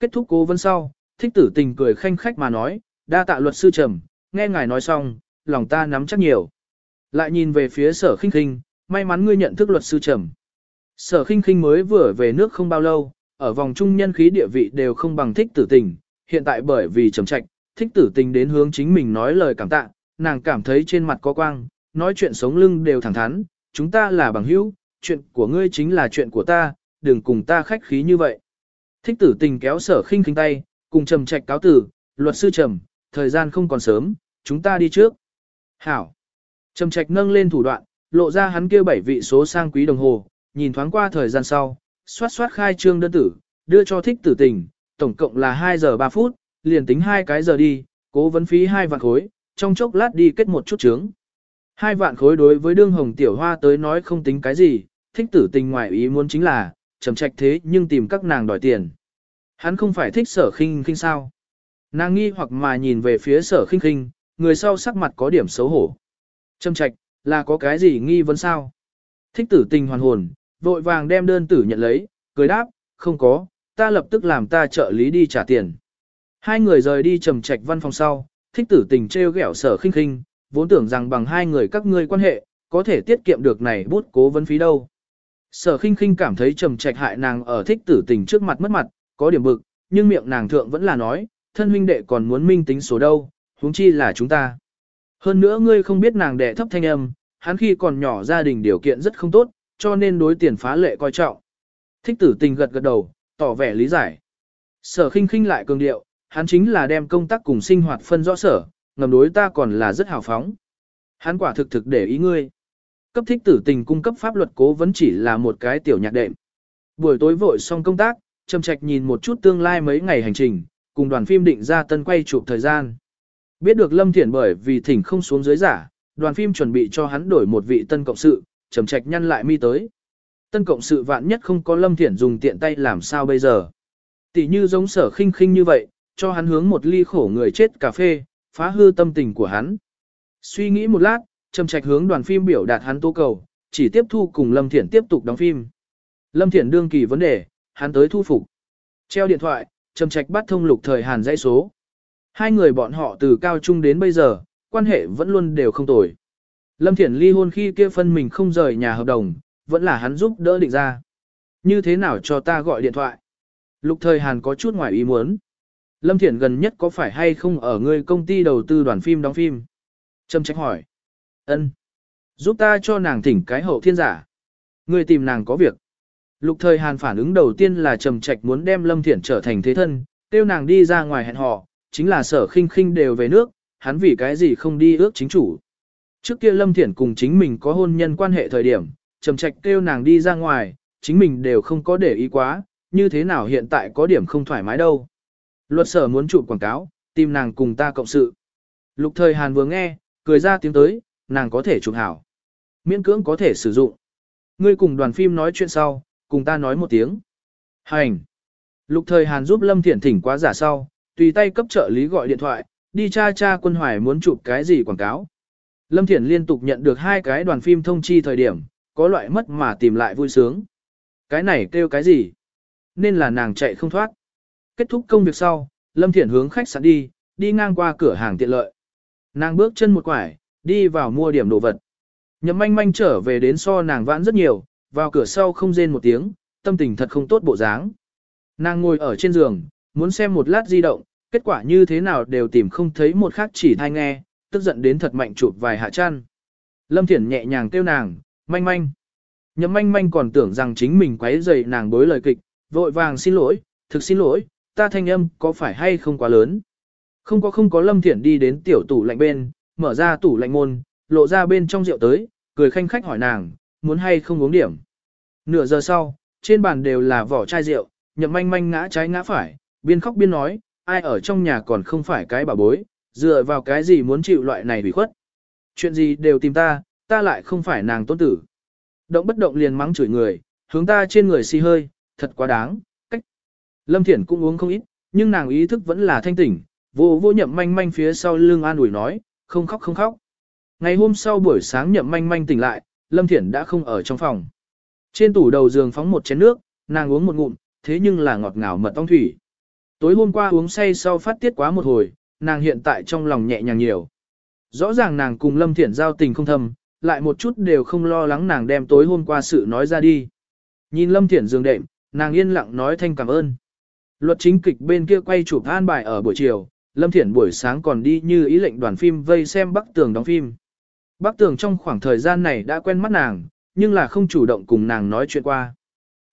Kết thúc cố vấn sau, thích tử tình cười khanh khách mà nói, đa tạ luật sư trầm, nghe ngài nói xong, lòng ta nắm chắc nhiều. Lại nhìn về phía sở khinh khinh, may mắn ngươi nhận thức luật sư trầm. Sở khinh khinh mới vừa về nước không bao lâu, ở vòng trung nhân khí địa vị đều không bằng thích tử tình, hiện tại bởi vì trầm trạch, thích tử tình đến hướng chính mình nói lời cảm tạ, nàng cảm thấy trên mặt có quang, nói chuyện sống lưng đều thẳng thắn, chúng ta là bằng hữu, chuyện của ngươi chính là chuyện của ta, đừng cùng ta khách khí như vậy. Thích tử tình kéo sở khinh khinh tay, cùng trầm trạch cáo tử, luật sư trầm, thời gian không còn sớm, chúng ta đi trước. Hảo. Trầm trạch nâng lên thủ đoạn, lộ ra hắn kia bảy vị số sang quý đồng hồ, nhìn thoáng qua thời gian sau, xoát xoát khai trương đơn tử, đưa cho thích tử tình, tổng cộng là 2 giờ 3 phút, liền tính hai cái giờ đi, cố vấn phí hai vạn khối, trong chốc lát đi kết một chút trướng. Hai vạn khối đối với đương hồng tiểu hoa tới nói không tính cái gì, thích tử tình ngoại ý muốn chính là, trầm trạch thế nhưng tìm các nàng đòi tiền. Hắn không phải thích sở khinh khinh sao. Nàng nghi hoặc mà nhìn về phía sở khinh khinh, người sau sắc mặt có điểm xấu hổ. Trầm trạch, là có cái gì nghi vấn sao? Thích tử tình hoàn hồn, vội vàng đem đơn tử nhận lấy, cười đáp, không có, ta lập tức làm ta trợ lý đi trả tiền. Hai người rời đi trầm trạch văn phòng sau, thích tử tình treo ghẹo sở khinh khinh, vốn tưởng rằng bằng hai người các ngươi quan hệ, có thể tiết kiệm được này bút cố vấn phí đâu. Sở khinh khinh cảm thấy trầm trạch hại nàng ở thích tử tình trước mặt mất mặt, có điểm bực, nhưng miệng nàng thượng vẫn là nói, thân huynh đệ còn muốn minh tính số đâu, huống chi là chúng ta. Hơn nữa ngươi không biết nàng đệ thấp thanh âm, hắn khi còn nhỏ gia đình điều kiện rất không tốt, cho nên đối tiền phá lệ coi trọng. Thích tử tình gật gật đầu, tỏ vẻ lý giải. Sở khinh khinh lại cường điệu, hắn chính là đem công tác cùng sinh hoạt phân rõ sở, ngầm đối ta còn là rất hào phóng. Hắn quả thực thực để ý ngươi. Cấp thích tử tình cung cấp pháp luật cố vẫn chỉ là một cái tiểu nhạc đệm. Buổi tối vội xong công tác, Trầm Trạch nhìn một chút tương lai mấy ngày hành trình, cùng đoàn phim định ra tân quay chụp thời gian. Biết được Lâm Thiển bởi vì thỉnh không xuống dưới giả, đoàn phim chuẩn bị cho hắn đổi một vị tân cộng sự, Trầm Trạch nhăn lại mi tới. Tân cộng sự vạn nhất không có Lâm Thiển dùng tiện tay làm sao bây giờ. Tỷ như giống sở khinh khinh như vậy, cho hắn hướng một ly khổ người chết cà phê, phá hư tâm tình của hắn. Suy nghĩ một lát, Trầm Trạch hướng đoàn phim biểu đạt hắn tố cầu, chỉ tiếp thu cùng Lâm Thiển tiếp tục đóng phim. Lâm Thiển đương kỳ vấn đề, hắn tới thu phục. Treo điện thoại, Trầm Trạch bắt thông lục thời Hàn dãy số. Hai người bọn họ từ cao trung đến bây giờ, quan hệ vẫn luôn đều không tồi. Lâm Thiển ly hôn khi kia phân mình không rời nhà hợp đồng, vẫn là hắn giúp đỡ định ra. Như thế nào cho ta gọi điện thoại? Lục thời Hàn có chút ngoài ý muốn. Lâm Thiển gần nhất có phải hay không ở ngươi công ty đầu tư đoàn phim đóng phim? Trầm trạch hỏi. ân Giúp ta cho nàng thỉnh cái hậu thiên giả. Ngươi tìm nàng có việc. Lục thời Hàn phản ứng đầu tiên là Trầm Trạch muốn đem Lâm Thiển trở thành thế thân, tiêu nàng đi ra ngoài hẹn hò, chính là sở khinh khinh đều về nước, hắn vì cái gì không đi ước chính chủ. Trước kia Lâm Thiển cùng chính mình có hôn nhân quan hệ thời điểm, Trầm Trạch kêu nàng đi ra ngoài, chính mình đều không có để ý quá, như thế nào hiện tại có điểm không thoải mái đâu. Luật sở muốn chụp quảng cáo, tìm nàng cùng ta cộng sự. Lục thời Hàn vừa nghe, cười ra tiếng tới, nàng có thể chụp hảo. Miễn cưỡng có thể sử dụng. Ngươi cùng đoàn phim nói chuyện sau, cùng ta nói một tiếng. Hành. Lục thời Hàn giúp Lâm Thiển thỉnh quá giả sau, tùy tay cấp trợ lý gọi điện thoại, đi cha cha quân hoài muốn chụp cái gì quảng cáo. Lâm Thiển liên tục nhận được hai cái đoàn phim thông chi thời điểm, có loại mất mà tìm lại vui sướng. Cái này kêu cái gì? Nên là nàng chạy không thoát. Kết thúc công việc sau, Lâm Thiển hướng khách sạn đi, đi ngang qua cửa hàng tiện lợi. Nàng bước chân một quải, đi vào mua điểm đồ vật. Nhậm manh manh trở về đến so nàng vãn rất nhiều, vào cửa sau không rên một tiếng, tâm tình thật không tốt bộ dáng. Nàng ngồi ở trên giường, muốn xem một lát di động, kết quả như thế nào đều tìm không thấy một khác chỉ thai nghe, tức giận đến thật mạnh chụp vài hạ chăn. Lâm Thiển nhẹ nhàng kêu nàng, manh manh. Nhậm manh manh còn tưởng rằng chính mình quấy rầy nàng bối lời kịch, vội vàng xin lỗi, thực xin lỗi, ta thanh âm có phải hay không quá lớn. Không có không có Lâm Thiển đi đến tiểu tủ lạnh bên, mở ra tủ lạnh môn, lộ ra bên trong rượu tới, cười khanh khách hỏi nàng, muốn hay không uống điểm. Nửa giờ sau, trên bàn đều là vỏ chai rượu, nhậm manh manh ngã trái ngã phải, biên khóc biên nói, ai ở trong nhà còn không phải cái bà bối, dựa vào cái gì muốn chịu loại này bị khuất. Chuyện gì đều tìm ta, ta lại không phải nàng tôn tử. Động bất động liền mắng chửi người, hướng ta trên người xì hơi, thật quá đáng, cách. Lâm Thiển cũng uống không ít, nhưng nàng ý thức vẫn là thanh tỉnh, vô vô nhậm manh manh phía sau lưng an ủi nói, không khóc không khóc. Ngày hôm sau buổi sáng nhậm manh manh tỉnh lại, Lâm Thiển đã không ở trong phòng. Trên tủ đầu giường phóng một chén nước, nàng uống một ngụm, thế nhưng là ngọt ngào mật ong thủy. Tối hôm qua uống say sau phát tiết quá một hồi, nàng hiện tại trong lòng nhẹ nhàng nhiều. Rõ ràng nàng cùng Lâm Thiển giao tình không thâm, lại một chút đều không lo lắng nàng đem tối hôm qua sự nói ra đi. Nhìn Lâm Thiển giường đệm, nàng yên lặng nói thanh cảm ơn. Luật chính kịch bên kia quay chụp an bài ở buổi chiều, Lâm Thiển buổi sáng còn đi như ý lệnh đoàn phim vây xem Bắc Tường đóng phim. Bắc Tường trong khoảng thời gian này đã quen mắt nàng, nhưng là không chủ động cùng nàng nói chuyện qua.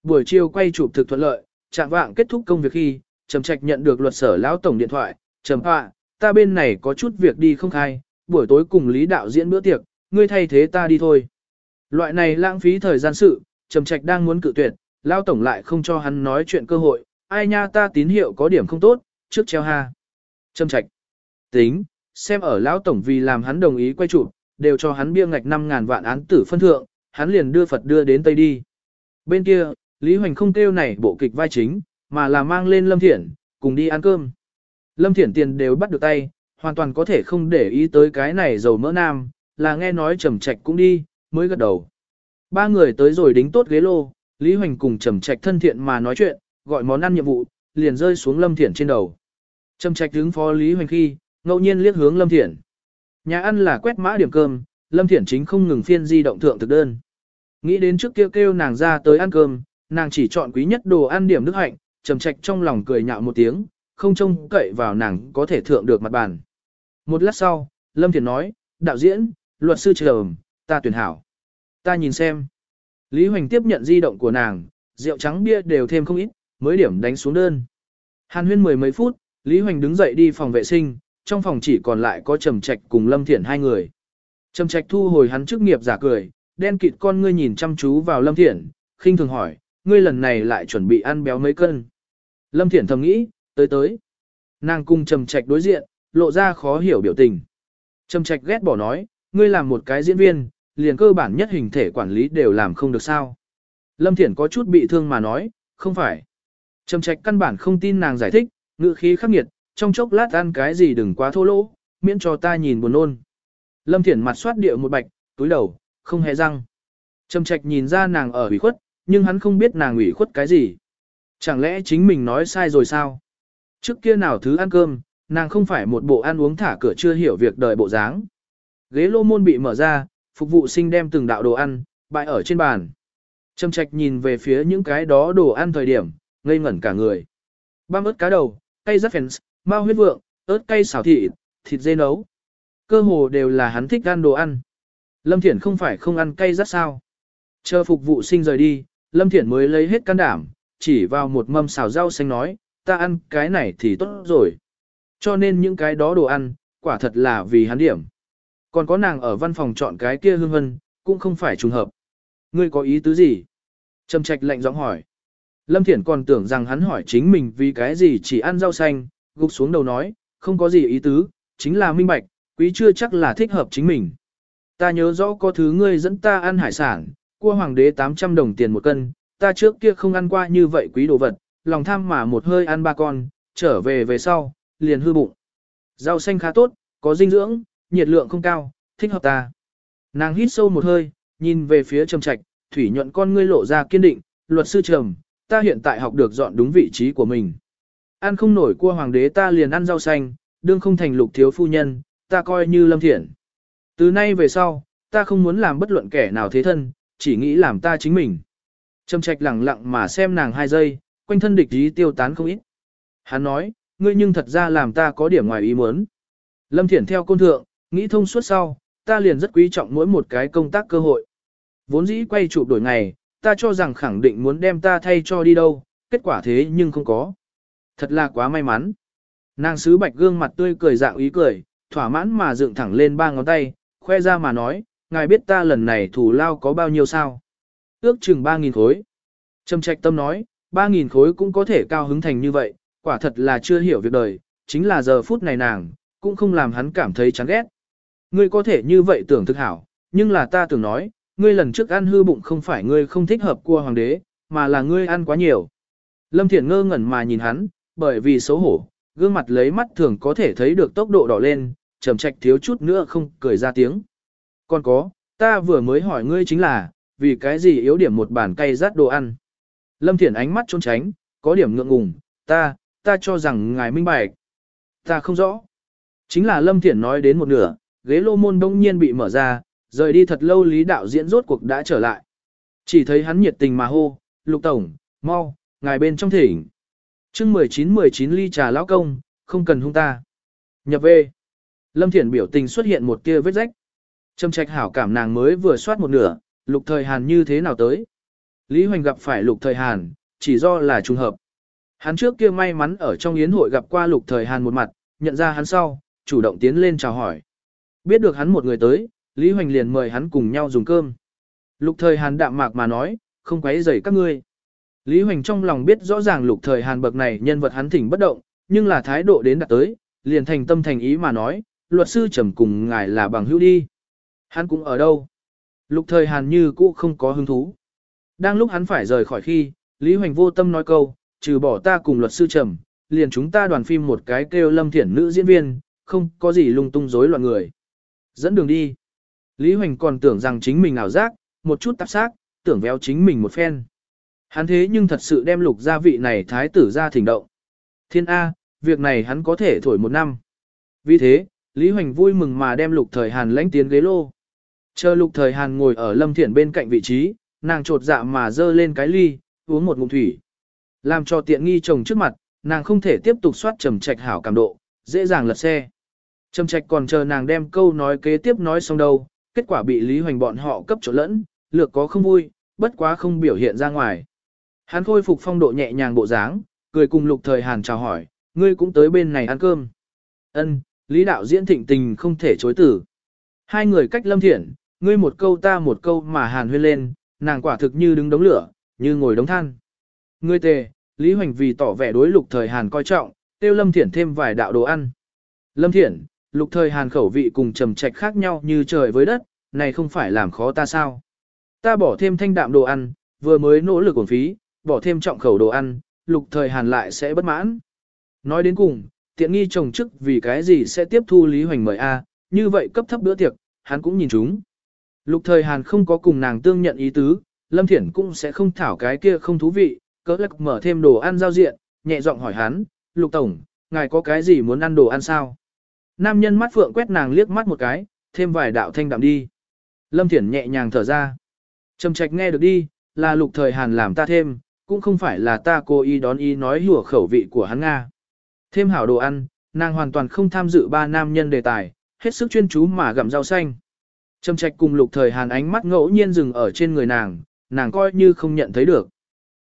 Buổi chiều quay chụp thực thuận lợi, trạng vạng kết thúc công việc khi, Trầm Trạch nhận được luật sở lão tổng điện thoại, "Trầm Họa, ta bên này có chút việc đi không khai, buổi tối cùng Lý đạo diễn bữa tiệc, ngươi thay thế ta đi thôi." Loại này lãng phí thời gian sự, Trầm Trạch đang muốn cự tuyệt, lão tổng lại không cho hắn nói chuyện cơ hội, ai nha ta tín hiệu có điểm không tốt, trước treo ha. Trầm Trạch. Tính, xem ở lão tổng vì làm hắn đồng ý quay chụp, đều cho hắn bia ngạch 5.000 vạn án tử phân thượng, hắn liền đưa Phật đưa đến Tây đi. Bên kia, Lý Hoành không kêu này bộ kịch vai chính, mà là mang lên Lâm Thiển, cùng đi ăn cơm. Lâm Thiển tiền đều bắt được tay, hoàn toàn có thể không để ý tới cái này dầu mỡ nam, là nghe nói trầm trạch cũng đi, mới gật đầu. Ba người tới rồi đính tốt ghế lô, Lý Hoành cùng trầm trạch thân thiện mà nói chuyện, gọi món ăn nhiệm vụ, liền rơi xuống Lâm Thiển trên đầu. Trầm trạch đứng phó Lý Hoành khi, ngẫu nhiên liếc hướng Lâm Thiển. Nhà ăn là quét mã điểm cơm, Lâm Thiển chính không ngừng phiên di động thượng thực đơn. Nghĩ đến trước kia kêu, kêu nàng ra tới ăn cơm, nàng chỉ chọn quý nhất đồ ăn điểm nước hạnh, trầm trạch trong lòng cười nhạo một tiếng, không trông cậy vào nàng có thể thượng được mặt bàn. Một lát sau, Lâm Thiển nói, đạo diễn, luật sư trầm, ta tuyển hảo. Ta nhìn xem. Lý Hoành tiếp nhận di động của nàng, rượu trắng bia đều thêm không ít, mới điểm đánh xuống đơn. Hàn huyên mười mấy phút, Lý Hoành đứng dậy đi phòng vệ sinh, trong phòng chỉ còn lại có Trầm Trạch cùng Lâm Thiển hai người. Trầm Trạch thu hồi hắn chức nghiệp giả cười, đen kịt con ngươi nhìn chăm chú vào Lâm Thiển, khinh thường hỏi, ngươi lần này lại chuẩn bị ăn béo mấy cân. Lâm Thiển thầm nghĩ, tới tới. Nàng cung Trầm Trạch đối diện, lộ ra khó hiểu biểu tình. Trầm Trạch ghét bỏ nói, ngươi làm một cái diễn viên, liền cơ bản nhất hình thể quản lý đều làm không được sao. Lâm Thiển có chút bị thương mà nói, không phải. Trầm Trạch căn bản không tin nàng giải thích, ngữ khí khắc nghiệt, trong chốc lát ăn cái gì đừng quá thô lỗ, miễn cho ta nhìn buồn nôn. Lâm Thiển mặt soát địa một bạch, túi đầu, không hề răng. Trầm Trạch nhìn ra nàng ở ủy khuất, nhưng hắn không biết nàng ủy khuất cái gì. Chẳng lẽ chính mình nói sai rồi sao? Trước kia nào thứ ăn cơm, nàng không phải một bộ ăn uống thả cửa chưa hiểu việc đời bộ dáng. Ghế lô môn bị mở ra, phục vụ sinh đem từng đạo đồ ăn, bày ở trên bàn. Trầm trạch nhìn về phía những cái đó đồ ăn thời điểm, ngây ngẩn cả người. Băm ớt cá đầu, cây rất phèn, mao huyết vượng, ớt cay xào thịt, thịt dê nấu. Cơ hồ đều là hắn thích ăn đồ ăn. Lâm Thiển không phải không ăn cay rất sao. Chờ phục vụ sinh rời đi, Lâm Thiển mới lấy hết can đảm, chỉ vào một mâm xào rau xanh nói, ta ăn cái này thì tốt rồi. Cho nên những cái đó đồ ăn, quả thật là vì hắn điểm. Còn có nàng ở văn phòng chọn cái kia hương hân, cũng không phải trùng hợp. Ngươi có ý tứ gì? Trầm trạch lạnh giọng hỏi. Lâm Thiển còn tưởng rằng hắn hỏi chính mình vì cái gì chỉ ăn rau xanh, gục xuống đầu nói, không có gì ý tứ, chính là minh bạch, quý chưa chắc là thích hợp chính mình. Ta nhớ rõ có thứ ngươi dẫn ta ăn hải sản, cua hoàng đế 800 đồng tiền một cân, ta trước kia không ăn qua như vậy quý đồ vật, lòng tham mà một hơi ăn ba con, trở về về sau, liền hư bụng. Rau xanh khá tốt, có dinh dưỡng, nhiệt lượng không cao, thích hợp ta. Nàng hít sâu một hơi, nhìn về phía trầm trạch, thủy nhuận con ngươi lộ ra kiên định, luật sư trầm, ta hiện tại học được dọn đúng vị trí của mình. Ăn không nổi cua hoàng đế ta liền ăn rau xanh, đương không thành lục thiếu phu nhân, ta coi như lâm thiện. Từ nay về sau, ta không muốn làm bất luận kẻ nào thế thân, chỉ nghĩ làm ta chính mình. Trầm trạch lặng lặng mà xem nàng hai giây, quanh thân địch ý tiêu tán không ít. Hắn nói, ngươi nhưng thật ra làm ta có điểm ngoài ý muốn. Lâm Thiển theo côn thượng, nghĩ thông suốt sau, ta liền rất quý trọng mỗi một cái công tác cơ hội. Vốn dĩ quay chụp đổi ngày, ta cho rằng khẳng định muốn đem ta thay cho đi đâu, kết quả thế nhưng không có. Thật là quá may mắn. Nàng sứ bạch gương mặt tươi cười dạng ý cười, thỏa mãn mà dựng thẳng lên ba ngón tay, khoe ra mà nói, ngài biết ta lần này thủ lao có bao nhiêu sao? Ước chừng 3.000 khối. Trầm trạch tâm nói, 3.000 khối cũng có thể cao hứng thành như vậy, quả thật là chưa hiểu việc đời, chính là giờ phút này nàng, cũng không làm hắn cảm thấy chán ghét. Ngươi có thể như vậy tưởng thực hảo, nhưng là ta tưởng nói, ngươi lần trước ăn hư bụng không phải ngươi không thích hợp cua hoàng đế, mà là ngươi ăn quá nhiều. Lâm Thiển ngơ ngẩn mà nhìn hắn, bởi vì xấu hổ, gương mặt lấy mắt thường có thể thấy được tốc độ đỏ lên, trầm trạch thiếu chút nữa không cười ra tiếng. Còn có, ta vừa mới hỏi ngươi chính là, vì cái gì yếu điểm một bàn cay rát đồ ăn. Lâm Thiển ánh mắt trốn tránh, có điểm ngượng ngùng, ta, ta cho rằng ngài minh bạch. Ta không rõ. Chính là Lâm Thiển nói đến một nửa, ghế lô môn đông nhiên bị mở ra, rời đi thật lâu lý đạo diễn rốt cuộc đã trở lại. Chỉ thấy hắn nhiệt tình mà hô, lục tổng, mau, ngài bên trong thỉnh chương 19-19 ly trà lão công, không cần hung ta. Nhập về. Lâm Thiển biểu tình xuất hiện một kia vết rách. Trầm trạch hảo cảm nàng mới vừa soát một nửa, lục thời Hàn như thế nào tới. Lý Hoành gặp phải lục thời Hàn, chỉ do là trùng hợp. Hắn trước kia may mắn ở trong yến hội gặp qua lục thời Hàn một mặt, nhận ra hắn sau, chủ động tiến lên chào hỏi. Biết được hắn một người tới, Lý Hoành liền mời hắn cùng nhau dùng cơm. Lục thời Hàn đạm mạc mà nói, không quấy rầy các ngươi. Lý Hoành trong lòng biết rõ ràng lục thời Hàn bậc này nhân vật hắn thỉnh bất động, nhưng là thái độ đến đạt tới, liền thành tâm thành ý mà nói, luật sư trầm cùng ngài là bằng hữu đi. Hắn cũng ở đâu? Lục thời Hàn như cũ không có hứng thú. Đang lúc hắn phải rời khỏi khi, Lý Hoành vô tâm nói câu, trừ bỏ ta cùng luật sư trầm, liền chúng ta đoàn phim một cái kêu lâm thiển nữ diễn viên, không có gì lung tung rối loạn người. Dẫn đường đi. Lý Hoành còn tưởng rằng chính mình ảo giác, một chút tạp xác, tưởng véo chính mình một phen. Hắn thế nhưng thật sự đem lục gia vị này thái tử ra thỉnh động. Thiên A, việc này hắn có thể thổi một năm. Vì thế, Lý Hoành vui mừng mà đem lục thời Hàn lãnh tiến ghế lô. Chờ lục thời Hàn ngồi ở lâm thiển bên cạnh vị trí, nàng trột dạ mà dơ lên cái ly, uống một ngụm thủy. Làm cho tiện nghi chồng trước mặt, nàng không thể tiếp tục soát trầm trạch hảo cảm độ, dễ dàng lật xe. Trầm trạch còn chờ nàng đem câu nói kế tiếp nói xong đâu, kết quả bị Lý Hoành bọn họ cấp chỗ lẫn, lược có không vui, bất quá không biểu hiện ra ngoài. Hắn khôi phục phong độ nhẹ nhàng bộ dáng, cười cùng lục thời Hàn chào hỏi, ngươi cũng tới bên này ăn cơm. Ân, Lý đạo diễn thịnh tình không thể chối tử. Hai người cách lâm thiện, ngươi một câu ta một câu mà Hàn huyên lên, nàng quả thực như đứng đống lửa, như ngồi đống than. Ngươi tề, Lý Hoành vì tỏ vẻ đối lục thời Hàn coi trọng, tiêu Lâm Thiện thêm vài đạo đồ ăn. Lâm Thiện, lục thời Hàn khẩu vị cùng trầm trạch khác nhau như trời với đất, này không phải làm khó ta sao. Ta bỏ thêm thanh đạm đồ ăn, vừa mới nỗ lực ổn phí, bỏ thêm trọng khẩu đồ ăn, lục thời Hàn lại sẽ bất mãn. Nói đến cùng, tiện nghi chồng chức vì cái gì sẽ tiếp thu Lý Hoành mời A, như vậy cấp thấp bữa tiệc, hắn cũng nhìn chúng. Lục thời Hàn không có cùng nàng tương nhận ý tứ, Lâm Thiển cũng sẽ không thảo cái kia không thú vị, cỡ lắc mở thêm đồ ăn giao diện, nhẹ giọng hỏi hắn, Lục Tổng, ngài có cái gì muốn ăn đồ ăn sao? Nam nhân mắt phượng quét nàng liếc mắt một cái, thêm vài đạo thanh đạm đi. Lâm Thiển nhẹ nhàng thở ra. Trầm trạch nghe được đi, là lục thời Hàn làm ta thêm, cũng không phải là ta cố ý đón ý nói hùa khẩu vị của hắn Nga. Thêm hảo đồ ăn, nàng hoàn toàn không tham dự ba nam nhân đề tài, hết sức chuyên chú mà gặm rau xanh. Trầm trạch cùng lục thời Hàn ánh mắt ngẫu nhiên dừng ở trên người nàng, nàng coi như không nhận thấy được.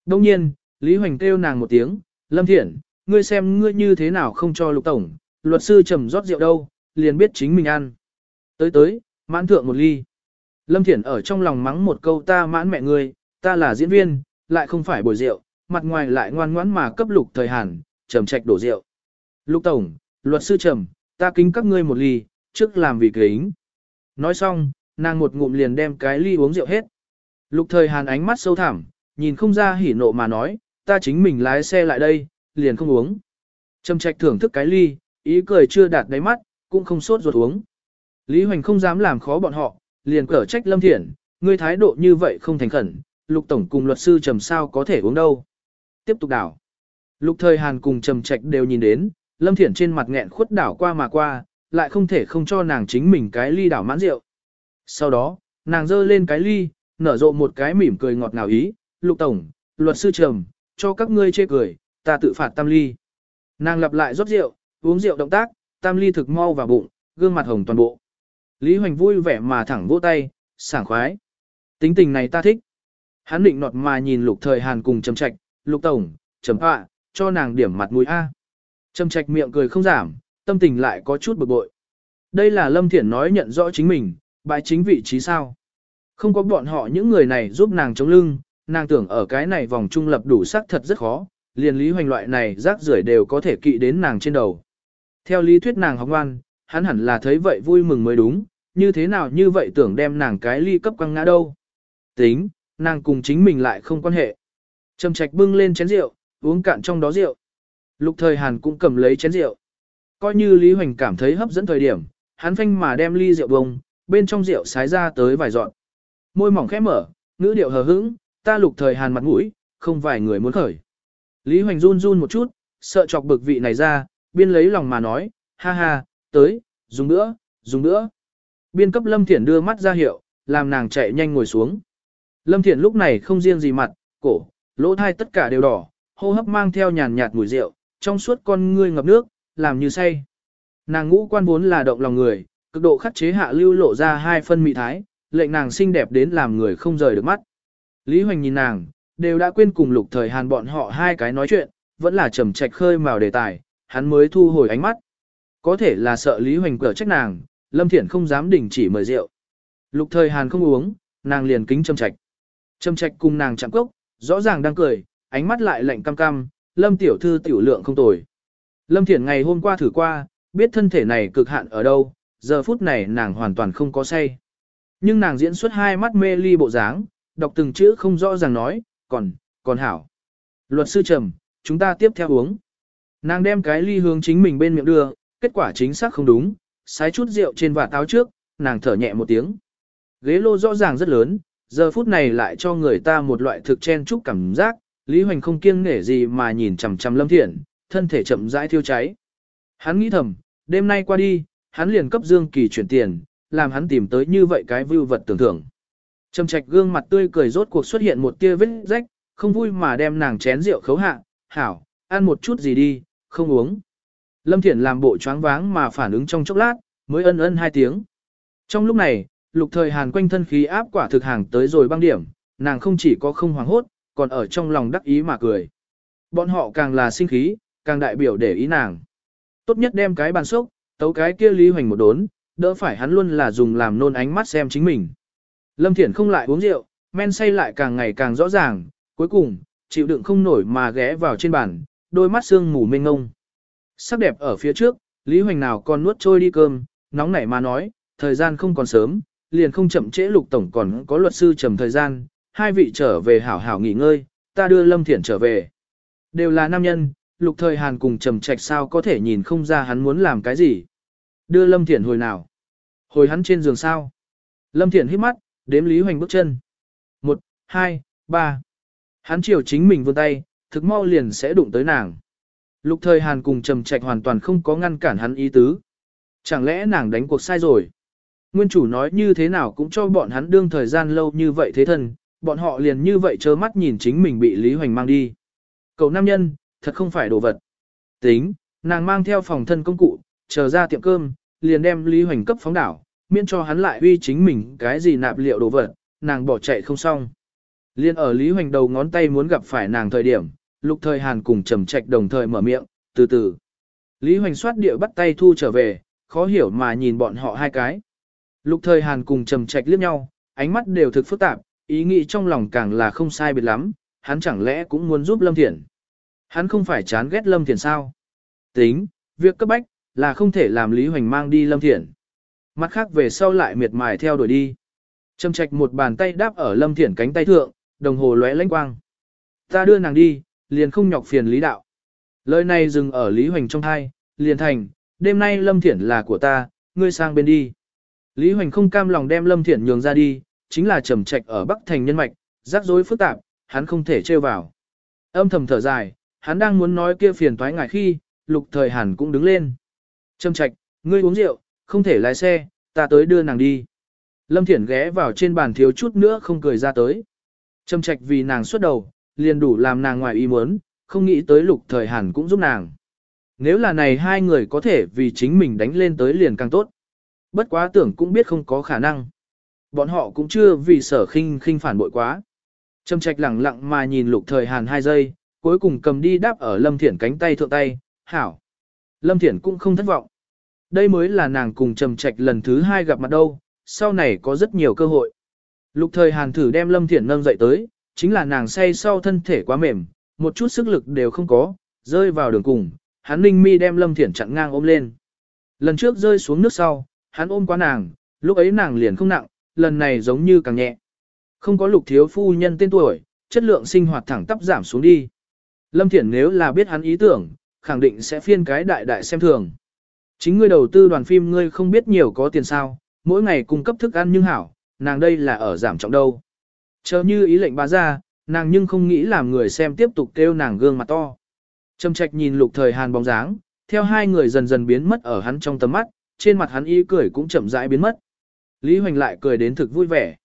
Đông nhiên, Lý Hoành kêu nàng một tiếng, Lâm Thiển, ngươi xem ngươi như thế nào không cho lục tổng, luật sư trầm rót rượu đâu, liền biết chính mình ăn. Tới tới, mãn thượng một ly. Lâm Thiển ở trong lòng mắng một câu ta mãn mẹ ngươi, ta là diễn viên, lại không phải bồi rượu, mặt ngoài lại ngoan ngoãn mà cấp lục thời hàn, trầm trạch đổ rượu. Lục tổng, luật sư trầm, ta kính các ngươi một ly, trước làm vì kính. Nói xong, nàng một ngụm liền đem cái ly uống rượu hết. Lục thời hàn ánh mắt sâu thẳm, nhìn không ra hỉ nộ mà nói, ta chính mình lái xe lại đây, liền không uống. Trầm trạch thưởng thức cái ly, ý cười chưa đạt đáy mắt, cũng không sốt ruột uống. Lý Hoành không dám làm khó bọn họ, liền cở trách Lâm Thiển, ngươi thái độ như vậy không thành khẩn, lục tổng cùng luật sư trầm sao có thể uống đâu. Tiếp tục đảo. Lục thời Hàn cùng trầm trạch đều nhìn đến, Lâm Thiển trên mặt nghẹn khuất đảo qua mà qua, lại không thể không cho nàng chính mình cái ly đảo mãn rượu. Sau đó, nàng giơ lên cái ly, nở rộ một cái mỉm cười ngọt ngào ý, lục tổng, luật sư trầm, cho các ngươi chê cười, ta tự phạt tam ly. Nàng lặp lại rót rượu, uống rượu động tác, tam ly thực mau vào bụng, gương mặt hồng toàn bộ. Lý Hoành vui vẻ mà thẳng vỗ tay, sảng khoái. Tính tình này ta thích. Hắn định nọt mà nhìn lục thời hàn cùng trầm trạch, lục tổng, trầm họa, cho nàng điểm mặt mũi A. Trầm trạch miệng cười không giảm, tâm tình lại có chút bực bội. Đây là Lâm Thiển nói nhận rõ chính mình, bài chính vị trí sao. Không có bọn họ những người này giúp nàng chống lưng, nàng tưởng ở cái này vòng trung lập đủ sắc thật rất khó, liền lý hoành loại này rác rưởi đều có thể kỵ đến nàng trên đầu. Theo lý thuyết nàng học ngoan, hắn hẳn là thấy vậy vui mừng mới đúng, như thế nào như vậy tưởng đem nàng cái ly cấp quăng ngã đâu. Tính, nàng cùng chính mình lại không quan hệ. Trầm trạch bưng lên chén rượu, uống cạn trong đó rượu. Lục thời Hàn cũng cầm lấy chén rượu. Coi như Lý Hoành cảm thấy hấp dẫn thời điểm, hắn phanh mà đem ly rượu bông, bên trong rượu sái ra tới vài dọn. Môi mỏng khẽ mở, ngữ điệu hờ hững, ta lục thời Hàn mặt mũi, không vài người muốn khởi. Lý Hoành run run một chút, sợ chọc bực vị này ra, biên lấy lòng mà nói, ha ha, tới, dùng nữa, dùng nữa. Biên cấp Lâm Thiển đưa mắt ra hiệu, làm nàng chạy nhanh ngồi xuống. Lâm Thiển lúc này không riêng gì mặt, cổ, lỗ thai tất cả đều đỏ, hô hấp mang theo nhàn nhạt mùi rượu, trong suốt con ngươi ngập nước, làm như say. Nàng ngũ quan vốn là động lòng người, cực độ khắc chế hạ lưu lộ ra hai phân mị thái, lệnh nàng xinh đẹp đến làm người không rời được mắt. Lý Hoành nhìn nàng, đều đã quên cùng lục thời hàn bọn họ hai cái nói chuyện, vẫn là trầm trạch khơi mào đề tài, hắn mới thu hồi ánh mắt. Có thể là sợ Lý Hoành cở trách nàng, Lâm Thiển không dám đình chỉ mời rượu. Lục thời hàn không uống, nàng liền kính trầm trạch. Trầm trạch cùng nàng chạm cốc, rõ ràng đang cười, ánh mắt lại lạnh cam cam, Lâm tiểu thư tiểu lượng không tồi. Lâm Thiển ngày hôm qua thử qua, biết thân thể này cực hạn ở đâu, giờ phút này nàng hoàn toàn không có say. Nhưng nàng diễn xuất hai mắt mê ly bộ dáng, đọc từng chữ không rõ ràng nói, còn, còn hảo. Luật sư trầm, chúng ta tiếp theo uống. Nàng đem cái ly hướng chính mình bên miệng đưa, kết quả chính xác không đúng, sái chút rượu trên vạt áo trước, nàng thở nhẹ một tiếng. Ghế lô rõ ràng rất lớn, giờ phút này lại cho người ta một loại thực chen chúc cảm giác, Lý Hoành không kiêng nể gì mà nhìn chằm chằm Lâm Thiển, thân thể chậm rãi thiêu cháy. Hắn nghĩ thầm, đêm nay qua đi, hắn liền cấp Dương Kỳ chuyển tiền, làm hắn tìm tới như vậy cái vưu vật tưởng thưởng. Trầm trạch gương mặt tươi cười rốt cuộc xuất hiện một tia vết rách, không vui mà đem nàng chén rượu khấu hạ, hảo, ăn một chút gì đi, không uống. Lâm Thiển làm bộ choáng váng mà phản ứng trong chốc lát, mới ân ân hai tiếng. Trong lúc này, lục thời hàn quanh thân khí áp quả thực hàng tới rồi băng điểm, nàng không chỉ có không hoảng hốt, còn ở trong lòng đắc ý mà cười. Bọn họ càng là sinh khí, càng đại biểu để ý nàng. Tốt nhất đem cái bàn sốc, tấu cái kia Lý Hoành một đốn, đỡ phải hắn luôn là dùng làm nôn ánh mắt xem chính mình. Lâm Thiển không lại uống rượu, men say lại càng ngày càng rõ ràng, cuối cùng, chịu đựng không nổi mà ghé vào trên bàn, đôi mắt sương mù mênh ngông. Sắc đẹp ở phía trước, Lý Hoành nào còn nuốt trôi đi cơm, nóng nảy mà nói, thời gian không còn sớm, liền không chậm trễ lục tổng còn có luật sư trầm thời gian, hai vị trở về hảo hảo nghỉ ngơi, ta đưa Lâm Thiển trở về. Đều là nam nhân, lục thời hàn cùng trầm trạch sao có thể nhìn không ra hắn muốn làm cái gì. Đưa Lâm Thiển hồi nào? Hồi hắn trên giường sao? Lâm Thiển hít mắt, đếm Lý Hoành bước chân. Một, hai, ba. Hắn chiều chính mình vươn tay, thực mau liền sẽ đụng tới nàng. Lục thời Hàn cùng trầm trạch hoàn toàn không có ngăn cản hắn ý tứ. Chẳng lẽ nàng đánh cuộc sai rồi? Nguyên chủ nói như thế nào cũng cho bọn hắn đương thời gian lâu như vậy thế thân, bọn họ liền như vậy trơ mắt nhìn chính mình bị Lý Hoành mang đi. Cầu nam nhân, thật không phải đồ vật. Tính, nàng mang theo phòng thân công cụ, chờ ra tiệm cơm, liền đem Lý Hoành cấp phóng đảo, miễn cho hắn lại uy chính mình cái gì nạp liệu đồ vật, nàng bỏ chạy không xong. Liên ở Lý Hoành đầu ngón tay muốn gặp phải nàng thời điểm, lục thời Hàn cùng trầm trạch đồng thời mở miệng, từ từ. Lý Hoành xoát địa bắt tay thu trở về, khó hiểu mà nhìn bọn họ hai cái. Lục thời Hàn cùng trầm trạch liếc nhau, ánh mắt đều thực phức tạp, ý nghĩ trong lòng càng là không sai biệt lắm, hắn chẳng lẽ cũng muốn giúp Lâm Thiển. Hắn không phải chán ghét Lâm Thiển sao? Tính, việc cấp bách, là không thể làm Lý Hoành mang đi Lâm Thiển. Mặt khác về sau lại miệt mài theo đuổi đi. Trầm trạch một bàn tay đáp ở Lâm Thiển cánh tay thượng, đồng hồ lóe lánh quang. Ta đưa nàng đi, liền không nhọc phiền Lý Đạo. Lời này dừng ở Lý Hoành trong thai, liền thành, đêm nay Lâm Thiển là của ta, ngươi sang bên đi. Lý Hoành không cam lòng đem Lâm Thiển nhường ra đi, chính là trầm trạch ở Bắc Thành nhân mạch, rắc rối phức tạp, hắn không thể trêu vào. Âm thầm thở dài, hắn đang muốn nói kia phiền toái ngại khi, lục thời hàn cũng đứng lên. Trầm trạch, ngươi uống rượu, không thể lái xe, ta tới đưa nàng đi. Lâm Thiển ghé vào trên bàn thiếu chút nữa không cười ra tới. Trầm trạch vì nàng xuất đầu, liền đủ làm nàng ngoài ý muốn, không nghĩ tới lục thời hàn cũng giúp nàng. Nếu là này hai người có thể vì chính mình đánh lên tới liền càng tốt. Bất quá tưởng cũng biết không có khả năng. Bọn họ cũng chưa vì sở khinh khinh phản bội quá. Trầm trạch lẳng lặng mà nhìn lục thời hàn hai giây, cuối cùng cầm đi đáp ở Lâm Thiển cánh tay thượng tay, hảo. Lâm Thiển cũng không thất vọng. Đây mới là nàng cùng trầm trạch lần thứ hai gặp mặt đâu, sau này có rất nhiều cơ hội. Lục thời hàn thử đem Lâm Thiển nâng dậy tới, chính là nàng say sau thân thể quá mềm, một chút sức lực đều không có, rơi vào đường cùng, hắn ninh mi đem Lâm Thiển chặn ngang ôm lên. Lần trước rơi xuống nước sau, hắn ôm quá nàng, lúc ấy nàng liền không nặng, lần này giống như càng nhẹ. Không có lục thiếu phu nhân tên tuổi, chất lượng sinh hoạt thẳng tắp giảm xuống đi. Lâm Thiển nếu là biết hắn ý tưởng, khẳng định sẽ phiên cái đại đại xem thường. Chính ngươi đầu tư đoàn phim ngươi không biết nhiều có tiền sao, mỗi ngày cung cấp thức ăn nhưng hảo, nàng đây là ở giảm trọng đâu. Chờ như ý lệnh bà ra, nàng nhưng không nghĩ làm người xem tiếp tục kêu nàng gương mặt to. Trầm trạch nhìn lục thời hàn bóng dáng, theo hai người dần dần biến mất ở hắn trong tầm mắt, trên mặt hắn y cười cũng chậm rãi biến mất. Lý Hoành lại cười đến thực vui vẻ.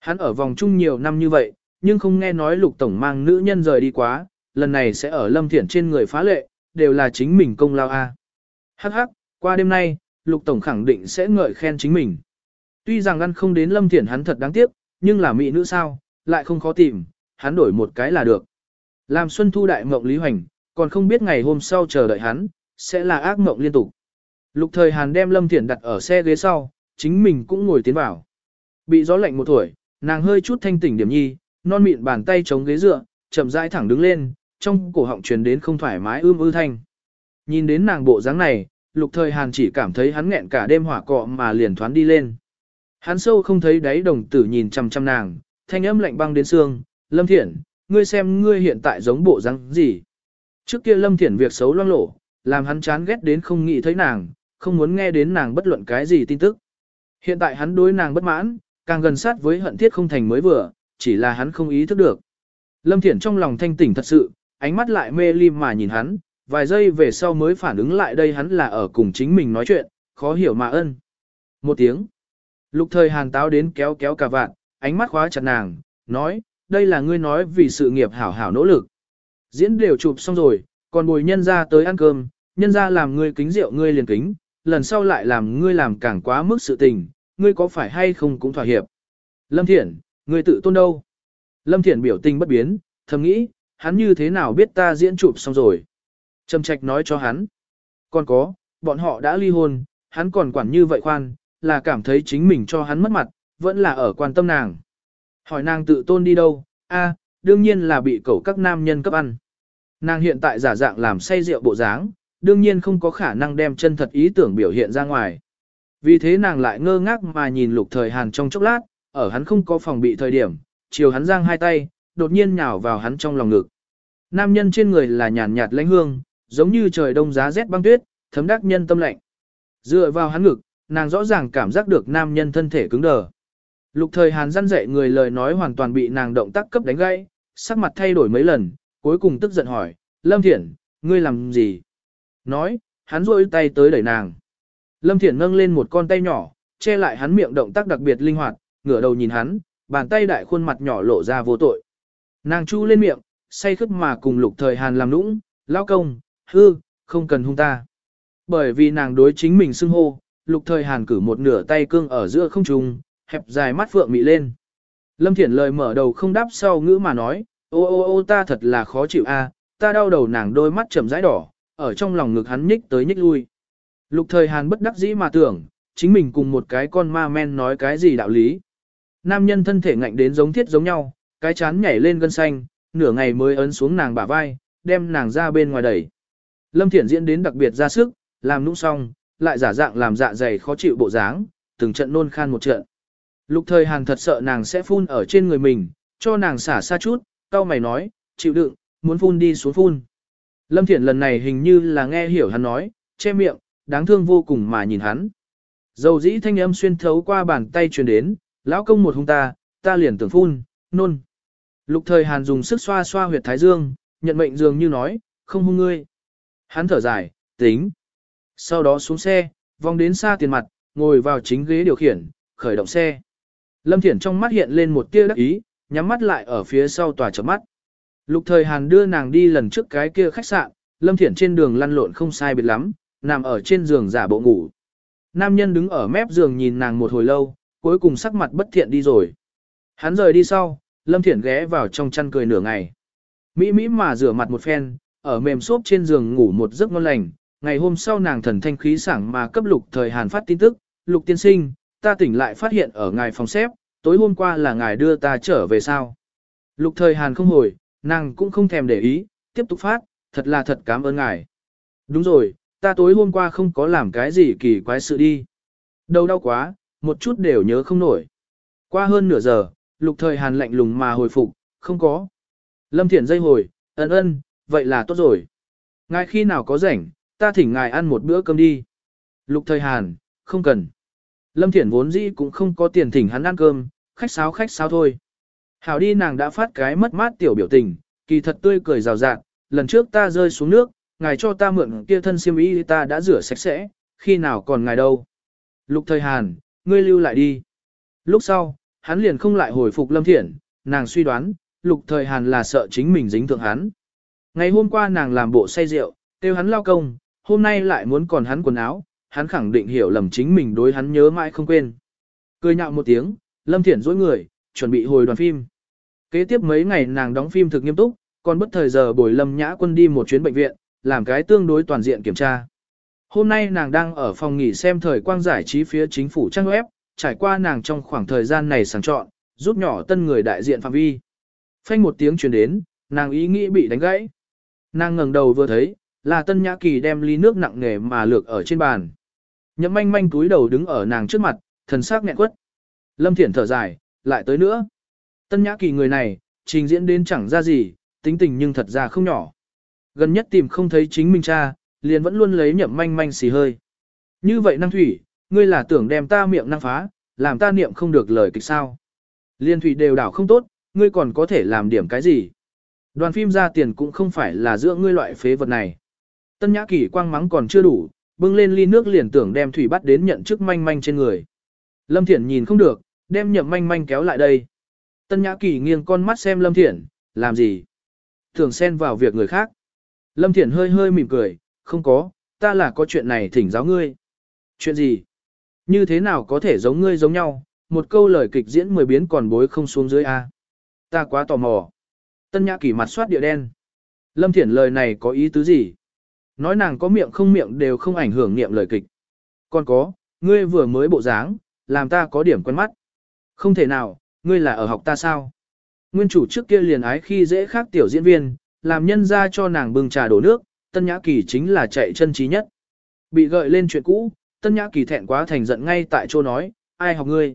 Hắn ở vòng chung nhiều năm như vậy, nhưng không nghe nói lục tổng mang nữ nhân rời đi quá, lần này sẽ ở lâm thiển trên người phá lệ, đều là chính mình công lao a. Hắc hắc, qua đêm nay, lục tổng khẳng định sẽ ngợi khen chính mình. Tuy rằng ăn không đến lâm thiển hắn thật đáng tiếc, nhưng là mỹ nữ sao, lại không khó tìm, hắn đổi một cái là được. Làm xuân thu đại mộng Lý Hoành, còn không biết ngày hôm sau chờ đợi hắn, sẽ là ác mộng liên tục. Lục thời Hàn đem Lâm Thiển đặt ở xe ghế sau, chính mình cũng ngồi tiến vào. Bị gió lạnh một tuổi, nàng hơi chút thanh tỉnh điểm nhi, non mịn bàn tay chống ghế dựa, chậm rãi thẳng đứng lên, trong cổ họng truyền đến không thoải mái ưm ư thanh. Nhìn đến nàng bộ dáng này, lục thời Hàn chỉ cảm thấy hắn nghẹn cả đêm hỏa cọ mà liền thoán đi lên. Hắn sâu không thấy đáy đồng tử nhìn chằm chằm nàng, thanh âm lạnh băng đến xương, Lâm Thiển, ngươi xem ngươi hiện tại giống bộ dáng gì. Trước kia Lâm Thiển việc xấu loang lổ, làm hắn chán ghét đến không nghĩ thấy nàng, không muốn nghe đến nàng bất luận cái gì tin tức. Hiện tại hắn đối nàng bất mãn, càng gần sát với hận thiết không thành mới vừa, chỉ là hắn không ý thức được. Lâm Thiển trong lòng thanh tỉnh thật sự, ánh mắt lại mê lim mà nhìn hắn, vài giây về sau mới phản ứng lại đây hắn là ở cùng chính mình nói chuyện, khó hiểu mà ân. Một tiếng. Lục thời hàn táo đến kéo kéo cả vạn, ánh mắt khóa chặt nàng, nói, đây là ngươi nói vì sự nghiệp hảo hảo nỗ lực. Diễn đều chụp xong rồi, còn bồi nhân ra tới ăn cơm, nhân ra làm ngươi kính rượu ngươi liền kính, lần sau lại làm ngươi làm càng quá mức sự tình, ngươi có phải hay không cũng thỏa hiệp. Lâm Thiển, ngươi tự tôn đâu? Lâm Thiển biểu tình bất biến, thầm nghĩ, hắn như thế nào biết ta diễn chụp xong rồi. Trầm trạch nói cho hắn. Còn có, bọn họ đã ly hôn, hắn còn quản như vậy khoan, là cảm thấy chính mình cho hắn mất mặt, vẫn là ở quan tâm nàng. Hỏi nàng tự tôn đi đâu, a đương nhiên là bị cẩu các nam nhân cấp ăn. Nàng hiện tại giả dạng làm say rượu bộ dáng, đương nhiên không có khả năng đem chân thật ý tưởng biểu hiện ra ngoài. Vì thế nàng lại ngơ ngác mà nhìn lục thời hàn trong chốc lát, ở hắn không có phòng bị thời điểm, chiều hắn giang hai tay, đột nhiên nhào vào hắn trong lòng ngực. Nam nhân trên người là nhàn nhạt lãnh hương, giống như trời đông giá rét băng tuyết, thấm đắc nhân tâm lạnh. Dựa vào hắn ngực, nàng rõ ràng cảm giác được nam nhân thân thể cứng đờ. Lục thời hàn răn dạy người lời nói hoàn toàn bị nàng động tác cấp đánh gãy, sắc mặt thay đổi mấy lần, cuối cùng tức giận hỏi, Lâm Thiển, ngươi làm gì? Nói, hắn rôi tay tới đẩy nàng. Lâm Thiển nâng lên một con tay nhỏ, che lại hắn miệng động tác đặc biệt linh hoạt, ngửa đầu nhìn hắn, bàn tay đại khuôn mặt nhỏ lộ ra vô tội. Nàng chu lên miệng, say khức mà cùng lục thời hàn làm nũng, lao công, hư, không cần hung ta. Bởi vì nàng đối chính mình xưng hô, lục thời hàn cử một nửa tay cương ở giữa không trung, hẹp dài mắt phượng mị lên. Lâm Thiển lời mở đầu không đáp sau ngữ mà nói, ô ô ô ta thật là khó chịu a, ta đau đầu nàng đôi mắt chậm rãi đỏ, ở trong lòng ngực hắn nhích tới nhích lui. Lục thời Hàn bất đắc dĩ mà tưởng, chính mình cùng một cái con ma men nói cái gì đạo lý. Nam nhân thân thể ngạnh đến giống thiết giống nhau, cái chán nhảy lên gân xanh, nửa ngày mới ấn xuống nàng bả vai, đem nàng ra bên ngoài đẩy. Lâm Thiển diễn đến đặc biệt ra sức, làm nũng xong, lại giả dạng làm dạ dày khó chịu bộ dáng, từng trận nôn khan một trận. Lục thời Hàn thật sợ nàng sẽ phun ở trên người mình, cho nàng xả xa chút, tao mày nói, chịu đựng, muốn phun đi xuống phun. Lâm Thiển lần này hình như là nghe hiểu hắn nói, che miệng, đáng thương vô cùng mà nhìn hắn. Dầu dĩ thanh âm xuyên thấu qua bàn tay truyền đến, lão công một hung ta, ta liền tưởng phun, nôn. Lục thời Hàn dùng sức xoa xoa huyệt thái dương, nhận mệnh dường như nói, không hung ngươi. Hắn thở dài, tính. Sau đó xuống xe, vòng đến xa tiền mặt, ngồi vào chính ghế điều khiển, khởi động xe. Lâm Thiển trong mắt hiện lên một tia đắc ý, nhắm mắt lại ở phía sau tòa chấm mắt. Lục thời Hàn đưa nàng đi lần trước cái kia khách sạn, Lâm Thiển trên đường lăn lộn không sai biệt lắm, nằm ở trên giường giả bộ ngủ. Nam nhân đứng ở mép giường nhìn nàng một hồi lâu, cuối cùng sắc mặt bất thiện đi rồi. Hắn rời đi sau, Lâm Thiển ghé vào trong chăn cười nửa ngày. Mỹ Mỹ mà rửa mặt một phen, ở mềm xốp trên giường ngủ một giấc ngon lành. Ngày hôm sau nàng thần thanh khí sảng mà cấp lục thời Hàn phát tin tức, lục tiên sinh, ta tỉnh lại phát hiện ở ngài phòng xếp, tối hôm qua là ngài đưa ta trở về sao. Lục thời Hàn không hồi, nàng cũng không thèm để ý, tiếp tục phát, thật là thật cảm ơn ngài. Đúng rồi, ta tối hôm qua không có làm cái gì kỳ quái sự đi. Đầu đau quá, một chút đều nhớ không nổi. Qua hơn nửa giờ, lục thời hàn lạnh lùng mà hồi phục, không có. Lâm Thiển dây hồi, ân ân, vậy là tốt rồi. Ngài khi nào có rảnh, ta thỉnh ngài ăn một bữa cơm đi. Lục thời hàn, không cần. Lâm Thiển vốn dĩ cũng không có tiền thỉnh hắn ăn cơm, khách sáo khách sáo thôi. Hảo đi nàng đã phát cái mất mát tiểu biểu tình, kỳ thật tươi cười rào rạt. lần trước ta rơi xuống nước, ngài cho ta mượn kia thân xiêm y ta đã rửa sạch sẽ, khi nào còn ngài đâu. Lục thời Hàn, ngươi lưu lại đi. Lúc sau, hắn liền không lại hồi phục Lâm Thiển, nàng suy đoán, lục thời Hàn là sợ chính mình dính thượng hắn. Ngày hôm qua nàng làm bộ say rượu, kêu hắn lao công, hôm nay lại muốn còn hắn quần áo, hắn khẳng định hiểu lầm chính mình đối hắn nhớ mãi không quên. Cười nhạo một tiếng, Lâm Thiển dối người, chuẩn bị hồi đoàn phim. Kế tiếp mấy ngày nàng đóng phim thực nghiêm túc, còn bất thời giờ bồi Lâm Nhã Quân đi một chuyến bệnh viện, làm cái tương đối toàn diện kiểm tra. Hôm nay nàng đang ở phòng nghỉ xem thời quang giải trí phía chính phủ trang web, trải qua nàng trong khoảng thời gian này sàng chọn, giúp nhỏ tân người đại diện phạm vi. Phanh một tiếng truyền đến, nàng ý nghĩ bị đánh gãy. Nàng ngẩng đầu vừa thấy, là tân nhã kỳ đem ly nước nặng nề mà lược ở trên bàn. Nhậm manh manh túi đầu đứng ở nàng trước mặt, thần sắc nghẹn quất. Lâm Thiển thở dài, lại tới nữa. Tân nhã kỳ người này, trình diễn đến chẳng ra gì, tính tình nhưng thật ra không nhỏ. Gần nhất tìm không thấy chính mình cha, liền vẫn luôn lấy nhậm manh manh xì hơi. Như vậy năng thủy, ngươi là tưởng đem ta miệng năng phá, làm ta niệm không được lời kịch sao. Liên thủy đều đảo không tốt, ngươi còn có thể làm điểm cái gì. Đoàn phim ra tiền cũng không phải là giữa ngươi loại phế vật này. Tân nhã kỳ quang mắng còn chưa đủ, bưng lên ly nước liền tưởng đem thủy bắt đến nhận chức manh manh trên người. Lâm Thiển nhìn không được, đem nhậm manh manh kéo lại đây. Tân nhã kỳ nghiêng con mắt xem Lâm Thiển, làm gì? Thường xen vào việc người khác. Lâm Thiển hơi hơi mỉm cười, không có, ta là có chuyện này thỉnh giáo ngươi. Chuyện gì? Như thế nào có thể giống ngươi giống nhau, một câu lời kịch diễn mười biến còn bối không xuống dưới A. Ta quá tò mò. Tân nhã kỳ mặt soát địa đen. Lâm Thiển lời này có ý tứ gì? Nói nàng có miệng không miệng đều không ảnh hưởng niệm lời kịch. Còn có, ngươi vừa mới bộ dáng, làm ta có điểm quen mắt. Không thể nào, ngươi là ở học ta sao? Nguyên chủ trước kia liền ái khi dễ khác tiểu diễn viên, làm nhân ra cho nàng bưng trà đổ nước, Tân Nhã Kỳ chính là chạy chân trí nhất. Bị gợi lên chuyện cũ, Tân Nhã Kỳ thẹn quá thành giận ngay tại chỗ nói, ai học ngươi?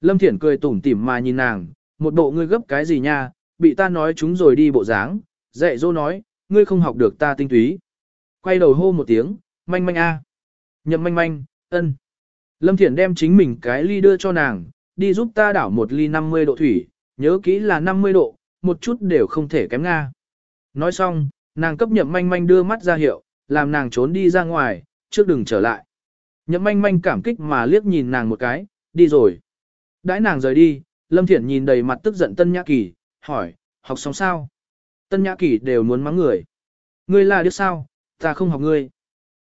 Lâm Thiển cười tủm tỉm mà nhìn nàng, một bộ ngươi gấp cái gì nha, bị ta nói chúng rồi đi bộ dáng, dạy dỗ nói, ngươi không học được ta tinh túy. Quay đầu hô một tiếng, manh manh a. Nhậm manh manh, ân. Lâm Thiển đem chính mình cái ly đưa cho nàng, đi giúp ta đảo một ly 50 độ thủy, nhớ kỹ là 50 độ, một chút đều không thể kém Nga. Nói xong, nàng cấp nhậm manh manh đưa mắt ra hiệu, làm nàng trốn đi ra ngoài, trước đừng trở lại. Nhậm manh manh cảm kích mà liếc nhìn nàng một cái, đi rồi. Đãi nàng rời đi, Lâm Thiển nhìn đầy mặt tức giận Tân Nhã Kỳ, hỏi, học xong sao? Tân Nhã Kỳ đều muốn mắng người. Ngươi là đứa sao, ta không học ngươi.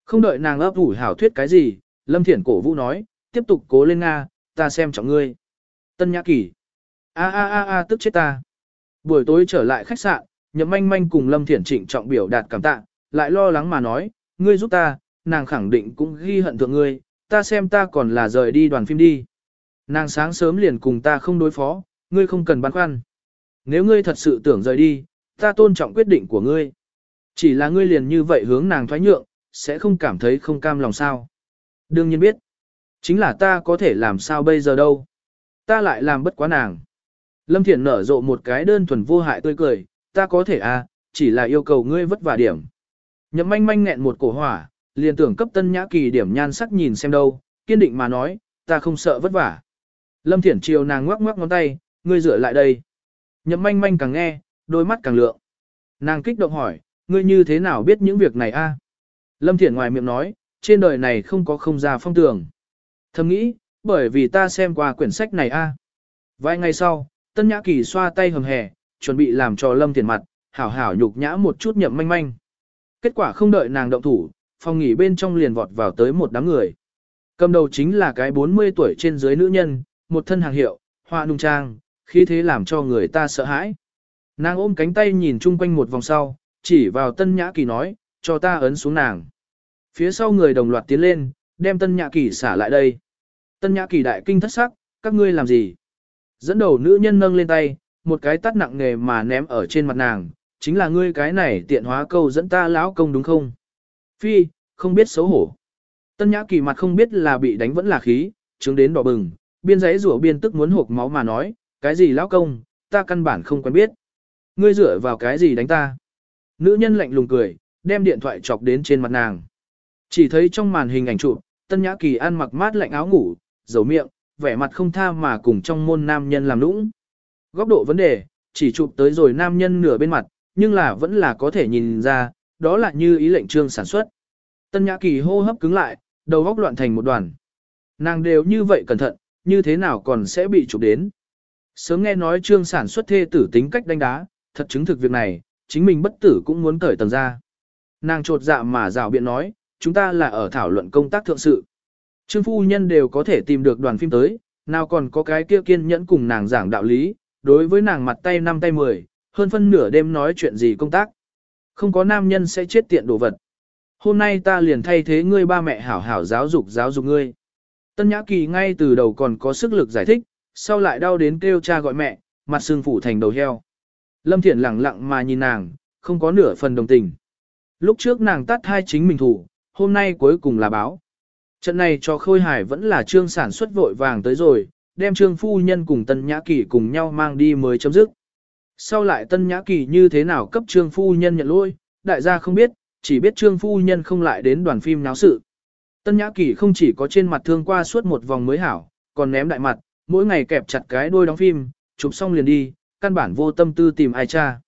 Không đợi nàng ấp ủ hảo thuyết cái gì, Lâm Thiển cổ vũ nói, tiếp tục cố lên Nga, ta xem trọng ngươi. Tân Nhã Kỳ. A a a a tức chết ta. Buổi tối trở lại khách sạn, Nhậm Manh Manh cùng Lâm Thiển trịnh trọng biểu đạt cảm tạ, lại lo lắng mà nói, ngươi giúp ta, nàng khẳng định cũng ghi hận thượng ngươi, ta xem ta còn là rời đi đoàn phim đi. Nàng sáng sớm liền cùng ta không đối phó, ngươi không cần băn khoăn. Nếu ngươi thật sự tưởng rời đi, ta tôn trọng quyết định của ngươi. Chỉ là ngươi liền như vậy hướng nàng thoái nhượng, sẽ không cảm thấy không cam lòng sao. Đương nhiên biết. Chính là ta có thể làm sao bây giờ đâu. Ta lại làm bất quá nàng. Lâm Thiển nở rộ một cái đơn thuần vô hại tươi cười, ta có thể à, chỉ là yêu cầu ngươi vất vả điểm. Nhậm manh manh nghẹn một cổ hỏa, liền tưởng cấp tân nhã kỳ điểm nhan sắc nhìn xem đâu, kiên định mà nói, ta không sợ vất vả. Lâm Thiển chiều nàng ngoắc ngoắc ngón tay, ngươi rửa lại đây. Nhậm manh manh càng nghe, đôi mắt càng lượng. Nàng kích động hỏi, ngươi như thế nào biết những việc này a? Lâm Thiển ngoài miệng nói, trên đời này không có không ra phong tường. Thầm nghĩ, bởi vì ta xem qua quyển sách này a. Vài ngày sau, Tân Nhã Kỳ xoa tay hầm hè, chuẩn bị làm cho Lâm tiền mặt, hảo hảo nhục nhã một chút nhậm manh manh. Kết quả không đợi nàng động thủ, phòng nghỉ bên trong liền vọt vào tới một đám người. Cầm đầu chính là cái 40 tuổi trên dưới nữ nhân, một thân hàng hiệu, hoa nung trang, khí thế làm cho người ta sợ hãi. Nàng ôm cánh tay nhìn chung quanh một vòng sau, chỉ vào Tân Nhã Kỳ nói, cho ta ấn xuống nàng. Phía sau người đồng loạt tiến lên, đem Tân Nhã Kỳ xả lại đây. Tân Nhã Kỳ đại kinh thất sắc, các ngươi làm gì? Dẫn đầu nữ nhân nâng lên tay, một cái tát nặng nghề mà ném ở trên mặt nàng, chính là ngươi cái này tiện hóa câu dẫn ta lão công đúng không? Phi, không biết xấu hổ. Tân Nhã Kỳ mặt không biết là bị đánh vẫn là khí, chứng đến đỏ bừng, biên giấy rủa biên tức muốn hộp máu mà nói, cái gì lão công, ta căn bản không quen biết. Ngươi dựa vào cái gì đánh ta? Nữ nhân lạnh lùng cười, đem điện thoại chọc đến trên mặt nàng. Chỉ thấy trong màn hình ảnh chụp, Tân Nhã Kỳ ăn mặc mát lạnh áo ngủ, dầu miệng, vẻ mặt không tha mà cùng trong môn nam nhân làm nũng. Góc độ vấn đề, chỉ chụp tới rồi nam nhân nửa bên mặt, nhưng là vẫn là có thể nhìn ra, đó là như ý lệnh trương sản xuất. Tân Nhã Kỳ hô hấp cứng lại, đầu góc loạn thành một đoàn. Nàng đều như vậy cẩn thận, như thế nào còn sẽ bị chụp đến. Sớm nghe nói trương sản xuất thê tử tính cách đánh đá, thật chứng thực việc này, chính mình bất tử cũng muốn cởi tầng ra. Nàng trột dạ mà rào biện nói, chúng ta là ở thảo luận công tác thượng sự. Trương phu nhân đều có thể tìm được đoàn phim tới, nào còn có cái kia kiên nhẫn cùng nàng giảng đạo lý, đối với nàng mặt tay năm tay mười, hơn phân nửa đêm nói chuyện gì công tác. Không có nam nhân sẽ chết tiện đồ vật. Hôm nay ta liền thay thế ngươi ba mẹ hảo hảo giáo dục giáo dục ngươi. Tân Nhã Kỳ ngay từ đầu còn có sức lực giải thích, sau lại đau đến kêu cha gọi mẹ, mặt sưng phủ thành đầu heo. Lâm Thiển lặng lặng mà nhìn nàng, không có nửa phần đồng tình. Lúc trước nàng tắt hai chính mình thủ, hôm nay cuối cùng là báo. Trận này cho Khôi Hải vẫn là trương sản xuất vội vàng tới rồi, đem trương phu nhân cùng Tân Nhã Kỳ cùng nhau mang đi mới chấm dứt. Sau lại Tân Nhã Kỳ như thế nào cấp trương phu nhân nhận lôi, đại gia không biết, chỉ biết trương phu nhân không lại đến đoàn phim náo sự. Tân Nhã Kỳ không chỉ có trên mặt thương qua suốt một vòng mới hảo, còn ném đại mặt, mỗi ngày kẹp chặt cái đôi đóng phim, chụp xong liền đi, căn bản vô tâm tư tìm ai cha.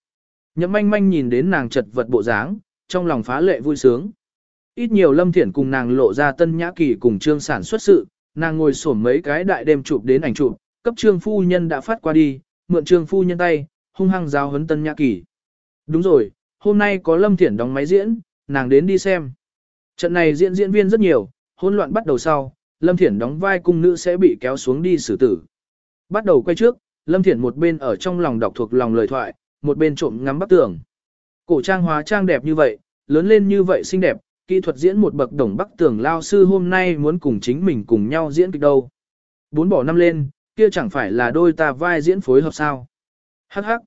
Nhậm manh manh nhìn đến nàng chật vật bộ dáng, trong lòng phá lệ vui sướng. Ít nhiều lâm thiển cùng nàng lộ ra tân nhã kỳ cùng trương sản xuất sự, nàng ngồi sổm mấy cái đại đêm chụp đến ảnh chụp, cấp trương phu nhân đã phát qua đi, mượn trương phu nhân tay, hung hăng giáo huấn tân nhã kỳ. Đúng rồi, hôm nay có lâm thiển đóng máy diễn, nàng đến đi xem. Trận này diễn diễn viên rất nhiều, hỗn loạn bắt đầu sau, lâm thiển đóng vai cung nữ sẽ bị kéo xuống đi xử tử. Bắt đầu quay trước, lâm thiển một bên ở trong lòng đọc thuộc lòng lời thoại, một bên trộm ngắm bắt tường. Cổ trang hóa trang đẹp như vậy, lớn lên như vậy xinh đẹp, kỹ thuật diễn một bậc đồng bắc tường lao sư hôm nay muốn cùng chính mình cùng nhau diễn kịch đâu. Bốn bỏ năm lên, kia chẳng phải là đôi ta vai diễn phối hợp sao. Hắc hắc.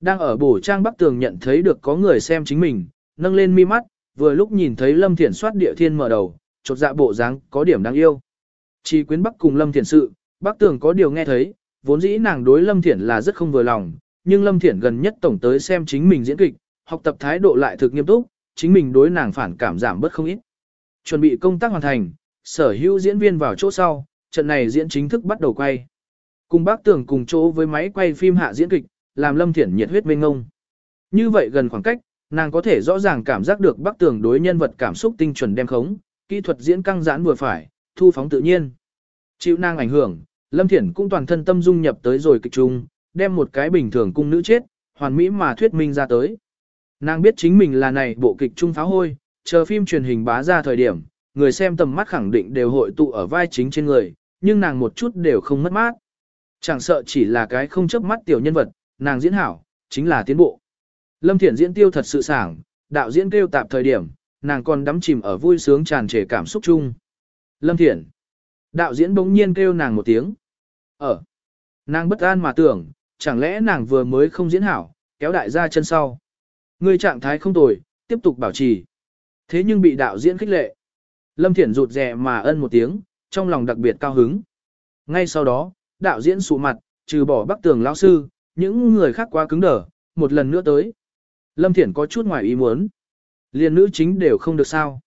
Đang ở bổ trang bắc tường nhận thấy được có người xem chính mình, nâng lên mi mắt, vừa lúc nhìn thấy Lâm Thiển soát địa thiên mở đầu, chột dạ bộ dáng có điểm đáng yêu. Chỉ quyến bắc cùng Lâm Thiển sự, bắc tường có điều nghe thấy, vốn dĩ nàng đối Lâm Thiển là rất không vừa lòng, nhưng Lâm Thiển gần nhất tổng tới xem chính mình diễn kịch, học tập thái độ lại thực nghiêm túc, chính mình đối nàng phản cảm giảm bớt không ít. Chuẩn bị công tác hoàn thành, sở hữu diễn viên vào chỗ sau, trận này diễn chính thức bắt đầu quay. Cùng bác tưởng cùng chỗ với máy quay phim hạ diễn kịch, làm Lâm Thiển nhiệt huyết mênh ngông. Như vậy gần khoảng cách, nàng có thể rõ ràng cảm giác được bác tưởng đối nhân vật cảm xúc tinh chuẩn đem khống, kỹ thuật diễn căng giãn vừa phải, thu phóng tự nhiên. Chịu nàng ảnh hưởng, Lâm Thiển cũng toàn thân tâm dung nhập tới rồi kịch trung, đem một cái bình thường cung nữ chết, hoàn mỹ mà thuyết minh ra tới. Nàng biết chính mình là này bộ kịch trung pháo hôi, chờ phim truyền hình bá ra thời điểm, người xem tầm mắt khẳng định đều hội tụ ở vai chính trên người, nhưng nàng một chút đều không mất mát. Chẳng sợ chỉ là cái không chấp mắt tiểu nhân vật, nàng diễn hảo, chính là tiến bộ. Lâm Thiển diễn tiêu thật sự sảng, đạo diễn kêu tạp thời điểm, nàng còn đắm chìm ở vui sướng tràn trề cảm xúc chung. Lâm Thiển. Đạo diễn bỗng nhiên kêu nàng một tiếng. Ở. Nàng bất an mà tưởng, chẳng lẽ nàng vừa mới không diễn hảo, kéo đại ra chân sau. Người trạng thái không tồi, tiếp tục bảo trì. Thế nhưng bị đạo diễn khích lệ. Lâm Thiển rụt rè mà ân một tiếng, trong lòng đặc biệt cao hứng. Ngay sau đó, đạo diễn sụ mặt, trừ bỏ bắc tường lão sư, những người khác quá cứng đờ, một lần nữa tới. Lâm Thiển có chút ngoài ý muốn. Liên nữ chính đều không được sao.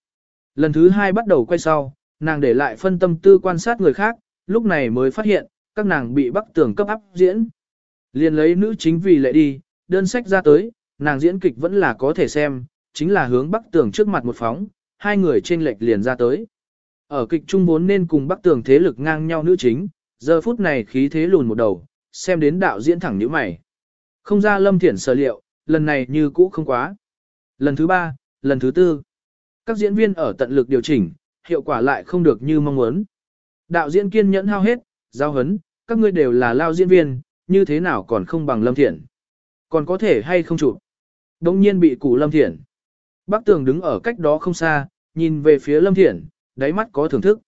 Lần thứ hai bắt đầu quay sau, nàng để lại phân tâm tư quan sát người khác, lúc này mới phát hiện, các nàng bị bắc tường cấp áp diễn. Liên lấy nữ chính vì lệ đi, đơn sách ra tới, nàng diễn kịch vẫn là có thể xem, chính là hướng bắc tường trước mặt một phóng, hai người trên lệch liền ra tới. Ở kịch trung vốn nên cùng bắc tường thế lực ngang nhau nữ chính, giờ phút này khí thế lùn một đầu, xem đến đạo diễn thẳng nhíu mày. Không ra lâm thiển sở liệu, lần này như cũ không quá. Lần thứ ba, lần thứ tư, các diễn viên ở tận lực điều chỉnh, hiệu quả lại không được như mong muốn. Đạo diễn kiên nhẫn hao hết, giao hấn, các ngươi đều là lao diễn viên, như thế nào còn không bằng lâm thiển. Còn có thể hay không chụp. Đông nhiên bị cụ lâm thiển. Bác tường đứng ở cách đó không xa, nhìn về phía lâm thiển, đáy mắt có thưởng thức.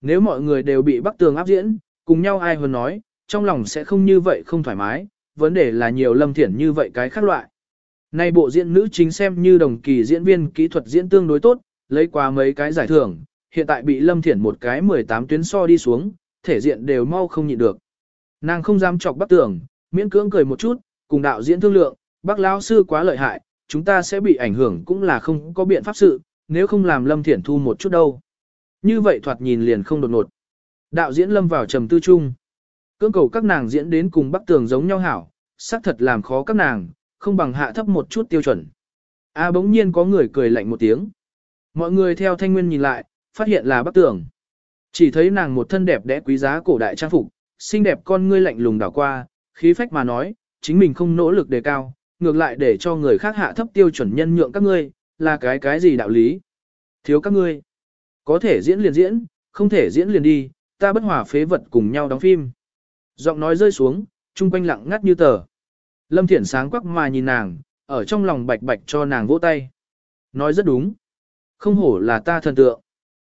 Nếu mọi người đều bị bác tường áp diễn, cùng nhau ai hơn nói, trong lòng sẽ không như vậy không thoải mái, vấn đề là nhiều lâm thiển như vậy cái khác loại. Nay bộ diễn nữ chính xem như đồng kỳ diễn viên kỹ thuật diễn tương đối tốt, lấy qua mấy cái giải thưởng, hiện tại bị lâm thiển một cái 18 tuyến so đi xuống, thể diện đều mau không nhịn được. Nàng không dám chọc bác tường, miễn cưỡng cười một chút, cùng đạo diễn thương lượng, bác lão sư quá lợi hại, chúng ta sẽ bị ảnh hưởng cũng là không có biện pháp sự, nếu không làm Lâm Thiển Thu một chút đâu. Như vậy thoạt nhìn liền không đột ngột. Đạo diễn Lâm vào trầm tư chung. Cưỡng cầu các nàng diễn đến cùng Bắc Tường giống nhau hảo, xác thật làm khó các nàng, không bằng hạ thấp một chút tiêu chuẩn. A bỗng nhiên có người cười lạnh một tiếng. Mọi người theo thanh nguyên nhìn lại, phát hiện là bác tường. Chỉ thấy nàng một thân đẹp đẽ quý giá cổ đại trang phục, xinh đẹp con ngươi lạnh lùng đảo qua, khí phách mà nói, chính mình không nỗ lực đề cao, ngược lại để cho người khác hạ thấp tiêu chuẩn nhân nhượng các ngươi, là cái cái gì đạo lý. Thiếu các ngươi. Có thể diễn liền diễn, không thể diễn liền đi, ta bất hòa phế vật cùng nhau đóng phim. Giọng nói rơi xuống, chung quanh lặng ngắt như tờ. Lâm Thiển sáng quắc mà nhìn nàng, ở trong lòng bạch bạch cho nàng vỗ tay. Nói rất đúng. Không hổ là ta thần tượng.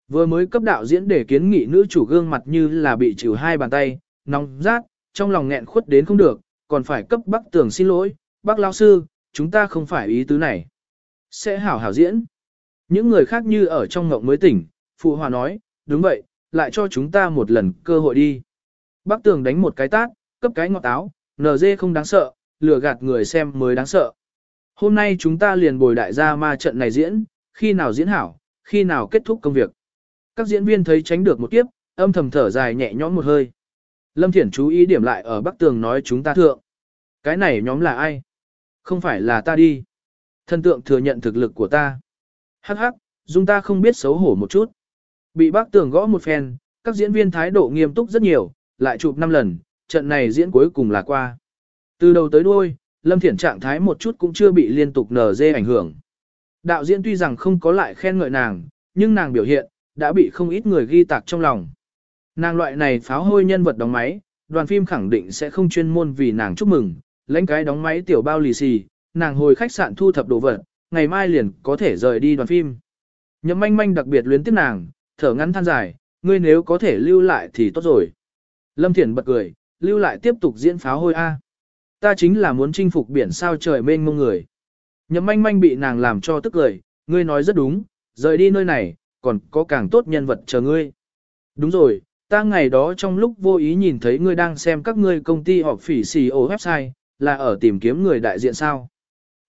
Vừa mới cấp đạo diễn để kiến nghị nữ chủ gương mặt như là bị chịu hai bàn tay, nóng rát, trong lòng nghẹn khuất đến không được, còn phải cấp bác tưởng xin lỗi, bác lao sư, chúng ta không phải ý tứ này. Sẽ hảo hảo diễn. Những người khác như ở trong ngộng mới tỉnh, phụ hòa nói, đúng vậy, lại cho chúng ta một lần cơ hội đi. Bác tường đánh một cái tát, cấp cái ngọt áo, NG không đáng sợ, lừa gạt người xem mới đáng sợ. Hôm nay chúng ta liền bồi đại gia ma trận này diễn, khi nào diễn hảo, khi nào kết thúc công việc. Các diễn viên thấy tránh được một kiếp, âm thầm thở dài nhẹ nhõm một hơi. Lâm Thiển chú ý điểm lại ở Bắc Tường nói chúng ta thượng. Cái này nhóm là ai? Không phải là ta đi. thần tượng thừa nhận thực lực của ta. Hắc hắc, dung ta không biết xấu hổ một chút. Bị bác tường gõ một phen, các diễn viên thái độ nghiêm túc rất nhiều, lại chụp 5 lần, trận này diễn cuối cùng là qua. Từ đầu tới đuôi, Lâm Thiển trạng thái một chút cũng chưa bị liên tục nở dê ảnh hưởng. Đạo diễn tuy rằng không có lại khen ngợi nàng, nhưng nàng biểu hiện, đã bị không ít người ghi tạc trong lòng. Nàng loại này pháo hôi nhân vật đóng máy, đoàn phim khẳng định sẽ không chuyên môn vì nàng chúc mừng, lãnh cái đóng máy tiểu bao lì xì, nàng hồi khách sạn thu thập đồ vật, ngày mai liền có thể rời đi đoàn phim. Nhậm manh manh đặc biệt luyến tiếc nàng, thở ngắn than dài, ngươi nếu có thể lưu lại thì tốt rồi. Lâm Thiển bật cười, lưu lại tiếp tục diễn pháo hôi A. Ta chính là muốn chinh phục biển sao trời mênh mông người. Nhậm manh manh bị nàng làm cho tức cười, ngươi nói rất đúng, rời đi nơi này, còn có càng tốt nhân vật chờ ngươi. Đúng rồi, ta ngày đó trong lúc vô ý nhìn thấy ngươi đang xem các ngươi công ty họp phỉ xì ổ website, là ở tìm kiếm người đại diện sao.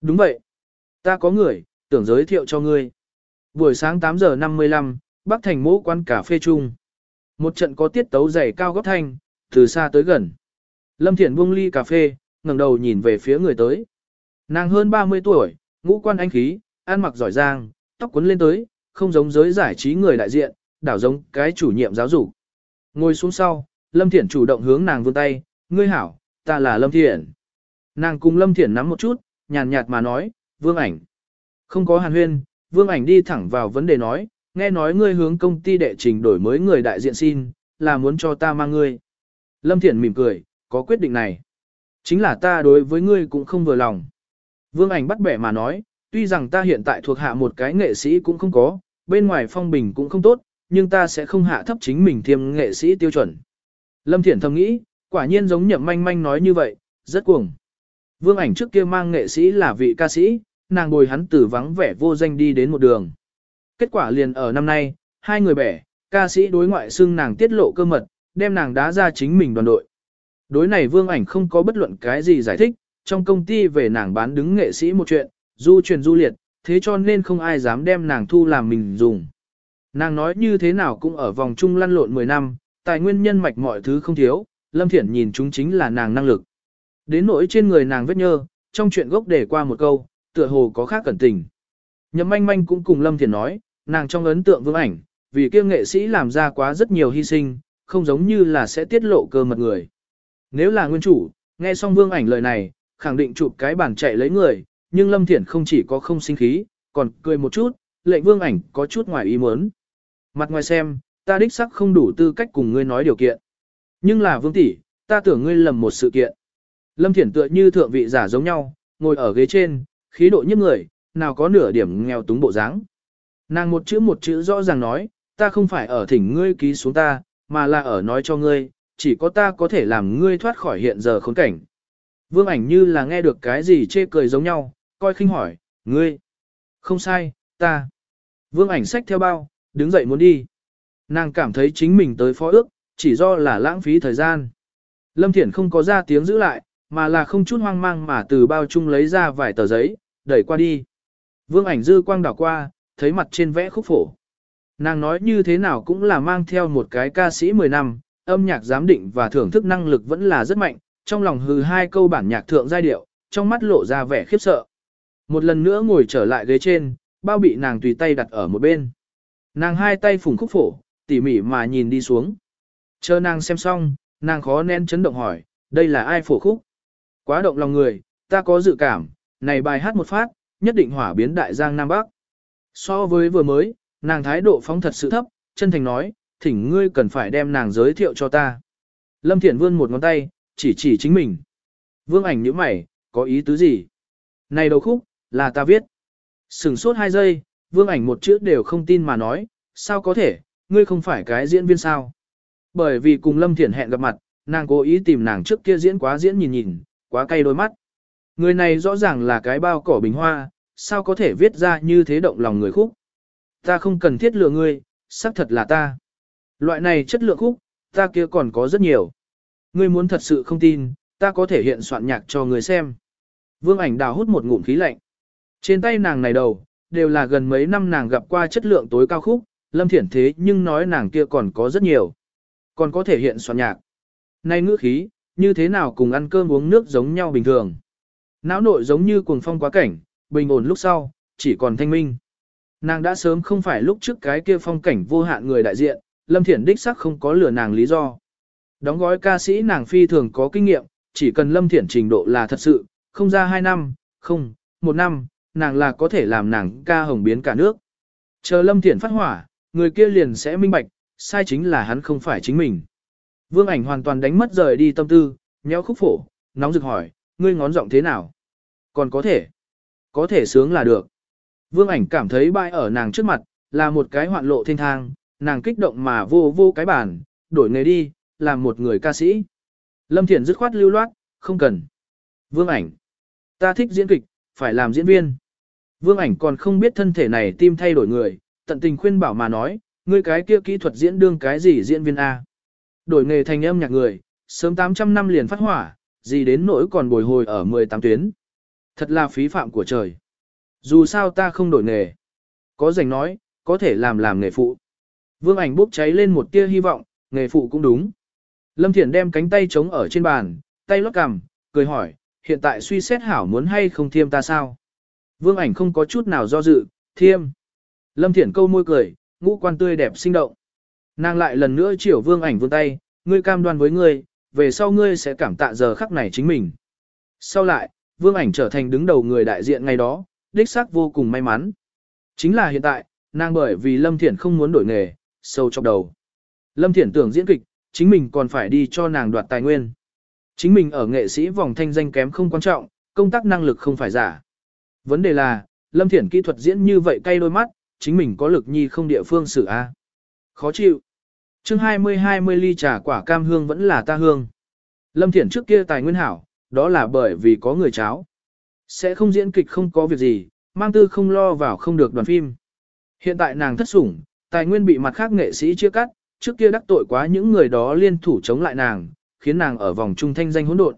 Đúng vậy. Ta có người, tưởng giới thiệu cho ngươi. Buổi sáng 8 giờ 55, Bắc Thành mỗ quán cà phê chung. Một trận có tiết tấu dày cao góc thanh, từ xa tới gần. Lâm Thiển buông ly cà phê, ngẩng đầu nhìn về phía người tới. Nàng hơn 30 tuổi, ngũ quan anh khí, ăn mặc giỏi giang, tóc cuốn lên tới, không giống giới giải trí người đại diện, đảo giống cái chủ nhiệm giáo dục. Ngồi xuống sau, Lâm Thiển chủ động hướng nàng vươn tay, ngươi hảo, ta là Lâm Thiển. Nàng cùng Lâm Thiển nắm một chút, nhàn nhạt mà nói, vương ảnh. Không có hàn huyên, vương ảnh đi thẳng vào vấn đề nói, nghe nói ngươi hướng công ty đệ trình đổi mới người đại diện xin, là muốn cho ta mang ngươi. Lâm Thiển mỉm cười, có quyết định này. Chính là ta đối với ngươi cũng không vừa lòng. Vương ảnh bắt bẻ mà nói, tuy rằng ta hiện tại thuộc hạ một cái nghệ sĩ cũng không có, bên ngoài phong bình cũng không tốt, nhưng ta sẽ không hạ thấp chính mình thiêm nghệ sĩ tiêu chuẩn. Lâm Thiển thầm nghĩ, quả nhiên giống nhậm manh manh nói như vậy, rất cuồng. Vương ảnh trước kia mang nghệ sĩ là vị ca sĩ, nàng bồi hắn từ vắng vẻ vô danh đi đến một đường. Kết quả liền ở năm nay, hai người bẻ, ca sĩ đối ngoại xưng nàng tiết lộ cơ mật, đem nàng đá ra chính mình đoàn đội. Đối này vương ảnh không có bất luận cái gì giải thích, trong công ty về nàng bán đứng nghệ sĩ một chuyện, du truyền du liệt, thế cho nên không ai dám đem nàng thu làm mình dùng. Nàng nói như thế nào cũng ở vòng chung lăn lộn 10 năm, tài nguyên nhân mạch mọi thứ không thiếu, Lâm Thiển nhìn chúng chính là nàng năng lực. Đến nỗi trên người nàng vết nhơ, trong chuyện gốc để qua một câu, tựa hồ có khác cẩn tình. Nhậm manh manh cũng cùng Lâm Thiển nói, nàng trong ấn tượng vương ảnh, vì kia nghệ sĩ làm ra quá rất nhiều hy sinh, không giống như là sẽ tiết lộ cơ mật người. Nếu là nguyên chủ, nghe xong vương ảnh lời này, khẳng định chụp cái bản chạy lấy người, nhưng Lâm Thiển không chỉ có không sinh khí, còn cười một chút, lệnh vương ảnh có chút ngoài ý muốn. Mặt ngoài xem, ta đích sắc không đủ tư cách cùng ngươi nói điều kiện. Nhưng là vương tỷ, ta tưởng ngươi lầm một sự kiện. Lâm Thiển tựa như thượng vị giả giống nhau, ngồi ở ghế trên, khí độ nhức người, nào có nửa điểm nghèo túng bộ dáng. Nàng một chữ một chữ rõ ràng nói, ta không phải ở thỉnh ngươi ký xuống ta, mà là ở nói cho ngươi, chỉ có ta có thể làm ngươi thoát khỏi hiện giờ khốn cảnh. Vương ảnh như là nghe được cái gì chê cười giống nhau, coi khinh hỏi, ngươi. Không sai, ta. Vương ảnh sách theo bao, đứng dậy muốn đi. Nàng cảm thấy chính mình tới phó ước, chỉ do là lãng phí thời gian. Lâm Thiển không có ra tiếng giữ lại, mà là không chút hoang mang mà từ bao chung lấy ra vài tờ giấy, đẩy qua đi. Vương ảnh dư quang đảo qua, thấy mặt trên vẽ khúc phổ. Nàng nói như thế nào cũng là mang theo một cái ca sĩ 10 năm, âm nhạc giám định và thưởng thức năng lực vẫn là rất mạnh, trong lòng hừ hai câu bản nhạc thượng giai điệu, trong mắt lộ ra vẻ khiếp sợ. Một lần nữa ngồi trở lại ghế trên, bao bị nàng tùy tay đặt ở một bên. Nàng hai tay phùng khúc phổ, tỉ mỉ mà nhìn đi xuống. Chờ nàng xem xong, nàng khó nén chấn động hỏi, đây là ai phổ khúc? Quá động lòng người, ta có dự cảm, này bài hát một phát, nhất định hỏa biến đại giang Nam Bắc. So với vừa mới, nàng thái độ phóng thật sự thấp, chân thành nói, thỉnh ngươi cần phải đem nàng giới thiệu cho ta. Lâm Thiển vươn một ngón tay, chỉ chỉ chính mình. Vương ảnh như mày, có ý tứ gì? Này đầu khúc, là ta viết. Sừng sốt hai giây, vương ảnh một chữ đều không tin mà nói, sao có thể, ngươi không phải cái diễn viên sao? Bởi vì cùng Lâm Thiển hẹn gặp mặt, nàng cố ý tìm nàng trước kia diễn quá diễn nhìn nhìn, quá cay đôi mắt. Người này rõ ràng là cái bao cỏ bình hoa, sao có thể viết ra như thế động lòng người khúc. Ta không cần thiết lừa ngươi, xác thật là ta. Loại này chất lượng khúc, ta kia còn có rất nhiều. Ngươi muốn thật sự không tin, ta có thể hiện soạn nhạc cho ngươi xem. Vương ảnh đào hút một ngụm khí lạnh. Trên tay nàng này đầu, đều là gần mấy năm nàng gặp qua chất lượng tối cao khúc, lâm thiển thế nhưng nói nàng kia còn có rất nhiều. Còn có thể hiện soạn nhạc. Nay ngữ khí, như thế nào cùng ăn cơm uống nước giống nhau bình thường. Não nội giống như cuồng phong quá cảnh, bình ổn lúc sau, chỉ còn thanh minh. Nàng đã sớm không phải lúc trước cái kia phong cảnh vô hạn người đại diện, Lâm Thiển đích sắc không có lừa nàng lý do. Đóng gói ca sĩ nàng phi thường có kinh nghiệm, chỉ cần Lâm Thiển trình độ là thật sự, không ra 2 năm, không, 1 năm, nàng là có thể làm nàng ca hồng biến cả nước. Chờ Lâm Thiển phát hỏa, người kia liền sẽ minh bạch, sai chính là hắn không phải chính mình. Vương ảnh hoàn toàn đánh mất rời đi tâm tư, nhéo khúc phổ, nóng rực hỏi, ngươi ngón giọng thế nào? Còn có thể, có thể sướng là được. Vương ảnh cảm thấy bại ở nàng trước mặt, là một cái hoạn lộ thiên thang, nàng kích động mà vô vô cái bản, đổi nghề đi, làm một người ca sĩ. Lâm Thiển dứt khoát lưu loát, không cần. Vương ảnh, ta thích diễn kịch, phải làm diễn viên. Vương ảnh còn không biết thân thể này tim thay đổi người, tận tình khuyên bảo mà nói, ngươi cái kia kỹ thuật diễn đương cái gì diễn viên A. Đổi nghề thành âm nhạc người, sớm 800 năm liền phát hỏa, gì đến nỗi còn bồi hồi ở 18 tuyến. Thật là phí phạm của trời. Dù sao ta không đổi nghề. Có rảnh nói, có thể làm làm nghề phụ. Vương ảnh bốc cháy lên một tia hy vọng, nghề phụ cũng đúng. Lâm Thiển đem cánh tay chống ở trên bàn, tay lót cằm, cười hỏi, hiện tại suy xét hảo muốn hay không thiêm ta sao? Vương ảnh không có chút nào do dự, thiêm. Lâm Thiển câu môi cười, ngũ quan tươi đẹp sinh động. Nàng lại lần nữa chiều vương ảnh vương tay, ngươi cam đoan với ngươi, về sau ngươi sẽ cảm tạ giờ khắc này chính mình. Sau lại, vương ảnh trở thành đứng đầu người đại diện ngày đó, đích xác vô cùng may mắn. Chính là hiện tại, nàng bởi vì Lâm Thiển không muốn đổi nghề, sâu trong đầu. Lâm Thiển tưởng diễn kịch, chính mình còn phải đi cho nàng đoạt tài nguyên. Chính mình ở nghệ sĩ vòng thanh danh kém không quan trọng, công tác năng lực không phải giả. Vấn đề là, Lâm Thiển kỹ thuật diễn như vậy cay đôi mắt, chính mình có lực nhi không địa phương xử A. Khó chịu. chương 20-20 ly trà quả cam hương vẫn là ta hương. Lâm Thiển trước kia tài nguyên hảo, đó là bởi vì có người cháo. Sẽ không diễn kịch không có việc gì, mang tư không lo vào không được đoàn phim. Hiện tại nàng thất sủng, tài nguyên bị mặt khác nghệ sĩ chia cắt, trước kia đắc tội quá những người đó liên thủ chống lại nàng, khiến nàng ở vòng trung thanh danh hỗn độn.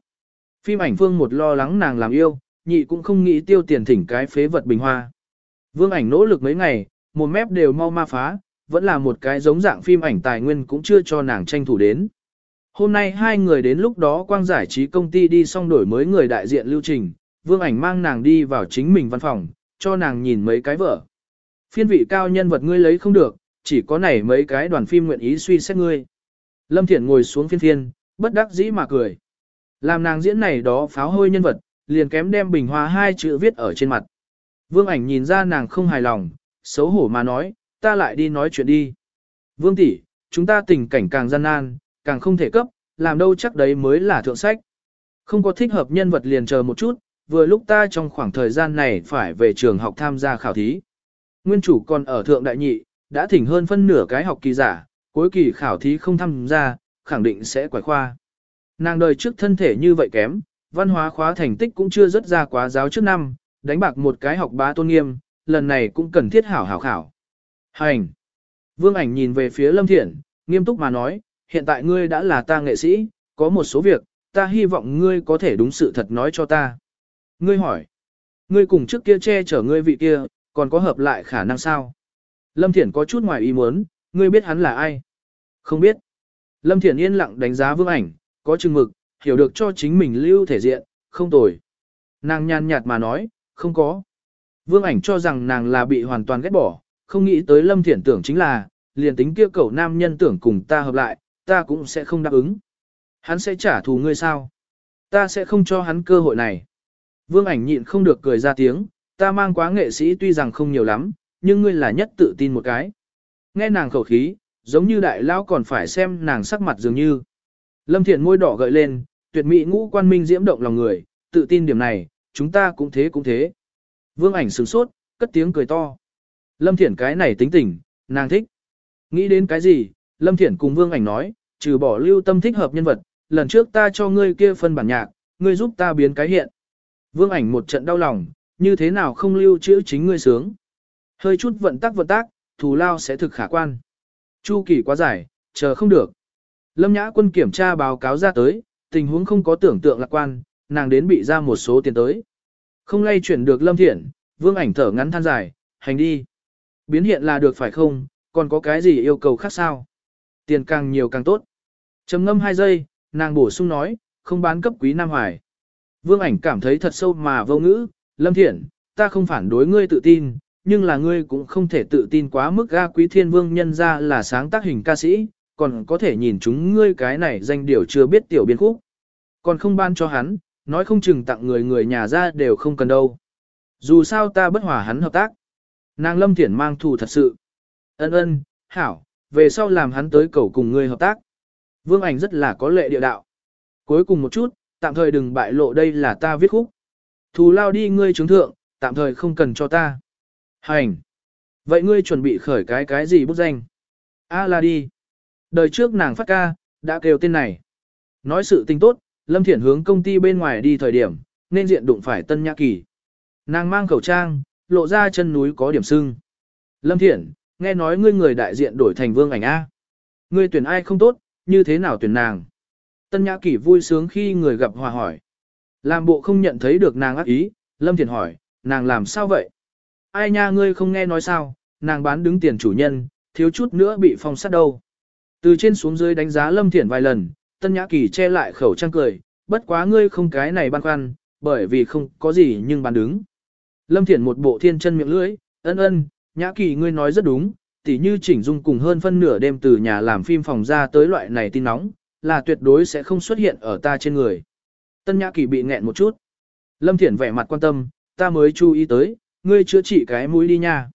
Phim ảnh vương một lo lắng nàng làm yêu, nhị cũng không nghĩ tiêu tiền thỉnh cái phế vật bình hoa. Vương ảnh nỗ lực mấy ngày, một mép đều mau ma phá, vẫn là một cái giống dạng phim ảnh tài nguyên cũng chưa cho nàng tranh thủ đến. Hôm nay hai người đến lúc đó quang giải trí công ty đi xong đổi mới người đại diện lưu trình, vương ảnh mang nàng đi vào chính mình văn phòng, cho nàng nhìn mấy cái vở. Phiên vị cao nhân vật ngươi lấy không được, chỉ có này mấy cái đoàn phim nguyện ý suy xét ngươi. Lâm Thiển ngồi xuống phiên phiên, bất đắc dĩ mà cười. Làm nàng diễn này đó pháo hôi nhân vật, liền kém đem bình hoa hai chữ viết ở trên mặt. Vương ảnh nhìn ra nàng không hài lòng, xấu hổ mà nói, ta lại đi nói chuyện đi. Vương tỷ, chúng ta tình cảnh càng gian nan, càng không thể cấp, làm đâu chắc đấy mới là thượng sách. Không có thích hợp nhân vật liền chờ một chút, vừa lúc ta trong khoảng thời gian này phải về trường học tham gia khảo thí. Nguyên chủ còn ở thượng đại nhị, đã thỉnh hơn phân nửa cái học kỳ giả, cuối kỳ khảo thí không tham gia, khẳng định sẽ quải khoa. Nàng đời trước thân thể như vậy kém, văn hóa khóa thành tích cũng chưa rất ra quá giáo trước năm, đánh bạc một cái học bá tôn nghiêm, lần này cũng cần thiết hảo hảo khảo. Hành! Vương ảnh nhìn về phía Lâm Thiển, nghiêm túc mà nói, hiện tại ngươi đã là ta nghệ sĩ, có một số việc, ta hy vọng ngươi có thể đúng sự thật nói cho ta. Ngươi hỏi, ngươi cùng trước kia che chở ngươi vị kia, còn có hợp lại khả năng sao? Lâm Thiển có chút ngoài ý muốn, ngươi biết hắn là ai? Không biết. Lâm Thiển yên lặng đánh giá vương ảnh, có chừng mực, hiểu được cho chính mình lưu thể diện, không tồi. Nàng nhàn nhạt mà nói, không có. Vương ảnh cho rằng nàng là bị hoàn toàn ghét bỏ, không nghĩ tới Lâm Thiển tưởng chính là, liền tính kia cậu nam nhân tưởng cùng ta hợp lại, ta cũng sẽ không đáp ứng. Hắn sẽ trả thù ngươi sao? Ta sẽ không cho hắn cơ hội này. Vương ảnh nhịn không được cười ra tiếng, ta mang quá nghệ sĩ tuy rằng không nhiều lắm, nhưng ngươi là nhất tự tin một cái. Nghe nàng khẩu khí, giống như đại lao còn phải xem nàng sắc mặt dường như. Lâm Thiện môi đỏ gợi lên, tuyệt mỹ ngũ quan minh diễm động lòng người, tự tin điểm này, chúng ta cũng thế cũng thế. Vương ảnh sửng sốt, cất tiếng cười to. Lâm Thiển cái này tính tình, nàng thích. Nghĩ đến cái gì, Lâm Thiển cùng Vương ảnh nói, trừ bỏ lưu tâm thích hợp nhân vật, lần trước ta cho ngươi kia phân bản nhạc, ngươi giúp ta biến cái hiện. Vương ảnh một trận đau lòng, như thế nào không lưu chữ chính ngươi sướng. Hơi chút vận tắc vận tác, thù lao sẽ thực khả quan. Chu kỳ quá dài, chờ không được. Lâm Nhã Quân kiểm tra báo cáo ra tới, tình huống không có tưởng tượng lạc quan, nàng đến bị ra một số tiền tới. Không lay chuyển được Lâm Thiển, Vương ảnh thở ngắn than dài, hành đi. Biến hiện là được phải không, còn có cái gì yêu cầu khác sao? Tiền càng nhiều càng tốt. Trầm ngâm hai giây, nàng bổ sung nói, không bán cấp quý Nam Hoài. Vương ảnh cảm thấy thật sâu mà vô ngữ, Lâm Thiện, ta không phản đối ngươi tự tin, nhưng là ngươi cũng không thể tự tin quá mức ga quý thiên vương nhân ra là sáng tác hình ca sĩ, còn có thể nhìn chúng ngươi cái này danh điều chưa biết tiểu biên khúc. Còn không ban cho hắn, nói không chừng tặng người người nhà ra đều không cần đâu. Dù sao ta bất hòa hắn hợp tác. Nàng Lâm Thiển mang thù thật sự. Ân ân, hảo, về sau làm hắn tới cầu cùng ngươi hợp tác. Vương ảnh rất là có lệ địa đạo. Cuối cùng một chút, tạm thời đừng bại lộ đây là ta viết khúc. Thù lao đi ngươi chứng thượng, tạm thời không cần cho ta. Hành. Vậy ngươi chuẩn bị khởi cái cái gì bút danh? A là đi. Đời trước nàng phát ca, đã kêu tên này. Nói sự tình tốt, Lâm Thiển hướng công ty bên ngoài đi thời điểm, nên diện đụng phải Tân Nhã Kỳ. Nàng mang khẩu trang, lộ ra chân núi có điểm sưng. Lâm Thiển, nghe nói ngươi người đại diện đổi thành vương ảnh A. Ngươi tuyển ai không tốt, như thế nào tuyển nàng? Tân Nhã Kỳ vui sướng khi người gặp hòa hỏi. Làm bộ không nhận thấy được nàng ác ý, Lâm Thiển hỏi, nàng làm sao vậy? Ai nha ngươi không nghe nói sao, nàng bán đứng tiền chủ nhân, thiếu chút nữa bị phong sát đâu. Từ trên xuống dưới đánh giá Lâm Thiển vài lần, Tân Nhã Kỳ che lại khẩu trang cười, bất quá ngươi không cái này băn khoăn, bởi vì không có gì nhưng bán đứng. Lâm Thiển một bộ thiên chân miệng lưỡi, ân ân, Nhã Kỳ ngươi nói rất đúng, tỉ như chỉnh dung cùng hơn phân nửa đêm từ nhà làm phim phòng ra tới loại này tin nóng, là tuyệt đối sẽ không xuất hiện ở ta trên người. Tân Nhã Kỳ bị nghẹn một chút. Lâm Thiển vẻ mặt quan tâm, ta mới chú ý tới, ngươi chữa trị cái mũi đi nha.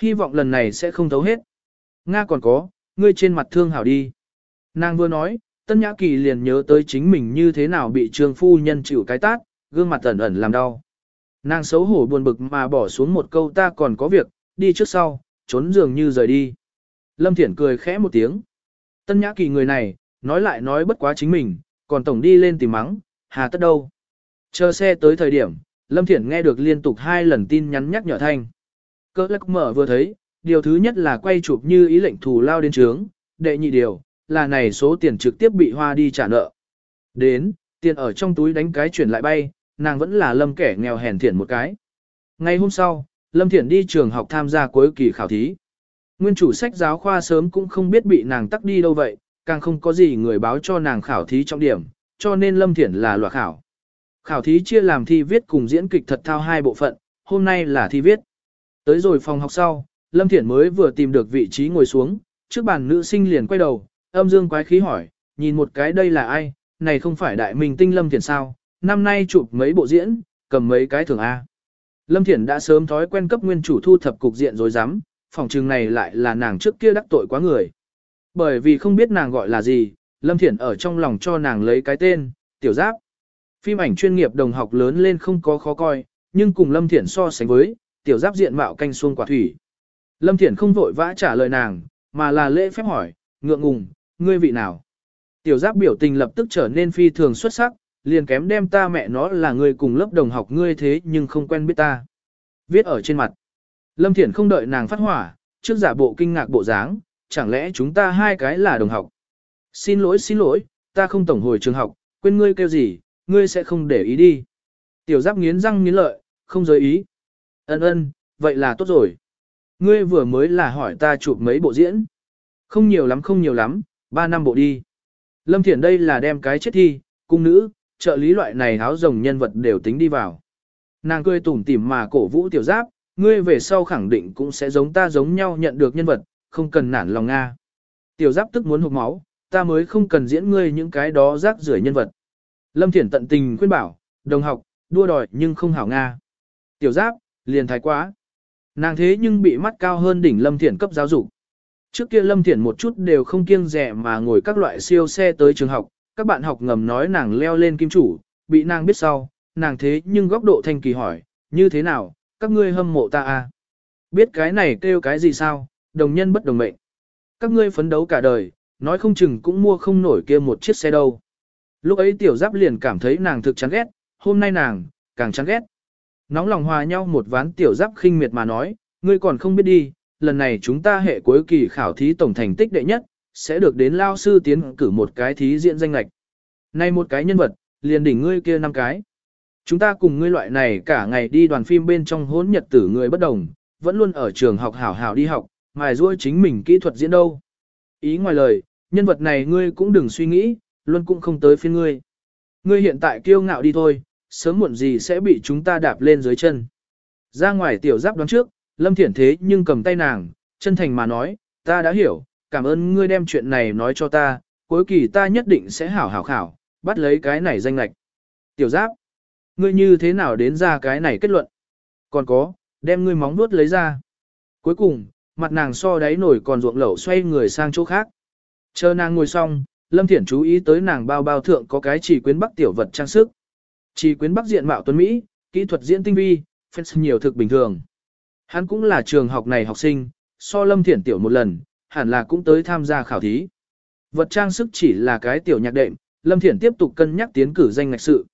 Hy vọng lần này sẽ không thấu hết. Nga còn có, ngươi trên mặt thương hảo đi. Nàng vừa nói, Tân Nhã Kỳ liền nhớ tới chính mình như thế nào bị trương phu nhân chịu cái tát, gương mặt ẩn ẩn làm đau. Nàng xấu hổ buồn bực mà bỏ xuống một câu ta còn có việc, đi trước sau, trốn dường như rời đi. Lâm Thiển cười khẽ một tiếng. Tân Nhã Kỳ người này, nói lại nói bất quá chính mình, còn tổng đi lên tìm mắng, hà tất đâu. Chờ xe tới thời điểm, Lâm Thiển nghe được liên tục hai lần tin nhắn nhắc nhở thanh. Cơ lắc mở vừa thấy, điều thứ nhất là quay chụp như ý lệnh thù lao đến trướng, đệ nhị điều, là này số tiền trực tiếp bị hoa đi trả nợ. Đến, tiền ở trong túi đánh cái chuyển lại bay, nàng vẫn là lâm kẻ nghèo hèn thiện một cái. Ngày hôm sau, Lâm Thiển đi trường học tham gia cuối kỳ khảo thí. Nguyên chủ sách giáo khoa sớm cũng không biết bị nàng tắc đi đâu vậy, càng không có gì người báo cho nàng khảo thí trọng điểm, cho nên Lâm Thiển là loại khảo. Khảo thí chia làm thi viết cùng diễn kịch thật thao hai bộ phận, hôm nay là thi viết. Tới rồi phòng học sau, Lâm Thiển mới vừa tìm được vị trí ngồi xuống, trước bàn nữ sinh liền quay đầu, âm dương quái khí hỏi, nhìn một cái đây là ai, này không phải đại minh tinh Lâm Thiển sao, năm nay chụp mấy bộ diễn, cầm mấy cái thưởng A. Lâm Thiển đã sớm thói quen cấp nguyên chủ thu thập cục diện rồi dám, phòng trường này lại là nàng trước kia đắc tội quá người. Bởi vì không biết nàng gọi là gì, Lâm Thiển ở trong lòng cho nàng lấy cái tên, Tiểu Giáp. Phim ảnh chuyên nghiệp đồng học lớn lên không có khó coi, nhưng cùng Lâm Thiển so sánh với, Tiểu Giáp diện mạo canh xuông quả thủy. Lâm Thiển không vội vã trả lời nàng, mà là lễ phép hỏi, ngượng ngùng, ngươi vị nào? Tiểu Giáp biểu tình lập tức trở nên phi thường xuất sắc, liền kém đem ta mẹ nó là người cùng lớp đồng học ngươi thế nhưng không quen biết ta. Viết ở trên mặt. Lâm Thiển không đợi nàng phát hỏa, trước giả bộ kinh ngạc bộ dáng, chẳng lẽ chúng ta hai cái là đồng học. Xin lỗi xin lỗi, ta không tổng hồi trường học, quên ngươi kêu gì, ngươi sẽ không để ý đi. Tiểu giáp nghiến răng nghiến lợi, không giới ý. Ân ân, vậy là tốt rồi. Ngươi vừa mới là hỏi ta chụp mấy bộ diễn. Không nhiều lắm không nhiều lắm, ba năm bộ đi. Lâm Thiển đây là đem cái chết thi, cung nữ, trợ lý loại này háo rồng nhân vật đều tính đi vào. Nàng cười tủm tỉm mà cổ vũ tiểu giáp, ngươi về sau khẳng định cũng sẽ giống ta giống nhau nhận được nhân vật, không cần nản lòng Nga. Tiểu giáp tức muốn hụt máu, ta mới không cần diễn ngươi những cái đó rác rưởi nhân vật. Lâm Thiển tận tình khuyên bảo, đồng học, đua đòi nhưng không hảo Nga. Tiểu giáp, liền thái quá. Nàng thế nhưng bị mắt cao hơn đỉnh Lâm Thiển cấp giáo dục. Trước kia Lâm Thiển một chút đều không kiêng rẻ mà ngồi các loại siêu xe tới trường học, các bạn học ngầm nói nàng leo lên kim chủ, bị nàng biết sau, nàng thế nhưng góc độ thanh kỳ hỏi, như thế nào, các ngươi hâm mộ ta à? Biết cái này kêu cái gì sao, đồng nhân bất đồng mệnh. Các ngươi phấn đấu cả đời, nói không chừng cũng mua không nổi kia một chiếc xe đâu. Lúc ấy tiểu giáp liền cảm thấy nàng thực chán ghét, hôm nay nàng, càng chán ghét. Nóng lòng hòa nhau một ván tiểu giáp khinh miệt mà nói, ngươi còn không biết đi, lần này chúng ta hệ cuối kỳ khảo thí tổng thành tích đệ nhất, sẽ được đến lao sư tiến cử một cái thí diện danh lạch. Nay một cái nhân vật, liền đỉnh ngươi kia năm cái. Chúng ta cùng ngươi loại này cả ngày đi đoàn phim bên trong hỗn nhật tử người bất đồng, vẫn luôn ở trường học hảo hảo đi học, mài ruôi chính mình kỹ thuật diễn đâu. Ý ngoài lời, nhân vật này ngươi cũng đừng suy nghĩ, luôn cũng không tới phiên ngươi. Ngươi hiện tại kiêu ngạo đi thôi, sớm muộn gì sẽ bị chúng ta đạp lên dưới chân. Ra ngoài tiểu giáp đoán trước, Lâm Thiển thế nhưng cầm tay nàng, chân thành mà nói, ta đã hiểu, cảm ơn ngươi đem chuyện này nói cho ta, cuối kỳ ta nhất định sẽ hảo hảo khảo, bắt lấy cái này danh lạch. Tiểu giáp, ngươi như thế nào đến ra cái này kết luận? Còn có, đem ngươi móng nuốt lấy ra. Cuối cùng, mặt nàng so đáy nổi còn ruộng lẩu xoay người sang chỗ khác. Chờ nàng ngồi xong, Lâm Thiển chú ý tới nàng bao bao thượng có cái chỉ quyến bắc tiểu vật trang sức. Chỉ quyến bắc diện mạo tuấn Mỹ, kỹ thuật diễn tinh vi, fans nhiều thực bình thường. Hắn cũng là trường học này học sinh, so Lâm Thiển tiểu một lần, hẳn là cũng tới tham gia khảo thí. Vật trang sức chỉ là cái tiểu nhạc đệm, Lâm Thiển tiếp tục cân nhắc tiến cử danh ngạch sự.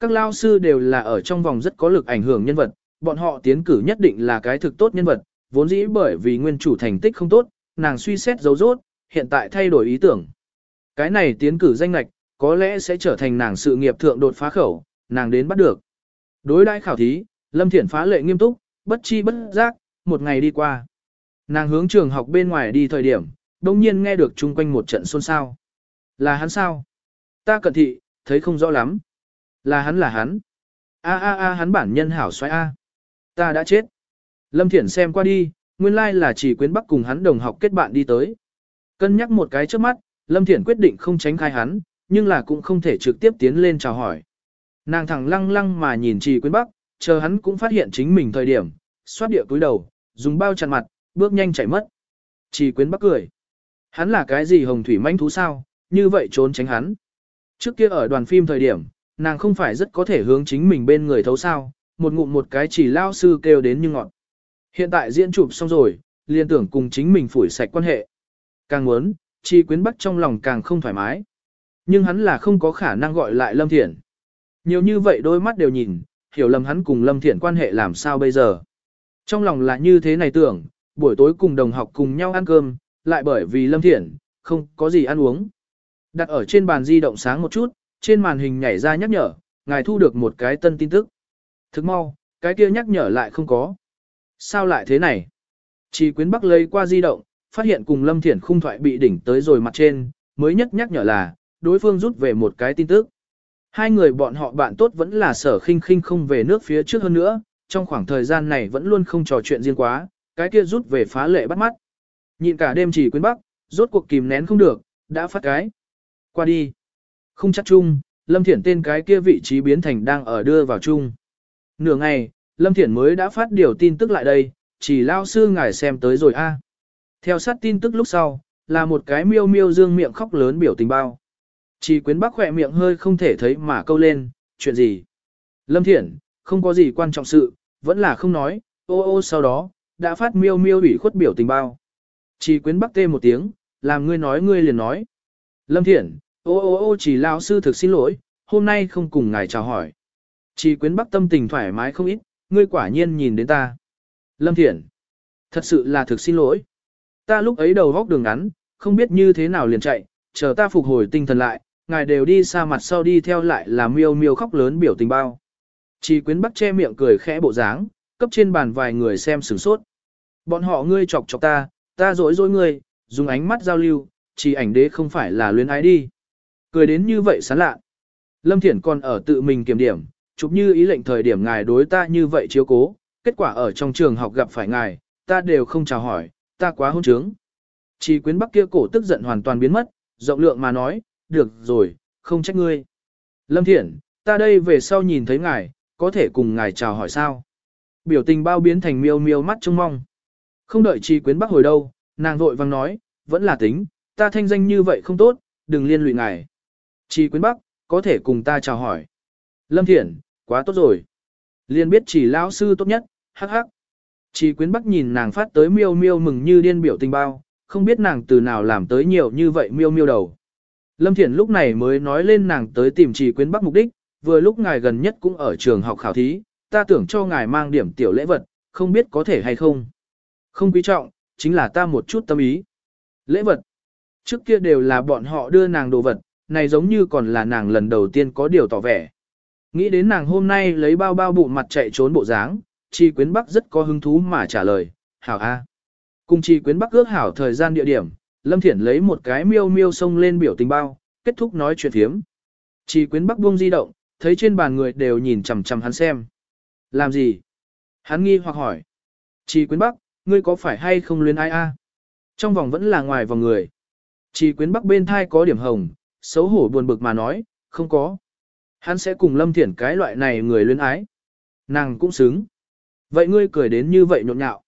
Các lao sư đều là ở trong vòng rất có lực ảnh hưởng nhân vật, bọn họ tiến cử nhất định là cái thực tốt nhân vật, vốn dĩ bởi vì nguyên chủ thành tích không tốt, nàng suy xét dấu rốt, hiện tại thay đổi ý tưởng. Cái này tiến cử danh ngạch, có lẽ sẽ trở thành nàng sự nghiệp thượng đột phá khẩu, nàng đến bắt được. Đối đãi khảo thí, Lâm Thiển phá lệ nghiêm túc, bất chi bất giác, một ngày đi qua. Nàng hướng trường học bên ngoài đi thời điểm, đông nhiên nghe được chung quanh một trận xôn xao. Là hắn sao? Ta cẩn thị, thấy không rõ lắm. Là hắn là hắn. A a a hắn bản nhân hảo xoay a. Ta đã chết. Lâm Thiển xem qua đi, nguyên lai là chỉ quyến bắc cùng hắn đồng học kết bạn đi tới. Cân nhắc một cái trước mắt, Lâm Thiển quyết định không tránh khai hắn, nhưng là cũng không thể trực tiếp tiến lên chào hỏi. Nàng thẳng lăng lăng mà nhìn Chỉ quyến bắc, chờ hắn cũng phát hiện chính mình thời điểm, xoát địa cúi đầu, dùng bao chặn mặt, bước nhanh chạy mất. Chỉ quyến bắc cười. Hắn là cái gì hồng thủy manh thú sao, như vậy trốn tránh hắn. Trước kia ở đoàn phim thời điểm, nàng không phải rất có thể hướng chính mình bên người thấu sao, một ngụm một cái chỉ lao sư kêu đến như ngọn. Hiện tại diễn chụp xong rồi, liên tưởng cùng chính mình phủi sạch quan hệ. Càng muốn, chi quyến bắc trong lòng càng không thoải mái. Nhưng hắn là không có khả năng gọi lại Lâm Thiển. Nhiều như vậy đôi mắt đều nhìn, hiểu lầm hắn cùng Lâm Thiển quan hệ làm sao bây giờ. Trong lòng là như thế này tưởng, buổi tối cùng đồng học cùng nhau ăn cơm, lại bởi vì Lâm Thiển, không có gì ăn uống. Đặt ở trên bàn di động sáng một chút, trên màn hình nhảy ra nhắc nhở, ngài thu được một cái tân tin tức. Thức mau, cái kia nhắc nhở lại không có. Sao lại thế này? Chỉ quyến bắc lấy qua di động, phát hiện cùng Lâm Thiển khung thoại bị đỉnh tới rồi mặt trên, mới nhất nhắc nhở là, đối phương rút về một cái tin tức. Hai người bọn họ bạn tốt vẫn là sở khinh khinh không về nước phía trước hơn nữa, trong khoảng thời gian này vẫn luôn không trò chuyện riêng quá, cái kia rút về phá lệ bắt mắt. Nhịn cả đêm chỉ quyến bắc, rốt cuộc kìm nén không được, đã phát cái. Qua đi. Không chắc chung, Lâm Thiển tên cái kia vị trí biến thành đang ở đưa vào chung. Nửa ngày, Lâm Thiển mới đã phát điều tin tức lại đây, chỉ lao sư ngài xem tới rồi a. Theo sát tin tức lúc sau, là một cái miêu miêu dương miệng khóc lớn biểu tình bao. Chỉ quyến bác khỏe miệng hơi không thể thấy mà câu lên, chuyện gì. Lâm Thiển, không có gì quan trọng sự, vẫn là không nói, ô ô sau đó, đã phát miêu miêu ủy khuất biểu tình bao. Chỉ quyến bắc tê một tiếng, làm ngươi nói ngươi liền nói. Lâm Thiển, ô ô ô chỉ lao sư thực xin lỗi, hôm nay không cùng ngài chào hỏi. Chỉ quyến bắc tâm tình thoải mái không ít, ngươi quả nhiên nhìn đến ta. Lâm Thiển, thật sự là thực xin lỗi. Ta lúc ấy đầu góc đường ngắn, không biết như thế nào liền chạy, chờ ta phục hồi tinh thần lại, ngài đều đi xa mặt sau đi theo lại là miêu miêu khóc lớn biểu tình bao. Chỉ quyến bắc che miệng cười khẽ bộ dáng, cấp trên bàn vài người xem sửng sốt. Bọn họ ngươi chọc chọc ta, ta dối dối ngươi, dùng ánh mắt giao lưu, chỉ ảnh đế không phải là luyến ái đi. Cười đến như vậy sán lạ. Lâm Thiển còn ở tự mình kiểm điểm, chụp như ý lệnh thời điểm ngài đối ta như vậy chiếu cố, kết quả ở trong trường học gặp phải ngài, ta đều không chào hỏi, ta quá hôn trướng. Chỉ quyến bắc kia cổ tức giận hoàn toàn biến mất, rộng lượng mà nói, được rồi, không trách ngươi. Lâm Thiển, ta đây về sau nhìn thấy ngài, có thể cùng ngài chào hỏi sao? Biểu tình bao biến thành miêu miêu mắt trông mong. Không đợi Chi Quyến Bắc hồi đâu, nàng vội vang nói, vẫn là tính, ta thanh danh như vậy không tốt, đừng liên lụy ngài. Chi Quyến Bắc, có thể cùng ta chào hỏi. Lâm Thiển, quá tốt rồi. Liên biết chỉ lão sư tốt nhất, hắc hắc. Chi Quyến Bắc nhìn nàng phát tới miêu miêu mừng như điên biểu tình bao, không biết nàng từ nào làm tới nhiều như vậy miêu miêu đầu. Lâm Thiển lúc này mới nói lên nàng tới tìm Chi Quyến Bắc mục đích, vừa lúc ngài gần nhất cũng ở trường học khảo thí, ta tưởng cho ngài mang điểm tiểu lễ vật, không biết có thể hay không. Không quý trọng, chính là ta một chút tâm ý. Lễ vật. Trước kia đều là bọn họ đưa nàng đồ vật, này giống như còn là nàng lần đầu tiên có điều tỏ vẻ. Nghĩ đến nàng hôm nay lấy bao bao bụng mặt chạy trốn bộ dáng, Tri Quyến Bắc rất có hứng thú mà trả lời, hảo a. Cùng Tri Quyến Bắc ước hảo thời gian địa điểm, Lâm Thiển lấy một cái miêu miêu xông lên biểu tình bao, kết thúc nói chuyện thiếm. Tri Quyến Bắc buông di động, thấy trên bàn người đều nhìn chằm chằm hắn xem. Làm gì? Hắn nghi hoặc hỏi. Tri Quyến Bắc, ngươi có phải hay không luyến ai a? Trong vòng vẫn là ngoài vòng người. Chỉ Quyến Bắc bên thai có điểm hồng, xấu hổ buồn bực mà nói, không có. Hắn sẽ cùng Lâm Thiển cái loại này người luyến ái. Nàng cũng xứng. Vậy ngươi cười đến như vậy nhộn nhạo.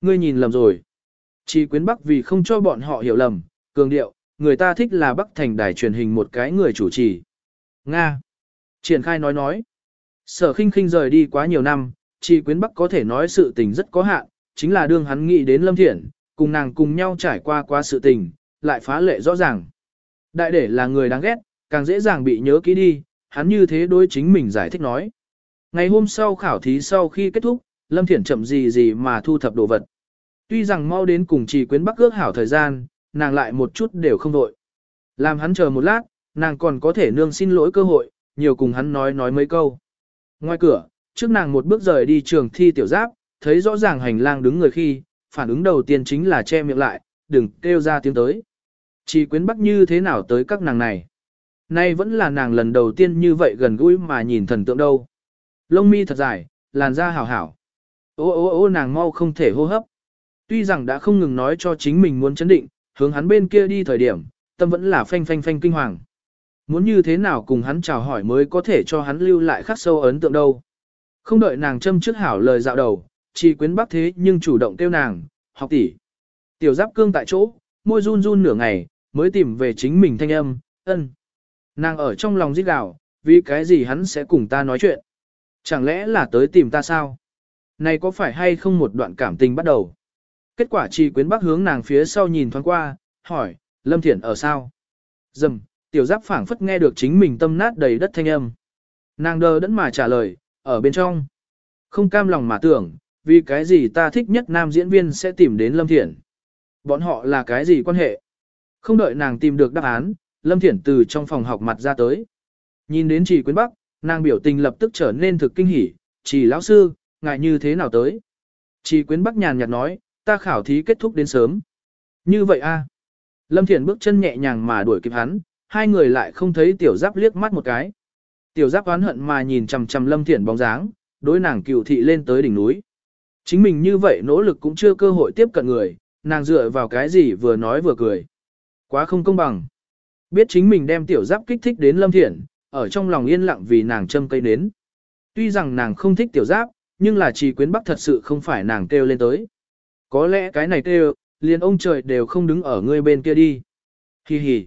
Ngươi nhìn lầm rồi. Chỉ Quyến Bắc vì không cho bọn họ hiểu lầm, cường điệu, người ta thích là Bắc thành đài truyền hình một cái người chủ trì. Nga. Triển khai nói nói. Sở khinh khinh rời đi quá nhiều năm, Chỉ Quyến Bắc có thể nói sự tình rất có hạn, chính là đương hắn nghĩ đến Lâm Thiển, cùng nàng cùng nhau trải qua qua sự tình, lại phá lệ rõ ràng. Đại để là người đáng ghét, càng dễ dàng bị nhớ kỹ đi, hắn như thế đối chính mình giải thích nói. Ngày hôm sau khảo thí sau khi kết thúc, Lâm Thiển chậm gì gì mà thu thập đồ vật. Tuy rằng mau đến cùng trì quyến bắc ước hảo thời gian, nàng lại một chút đều không vội Làm hắn chờ một lát, nàng còn có thể nương xin lỗi cơ hội, nhiều cùng hắn nói nói mấy câu. Ngoài cửa, trước nàng một bước rời đi trường thi tiểu giáp, thấy rõ ràng hành lang đứng người khi, phản ứng đầu tiên chính là che miệng lại, đừng kêu ra tiếng tới. Chỉ quyến bắc như thế nào tới các nàng này. Nay vẫn là nàng lần đầu tiên như vậy gần gũi mà nhìn thần tượng đâu. Lông mi thật dài, làn da hảo hảo. Ô ô ô nàng mau không thể hô hấp. Tuy rằng đã không ngừng nói cho chính mình muốn chấn định, hướng hắn bên kia đi thời điểm, tâm vẫn là phanh phanh phanh kinh hoàng. Muốn như thế nào cùng hắn chào hỏi mới có thể cho hắn lưu lại khắc sâu ấn tượng đâu. Không đợi nàng châm trước hảo lời dạo đầu, chỉ quyến bắc thế nhưng chủ động kêu nàng, học tỷ. Tiểu giáp cương tại chỗ, môi run run nửa ngày, mới tìm về chính mình thanh âm, ân. Nàng ở trong lòng giết gào, vì cái gì hắn sẽ cùng ta nói chuyện. Chẳng lẽ là tới tìm ta sao? Này có phải hay không một đoạn cảm tình bắt đầu? Kết quả chỉ quyến bắc hướng nàng phía sau nhìn thoáng qua, hỏi, Lâm Thiển ở sao? Dầm, tiểu giáp phảng phất nghe được chính mình tâm nát đầy đất thanh âm. Nàng đờ đẫn mà trả lời, ở bên trong. Không cam lòng mà tưởng, vì cái gì ta thích nhất nam diễn viên sẽ tìm đến Lâm Thiển. Bọn họ là cái gì quan hệ? Không đợi nàng tìm được đáp án, Lâm Thiển từ trong phòng học mặt ra tới. Nhìn đến chỉ quyến bắc, nàng biểu tình lập tức trở nên thực kinh hỉ, chỉ lão sư, ngại như thế nào tới? Chỉ quyến bắc nhàn nhạt nói, ta khảo thí kết thúc đến sớm. Như vậy a Lâm Thiển bước chân nhẹ nhàng mà đuổi kịp hắn, hai người lại không thấy tiểu giáp liếc mắt một cái. Tiểu giáp oán hận mà nhìn chằm chằm Lâm Thiển bóng dáng, đối nàng cựu thị lên tới đỉnh núi. Chính mình như vậy nỗ lực cũng chưa cơ hội tiếp cận người, nàng dựa vào cái gì vừa nói vừa cười. Quá không công bằng. Biết chính mình đem tiểu giáp kích thích đến Lâm thiện, ở trong lòng yên lặng vì nàng châm cây nến. Tuy rằng nàng không thích tiểu giáp, nhưng là trì quyến bắc thật sự không phải nàng kêu lên tới. Có lẽ cái này kêu, liền ông trời đều không đứng ở ngươi bên kia đi. Hi hi.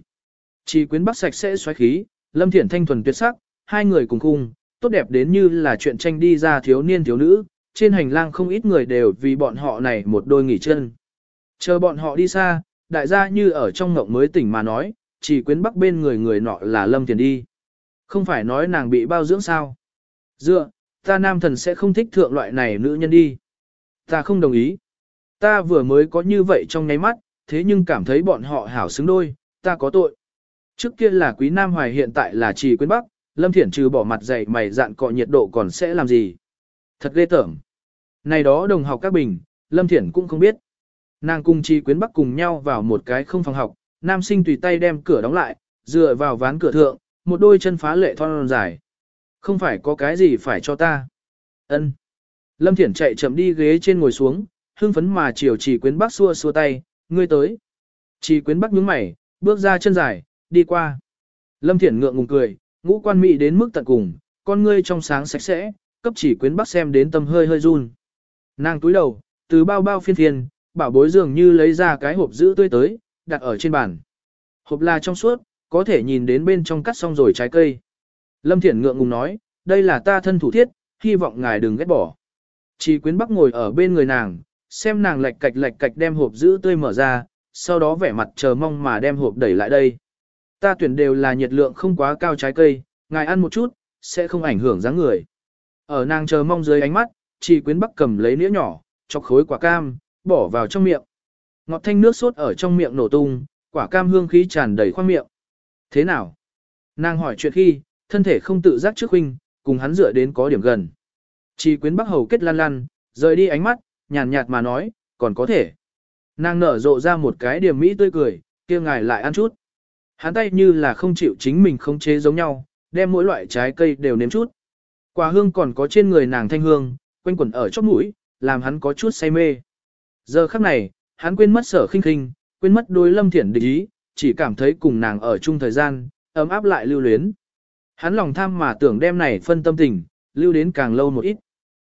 Trì quyến bắc sạch sẽ xoáy khí, Lâm thiện thanh thuần tuyệt sắc, hai người cùng khung, tốt đẹp đến như là chuyện tranh đi ra thiếu niên thiếu nữ, trên hành lang không ít người đều vì bọn họ này một đôi nghỉ chân. Chờ bọn họ đi xa, đại gia như ở trong ngộng mới tỉnh mà nói, chỉ quyến bắc bên người người nọ là Lâm Thiền đi. Không phải nói nàng bị bao dưỡng sao. Dựa, ta nam thần sẽ không thích thượng loại này nữ nhân đi. Ta không đồng ý. Ta vừa mới có như vậy trong nháy mắt, thế nhưng cảm thấy bọn họ hảo xứng đôi, ta có tội. Trước kia là quý nam hoài hiện tại là trì quyến bắc, Lâm Thiển trừ bỏ mặt dày mày dạn cọ nhiệt độ còn sẽ làm gì. Thật ghê tởm. Này đó đồng học các bình, Lâm Thiển cũng không biết. Nàng cùng Chi Quyến Bắc cùng nhau vào một cái không phòng học, nam sinh tùy tay đem cửa đóng lại, dựa vào ván cửa thượng, một đôi chân phá lệ thon dài. Không phải có cái gì phải cho ta. Ân. Lâm Thiển chạy chậm đi ghế trên ngồi xuống, hưng phấn mà chiều chỉ quyến bắc xua xua tay, ngươi tới. Chỉ quyến bắc nhướng mày, bước ra chân dài, đi qua. Lâm Thiển ngượng ngùng cười, ngũ quan mỹ đến mức tận cùng, con ngươi trong sáng sạch sẽ, cấp chỉ quyến bắc xem đến tâm hơi hơi run. Nàng túi đầu, từ bao bao phiên phiên, bảo bối dường như lấy ra cái hộp giữ tươi tới, đặt ở trên bàn. Hộp là trong suốt, có thể nhìn đến bên trong cắt xong rồi trái cây. Lâm Thiển ngượng ngùng nói, đây là ta thân thủ thiết, hy vọng ngài đừng ghét bỏ. Chỉ quyến bắc ngồi ở bên người nàng, xem nàng lạch cạch lạch cạch đem hộp giữ tươi mở ra, sau đó vẻ mặt chờ mong mà đem hộp đẩy lại đây. Ta tuyển đều là nhiệt lượng không quá cao trái cây, ngài ăn một chút, sẽ không ảnh hưởng dáng người. Ở nàng chờ mong dưới ánh mắt, chỉ quyến bắc cầm lấy nĩa nhỏ, chọc khối quả cam, bỏ vào trong miệng. Ngọt thanh nước sốt ở trong miệng nổ tung, quả cam hương khí tràn đầy khoang miệng. Thế nào? Nàng hỏi chuyện khi, thân thể không tự giác trước huynh, cùng hắn dựa đến có điểm gần. Chỉ quyến bắc hầu kết lăn lăn, rời đi ánh mắt, nhàn nhạt mà nói, còn có thể. Nàng nở rộ ra một cái điểm mỹ tươi cười, kia ngài lại ăn chút. Hắn tay như là không chịu chính mình không chế giống nhau, đem mỗi loại trái cây đều nếm chút. Quả hương còn có trên người nàng thanh hương, quanh quẩn ở chóp mũi, làm hắn có chút say mê. Giờ khắc này, hắn quên mất sở khinh khinh, quên mất đối lâm thiển địch ý, chỉ cảm thấy cùng nàng ở chung thời gian, ấm áp lại lưu luyến. Hắn lòng tham mà tưởng đem này phân tâm tình, lưu đến càng lâu một ít.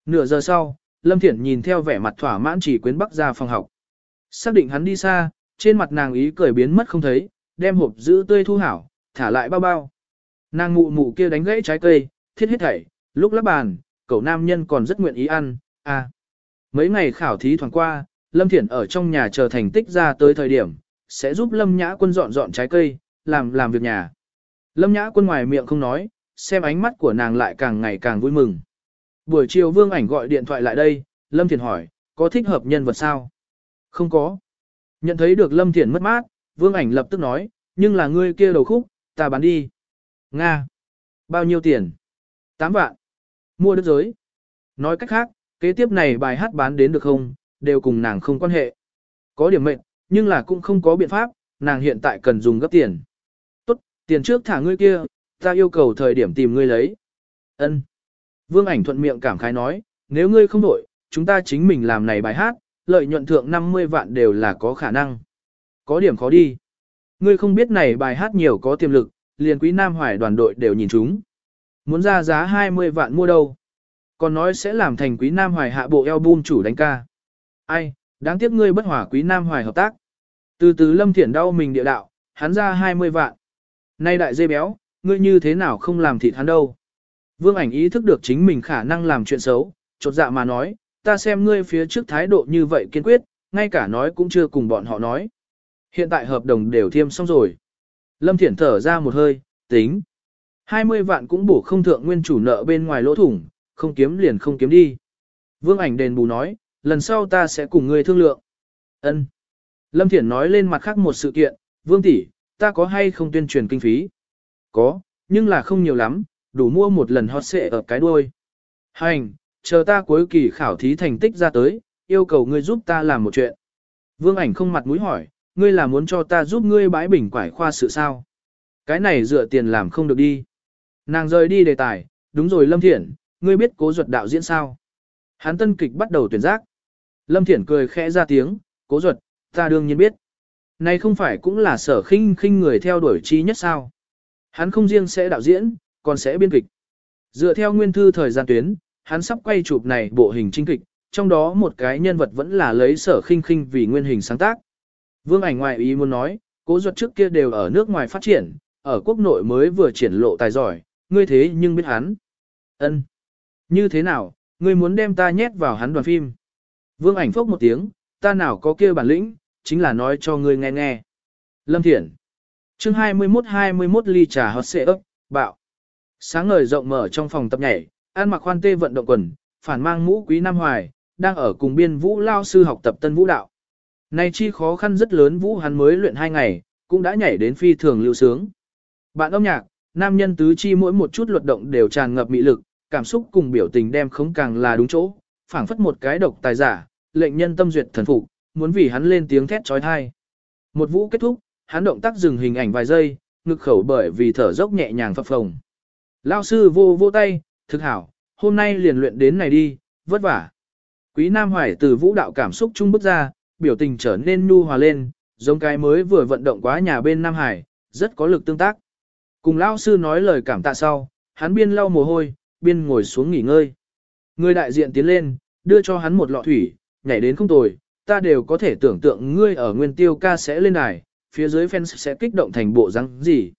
Nửa giờ sau, Lâm Thiển nhìn theo vẻ mặt thỏa mãn chỉ quyến bắc ra phòng học. Xác định hắn đi xa, trên mặt nàng ý cười biến mất không thấy, đem hộp giữ tươi thu hảo, thả lại bao bao. Nàng mụ mụ kia đánh gãy trái cây, thiết hết thảy, lúc lắp bàn, cậu nam nhân còn rất nguyện ý ăn, à. Mấy ngày khảo thí thoảng qua, Lâm Thiển ở trong nhà chờ thành tích ra tới thời điểm, sẽ giúp Lâm Nhã Quân dọn dọn trái cây, làm làm việc nhà. Lâm Nhã Quân ngoài miệng không nói, xem ánh mắt của nàng lại càng ngày càng vui mừng. Buổi chiều Vương Ảnh gọi điện thoại lại đây, Lâm Thiển hỏi, có thích hợp nhân vật sao? Không có. Nhận thấy được Lâm Thiển mất mát, Vương Ảnh lập tức nói, nhưng là ngươi kia đầu khúc, ta bán đi. Nga. Bao nhiêu tiền? 8 vạn. Mua đất giới. Nói cách khác, kế tiếp này bài hát bán đến được không, đều cùng nàng không quan hệ. Có điểm mệnh, nhưng là cũng không có biện pháp, nàng hiện tại cần dùng gấp tiền. Tốt, tiền trước thả ngươi kia, ta yêu cầu thời điểm tìm ngươi lấy. Ân. Vương ảnh thuận miệng cảm khái nói, nếu ngươi không đổi, chúng ta chính mình làm này bài hát, lợi nhuận thượng 50 vạn đều là có khả năng. Có điểm khó đi. Ngươi không biết này bài hát nhiều có tiềm lực, liền quý Nam Hoài đoàn đội đều nhìn chúng. Muốn ra giá 20 vạn mua đâu. Còn nói sẽ làm thành quý Nam Hoài hạ bộ album chủ đánh ca. Ai, đáng tiếc ngươi bất hòa quý Nam Hoài hợp tác. Từ từ lâm thiển đau mình địa đạo, hắn ra 20 vạn. Nay đại dê béo, ngươi như thế nào không làm thịt hắn đâu. Vương ảnh ý thức được chính mình khả năng làm chuyện xấu, chột dạ mà nói, ta xem ngươi phía trước thái độ như vậy kiên quyết, ngay cả nói cũng chưa cùng bọn họ nói. Hiện tại hợp đồng đều thiêm xong rồi. Lâm Thiển thở ra một hơi, tính. 20 vạn cũng bổ không thượng nguyên chủ nợ bên ngoài lỗ thủng, không kiếm liền không kiếm đi. Vương ảnh đền bù nói, lần sau ta sẽ cùng ngươi thương lượng. Ân. Lâm Thiển nói lên mặt khác một sự kiện, Vương tỷ, ta có hay không tuyên truyền kinh phí? Có, nhưng là không nhiều lắm, đủ mua một lần hot xệ ở cái đuôi. Hành, chờ ta cuối kỳ khảo thí thành tích ra tới, yêu cầu ngươi giúp ta làm một chuyện. Vương ảnh không mặt mũi hỏi, ngươi là muốn cho ta giúp ngươi bãi bình quải khoa sự sao? Cái này dựa tiền làm không được đi. Nàng rời đi đề tài, đúng rồi Lâm Thiển, ngươi biết cố duật đạo diễn sao? Hán tân kịch bắt đầu tuyển giác. Lâm Thiển cười khẽ ra tiếng, cố duật, ta đương nhiên biết. Này không phải cũng là sở khinh khinh người theo đuổi chi nhất sao? Hắn không riêng sẽ đạo diễn, còn sẽ biên kịch. Dựa theo nguyên thư thời gian tuyến, hắn sắp quay chụp này bộ hình trinh kịch, trong đó một cái nhân vật vẫn là lấy sở khinh khinh vì nguyên hình sáng tác. Vương ảnh ngoại ý muốn nói, cố duật trước kia đều ở nước ngoài phát triển, ở quốc nội mới vừa triển lộ tài giỏi, ngươi thế nhưng biết hắn. ân Như thế nào, ngươi muốn đem ta nhét vào hắn đoàn phim. Vương ảnh phốc một tiếng, ta nào có kia bản lĩnh, chính là nói cho ngươi nghe nghe. Lâm Thiển chương 21-21 ly trà hót xệ ấp, bạo. Sáng ngời rộng mở trong phòng tập nhảy, An mặc khoan tê vận động quần, phản mang mũ quý Nam Hoài, đang ở cùng biên vũ lao sư học tập tân vũ đạo. Nay chi khó khăn rất lớn vũ hắn mới luyện hai ngày, cũng đã nhảy đến phi thường lưu sướng. Bạn âm nhạc, nam nhân tứ chi mỗi một chút luật động đều tràn ngập mị lực, cảm xúc cùng biểu tình đem không càng là đúng chỗ, phảng phất một cái độc tài giả, lệnh nhân tâm duyệt thần phục, muốn vì hắn lên tiếng thét chói tai. Một vũ kết thúc, hắn động tác dừng hình ảnh vài giây, ngực khẩu bởi vì thở dốc nhẹ nhàng phập phồng. Lao sư vô vô tay, thực hảo, hôm nay liền luyện đến này đi, vất vả. Quý Nam Hoài từ vũ đạo cảm xúc trung bước ra, biểu tình trở nên nhu hòa lên, giống cái mới vừa vận động quá nhà bên Nam Hải, rất có lực tương tác. Cùng Lao sư nói lời cảm tạ sau, hắn biên lau mồ hôi, biên ngồi xuống nghỉ ngơi. Người đại diện tiến lên, đưa cho hắn một lọ thủy, nhảy đến không tồi, ta đều có thể tưởng tượng ngươi ở nguyên tiêu ca sẽ lên đài, phía dưới fans sẽ kích động thành bộ răng gì.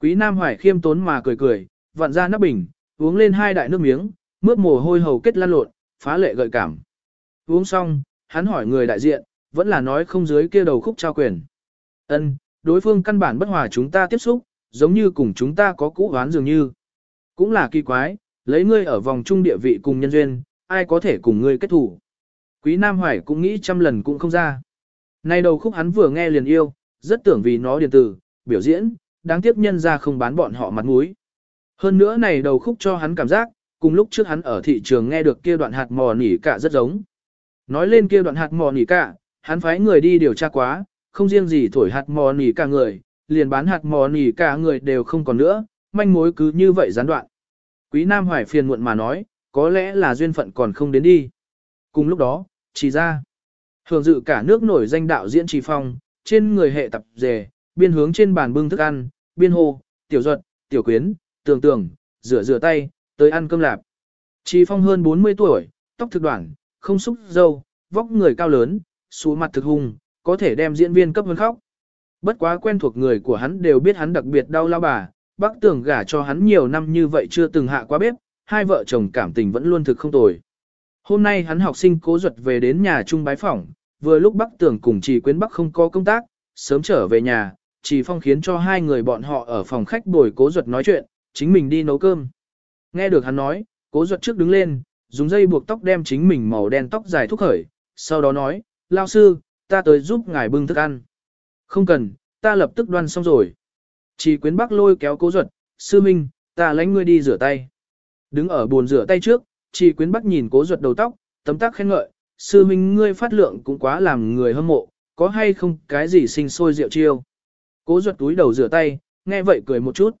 Quý Nam Hoài khiêm tốn mà cười cười, vặn ra nắp bình, uống lên hai đại nước miếng, mướt mồ hôi hầu kết lan lộn, phá lệ gợi cảm. Uống xong, hắn hỏi người đại diện, vẫn là nói không dưới kia đầu khúc trao quyền. Ân, đối phương căn bản bất hòa chúng ta tiếp xúc, giống như cùng chúng ta có cũ hoán dường như. Cũng là kỳ quái, lấy ngươi ở vòng trung địa vị cùng nhân duyên, ai có thể cùng ngươi kết thủ. Quý Nam Hoài cũng nghĩ trăm lần cũng không ra. Nay đầu khúc hắn vừa nghe liền yêu, rất tưởng vì nó điện tử, biểu diễn, đáng tiếc nhân ra không bán bọn họ mặt mũi. Hơn nữa này đầu khúc cho hắn cảm giác, cùng lúc trước hắn ở thị trường nghe được kia đoạn hạt mò nỉ cả rất giống. Nói lên kia đoạn hạt mò nỉ cả, hắn phái người đi điều tra quá, không riêng gì thổi hạt mò nỉ cả người, liền bán hạt mò nỉ cả người đều không còn nữa, manh mối cứ như vậy gián đoạn. Quý Nam Hoài phiền muộn mà nói, có lẽ là duyên phận còn không đến đi. Cùng lúc đó, chỉ ra, hưởng dự cả nước nổi danh đạo diễn trì phong, trên người hệ tập dề, biên hướng trên bàn bưng thức ăn, biên hô, tiểu duật, tiểu quyến, tường tường, rửa rửa tay, tới ăn cơm lạp. Trì phong hơn 40 tuổi, tóc thực đoạn, không xúc dâu, vóc người cao lớn, xuống mặt thực hung, có thể đem diễn viên cấp hơn khóc. Bất quá quen thuộc người của hắn đều biết hắn đặc biệt đau lao bà, bác tưởng gả cho hắn nhiều năm như vậy chưa từng hạ qua bếp, hai vợ chồng cảm tình vẫn luôn thực không tồi. Hôm nay hắn học sinh cố duật về đến nhà chung bái phỏng, vừa lúc bác tưởng cùng trì quyến bắc không có công tác, sớm trở về nhà, trì phong khiến cho hai người bọn họ ở phòng khách bồi cố duật nói chuyện, chính mình đi nấu cơm. Nghe được hắn nói, cố duật trước đứng lên, dùng dây buộc tóc đem chính mình màu đen tóc dài thúc khởi, sau đó nói, lao sư, ta tới giúp ngài bưng thức ăn. Không cần, ta lập tức đoan xong rồi. Chỉ quyến bắc lôi kéo cố duật, sư minh, ta lãnh ngươi đi rửa tay. Đứng ở bồn rửa tay trước, chỉ quyến bắc nhìn cố duật đầu tóc, tấm tắc khen ngợi, sư minh ngươi phát lượng cũng quá làm người hâm mộ, có hay không cái gì sinh sôi rượu chiêu. Cố duật túi đầu rửa tay, nghe vậy cười một chút.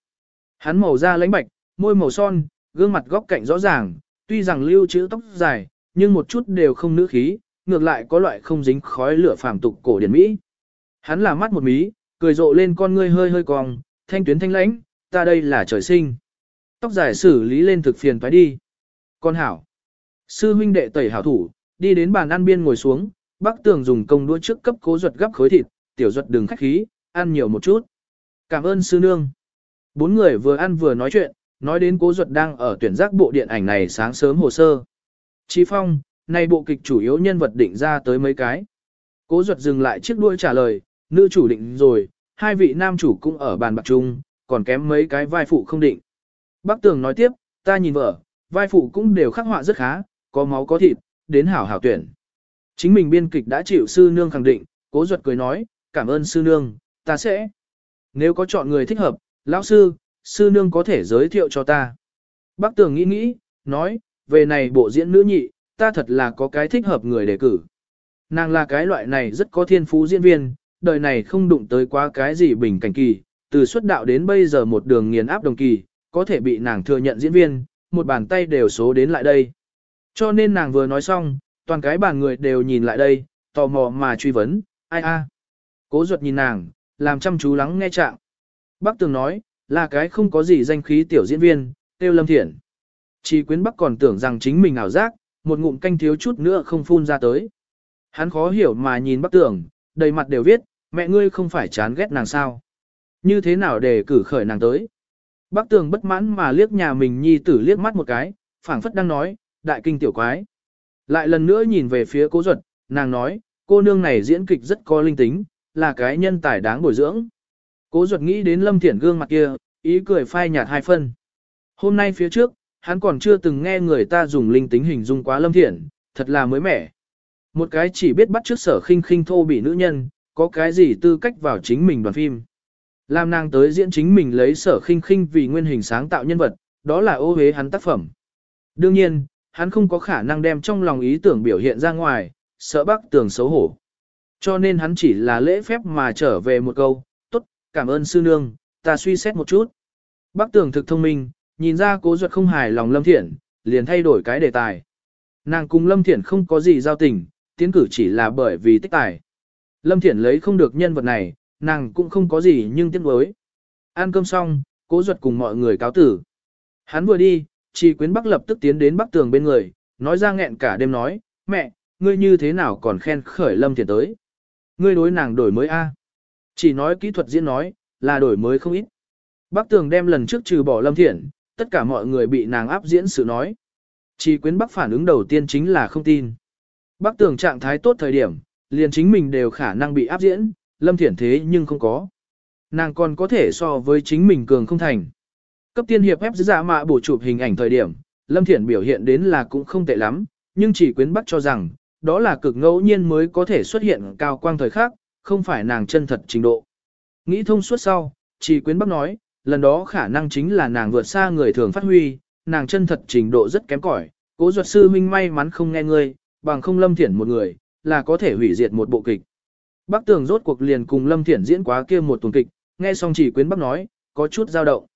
Hắn màu da lãnh bạch, môi màu son, gương mặt góc cạnh rõ ràng, tuy rằng lưu chữ tóc dài, nhưng một chút đều không nữ khí, ngược lại có loại không dính khói lửa phàm tục cổ điển Mỹ. Hắn là mắt một mí, cười rộ lên con ngươi hơi hơi cong, thanh tuyến thanh lãnh, ta đây là trời sinh. Tóc dài xử lý lên thực phiền phải đi. Con hảo. Sư huynh đệ tẩy hảo thủ, đi đến bàn ăn biên ngồi xuống, bác tường dùng công đũa trước cấp cố ruột gấp khối thịt, tiểu ruột đừng khách khí, ăn nhiều một chút. Cảm ơn sư nương. Bốn người vừa ăn vừa nói chuyện, nói đến cố ruột đang ở tuyển giác bộ điện ảnh này sáng sớm hồ sơ. Chí phong, nay bộ kịch chủ yếu nhân vật định ra tới mấy cái. Cố ruột dừng lại chiếc đuôi trả lời, nữ chủ định rồi, hai vị nam chủ cũng ở bàn bạc chung, còn kém mấy cái vai phụ không định. Bác Tường nói tiếp, ta nhìn vợ, vai phụ cũng đều khắc họa rất khá, có máu có thịt, đến hảo hảo tuyển. Chính mình biên kịch đã chịu sư nương khẳng định, cố ruột cười nói, cảm ơn sư nương, ta sẽ. Nếu có chọn người thích hợp, lão sư, sư nương có thể giới thiệu cho ta. Bác Tường nghĩ nghĩ, nói, về này bộ diễn nữ nhị, ta thật là có cái thích hợp người đề cử. Nàng là cái loại này rất có thiên phú diễn viên, đời này không đụng tới quá cái gì bình cảnh kỳ, từ xuất đạo đến bây giờ một đường nghiền áp đồng kỳ, có thể bị nàng thừa nhận diễn viên, một bàn tay đều số đến lại đây. Cho nên nàng vừa nói xong, toàn cái bàn người đều nhìn lại đây, tò mò mà truy vấn, ai a? Cố ruột nhìn nàng, làm chăm chú lắng nghe trạng. Bác Tường nói, là cái không có gì danh khí tiểu diễn viên, tiêu lâm thiện. Chỉ quyến Bắc còn tưởng rằng chính mình ảo giác, một ngụm canh thiếu chút nữa không phun ra tới. Hắn khó hiểu mà nhìn Bắc Tường, đầy mặt đều viết, mẹ ngươi không phải chán ghét nàng sao. Như thế nào để cử khởi nàng tới. Bác Tường bất mãn mà liếc nhà mình nhi tử liếc mắt một cái, phảng phất đang nói, đại kinh tiểu quái. Lại lần nữa nhìn về phía cố duật, nàng nói, cô nương này diễn kịch rất có linh tính, là cái nhân tài đáng bồi dưỡng. Cố duật nghĩ đến lâm thiển gương mặt kia, ý cười phai nhạt hai phân. Hôm nay phía trước, hắn còn chưa từng nghe người ta dùng linh tính hình dung quá lâm thiển, thật là mới mẻ. Một cái chỉ biết bắt trước sở khinh khinh thô bị nữ nhân, có cái gì tư cách vào chính mình đoàn phim. Làm nàng tới diễn chính mình lấy sở khinh khinh vì nguyên hình sáng tạo nhân vật, đó là ô hế hắn tác phẩm. Đương nhiên, hắn không có khả năng đem trong lòng ý tưởng biểu hiện ra ngoài, sợ bác tưởng xấu hổ. Cho nên hắn chỉ là lễ phép mà trở về một câu, tốt, cảm ơn sư nương, ta suy xét một chút. Bác tưởng thực thông minh, Nhìn ra cố ruột không hài lòng Lâm Thiển, liền thay đổi cái đề tài. Nàng cùng Lâm Thiển không có gì giao tình, tiến cử chỉ là bởi vì tích tài. Lâm Thiển lấy không được nhân vật này, nàng cũng không có gì nhưng tiếc nuối. Ăn cơm xong, cố ruột cùng mọi người cáo tử. Hắn vừa đi, Chỉ Quyến Bắc lập tức tiến đến Bắc Tường bên người, nói ra nghẹn cả đêm nói, mẹ, ngươi như thế nào còn khen khởi Lâm Thiển tới. Ngươi đối nàng đổi mới A. Chỉ nói kỹ thuật diễn nói, là đổi mới không ít. Bắc Tường đem lần trước trừ bỏ Lâm Thiển, tất cả mọi người bị nàng áp diễn sự nói. Chỉ Quyến Bắc phản ứng đầu tiên chính là không tin. Bắc Tường trạng thái tốt thời điểm, liền chính mình đều khả năng bị áp diễn, Lâm Thiển thế nhưng không có. Nàng còn có thể so với chính mình cường không thành. Cấp tiên hiệp ép giả mạ bổ chụp hình ảnh thời điểm, Lâm Thiển biểu hiện đến là cũng không tệ lắm, nhưng chỉ quyến bắt cho rằng, đó là cực ngẫu nhiên mới có thể xuất hiện cao quang thời khác, không phải nàng chân thật trình độ. Nghĩ thông suốt sau, chỉ quyến bắc nói, lần đó khả năng chính là nàng vượt xa người thường phát huy, nàng chân thật trình độ rất kém cỏi. Cố duật sư huynh may mắn không nghe ngươi, bằng không lâm thiển một người, là có thể hủy diệt một bộ kịch. Bác tường rốt cuộc liền cùng lâm thiển diễn quá kia một tuần kịch, nghe xong chỉ quyến bắc nói, có chút dao động.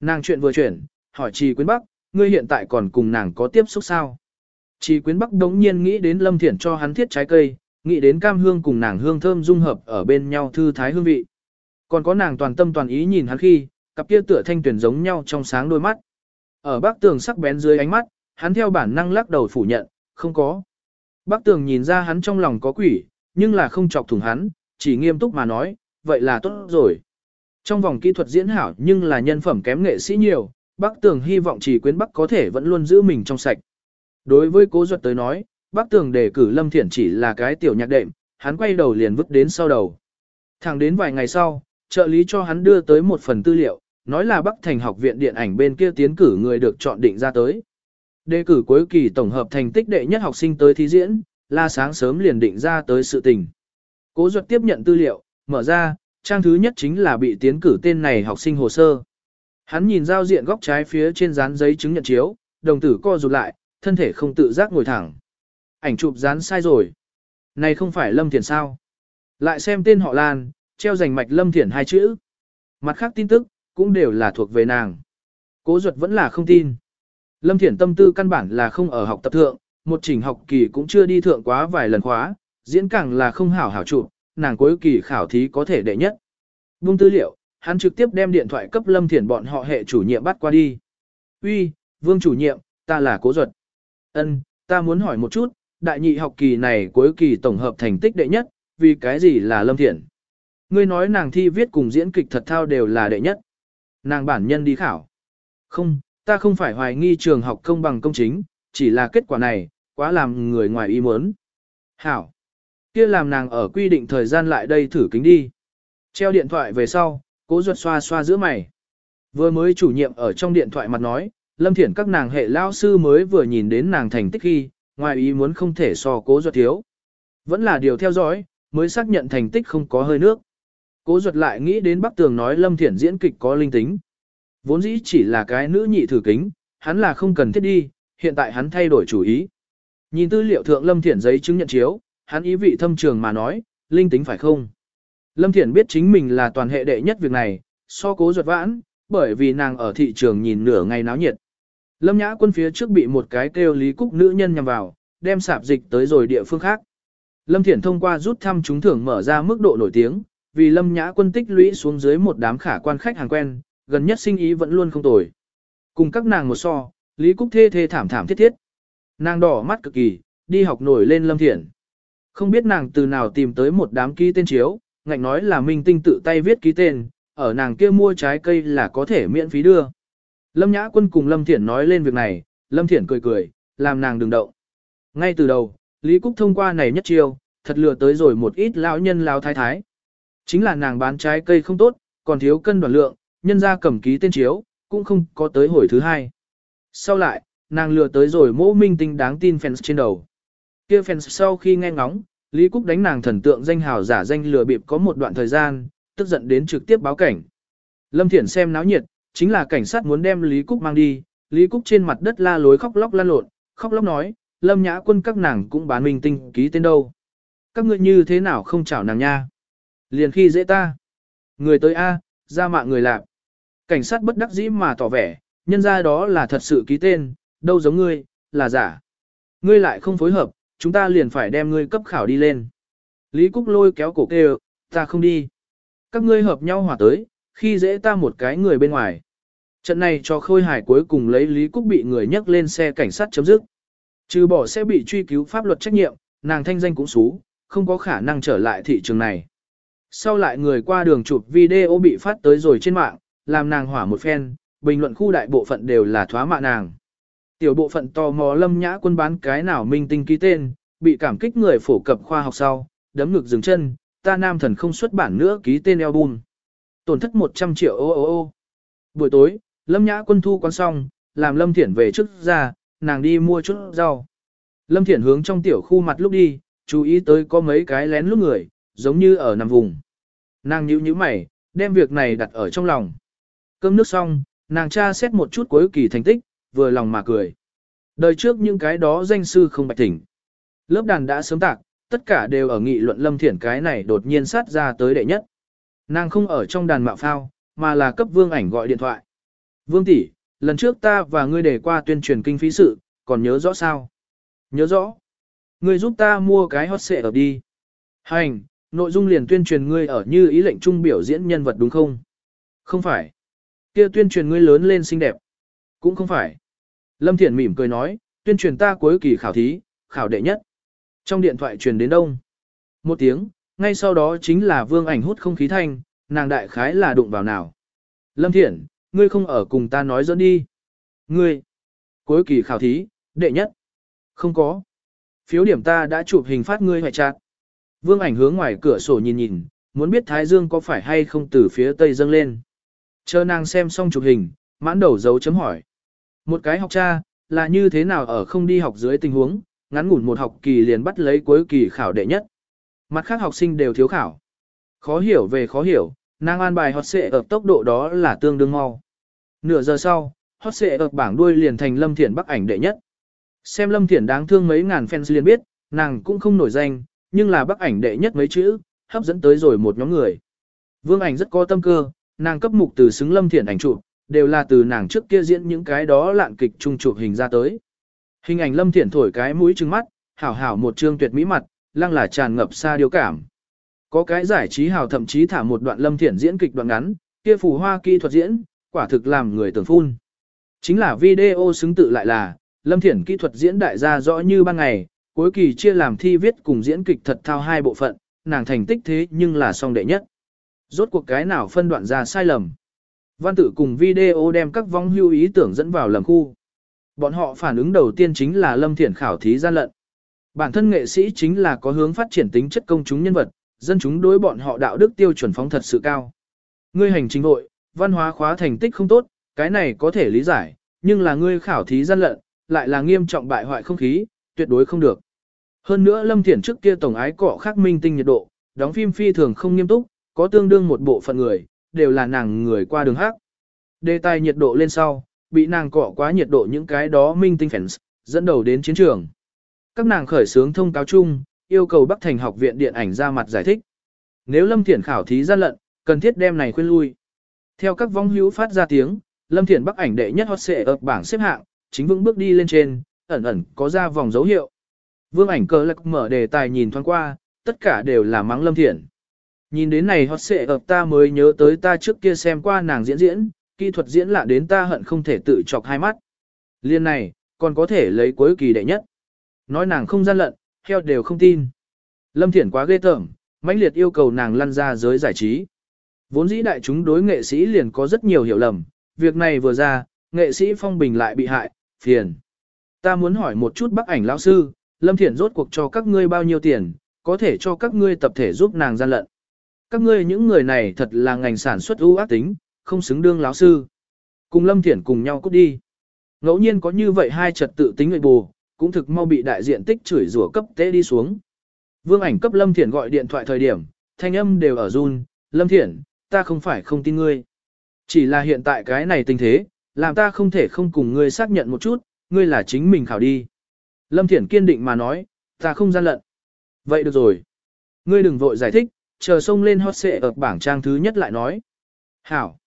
Nàng chuyện vừa chuyển, hỏi Trì Quyến Bắc, ngươi hiện tại còn cùng nàng có tiếp xúc sao? Trì Quyến Bắc đống nhiên nghĩ đến Lâm Thiển cho hắn thiết trái cây, nghĩ đến cam hương cùng nàng hương thơm dung hợp ở bên nhau thư thái hương vị. Còn có nàng toàn tâm toàn ý nhìn hắn khi, cặp kia tựa thanh tuyển giống nhau trong sáng đôi mắt. Ở bác tường sắc bén dưới ánh mắt, hắn theo bản năng lắc đầu phủ nhận, không có. Bác tường nhìn ra hắn trong lòng có quỷ, nhưng là không chọc thủng hắn, chỉ nghiêm túc mà nói, vậy là tốt rồi. Trong vòng kỹ thuật diễn hảo nhưng là nhân phẩm kém nghệ sĩ nhiều, Bắc Tường hy vọng chỉ quyến Bắc có thể vẫn luôn giữ mình trong sạch. Đối với cố duật tới nói, Bắc Tường đề cử Lâm Thiển chỉ là cái tiểu nhạc đệm, hắn quay đầu liền vứt đến sau đầu. Thẳng đến vài ngày sau, trợ lý cho hắn đưa tới một phần tư liệu, nói là Bắc Thành học viện điện ảnh bên kia tiến cử người được chọn định ra tới. Đề cử cuối kỳ tổng hợp thành tích đệ nhất học sinh tới thi diễn, là sáng sớm liền định ra tới sự tình. Cố duật tiếp nhận tư liệu, mở ra, trang thứ nhất chính là bị tiến cử tên này học sinh hồ sơ. Hắn nhìn giao diện góc trái phía trên dán giấy chứng nhận chiếu, đồng tử co rụt lại, thân thể không tự giác ngồi thẳng. Ảnh chụp dán sai rồi. Này không phải Lâm Thiển sao? Lại xem tên họ Lan, treo giành mạch Lâm Thiển hai chữ. Mặt khác tin tức, cũng đều là thuộc về nàng. Cố duật vẫn là không tin. Lâm Thiển tâm tư căn bản là không ở học tập thượng, một trình học kỳ cũng chưa đi thượng quá vài lần khóa, diễn càng là không hảo hảo chụp, nàng cuối kỳ khảo thí có thể đệ nhất. Vung tư liệu, hắn trực tiếp đem điện thoại cấp Lâm Thiển bọn họ hệ chủ nhiệm bắt qua đi. Uy, Vương chủ nhiệm, ta là Cố Duật. Ân, ta muốn hỏi một chút, đại nhị học kỳ này cuối kỳ tổng hợp thành tích đệ nhất, vì cái gì là Lâm Thiển? Ngươi nói nàng thi viết cùng diễn kịch thật thao đều là đệ nhất. Nàng bản nhân đi khảo. Không, ta không phải hoài nghi trường học công bằng công chính, chỉ là kết quả này, quá làm người ngoài ý muốn. Hảo. Kia làm nàng ở quy định thời gian lại đây thử kính đi. Treo điện thoại về sau, cố ruột xoa xoa giữa mày. Vừa mới chủ nhiệm ở trong điện thoại mặt nói, Lâm Thiển các nàng hệ lao sư mới vừa nhìn đến nàng thành tích khi, ngoài ý muốn không thể so cố ruột thiếu. Vẫn là điều theo dõi, mới xác nhận thành tích không có hơi nước. Cố ruột lại nghĩ đến Bắc Tường nói Lâm Thiển diễn kịch có linh tính. Vốn dĩ chỉ là cái nữ nhị thử kính, hắn là không cần thiết đi, hiện tại hắn thay đổi chủ ý. Nhìn tư liệu thượng Lâm Thiển giấy chứng nhận chiếu, hắn ý vị thâm trường mà nói, linh tính phải không? Lâm Thiển biết chính mình là toàn hệ đệ nhất việc này, so cố ruột vãn, bởi vì nàng ở thị trường nhìn nửa ngày náo nhiệt. Lâm Nhã quân phía trước bị một cái kêu lý cúc nữ nhân nhằm vào, đem sạp dịch tới rồi địa phương khác. Lâm Thiển thông qua rút thăm trúng thưởng mở ra mức độ nổi tiếng, vì Lâm Nhã quân tích lũy xuống dưới một đám khả quan khách hàng quen, gần nhất sinh ý vẫn luôn không tồi. Cùng các nàng một so, Lý Cúc thê thê thảm thảm thiết thiết. Nàng đỏ mắt cực kỳ, đi học nổi lên Lâm Thiển. Không biết nàng từ nào tìm tới một đám ký tên chiếu, ngạnh nói là minh tinh tự tay viết ký tên, ở nàng kia mua trái cây là có thể miễn phí đưa. Lâm Nhã Quân cùng Lâm Thiển nói lên việc này, Lâm Thiển cười cười, làm nàng đừng động. Ngay từ đầu, Lý Cúc thông qua này nhất chiêu, thật lừa tới rồi một ít lão nhân lão thái thái. Chính là nàng bán trái cây không tốt, còn thiếu cân đoàn lượng, nhân ra cầm ký tên chiếu, cũng không có tới hồi thứ hai. Sau lại, nàng lừa tới rồi mỗ minh tinh đáng tin fans trên đầu. Kia fans sau khi nghe ngóng, Lý Cúc đánh nàng thần tượng danh hào giả danh lừa bịp có một đoạn thời gian, tức giận đến trực tiếp báo cảnh. Lâm Thiển xem náo nhiệt, chính là cảnh sát muốn đem Lý Cúc mang đi, Lý Cúc trên mặt đất la lối khóc lóc lan lộn, khóc lóc nói, Lâm Nhã quân các nàng cũng bán minh tinh ký tên đâu. Các ngươi như thế nào không chào nàng nha? Liền khi dễ ta. Người tới A, ra mạng người lạc. Cảnh sát bất đắc dĩ mà tỏ vẻ, nhân ra đó là thật sự ký tên, đâu giống ngươi, là giả. Ngươi lại không phối hợp, chúng ta liền phải đem ngươi cấp khảo đi lên. Lý Cúc lôi kéo cổ kêu, ta không đi. Các ngươi hợp nhau hòa tới, khi dễ ta một cái người bên ngoài. Trận này cho khôi hải cuối cùng lấy Lý Cúc bị người nhấc lên xe cảnh sát chấm dứt. Trừ bỏ sẽ bị truy cứu pháp luật trách nhiệm, nàng thanh danh cũng xú, không có khả năng trở lại thị trường này. Sau lại người qua đường chụp video bị phát tới rồi trên mạng, làm nàng hỏa một phen, bình luận khu đại bộ phận đều là thoá mạ nàng. Tiểu bộ phận tò mò lâm nhã quân bán cái nào minh tinh ký tên, bị cảm kích người phổ cập khoa học sau, đấm ngực dừng chân, ta nam thần không xuất bản nữa ký tên album. Tổn thất 100 triệu ô ô ô. Buổi tối, lâm nhã quân thu quán xong, làm lâm thiển về trước ra, nàng đi mua chút rau. Lâm thiển hướng trong tiểu khu mặt lúc đi, chú ý tới có mấy cái lén lúc người, giống như ở nằm vùng. Nàng nhíu nhíu mày, đem việc này đặt ở trong lòng. Cơm nước xong, nàng tra xét một chút cuối kỳ thành tích, vừa lòng mà cười. Đời trước những cái đó danh sư không bạch tỉnh. Lớp đàn đã sớm tạc, tất cả đều ở nghị luận lâm thiển cái này đột nhiên sát ra tới đệ nhất. Nàng không ở trong đàn mạo phao, mà là cấp vương ảnh gọi điện thoại. Vương tỷ, lần trước ta và ngươi để qua tuyên truyền kinh phí sự, còn nhớ rõ sao? Nhớ rõ. Ngươi giúp ta mua cái hot xệ ở đi. Hành, nội dung liền tuyên truyền ngươi ở như ý lệnh trung biểu diễn nhân vật đúng không? Không phải. Kia tuyên truyền ngươi lớn lên xinh đẹp. Cũng không phải. Lâm Thiển mỉm cười nói, tuyên truyền ta cuối kỳ khảo thí, khảo đệ nhất. Trong điện thoại truyền đến đông. Một tiếng, ngay sau đó chính là vương ảnh hút không khí thanh, nàng đại khái là đụng vào nào. Lâm Thiển, ngươi không ở cùng ta nói dẫn đi. Ngươi, cuối kỳ khảo thí, đệ nhất. Không có. Phiếu điểm ta đã chụp hình phát ngươi hoài chặt. Vương ảnh hướng ngoài cửa sổ nhìn nhìn, muốn biết Thái Dương có phải hay không từ phía tây dâng lên. Chờ nàng xem xong chụp hình, mãn đầu dấu chấm hỏi. Một cái học cha, là như thế nào ở không đi học dưới tình huống, ngắn ngủn một học kỳ liền bắt lấy cuối kỳ khảo đệ nhất. Mặt khác học sinh đều thiếu khảo. Khó hiểu về khó hiểu, nàng an bài hot xệ ở tốc độ đó là tương đương mau. Nửa giờ sau, hot xệ ở bảng đuôi liền thành Lâm Thiển bắc ảnh đệ nhất. Xem Lâm Thiển đáng thương mấy ngàn fans liền biết, nàng cũng không nổi danh, nhưng là bắc ảnh đệ nhất mấy chữ, hấp dẫn tới rồi một nhóm người. Vương ảnh rất có tâm cơ, nàng cấp mục từ xứng Lâm thiện ảnh chụp, đều là từ nàng trước kia diễn những cái đó lạn kịch trung chụp hình ra tới. Hình ảnh Lâm thiện thổi cái mũi trừng mắt, hảo hảo một trương tuyệt mỹ mặt, lăng là tràn ngập xa điều cảm. Có cái giải trí hào thậm chí thả một đoạn Lâm thiện diễn kịch đoạn ngắn, kia phù hoa kỹ thuật diễn, quả thực làm người tưởng phun. Chính là video xứng tự lại là, Lâm thiện kỹ thuật diễn đại gia rõ như ban ngày, cuối kỳ chia làm thi viết cùng diễn kịch thật thao hai bộ phận, nàng thành tích thế nhưng là song đệ nhất. Rốt cuộc cái nào phân đoạn ra sai lầm. Văn tự cùng video đem các vong hưu ý tưởng dẫn vào lầm khu. Bọn họ phản ứng đầu tiên chính là Lâm Thiển khảo thí gian lận. Bản thân nghệ sĩ chính là có hướng phát triển tính chất công chúng nhân vật, dân chúng đối bọn họ đạo đức tiêu chuẩn phóng thật sự cao. Ngươi hành trình hội, văn hóa khóa thành tích không tốt, cái này có thể lý giải, nhưng là ngươi khảo thí gian lận, lại là nghiêm trọng bại hoại không khí, tuyệt đối không được. Hơn nữa Lâm Thiển trước kia tổng ái cọ khắc minh tinh nhiệt độ, đóng phim phi thường không nghiêm túc, có tương đương một bộ phận người, đều là nàng người qua đường hát. Đề tài nhiệt độ lên sau, bị nàng cọ quá nhiệt độ những cái đó minh tinh fans, dẫn đầu đến chiến trường. Các nàng khởi xướng thông cáo chung, yêu cầu Bắc Thành học viện điện ảnh ra mặt giải thích. Nếu Lâm Thiển khảo thí gian lận, cần thiết đem này khuyên lui. Theo các vong hữu phát ra tiếng, Lâm Thiển Bắc ảnh đệ nhất hot xệ ở bảng xếp hạng, chính vững bước đi lên trên, ẩn ẩn có ra vòng dấu hiệu. Vương ảnh cờ lạc mở đề tài nhìn thoáng qua, tất cả đều là mắng Lâm Thiển. Nhìn đến này hot xệ ập ta mới nhớ tới ta trước kia xem qua nàng diễn diễn, kỹ thuật diễn lạ đến ta hận không thể tự chọc hai mắt. Liên này, còn có thể lấy cuối kỳ đệ nhất. Nói nàng không gian lận, heo đều không tin. Lâm Thiển quá ghê tởm, mãnh liệt yêu cầu nàng lăn ra giới giải trí. Vốn dĩ đại chúng đối nghệ sĩ liền có rất nhiều hiểu lầm, việc này vừa ra, nghệ sĩ phong bình lại bị hại, phiền. Ta muốn hỏi một chút bác ảnh lão sư, Lâm Thiển rốt cuộc cho các ngươi bao nhiêu tiền, có thể cho các ngươi tập thể giúp nàng gian lận. Các ngươi những người này thật là ngành sản xuất ưu ác tính, không xứng đương lão sư. Cùng Lâm Thiển cùng nhau cút đi. Ngẫu nhiên có như vậy hai trật tự tính người bù, cũng thực mau bị đại diện tích chửi rủa cấp tế đi xuống. Vương ảnh cấp Lâm Thiển gọi điện thoại thời điểm, thanh âm đều ở run, Lâm Thiển, ta không phải không tin ngươi. Chỉ là hiện tại cái này tình thế, làm ta không thể không cùng ngươi xác nhận một chút, ngươi là chính mình khảo đi. Lâm Thiển kiên định mà nói, ta không gian lận. Vậy được rồi. Ngươi đừng vội giải thích, chờ xông lên hot xệ ở bảng trang thứ nhất lại nói. Hảo.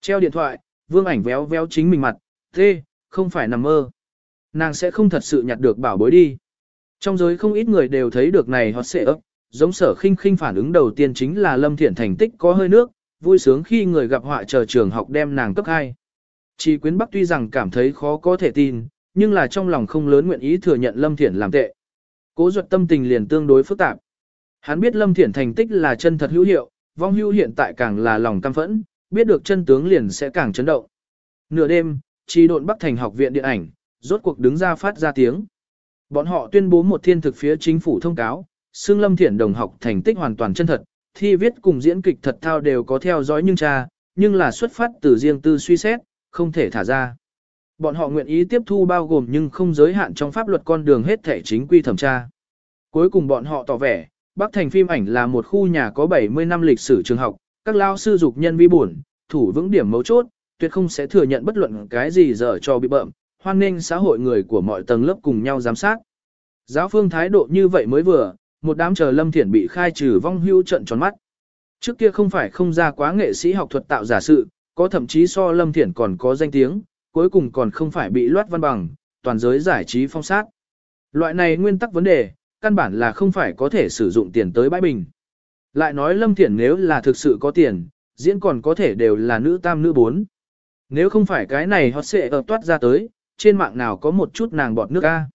Treo điện thoại, vương ảnh véo véo chính mình mặt, Thế, không phải nằm mơ. Nàng sẽ không thật sự nhặt được bảo bối đi. Trong giới không ít người đều thấy được này hot xệ ấp, giống sở khinh khinh phản ứng đầu tiên chính là Lâm Thiển thành tích có hơi nước, vui sướng khi người gặp họa chờ trường học đem nàng cấp 2. Chỉ quyến Bắc tuy rằng cảm thấy khó có thể tin, nhưng là trong lòng không lớn nguyện ý thừa nhận Lâm Thiển làm tệ. Cố duật tâm tình liền tương đối phức tạp. Hắn biết Lâm Thiển thành tích là chân thật hữu hiệu, vong hữu hiện tại càng là lòng căm phẫn, biết được chân tướng liền sẽ càng chấn động. Nửa đêm, trì độn Bắc Thành học viện điện ảnh, rốt cuộc đứng ra phát ra tiếng. Bọn họ tuyên bố một thiên thực phía chính phủ thông cáo, xương Lâm Thiển đồng học thành tích hoàn toàn chân thật, thi viết cùng diễn kịch thật thao đều có theo dõi nhưng cha, nhưng là xuất phát từ riêng tư suy xét, không thể thả ra. Bọn họ nguyện ý tiếp thu bao gồm nhưng không giới hạn trong pháp luật con đường hết thể chính quy thẩm tra. Cuối cùng bọn họ tỏ vẻ, Bắc Thành phim ảnh là một khu nhà có 70 năm lịch sử trường học, các lao sư dục nhân vi buồn, thủ vững điểm mấu chốt, tuyệt không sẽ thừa nhận bất luận cái gì dở cho bị bợm, hoan nghênh xã hội người của mọi tầng lớp cùng nhau giám sát. Giáo phương thái độ như vậy mới vừa, một đám chờ Lâm Thiển bị khai trừ vong hưu trận tròn mắt. Trước kia không phải không ra quá nghệ sĩ học thuật tạo giả sự, có thậm chí so Lâm Thiển còn có danh tiếng, cuối cùng còn không phải bị loát văn bằng, toàn giới giải trí phong sát. Loại này nguyên tắc vấn đề, căn bản là không phải có thể sử dụng tiền tới bãi bình. Lại nói Lâm Thiển nếu là thực sự có tiền, diễn còn có thể đều là nữ tam nữ bốn. Nếu không phải cái này họ sẽ ở toát ra tới, trên mạng nào có một chút nàng bọt nước a.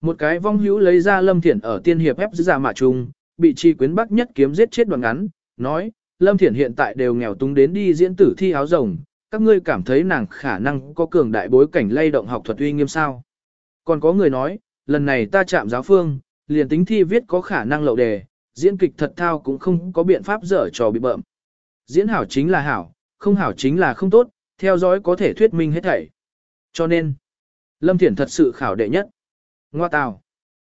Một cái vong hữu lấy ra Lâm Thiển ở tiên hiệp ép giả mạ trùng, bị chi quyến bắc nhất kiếm giết chết đoạn ngắn, nói, Lâm Thiển hiện tại đều nghèo túng đến đi diễn tử thi áo rồng, các ngươi cảm thấy nàng khả năng có cường đại bối cảnh lay động học thuật uy nghiêm sao. Còn có người nói, lần này ta chạm giáo phương, liền tính thi viết có khả năng lậu đề, diễn kịch thật thao cũng không có biện pháp dở trò bị bợm. Diễn hảo chính là hảo, không hảo chính là không tốt, theo dõi có thể thuyết minh hết thảy. Cho nên, Lâm Thiển thật sự khảo đệ nhất. Ngoa tào.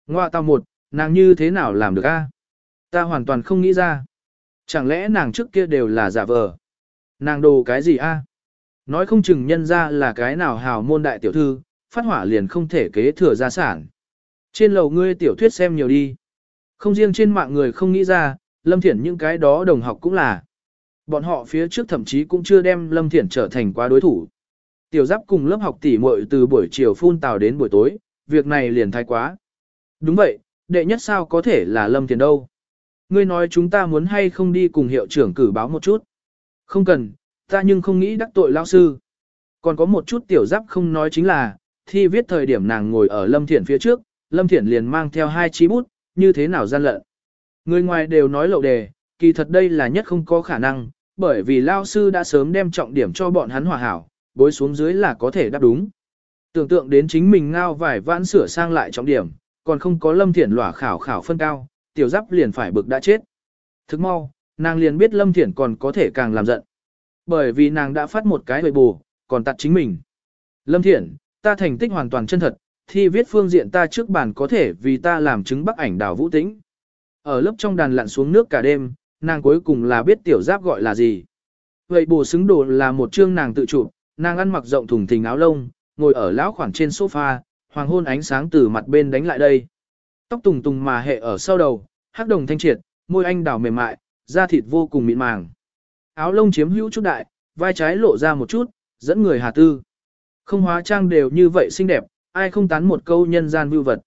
Ngoa tào một, nàng như thế nào làm được a? Ta hoàn toàn không nghĩ ra. Chẳng lẽ nàng trước kia đều là giả vờ? Nàng đồ cái gì a? Nói không chừng nhân ra là cái nào hào môn đại tiểu thư, phát hỏa liền không thể kế thừa gia sản. Trên lầu ngươi tiểu thuyết xem nhiều đi. Không riêng trên mạng người không nghĩ ra, Lâm Thiển những cái đó đồng học cũng là. Bọn họ phía trước thậm chí cũng chưa đem Lâm Thiển trở thành quá đối thủ. Tiểu giáp cùng lớp học tỉ muội từ buổi chiều phun tào đến buổi tối, việc này liền thay quá. Đúng vậy, đệ nhất sao có thể là Lâm Thiển đâu. Ngươi nói chúng ta muốn hay không đi cùng hiệu trưởng cử báo một chút. Không cần, ta nhưng không nghĩ đắc tội lao sư. Còn có một chút tiểu giáp không nói chính là, thi viết thời điểm nàng ngồi ở Lâm Thiển phía trước, Lâm Thiển liền mang theo hai chí bút, như thế nào gian lận. Người ngoài đều nói lậu đề, kỳ thật đây là nhất không có khả năng, bởi vì lao sư đã sớm đem trọng điểm cho bọn hắn hòa hảo, bối xuống dưới là có thể đáp đúng. Tưởng tượng đến chính mình ngao vài vãn sửa sang lại trọng điểm, còn không có Lâm Thiển lỏa khảo khảo phân cao, tiểu giáp liền phải bực đã chết. Thức mau, nàng liền biết Lâm Thiển còn có thể càng làm giận. Bởi vì nàng đã phát một cái bầy bù, còn tặt chính mình. Lâm Thiển, ta thành tích hoàn toàn chân thật, thi viết phương diện ta trước bàn có thể vì ta làm chứng bắc ảnh đảo vũ tĩnh. Ở lớp trong đàn lặn xuống nước cả đêm, nàng cuối cùng là biết tiểu giáp gọi là gì. Vậy bù xứng đồ là một chương nàng tự chụp, nàng ăn mặc rộng thùng thình áo lông, ngồi ở lão khoảng trên sofa, hoàng hôn ánh sáng từ mặt bên đánh lại đây. Tóc tùng tùng mà hệ ở sau đầu, hắc đồng thanh triệt, môi anh đào mềm mại, da thịt vô cùng mịn màng. Áo lông chiếm hữu chút đại, vai trái lộ ra một chút, dẫn người hà tư. Không hóa trang đều như vậy xinh đẹp, ai không tán một câu nhân gian vưu vật.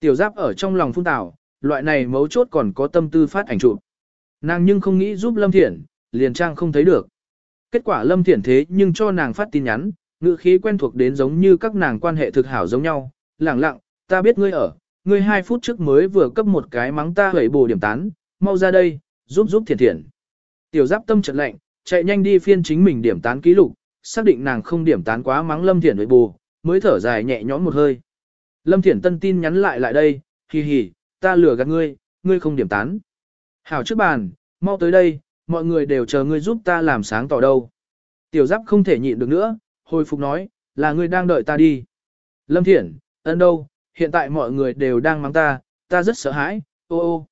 Tiểu giáp ở trong lòng phun tảo, loại này mấu chốt còn có tâm tư phát ảnh chụp. Nàng nhưng không nghĩ giúp Lâm Thiển, liền trang không thấy được. Kết quả Lâm Thiển thế nhưng cho nàng phát tin nhắn, ngữ khí quen thuộc đến giống như các nàng quan hệ thực hảo giống nhau, lẳng lặng, ta biết ngươi ở, ngươi hai phút trước mới vừa cấp một cái mắng ta hủy bổ điểm tán, mau ra đây, giúp giúp Thiển Thiển. Tiểu giáp tâm trận lạnh, chạy nhanh đi phiên chính mình điểm tán ký lục, xác định nàng không điểm tán quá mắng Lâm Thiển hủy bù, mới thở dài nhẹ nhõm một hơi. Lâm Thiển tân tin nhắn lại lại đây, hì hì, ta lừa gạt ngươi, ngươi không điểm tán. Hảo trước bàn, mau tới đây, mọi người đều chờ ngươi giúp ta làm sáng tỏ đâu. Tiểu giáp không thể nhịn được nữa, hồi phục nói, là ngươi đang đợi ta đi. Lâm Thiển, ân đâu, hiện tại mọi người đều đang mắng ta, ta rất sợ hãi, ô ô.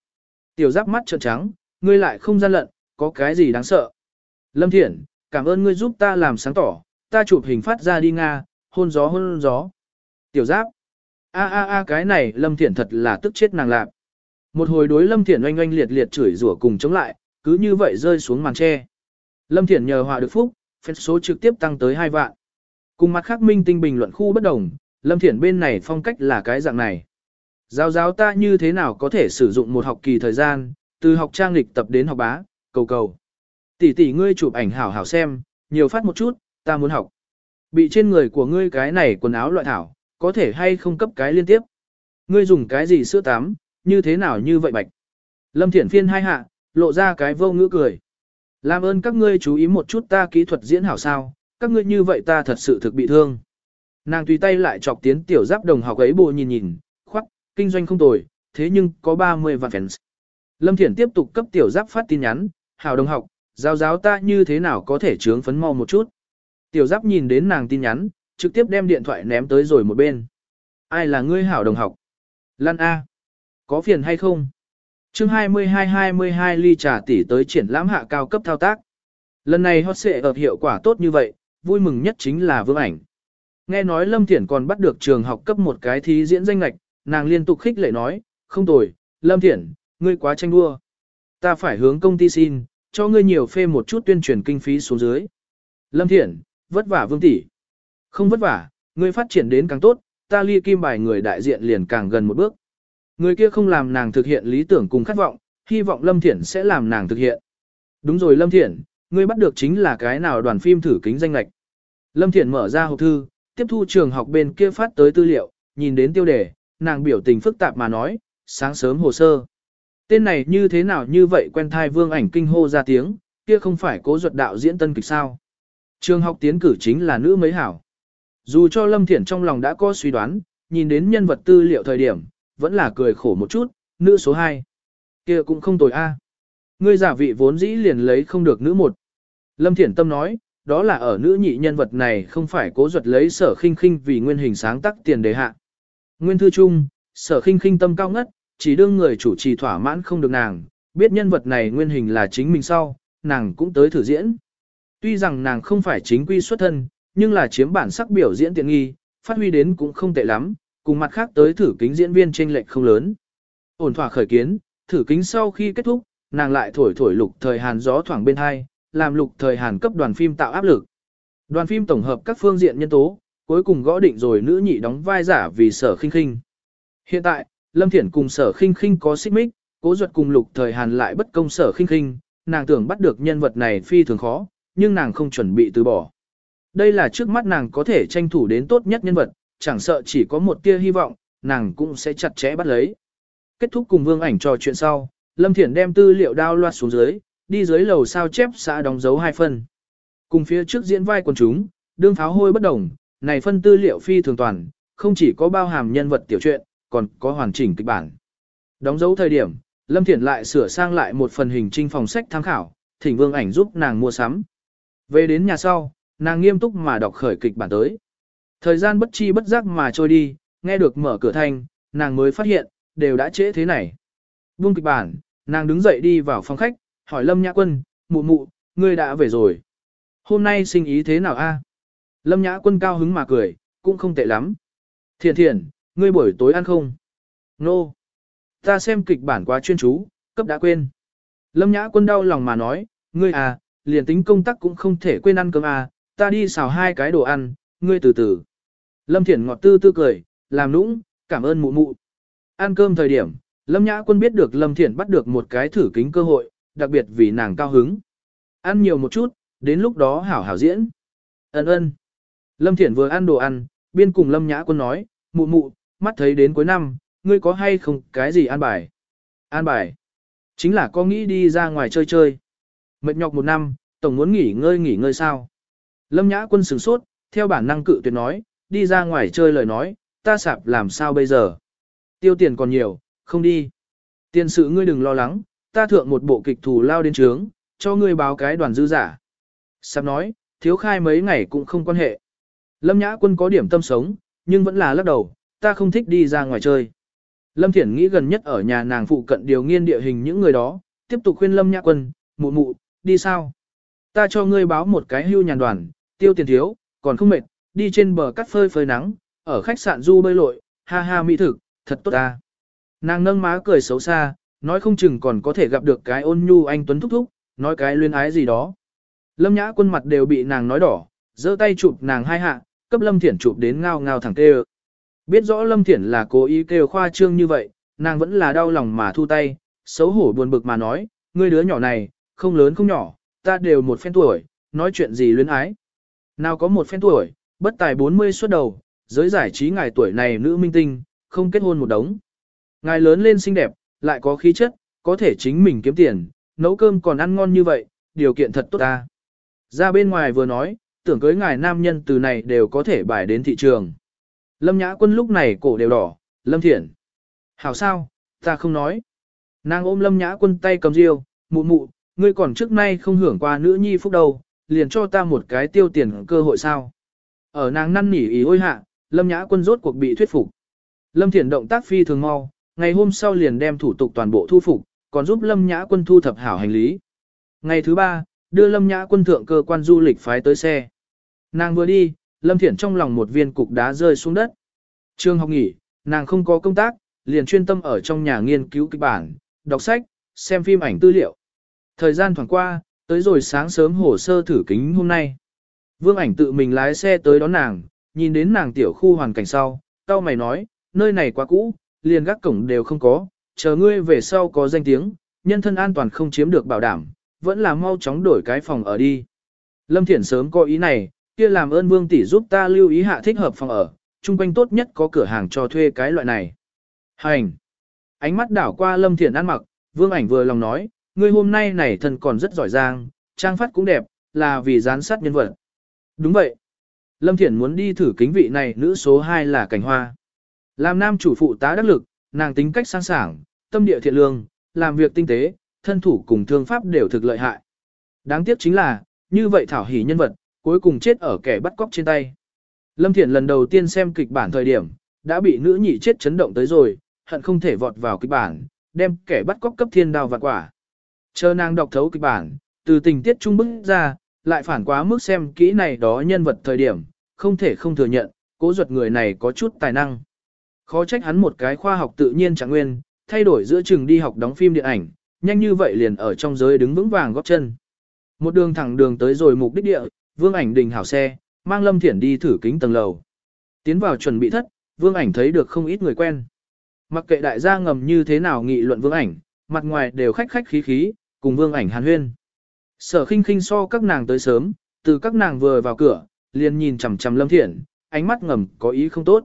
Tiểu giáp mắt trợn trắng, ngươi lại không gian lận, có cái gì đáng sợ. Lâm Thiển, cảm ơn ngươi giúp ta làm sáng tỏ, ta chụp hình phát ra đi Nga, hôn gió hôn gió. Tiểu giáp, a a a cái này Lâm Thiển thật là tức chết nàng lạc. Một hồi đối Lâm Thiển oanh oanh liệt liệt chửi rủa cùng chống lại, cứ như vậy rơi xuống màn tre. Lâm Thiển nhờ họa được phúc, phép số trực tiếp tăng tới 2 vạn. Cùng mặt khác minh tinh bình luận khu bất đồng, Lâm Thiển bên này phong cách là cái dạng này. Giáo giáo ta như thế nào có thể sử dụng một học kỳ thời gian, từ học trang lịch tập đến học bá, cầu cầu. Tỷ tỷ ngươi chụp ảnh hảo hảo xem, nhiều phát một chút, ta muốn học. Bị trên người của ngươi cái này quần áo loại thảo, có thể hay không cấp cái liên tiếp. Ngươi dùng cái gì sữa tắm, như thế nào như vậy bạch. Lâm Thiển phiên hai hạ, lộ ra cái vô ngữ cười. Làm ơn các ngươi chú ý một chút ta kỹ thuật diễn hảo sao, các ngươi như vậy ta thật sự thực bị thương. Nàng tùy tay lại chọc tiến tiểu giáp đồng học ấy bộ nhìn nhìn, khoắc, kinh doanh không tồi, thế nhưng có 30 vạn fans. Lâm Thiển tiếp tục cấp tiểu giáp phát tin nhắn, hảo đồng học, giáo giáo ta như thế nào có thể trướng phấn mau một chút. Tiểu giáp nhìn đến nàng tin nhắn, trực tiếp đem điện thoại ném tới rồi một bên. Ai là ngươi hảo đồng học? Lan A. Có phiền hay không? chương 22-22 ly trà tỷ tới triển lãm hạ cao cấp thao tác. Lần này hot sẽ ở hiệu quả tốt như vậy, vui mừng nhất chính là vương ảnh. Nghe nói Lâm Thiển còn bắt được trường học cấp một cái thí diễn danh lạch, nàng liên tục khích lệ nói, không tồi, Lâm Thiển, ngươi quá tranh đua. Ta phải hướng công ty xin, cho ngươi nhiều phê một chút tuyên truyền kinh phí xuống dưới. Lâm Thiển, vất vả vương tỷ. Không vất vả, ngươi phát triển đến càng tốt, ta ly kim bài người đại diện liền càng gần một bước. Người kia không làm nàng thực hiện lý tưởng cùng khát vọng, hy vọng Lâm Thiển sẽ làm nàng thực hiện. Đúng rồi Lâm Thiển, ngươi bắt được chính là cái nào đoàn phim thử kính danh lạch. Lâm Thiển mở ra hộp thư, tiếp thu trường học bên kia phát tới tư liệu, nhìn đến tiêu đề, nàng biểu tình phức tạp mà nói, sáng sớm hồ sơ. Tên này như thế nào như vậy quen thai vương ảnh kinh hô ra tiếng, kia không phải cố ruột đạo diễn tân kịch sao. Trường học tiến cử chính là nữ mấy hảo. Dù cho Lâm Thiển trong lòng đã có suy đoán, nhìn đến nhân vật tư liệu thời điểm, vẫn là cười khổ một chút, nữ số 2. kia cũng không tồi a. Ngươi giả vị vốn dĩ liền lấy không được nữ một. Lâm Thiển Tâm nói, đó là ở nữ nhị nhân vật này không phải cố duật lấy sở khinh khinh vì nguyên hình sáng tác tiền đề hạ. Nguyên thư chung, sở khinh khinh tâm cao ngất, chỉ đương người chủ trì thỏa mãn không được nàng, biết nhân vật này nguyên hình là chính mình sau, nàng cũng tới thử diễn. Tuy rằng nàng không phải chính quy xuất thân, nhưng là chiếm bản sắc biểu diễn tiện nghi, phát huy đến cũng không tệ lắm, cùng mặt khác tới thử kính diễn viên chênh lệch không lớn. Ổn thỏa khởi kiến, thử kính sau khi kết thúc, nàng lại thổi thổi lục thời hàn gió thoảng bên hai, làm lục thời hàn cấp đoàn phim tạo áp lực. Đoàn phim tổng hợp các phương diện nhân tố, cuối cùng gõ định rồi nữ nhị đóng vai giả vì sở khinh khinh. Hiện tại, Lâm Thiển cùng sở khinh khinh có xích mích, cố duật cùng lục thời hàn lại bất công sở khinh khinh, nàng tưởng bắt được nhân vật này phi thường khó, nhưng nàng không chuẩn bị từ bỏ. Đây là trước mắt nàng có thể tranh thủ đến tốt nhất nhân vật, chẳng sợ chỉ có một tia hy vọng, nàng cũng sẽ chặt chẽ bắt lấy. Kết thúc cùng vương ảnh trò chuyện sau, Lâm Thiển đem tư liệu đao loạt xuống dưới, đi dưới lầu sao chép xã đóng dấu hai phân. Cùng phía trước diễn vai quần chúng, đương pháo hôi bất đồng, này phân tư liệu phi thường toàn, không chỉ có bao hàm nhân vật tiểu truyện, còn có hoàn chỉnh kịch bản. Đóng dấu thời điểm, Lâm Thiển lại sửa sang lại một phần hình trinh phòng sách tham khảo, thỉnh vương ảnh giúp nàng mua sắm. Về đến nhà sau, nàng nghiêm túc mà đọc khởi kịch bản tới. Thời gian bất chi bất giác mà trôi đi, nghe được mở cửa thanh, nàng mới phát hiện, đều đã trễ thế này. Buông kịch bản, nàng đứng dậy đi vào phòng khách, hỏi Lâm Nhã Quân, mụ mụ, ngươi đã về rồi. Hôm nay sinh ý thế nào a? Lâm Nhã Quân cao hứng mà cười, cũng không tệ lắm. thiền thiền ngươi buổi tối ăn không? Nô. No. Ta xem kịch bản quá chuyên chú, cấp đã quên. Lâm Nhã Quân đau lòng mà nói, ngươi à, liền tính công tác cũng không thể quên ăn cơm à, ta đi xào hai cái đồ ăn, ngươi từ từ. Lâm Thiển ngọt tư tư cười, làm nũng, cảm ơn mụ mụ. Ăn cơm thời điểm, Lâm Nhã Quân biết được Lâm Thiển bắt được một cái thử kính cơ hội, đặc biệt vì nàng cao hứng. Ăn nhiều một chút, đến lúc đó hảo hảo diễn. Ấn ơn. Lâm Thiển vừa ăn đồ ăn, biên cùng Lâm Nhã Quân nói, mụ mụ, mắt thấy đến cuối năm, ngươi có hay không cái gì an bài? An bài. Chính là có nghĩ đi ra ngoài chơi chơi. Mệt nhọc một năm, tổng muốn nghỉ ngơi nghỉ ngơi sao? Lâm Nhã Quân sửng sốt, theo bản năng cự tuyệt nói, đi ra ngoài chơi lời nói, ta sạp làm sao bây giờ? Tiêu tiền còn nhiều, không đi. Tiền sự ngươi đừng lo lắng, ta thượng một bộ kịch thù lao đến trướng, cho ngươi báo cái đoàn dư giả. Sạp nói, thiếu khai mấy ngày cũng không quan hệ. Lâm Nhã Quân có điểm tâm sống, nhưng vẫn là lắc đầu, ta không thích đi ra ngoài chơi. Lâm Thiển nghĩ gần nhất ở nhà nàng phụ cận điều nghiên địa hình những người đó, tiếp tục khuyên Lâm Nhã Quân, mụ mụ, đi sao? Ta cho ngươi báo một cái hưu nhàn đoàn, tiêu tiền thiếu, còn không mệt, đi trên bờ cắt phơi phơi nắng, ở khách sạn du bơi lội, ha ha mỹ thực, thật tốt ta. Nàng nâng má cười xấu xa, nói không chừng còn có thể gặp được cái ôn nhu anh Tuấn thúc thúc, nói cái luyên ái gì đó. Lâm nhã quân mặt đều bị nàng nói đỏ, giơ tay chụp nàng hai hạ, cấp Lâm Thiển chụp đến ngao ngao thẳng kêu. Biết rõ Lâm Thiển là cố ý kêu khoa trương như vậy, nàng vẫn là đau lòng mà thu tay, xấu hổ buồn bực mà nói, ngươi đứa nhỏ này, không lớn không nhỏ, ta đều một phen tuổi, nói chuyện gì luyến ái. Nào có một phen tuổi, bất tài 40 suốt đầu, giới giải trí ngài tuổi này nữ minh tinh, không kết hôn một đống. Ngài lớn lên xinh đẹp, lại có khí chất, có thể chính mình kiếm tiền, nấu cơm còn ăn ngon như vậy, điều kiện thật tốt ta. Ra bên ngoài vừa nói, tưởng cưới ngài nam nhân từ này đều có thể bài đến thị trường. Lâm Nhã Quân lúc này cổ đều đỏ, Lâm Thiển. Hảo sao, ta không nói. Nàng ôm Lâm Nhã Quân tay cầm riêu, mụ mụ, ngươi còn trước nay không hưởng qua nữ nhi phúc đâu, liền cho ta một cái tiêu tiền cơ hội sao. Ở nàng năn nỉ ý ôi hạ, Lâm Nhã Quân rốt cuộc bị thuyết phục. Lâm Thiển động tác phi thường mau, ngày hôm sau liền đem thủ tục toàn bộ thu phục, còn giúp Lâm Nhã Quân thu thập hảo hành lý. Ngày thứ ba, đưa Lâm Nhã Quân thượng cơ quan du lịch phái tới xe. Nàng vừa đi, Lâm Thiển trong lòng một viên cục đá rơi xuống đất. Trường học nghỉ, nàng không có công tác, liền chuyên tâm ở trong nhà nghiên cứu kịch bản, đọc sách, xem phim ảnh tư liệu. Thời gian thoảng qua, tới rồi sáng sớm hồ sơ thử kính hôm nay. Vương ảnh tự mình lái xe tới đón nàng, nhìn đến nàng tiểu khu hoàn cảnh sau, tao mày nói, nơi này quá cũ, liền gác cổng đều không có, chờ ngươi về sau có danh tiếng, nhân thân an toàn không chiếm được bảo đảm, vẫn là mau chóng đổi cái phòng ở đi. Lâm Thiển sớm có ý này, kia làm ơn Vương tỷ giúp ta lưu ý hạ thích hợp phòng ở, chung quanh tốt nhất có cửa hàng cho thuê cái loại này. Hành! Ánh mắt đảo qua Lâm Thiển ăn mặc, Vương ảnh vừa lòng nói, ngươi hôm nay này thần còn rất giỏi giang, trang phát cũng đẹp, là vì gián sát nhân vật. Đúng vậy. Lâm Thiển muốn đi thử kính vị này nữ số 2 là cảnh hoa. Làm nam chủ phụ tá đắc lực, nàng tính cách sang sảng, tâm địa thiện lương, làm việc tinh tế, thân thủ cùng thương pháp đều thực lợi hại. Đáng tiếc chính là, như vậy thảo hỉ nhân vật, cuối cùng chết ở kẻ bắt cóc trên tay. Lâm Thiển lần đầu tiên xem kịch bản thời điểm, đã bị nữ nhị chết chấn động tới rồi, hận không thể vọt vào kịch bản, đem kẻ bắt cóc cấp thiên đao vạn quả. Chờ nàng đọc thấu kịch bản, từ tình tiết trung bức ra, lại phản quá mức xem kỹ này đó nhân vật thời điểm, không thể không thừa nhận, cố ruột người này có chút tài năng. Khó trách hắn một cái khoa học tự nhiên chẳng nguyên, thay đổi giữa trường đi học đóng phim điện ảnh, nhanh như vậy liền ở trong giới đứng vững vàng góp chân. Một đường thẳng đường tới rồi mục đích địa, vương ảnh đình hảo xe, mang Lâm Thiển đi thử kính tầng lầu. Tiến vào chuẩn bị thất, vương ảnh thấy được không ít người quen. Mặc kệ đại gia ngầm như thế nào nghị luận vương ảnh, mặt ngoài đều khách khách khí khí, cùng vương ảnh hàn huyên. Sở khinh khinh so các nàng tới sớm, từ các nàng vừa vào cửa, liền nhìn chằm chằm Lâm thiện ánh mắt ngầm có ý không tốt.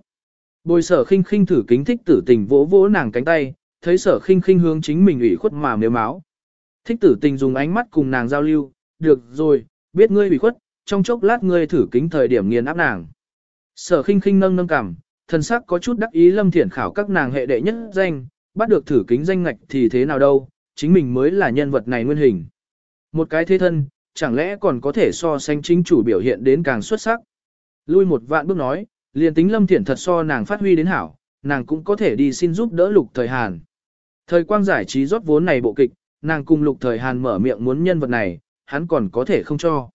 Bồi sở khinh khinh thử kính thích tử tình vỗ vỗ nàng cánh tay, thấy sở khinh khinh hướng chính mình ủy khuất mà nếu máu. Thích tử tình dùng ánh mắt cùng nàng giao lưu, được rồi, biết ngươi ủy khuất, trong chốc lát ngươi thử kính thời điểm nghiền áp nàng. Sở khinh khinh nâng nâng cảm, thân sắc có chút đắc ý lâm thiển khảo các nàng hệ đệ nhất danh, bắt được thử kính danh ngạch thì thế nào đâu, chính mình mới là nhân vật này nguyên hình. Một cái thế thân, chẳng lẽ còn có thể so sánh chính chủ biểu hiện đến càng xuất sắc. Lui một vạn bước nói, liền tính lâm thiển thật so nàng phát huy đến hảo, nàng cũng có thể đi xin giúp đỡ lục thời Hàn. Thời quang giải trí rót vốn này bộ kịch, nàng cùng lục thời Hàn mở miệng muốn nhân vật này, hắn còn có thể không cho.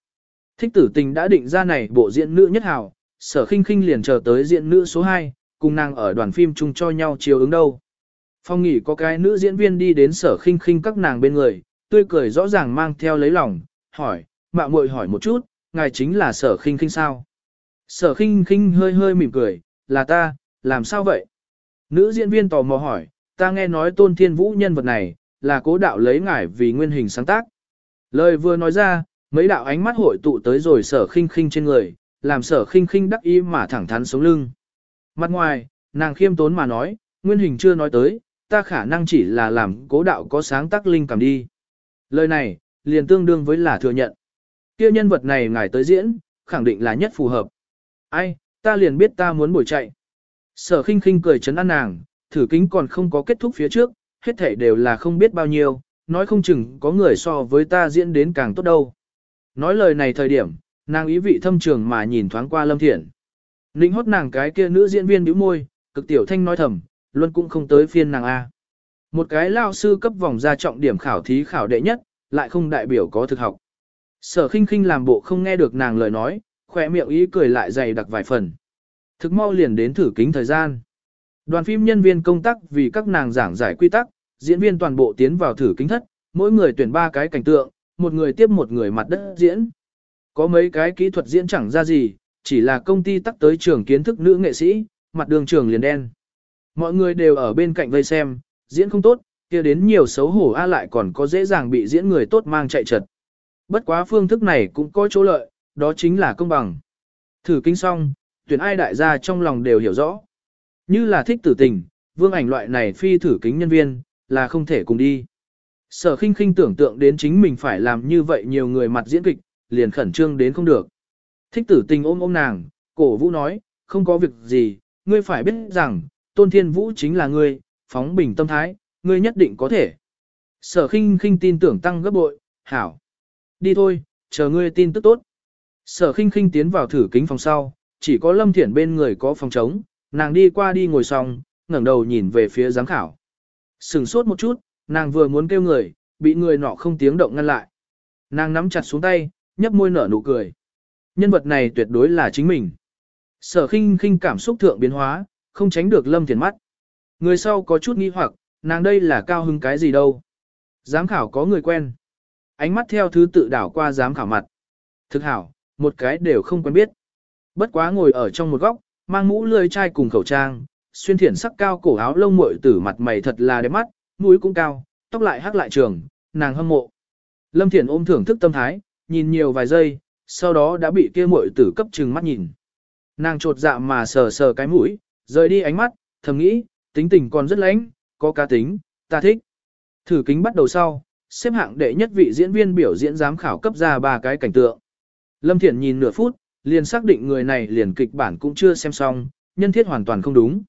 Thích tử tình đã định ra này bộ diễn nữ nhất hảo, sở khinh khinh liền chờ tới diễn nữ số 2, cùng nàng ở đoàn phim chung cho nhau chiều ứng đâu. Phong nghỉ có cái nữ diễn viên đi đến sở khinh khinh các nàng bên người, tươi cười rõ ràng mang theo lấy lòng, hỏi, mạo muội hỏi một chút, ngài chính là sở khinh khinh sao? Sở khinh khinh hơi hơi mỉm cười, là ta, làm sao vậy? Nữ diễn viên tò mò hỏi, ta nghe nói tôn thiên vũ nhân vật này, là cố đạo lấy ngài vì nguyên hình sáng tác. Lời vừa nói ra, mấy đạo ánh mắt hội tụ tới rồi sở khinh khinh trên người, làm sở khinh khinh đắc ý mà thẳng thắn sống lưng. Mặt ngoài, nàng khiêm tốn mà nói, nguyên hình chưa nói tới, ta khả năng chỉ là làm cố đạo có sáng tác linh cảm đi. Lời này, liền tương đương với là thừa nhận. kia nhân vật này ngài tới diễn, khẳng định là nhất phù hợp. Ai, ta liền biết ta muốn buổi chạy. Sở khinh khinh cười chấn an nàng, thử kính còn không có kết thúc phía trước, hết thể đều là không biết bao nhiêu, nói không chừng có người so với ta diễn đến càng tốt đâu. Nói lời này thời điểm, nàng ý vị thâm trường mà nhìn thoáng qua Lâm thiện. Ninh hót nàng cái kia nữ diễn viên bĩu môi, cực tiểu thanh nói thầm, luôn cũng không tới phiên nàng A. Một cái lao sư cấp vòng ra trọng điểm khảo thí khảo đệ nhất, lại không đại biểu có thực học. Sở khinh khinh làm bộ không nghe được nàng lời nói, khỏe miệng ý cười lại dày đặc vài phần. Thực mau liền đến thử kính thời gian. Đoàn phim nhân viên công tác vì các nàng giảng giải quy tắc, diễn viên toàn bộ tiến vào thử kính thất, mỗi người tuyển ba cái cảnh tượng, một người tiếp một người mặt đất diễn. Có mấy cái kỹ thuật diễn chẳng ra gì, chỉ là công ty tắc tới trường kiến thức nữ nghệ sĩ, mặt đường trường liền đen. Mọi người đều ở bên cạnh vây xem, diễn không tốt, kia đến nhiều xấu hổ a lại còn có dễ dàng bị diễn người tốt mang chạy trật. Bất quá phương thức này cũng có chỗ lợi, đó chính là công bằng. Thử kinh xong, tuyển ai đại gia trong lòng đều hiểu rõ. Như là thích tử tình, vương ảnh loại này phi thử kính nhân viên, là không thể cùng đi. Sở khinh khinh tưởng tượng đến chính mình phải làm như vậy nhiều người mặt diễn kịch, liền khẩn trương đến không được. Thích tử tình ôm ôm nàng, cổ vũ nói, không có việc gì, ngươi phải biết rằng, tôn thiên vũ chính là ngươi, phóng bình tâm thái, ngươi nhất định có thể. Sở khinh khinh tin tưởng tăng gấp bội, hảo. Đi thôi, chờ ngươi tin tức tốt. Sở khinh khinh tiến vào thử kính phòng sau, chỉ có lâm thiển bên người có phòng trống, nàng đi qua đi ngồi xong, ngẩng đầu nhìn về phía giám khảo. Sừng sốt một chút, nàng vừa muốn kêu người, bị người nọ không tiếng động ngăn lại. Nàng nắm chặt xuống tay, nhấp môi nở nụ cười. Nhân vật này tuyệt đối là chính mình. Sở khinh khinh cảm xúc thượng biến hóa, không tránh được lâm thiền mắt. Người sau có chút nghi hoặc, nàng đây là cao hứng cái gì đâu. Giám khảo có người quen. Ánh mắt theo thứ tự đảo qua giám khảo mặt. Thực hảo, một cái đều không quen biết. Bất quá ngồi ở trong một góc, mang mũ lươi chai cùng khẩu trang, xuyên thiển sắc cao cổ áo lông muội tử mặt mày thật là đẹp mắt, mũi cũng cao, tóc lại hắc lại trường, nàng hâm mộ. Lâm Thiển ôm thưởng thức tâm thái, nhìn nhiều vài giây, sau đó đã bị kia muội tử cấp trừng mắt nhìn. Nàng trột dạ mà sờ sờ cái mũi, rời đi ánh mắt, thầm nghĩ, tính tình còn rất lãnh, có cá tính, ta thích. Thử kính bắt đầu sau, xếp hạng đệ nhất vị diễn viên biểu diễn giám khảo cấp ra ba cái cảnh tượng. Lâm Thiển nhìn nửa phút, liền xác định người này liền kịch bản cũng chưa xem xong, nhân thiết hoàn toàn không đúng.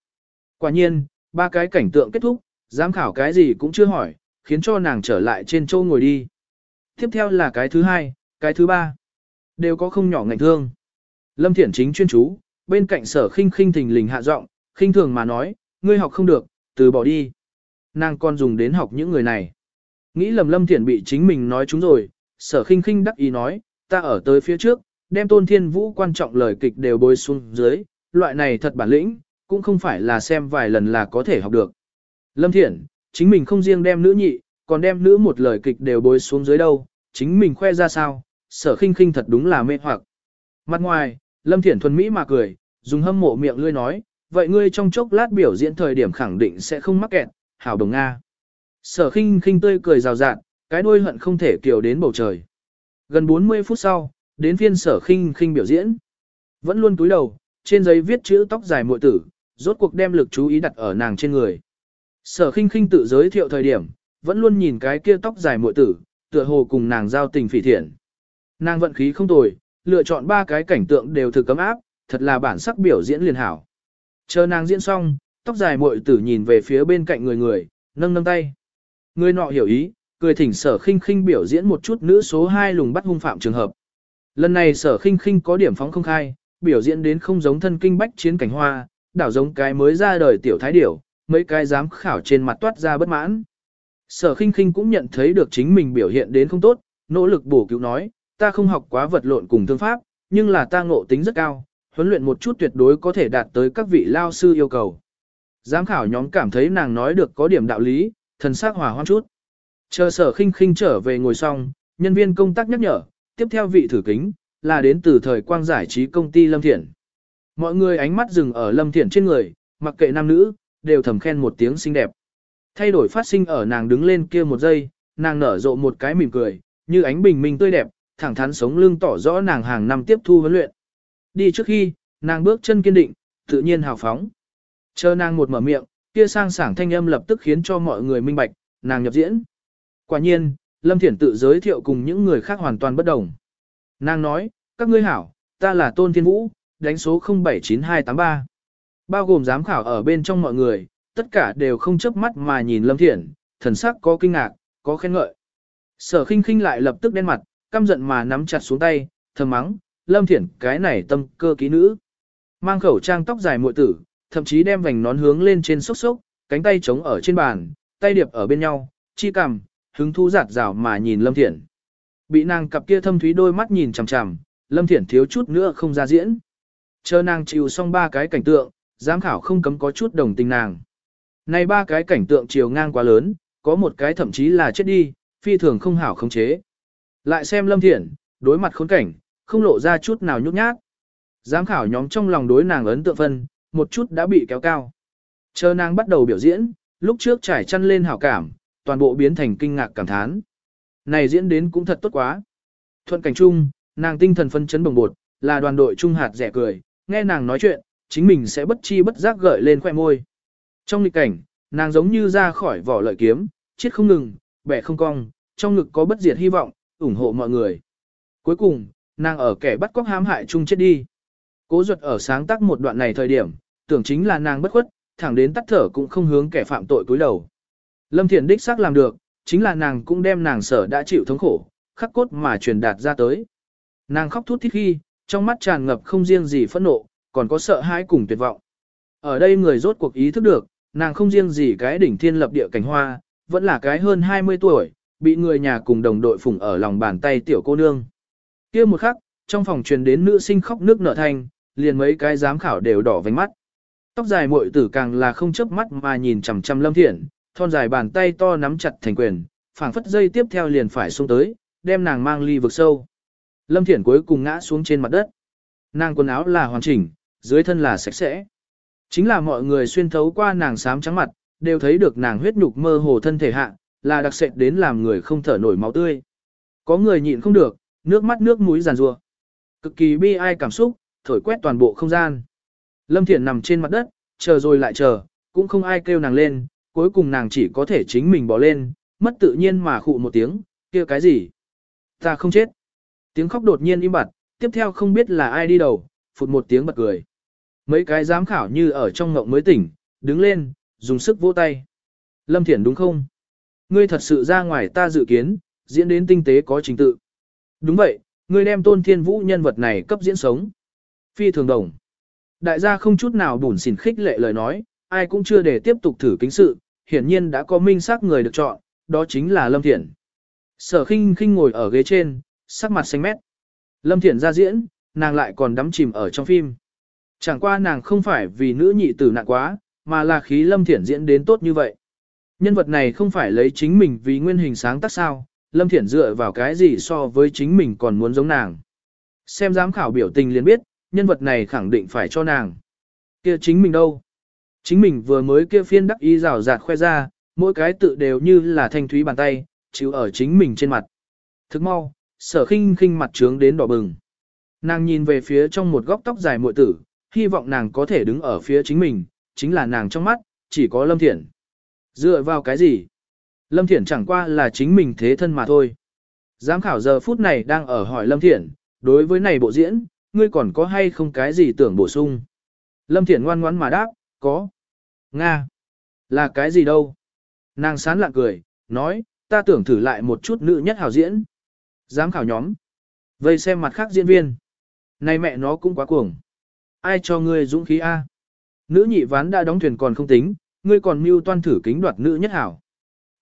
Quả nhiên, ba cái cảnh tượng kết thúc, giám khảo cái gì cũng chưa hỏi, khiến cho nàng trở lại trên châu ngồi đi. Tiếp theo là cái thứ hai, cái thứ ba. Đều có không nhỏ ngạnh thương. Lâm Thiển chính chuyên chú, bên cạnh sở khinh khinh thình lình hạ giọng, khinh thường mà nói, ngươi học không được, từ bỏ đi. Nàng còn dùng đến học những người này. Nghĩ lầm Lâm Thiển bị chính mình nói chúng rồi, sở khinh khinh đắc ý nói, ta ở tới phía trước, đem tôn thiên vũ quan trọng lời kịch đều bôi xuống dưới, loại này thật bản lĩnh, cũng không phải là xem vài lần là có thể học được. Lâm Thiển, chính mình không riêng đem nữ nhị, còn đem nữ một lời kịch đều bôi xuống dưới đâu, chính mình khoe ra sao, sở khinh khinh thật đúng là mê hoặc. Mặt ngoài, Lâm Thiển thuần Mỹ mà cười, dùng hâm mộ miệng lươi nói, vậy ngươi trong chốc lát biểu diễn thời điểm khẳng định sẽ không mắc kẹt, hảo đồng Nga. Sở khinh khinh tươi cười rào rạt, cái đuôi hận không thể kiều đến bầu trời. Gần 40 phút sau, đến phiên sở khinh khinh biểu diễn. Vẫn luôn túi đầu, trên giấy viết chữ tóc dài muội tử, rốt cuộc đem lực chú ý đặt ở nàng trên người. Sở khinh khinh tự giới thiệu thời điểm, vẫn luôn nhìn cái kia tóc dài muội tử, tựa hồ cùng nàng giao tình phỉ thiện. Nàng vận khí không tồi, lựa chọn ba cái cảnh tượng đều thực cấm áp, thật là bản sắc biểu diễn liền hảo. Chờ nàng diễn xong, tóc dài muội tử nhìn về phía bên cạnh người người, nâng nâng tay. Người nọ hiểu ý, cười thỉnh sở khinh khinh biểu diễn một chút nữ số 2 lùng bắt hung phạm trường hợp. Lần này sở khinh khinh có điểm phóng không khai, biểu diễn đến không giống thân kinh bách chiến cảnh hoa, đảo giống cái mới ra đời tiểu thái điểu, mấy cái dám khảo trên mặt toát ra bất mãn. Sở khinh khinh cũng nhận thấy được chính mình biểu hiện đến không tốt, nỗ lực bổ cứu nói, ta không học quá vật lộn cùng thương pháp, nhưng là ta ngộ tính rất cao, huấn luyện một chút tuyệt đối có thể đạt tới các vị lao sư yêu cầu. Giám khảo nhóm cảm thấy nàng nói được có điểm đạo lý, thần sắc hòa hoan chút. Chờ sở khinh khinh trở về ngồi xong, nhân viên công tác nhắc nhở, tiếp theo vị thử kính, là đến từ thời quang giải trí công ty Lâm Thiển. Mọi người ánh mắt dừng ở Lâm Thiển trên người, mặc kệ nam nữ, đều thầm khen một tiếng xinh đẹp. Thay đổi phát sinh ở nàng đứng lên kia một giây, nàng nở rộ một cái mỉm cười, như ánh bình minh tươi đẹp, thẳng thắn sống lưng tỏ rõ nàng hàng năm tiếp thu huấn luyện. Đi trước khi, nàng bước chân kiên định, tự nhiên hào phóng. Chờ nàng một mở miệng, kia sang sảng thanh âm lập tức khiến cho mọi người minh bạch, nàng nhập diễn. Quả nhiên, Lâm Thiển tự giới thiệu cùng những người khác hoàn toàn bất đồng. Nàng nói, các ngươi hảo, ta là Tôn Thiên Vũ, đánh số 079283. Bao gồm giám khảo ở bên trong mọi người, tất cả đều không chớp mắt mà nhìn Lâm Thiển, thần sắc có kinh ngạc, có khen ngợi. Sở khinh khinh lại lập tức đen mặt, căm giận mà nắm chặt xuống tay, thầm mắng, Lâm Thiển cái này tâm cơ ký nữ. Mang khẩu trang tóc dài muội tử, thậm chí đem vành nón hướng lên trên sốc sốc, cánh tay chống ở trên bàn, tay điệp ở bên nhau, chi cằm, hứng thú giạt rào mà nhìn Lâm Thiển. Bị nàng cặp kia thâm thúy đôi mắt nhìn chằm chằm, Lâm Thiển thiếu chút nữa không ra diễn. Chờ nàng chịu xong ba cái cảnh tượng, giám khảo không cấm có chút đồng tình nàng. Này ba cái cảnh tượng chiều ngang quá lớn, có một cái thậm chí là chết đi, phi thường không hảo khống chế. Lại xem Lâm Thiển, đối mặt khốn cảnh, không lộ ra chút nào nhút nhát. Giám khảo nhóm trong lòng đối nàng ấn tượng phân, một chút đã bị kéo cao. Chờ nàng bắt đầu biểu diễn, lúc trước trải chăn lên hảo cảm, toàn bộ biến thành kinh ngạc cảm thán. Này diễn đến cũng thật tốt quá. Thuận cảnh chung, nàng tinh thần phân chấn bồng bột, là đoàn đội trung hạt rẻ cười, nghe nàng nói chuyện, chính mình sẽ bất chi bất giác gợi lên khoe môi. Trong lịch cảnh, nàng giống như ra khỏi vỏ lợi kiếm, chết không ngừng, bẻ không cong, trong ngực có bất diệt hy vọng, ủng hộ mọi người. Cuối cùng, nàng ở kẻ bắt cóc hãm hại chung chết đi. Cố ruột ở sáng tác một đoạn này thời điểm, tưởng chính là nàng bất khuất, thẳng đến tắt thở cũng không hướng kẻ phạm tội cúi đầu. Lâm Thiển đích xác làm được, chính là nàng cũng đem nàng sở đã chịu thống khổ, khắc cốt mà truyền đạt ra tới. Nàng khóc thút thít khi, trong mắt tràn ngập không riêng gì phẫn nộ, còn có sợ hãi cùng tuyệt vọng. Ở đây người rốt cuộc ý thức được, nàng không riêng gì cái đỉnh thiên lập địa cảnh hoa, vẫn là cái hơn 20 tuổi, bị người nhà cùng đồng đội phụng ở lòng bàn tay tiểu cô nương kia một khắc, trong phòng truyền đến nữ sinh khóc nước nở thành, liền mấy cái giám khảo đều đỏ vành mắt. Tóc dài muội tử càng là không chớp mắt mà nhìn chằm chằm Lâm Thiển, thon dài bàn tay to nắm chặt thành quyền, phảng phất dây tiếp theo liền phải xuống tới, đem nàng mang ly vực sâu. Lâm Thiển cuối cùng ngã xuống trên mặt đất. Nàng quần áo là hoàn chỉnh, dưới thân là sạch sẽ. Chính là mọi người xuyên thấu qua nàng xám trắng mặt, đều thấy được nàng huyết nhục mơ hồ thân thể hạ, là đặc sệt đến làm người không thở nổi máu tươi. Có người nhịn không được, nước mắt nước mũi giàn rùa. Cực kỳ bi ai cảm xúc, thổi quét toàn bộ không gian. Lâm Thiển nằm trên mặt đất, chờ rồi lại chờ, cũng không ai kêu nàng lên, cuối cùng nàng chỉ có thể chính mình bỏ lên, mất tự nhiên mà khụ một tiếng, kia cái gì? Ta không chết. Tiếng khóc đột nhiên im bặt, tiếp theo không biết là ai đi đầu, phụt một tiếng bật cười. Mấy cái giám khảo như ở trong ngộng mới tỉnh, đứng lên, dùng sức vỗ tay. Lâm Thiển đúng không? Ngươi thật sự ra ngoài ta dự kiến, diễn đến tinh tế có trình tự. Đúng vậy, ngươi đem tôn thiên vũ nhân vật này cấp diễn sống. Phi thường đồng. Đại gia không chút nào bùn xỉn khích lệ lời nói, ai cũng chưa để tiếp tục thử kính sự, hiển nhiên đã có minh xác người được chọn, đó chính là Lâm Thiển. Sở khinh khinh ngồi ở ghế trên, sắc mặt xanh mét. Lâm Thiển ra diễn, nàng lại còn đắm chìm ở trong phim. Chẳng qua nàng không phải vì nữ nhị tử nặng quá, mà là khí Lâm Thiển diễn đến tốt như vậy. Nhân vật này không phải lấy chính mình vì nguyên hình sáng tác sao, Lâm Thiển dựa vào cái gì so với chính mình còn muốn giống nàng. Xem giám khảo biểu tình liền biết, nhân vật này khẳng định phải cho nàng. Kia chính mình đâu? Chính mình vừa mới kia phiên đắc ý rào rạt khoe ra, mỗi cái tự đều như là thanh thúy bàn tay, chịu ở chính mình trên mặt. Thức mau, sở khinh khinh mặt trướng đến đỏ bừng. Nàng nhìn về phía trong một góc tóc dài muội tử, hy vọng nàng có thể đứng ở phía chính mình, chính là nàng trong mắt, chỉ có Lâm Thiển. Dựa vào cái gì? Lâm Thiển chẳng qua là chính mình thế thân mà thôi. Giám khảo giờ phút này đang ở hỏi Lâm Thiển, đối với này bộ diễn, ngươi còn có hay không cái gì tưởng bổ sung? Lâm Thiển ngoan ngoãn mà đáp, có. Nga. Là cái gì đâu? Nàng sán lạ cười, nói, ta tưởng thử lại một chút nữ nhất hào diễn. Giám khảo nhóm. Vây xem mặt khác diễn viên. Này mẹ nó cũng quá cuồng. Ai cho ngươi dũng khí A? Nữ nhị ván đã đóng thuyền còn không tính, ngươi còn mưu toan thử kính đoạt nữ nhất hảo.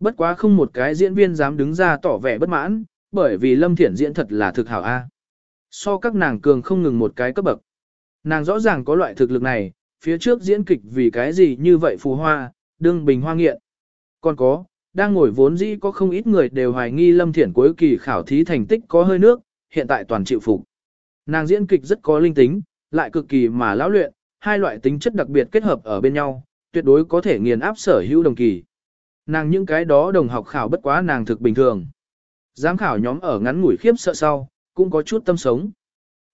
Bất quá không một cái diễn viên dám đứng ra tỏ vẻ bất mãn, bởi vì Lâm Thiển diễn thật là thực hảo A. So các nàng cường không ngừng một cái cấp bậc. Nàng rõ ràng có loại thực lực này, phía trước diễn kịch vì cái gì như vậy phù hoa, đương bình hoa nghiện. Còn có, đang ngồi vốn dĩ có không ít người đều hoài nghi Lâm Thiển cuối kỳ khảo thí thành tích có hơi nước, hiện tại toàn chịu phục. Nàng diễn kịch rất có linh tính, lại cực kỳ mà lão luyện, hai loại tính chất đặc biệt kết hợp ở bên nhau, tuyệt đối có thể nghiền áp sở hữu đồng kỳ. Nàng những cái đó đồng học khảo bất quá nàng thực bình thường. Giám khảo nhóm ở ngắn ngủi khiếp sợ sau, cũng có chút tâm sống.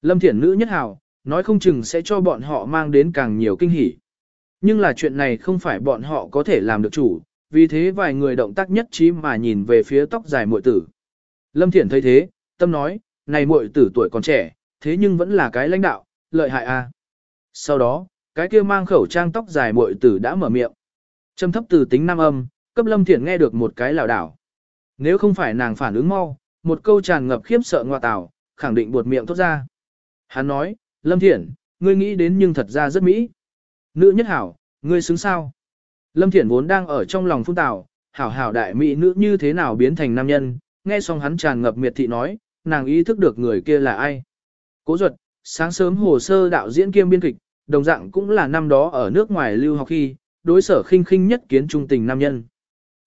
Lâm Thiển nữ nhất hảo, nói không chừng sẽ cho bọn họ mang đến càng nhiều kinh hỉ. Nhưng là chuyện này không phải bọn họ có thể làm được chủ, vì thế vài người động tác nhất trí mà nhìn về phía tóc dài muội tử. Lâm Thiển thấy thế, tâm nói, này muội tử tuổi còn trẻ, thế nhưng vẫn là cái lãnh đạo, lợi hại a. À. Sau đó, cái kia mang khẩu trang tóc dài muội tử đã mở miệng. Trầm thấp từ tính nam âm, cấp Lâm Thiển nghe được một cái lảo đảo. Nếu không phải nàng phản ứng mau, một câu tràn ngập khiếp sợ ngoa tảo, khẳng định buột miệng thốt ra. Hắn nói, Lâm Thiển, ngươi nghĩ đến nhưng thật ra rất mỹ. Nữ nhất hảo, ngươi xứng sao? Lâm Thiển vốn đang ở trong lòng phun tảo, hảo hảo đại mỹ nữ như thế nào biến thành nam nhân, nghe xong hắn tràn ngập miệt thị nói, nàng ý thức được người kia là ai. Cố duật, sáng sớm hồ sơ đạo diễn kiêm biên kịch, đồng dạng cũng là năm đó ở nước ngoài lưu học khi, đối sở khinh khinh nhất kiến trung tình nam nhân.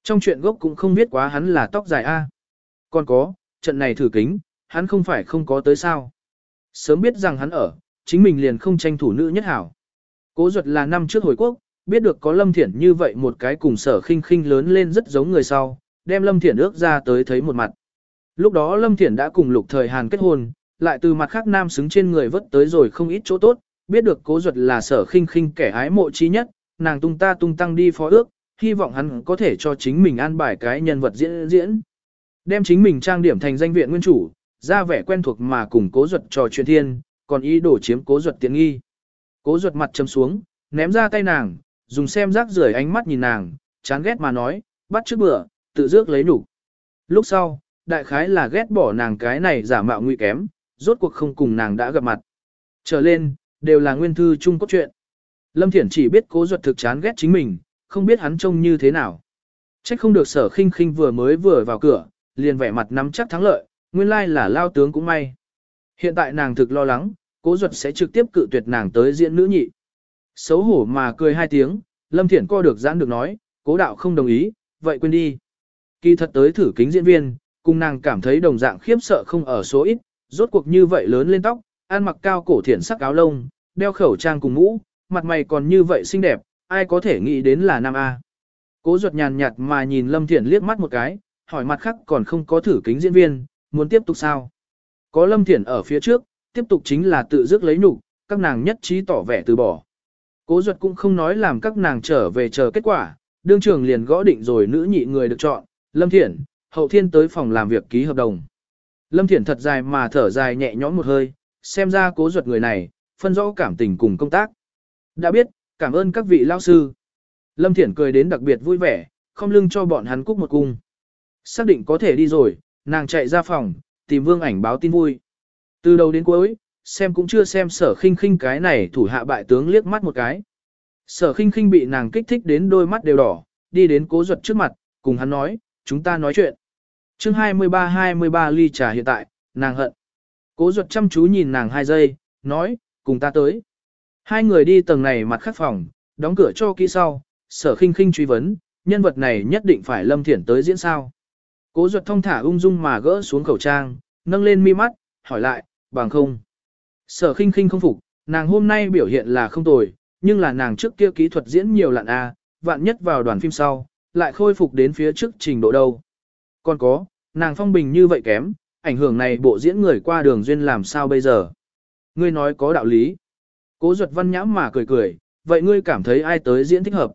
Trong chuyện gốc cũng không biết quá hắn là tóc dài A. Còn có, trận này thử kính, hắn không phải không có tới sao. Sớm biết rằng hắn ở, chính mình liền không tranh thủ nữ nhất hảo. Cố duật là năm trước hồi quốc, biết được có Lâm Thiển như vậy một cái cùng sở khinh khinh lớn lên rất giống người sau, đem Lâm Thiển ước ra tới thấy một mặt. Lúc đó Lâm Thiển đã cùng lục thời Hàn kết hôn, lại từ mặt khác nam xứng trên người vất tới rồi không ít chỗ tốt, biết được cố duật là sở khinh khinh kẻ ái mộ trí nhất, nàng tung ta tung tăng đi phó ước, hy vọng hắn có thể cho chính mình an bài cái nhân vật diễn diễn. Đem chính mình trang điểm thành danh viện nguyên chủ, ra vẻ quen thuộc mà cùng cố ruột trò chuyện thiên, còn ý đồ chiếm cố ruột tiện nghi. Cố ruột mặt châm xuống, ném ra tay nàng, dùng xem rác rưởi ánh mắt nhìn nàng, chán ghét mà nói, bắt trước bữa, tự dước lấy đủ. Lúc sau, đại khái là ghét bỏ nàng cái này giả mạo nguy kém, rốt cuộc không cùng nàng đã gặp mặt. Trở lên, đều là nguyên thư chung cốt truyện. Lâm Thiển chỉ biết cố ruột thực chán ghét chính mình, không biết hắn trông như thế nào. Trách không được sở khinh khinh vừa mới vừa vào cửa, liền vẻ mặt nắm chắc thắng lợi, nguyên lai là lao tướng cũng may. Hiện tại nàng thực lo lắng, cố duật sẽ trực tiếp cự tuyệt nàng tới diễn nữ nhị. Xấu hổ mà cười hai tiếng, Lâm Thiển co được giãn được nói, cố đạo không đồng ý, vậy quên đi. Kỳ thật tới thử kính diễn viên, cùng nàng cảm thấy đồng dạng khiếp sợ không ở số ít, rốt cuộc như vậy lớn lên tóc, ăn mặc cao cổ thiển sắc áo lông, đeo khẩu trang cùng mũ, mặt mày còn như vậy xinh đẹp, ai có thể nghĩ đến là nam A. Cố ruột nhàn nhạt mà nhìn Lâm Thiển liếc mắt một cái, hỏi mặt khác còn không có thử kính diễn viên, muốn tiếp tục sao? Có Lâm Thiển ở phía trước, tiếp tục chính là tự dứt lấy nhục, các nàng nhất trí tỏ vẻ từ bỏ. Cố ruột cũng không nói làm các nàng trở về chờ kết quả, đương trường liền gõ định rồi nữ nhị người được chọn, Lâm Thiển, hậu thiên tới phòng làm việc ký hợp đồng. Lâm Thiển thật dài mà thở dài nhẹ nhõm một hơi, xem ra cố ruột người này, phân rõ cảm tình cùng công tác. Đã biết, cảm ơn các vị lao sư. Lâm Thiển cười đến đặc biệt vui vẻ, không lưng cho bọn hắn cúc một cung. Xác định có thể đi rồi, nàng chạy ra phòng, tìm vương ảnh báo tin vui. Từ đầu đến cuối, xem cũng chưa xem sở khinh khinh cái này thủ hạ bại tướng liếc mắt một cái. Sở khinh khinh bị nàng kích thích đến đôi mắt đều đỏ, đi đến cố ruột trước mặt, cùng hắn nói, chúng ta nói chuyện. chương 23-23 ly trà hiện tại, nàng hận. Cố ruột chăm chú nhìn nàng hai giây, nói, cùng ta tới. Hai người đi tầng này mặt khắc phòng, đóng cửa cho kỹ sau, sở khinh khinh truy vấn, nhân vật này nhất định phải lâm thiển tới diễn sao. Cố ruột thông thả ung dung mà gỡ xuống khẩu trang, nâng lên mi mắt, hỏi lại, bằng không. Sở khinh khinh không phục, nàng hôm nay biểu hiện là không tồi, nhưng là nàng trước kia kỹ thuật diễn nhiều lạn A, vạn nhất vào đoàn phim sau, lại khôi phục đến phía trước trình độ đâu. Còn có, nàng phong bình như vậy kém, ảnh hưởng này bộ diễn người qua đường duyên làm sao bây giờ. Ngươi nói có đạo lý. Cố Duật văn nhãm mà cười cười, vậy ngươi cảm thấy ai tới diễn thích hợp.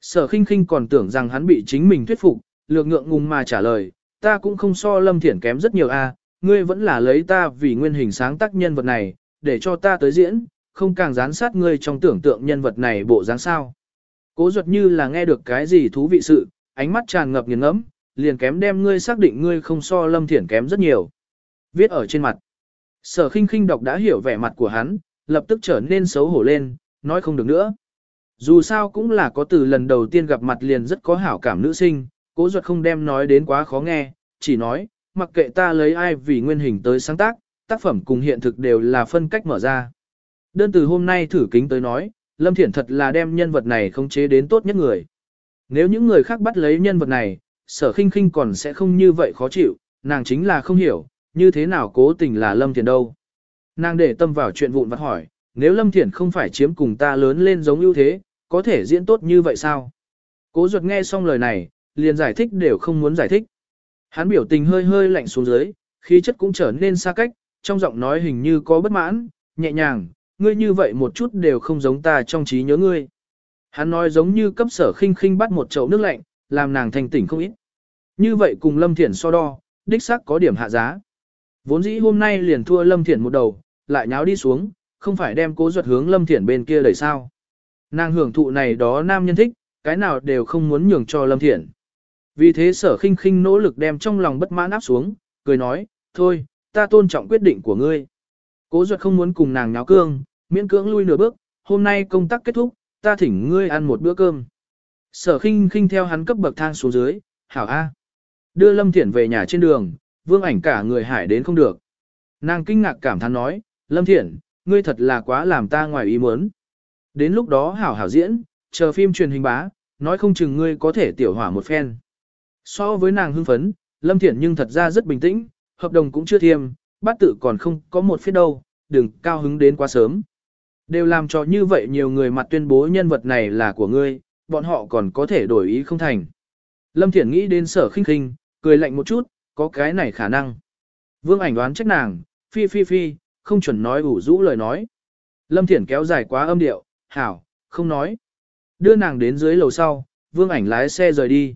Sở khinh khinh còn tưởng rằng hắn bị chính mình thuyết phục, lược ngượng ngùng mà trả lời, ta cũng không so lâm thiển kém rất nhiều a, ngươi vẫn là lấy ta vì nguyên hình sáng tác nhân vật này, để cho ta tới diễn, không càng gián sát ngươi trong tưởng tượng nhân vật này bộ dáng sao. Cố Duật như là nghe được cái gì thú vị sự, ánh mắt tràn ngập nghiền ngẫm, liền kém đem ngươi xác định ngươi không so lâm thiển kém rất nhiều. Viết ở trên mặt. Sở khinh khinh đọc đã hiểu vẻ mặt của hắn, lập tức trở nên xấu hổ lên, nói không được nữa. Dù sao cũng là có từ lần đầu tiên gặp mặt liền rất có hảo cảm nữ sinh, cố ruột không đem nói đến quá khó nghe, chỉ nói, mặc kệ ta lấy ai vì nguyên hình tới sáng tác, tác phẩm cùng hiện thực đều là phân cách mở ra. Đơn từ hôm nay thử kính tới nói, Lâm Thiển thật là đem nhân vật này không chế đến tốt nhất người. Nếu những người khác bắt lấy nhân vật này, sở khinh khinh còn sẽ không như vậy khó chịu, nàng chính là không hiểu, như thế nào cố tình là Lâm Thiển đâu. Nàng để tâm vào chuyện vụn vặt hỏi, nếu Lâm Thiển không phải chiếm cùng ta lớn lên giống ưu thế, có thể diễn tốt như vậy sao? Cố ruột nghe xong lời này, liền giải thích đều không muốn giải thích. Hắn biểu tình hơi hơi lạnh xuống dưới, khí chất cũng trở nên xa cách, trong giọng nói hình như có bất mãn, nhẹ nhàng, ngươi như vậy một chút đều không giống ta trong trí nhớ ngươi. Hắn nói giống như cấp sở khinh khinh bắt một chậu nước lạnh, làm nàng thành tỉnh không ít. Như vậy cùng Lâm Thiển so đo, đích xác có điểm hạ giá. Vốn dĩ hôm nay liền thua Lâm Thiển một đầu, lại nháo đi xuống, không phải đem cố ruột hướng Lâm Thiển bên kia đẩy sao. Nàng hưởng thụ này đó nam nhân thích, cái nào đều không muốn nhường cho Lâm Thiển. Vì thế sở khinh khinh nỗ lực đem trong lòng bất mãn áp xuống, cười nói, thôi, ta tôn trọng quyết định của ngươi. Cố ruột không muốn cùng nàng nháo cương, miễn cưỡng lui nửa bước, hôm nay công tác kết thúc, ta thỉnh ngươi ăn một bữa cơm. Sở khinh khinh theo hắn cấp bậc thang xuống dưới, hảo A. Đưa Lâm Thiển về nhà trên đường, vương ảnh cả người hải đến không được. Nàng kinh ngạc cảm thán nói, Lâm Thiển, ngươi thật là quá làm ta ngoài ý muốn. Đến lúc đó hảo hảo diễn, chờ phim truyền hình bá, nói không chừng ngươi có thể tiểu hỏa một phen. So với nàng hưng phấn, Lâm Thiển nhưng thật ra rất bình tĩnh, hợp đồng cũng chưa thiêm, bát tự còn không có một phía đâu, đừng cao hứng đến quá sớm. Đều làm cho như vậy nhiều người mặt tuyên bố nhân vật này là của ngươi, bọn họ còn có thể đổi ý không thành. Lâm Thiển nghĩ đến sở khinh khinh, cười lạnh một chút, có cái này khả năng. Vương ảnh đoán trách nàng, phi phi phi, không chuẩn nói ủ rũ lời nói. Lâm Thiển kéo dài quá âm điệu, hảo, không nói. Đưa nàng đến dưới lầu sau, vương ảnh lái xe rời đi.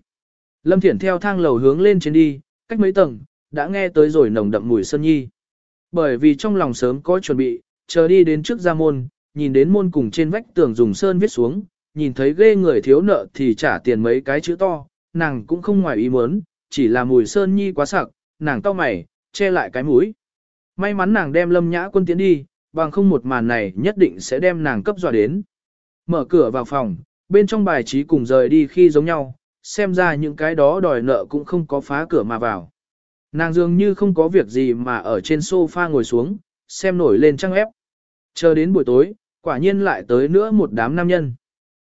Lâm Thiển theo thang lầu hướng lên trên đi, cách mấy tầng, đã nghe tới rồi nồng đậm mùi sơn nhi. Bởi vì trong lòng sớm có chuẩn bị, chờ đi đến trước ra môn, nhìn đến môn cùng trên vách tường dùng sơn viết xuống, nhìn thấy ghê người thiếu nợ thì trả tiền mấy cái chữ to, nàng cũng không ngoài ý muốn, chỉ là mùi sơn nhi quá sặc, nàng cau mày, che lại cái mũi. May mắn nàng đem lâm nhã quân tiến đi, bằng không một màn này nhất định sẽ đem nàng cấp dọa đến. Mở cửa vào phòng, bên trong bài trí cùng rời đi khi giống nhau, xem ra những cái đó đòi nợ cũng không có phá cửa mà vào. Nàng dường như không có việc gì mà ở trên sofa ngồi xuống, xem nổi lên trăng ép. Chờ đến buổi tối, quả nhiên lại tới nữa một đám nam nhân.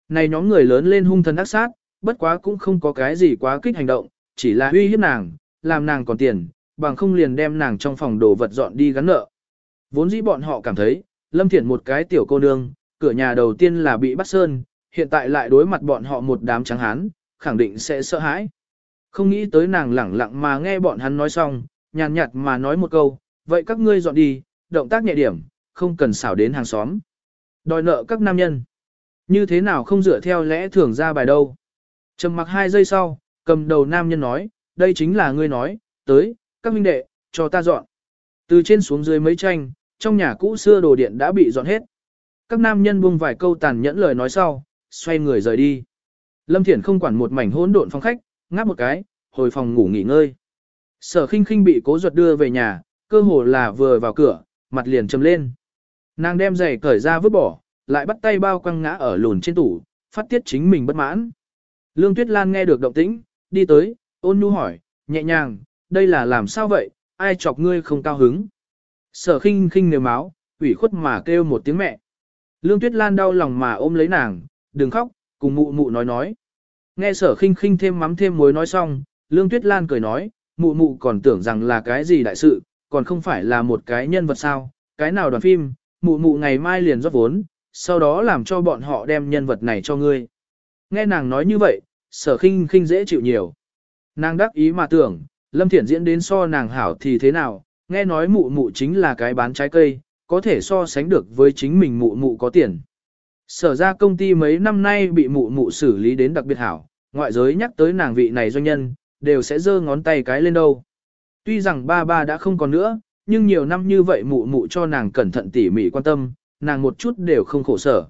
Này nhóm người lớn lên hung thần ác sát, bất quá cũng không có cái gì quá kích hành động, chỉ là uy hiếp nàng, làm nàng còn tiền, bằng không liền đem nàng trong phòng đồ vật dọn đi gắn nợ. Vốn dĩ bọn họ cảm thấy, Lâm Thiển một cái tiểu cô nương, cửa nhà đầu tiên là bị bắt sơn, hiện tại lại đối mặt bọn họ một đám trắng hán, khẳng định sẽ sợ hãi. Không nghĩ tới nàng lẳng lặng mà nghe bọn hắn nói xong, nhàn nhạt mà nói một câu, vậy các ngươi dọn đi, động tác nhẹ điểm, không cần xảo đến hàng xóm. Đòi nợ các nam nhân. Như thế nào không dựa theo lẽ thường ra bài đâu. Trầm mặc hai giây sau, cầm đầu nam nhân nói, đây chính là ngươi nói, tới, các minh đệ, cho ta dọn. Từ trên xuống dưới mấy tranh, trong nhà cũ xưa đồ điện đã bị dọn hết. Các nam nhân buông vài câu tàn nhẫn lời nói sau, xoay người rời đi. Lâm Thiển không quản một mảnh hỗn độn phòng khách, ngáp một cái, hồi phòng ngủ nghỉ ngơi. Sở khinh khinh bị cố ruột đưa về nhà, cơ hồ là vừa vào cửa, mặt liền trầm lên. Nàng đem giày cởi ra vứt bỏ, lại bắt tay bao quăng ngã ở lùn trên tủ, phát tiết chính mình bất mãn. Lương Tuyết Lan nghe được động tĩnh, đi tới, ôn nhu hỏi, nhẹ nhàng, đây là làm sao vậy, ai chọc ngươi không cao hứng. Sở khinh khinh nếu máu, ủy khuất mà kêu một tiếng mẹ. Lương Tuyết Lan đau lòng mà ôm lấy nàng, đừng khóc, cùng mụ mụ nói nói. Nghe sở khinh khinh thêm mắm thêm muối nói xong, Lương Tuyết Lan cười nói, mụ mụ còn tưởng rằng là cái gì đại sự, còn không phải là một cái nhân vật sao, cái nào đoàn phim, mụ mụ ngày mai liền rót vốn, sau đó làm cho bọn họ đem nhân vật này cho ngươi. Nghe nàng nói như vậy, sở khinh khinh dễ chịu nhiều. Nàng đắc ý mà tưởng, Lâm Thiển diễn đến so nàng hảo thì thế nào, nghe nói mụ mụ chính là cái bán trái cây, có thể so sánh được với chính mình mụ mụ có tiền. Sở ra công ty mấy năm nay bị mụ mụ xử lý đến đặc biệt hảo, ngoại giới nhắc tới nàng vị này doanh nhân, đều sẽ giơ ngón tay cái lên đâu. Tuy rằng ba ba đã không còn nữa, nhưng nhiều năm như vậy mụ mụ cho nàng cẩn thận tỉ mỉ quan tâm, nàng một chút đều không khổ sở.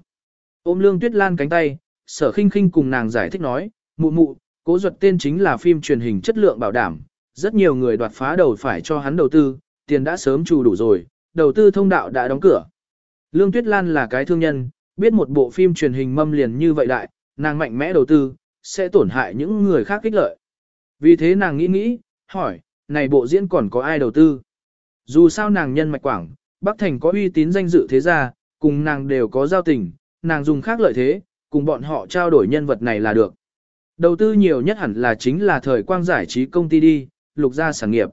Ôm lương tuyết lan cánh tay, sở khinh khinh cùng nàng giải thích nói, mụ mụ, cố duật tên chính là phim truyền hình chất lượng bảo đảm, rất nhiều người đoạt phá đầu phải cho hắn đầu tư, tiền đã sớm trù đủ rồi, đầu tư thông đạo đã đóng cửa. Lương Tuyết Lan là cái thương nhân, biết một bộ phim truyền hình mâm liền như vậy đại, nàng mạnh mẽ đầu tư, sẽ tổn hại những người khác kích lợi. Vì thế nàng nghĩ nghĩ, hỏi, này bộ diễn còn có ai đầu tư? Dù sao nàng nhân mạch quảng, Bắc Thành có uy tín danh dự thế gia, cùng nàng đều có giao tình, nàng dùng khác lợi thế, cùng bọn họ trao đổi nhân vật này là được. Đầu tư nhiều nhất hẳn là chính là thời quang giải trí công ty đi, lục gia sản nghiệp.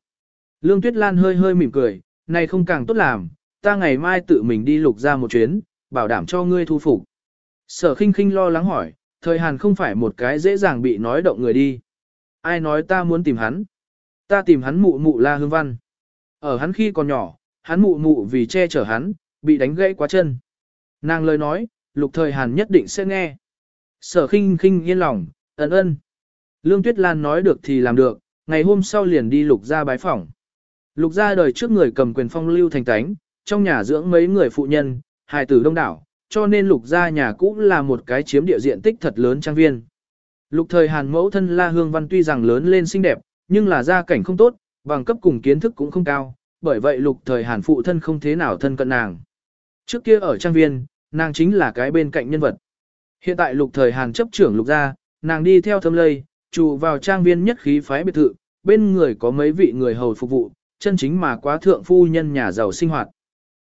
Lương Tuyết Lan hơi hơi mỉm cười, này không càng tốt làm, ta ngày mai tự mình đi lục ra một chuyến, bảo đảm cho ngươi thu phục. Sở khinh khinh lo lắng hỏi, thời hàn không phải một cái dễ dàng bị nói động người đi. Ai nói ta muốn tìm hắn? Ta tìm hắn mụ mụ la hương văn. Ở hắn khi còn nhỏ, hắn mụ mụ vì che chở hắn, bị đánh gãy quá chân. Nàng lời nói, lục thời hàn nhất định sẽ nghe. Sở khinh khinh yên lòng, ấn ơn. Lương Tuyết Lan nói được thì làm được, ngày hôm sau liền đi lục ra bái phỏng. Lục ra đời trước người cầm quyền phong lưu thành tánh, trong nhà dưỡng mấy người phụ nhân, hài tử đông đảo, cho nên lục gia nhà cũ là một cái chiếm địa diện tích thật lớn trang viên. Lục thời Hàn mẫu thân La Hương Văn tuy rằng lớn lên xinh đẹp, nhưng là gia cảnh không tốt, bằng cấp cùng kiến thức cũng không cao, bởi vậy lục thời Hàn phụ thân không thế nào thân cận nàng. Trước kia ở trang viên, nàng chính là cái bên cạnh nhân vật. Hiện tại lục thời Hàn chấp trưởng lục gia, nàng đi theo thâm lây, trụ vào trang viên nhất khí phái biệt thự, bên người có mấy vị người hầu phục vụ, chân chính mà quá thượng phu nhân nhà giàu sinh hoạt.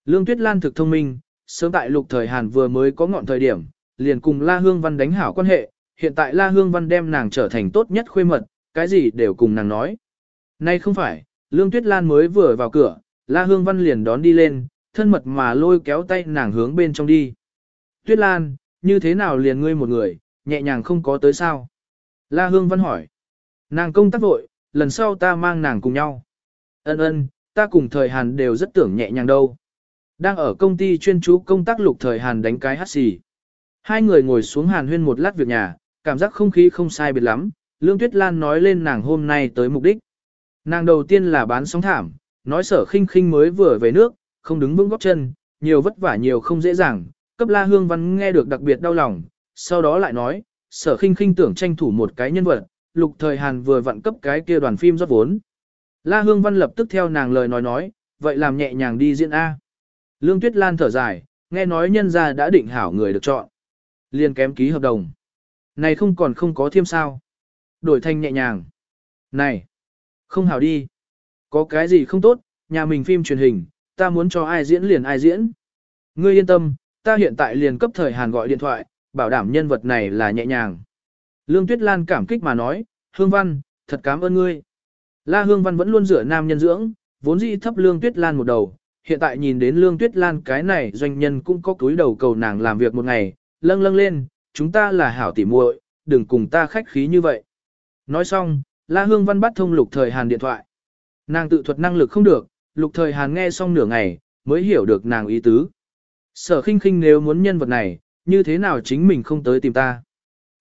Lương Tuyết Lan thực thông minh, sớm tại lục thời Hàn vừa mới có ngọn thời điểm, liền cùng La Hương Văn đánh hảo quan hệ, hiện tại La Hương Văn đem nàng trở thành tốt nhất khuê mật, cái gì đều cùng nàng nói. Nay không phải, Lương Tuyết Lan mới vừa vào cửa, La Hương Văn liền đón đi lên, thân mật mà lôi kéo tay nàng hướng bên trong đi. Tuyết Lan, như thế nào liền ngươi một người, nhẹ nhàng không có tới sao? La Hương Văn hỏi. Nàng công tác vội, lần sau ta mang nàng cùng nhau. Ân ân, ta cùng thời Hàn đều rất tưởng nhẹ nhàng đâu. Đang ở công ty chuyên chú công tác lục thời Hàn đánh cái hát xì. Hai người ngồi xuống Hàn huyên một lát việc nhà, cảm giác không khí không sai biệt lắm. Lương Tuyết Lan nói lên nàng hôm nay tới mục đích. Nàng đầu tiên là bán sóng thảm, nói sở khinh khinh mới vừa về nước, không đứng vững góc chân, nhiều vất vả nhiều không dễ dàng, cấp la hương văn nghe được đặc biệt đau lòng, sau đó lại nói, sở khinh khinh tưởng tranh thủ một cái nhân vật, lục thời Hàn vừa vặn cấp cái kia đoàn phim rót vốn. La hương văn lập tức theo nàng lời nói nói, vậy làm nhẹ nhàng đi diễn A. Lương Tuyết Lan thở dài, nghe nói nhân gia đã định hảo người được chọn. Liên kém ký hợp đồng. Này không còn không có thêm sao. Đổi thành nhẹ nhàng. Này, không hảo đi. Có cái gì không tốt, nhà mình phim truyền hình, ta muốn cho ai diễn liền ai diễn. Ngươi yên tâm, ta hiện tại liền cấp thời Hàn gọi điện thoại, bảo đảm nhân vật này là nhẹ nhàng. Lương Tuyết Lan cảm kích mà nói, Hương Văn, thật cảm ơn ngươi. La Hương Văn vẫn luôn rửa nam nhân dưỡng, vốn dĩ thấp Lương Tuyết Lan một đầu, hiện tại nhìn đến Lương Tuyết Lan cái này doanh nhân cũng có túi đầu cầu nàng làm việc một ngày, lâng lâng lên, chúng ta là hảo tỉ muội, đừng cùng ta khách khí như vậy. Nói xong, La Hương Văn bắt thông lục thời Hàn điện thoại. Nàng tự thuật năng lực không được, lục thời Hàn nghe xong nửa ngày, mới hiểu được nàng ý tứ. Sở khinh khinh nếu muốn nhân vật này, như thế nào chính mình không tới tìm ta.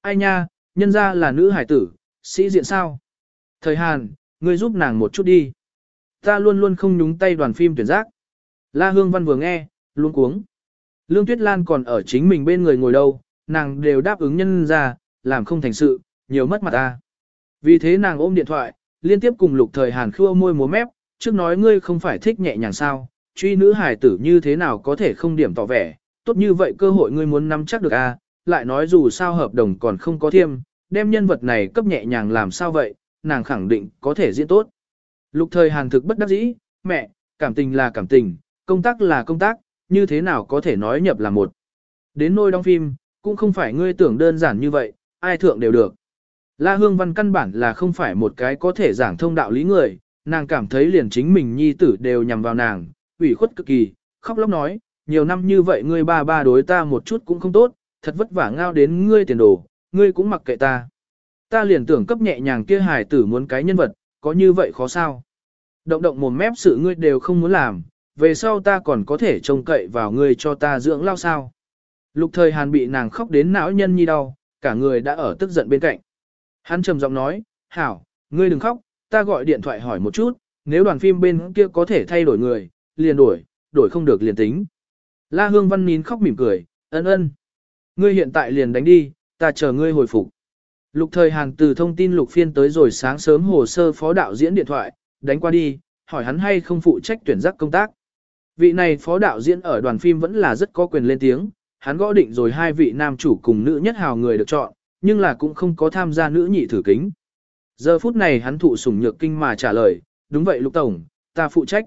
Ai nha, nhân ra là nữ hải tử, sĩ diện sao? Thời Hàn, ngươi giúp nàng một chút đi. Ta luôn luôn không nhúng tay đoàn phim tuyển giác. La Hương Văn vừa nghe, luôn cuống. Lương Tuyết Lan còn ở chính mình bên người ngồi đâu, nàng đều đáp ứng nhân ra, làm không thành sự, nhiều mất mặt ta. Vì thế nàng ôm điện thoại, liên tiếp cùng lục thời Hàn khua môi múa mép, trước nói ngươi không phải thích nhẹ nhàng sao, truy nữ hải tử như thế nào có thể không điểm tỏ vẻ, tốt như vậy cơ hội ngươi muốn nắm chắc được a, à? lại nói dù sao hợp đồng còn không có thiêm, đem nhân vật này cấp nhẹ nhàng làm sao vậy, nàng khẳng định có thể diễn tốt. Lục thời hàn thực bất đắc dĩ, mẹ, cảm tình là cảm tình, công tác là công tác, như thế nào có thể nói nhập là một. Đến nôi đóng phim, cũng không phải ngươi tưởng đơn giản như vậy, ai thượng đều được. La Hương Văn căn bản là không phải một cái có thể giảng thông đạo lý người, nàng cảm thấy liền chính mình nhi tử đều nhằm vào nàng, ủy khuất cực kỳ, khóc lóc nói, nhiều năm như vậy ngươi ba ba đối ta một chút cũng không tốt, thật vất vả ngao đến ngươi tiền đồ, ngươi cũng mặc kệ ta. Ta liền tưởng cấp nhẹ nhàng kia hài tử muốn cái nhân vật, có như vậy khó sao? Động động mồm mép sự ngươi đều không muốn làm, về sau ta còn có thể trông cậy vào ngươi cho ta dưỡng lao sao? Lục thời hàn bị nàng khóc đến não nhân nhi đau, cả người đã ở tức giận bên cạnh. Hắn trầm giọng nói, hảo, ngươi đừng khóc, ta gọi điện thoại hỏi một chút, nếu đoàn phim bên kia có thể thay đổi người, liền đổi, đổi không được liền tính. La Hương Văn nín khóc mỉm cười, ân ân. Ngươi hiện tại liền đánh đi, ta chờ ngươi hồi phục. Lục thời Hàn từ thông tin lục phiên tới rồi sáng sớm hồ sơ phó đạo diễn điện thoại, đánh qua đi, hỏi hắn hay không phụ trách tuyển giác công tác. Vị này phó đạo diễn ở đoàn phim vẫn là rất có quyền lên tiếng, hắn gõ định rồi hai vị nam chủ cùng nữ nhất hào người được chọn, nhưng là cũng không có tham gia nữ nhị thử kính. Giờ phút này hắn thụ sủng nhược kinh mà trả lời, đúng vậy Lục Tổng, ta phụ trách.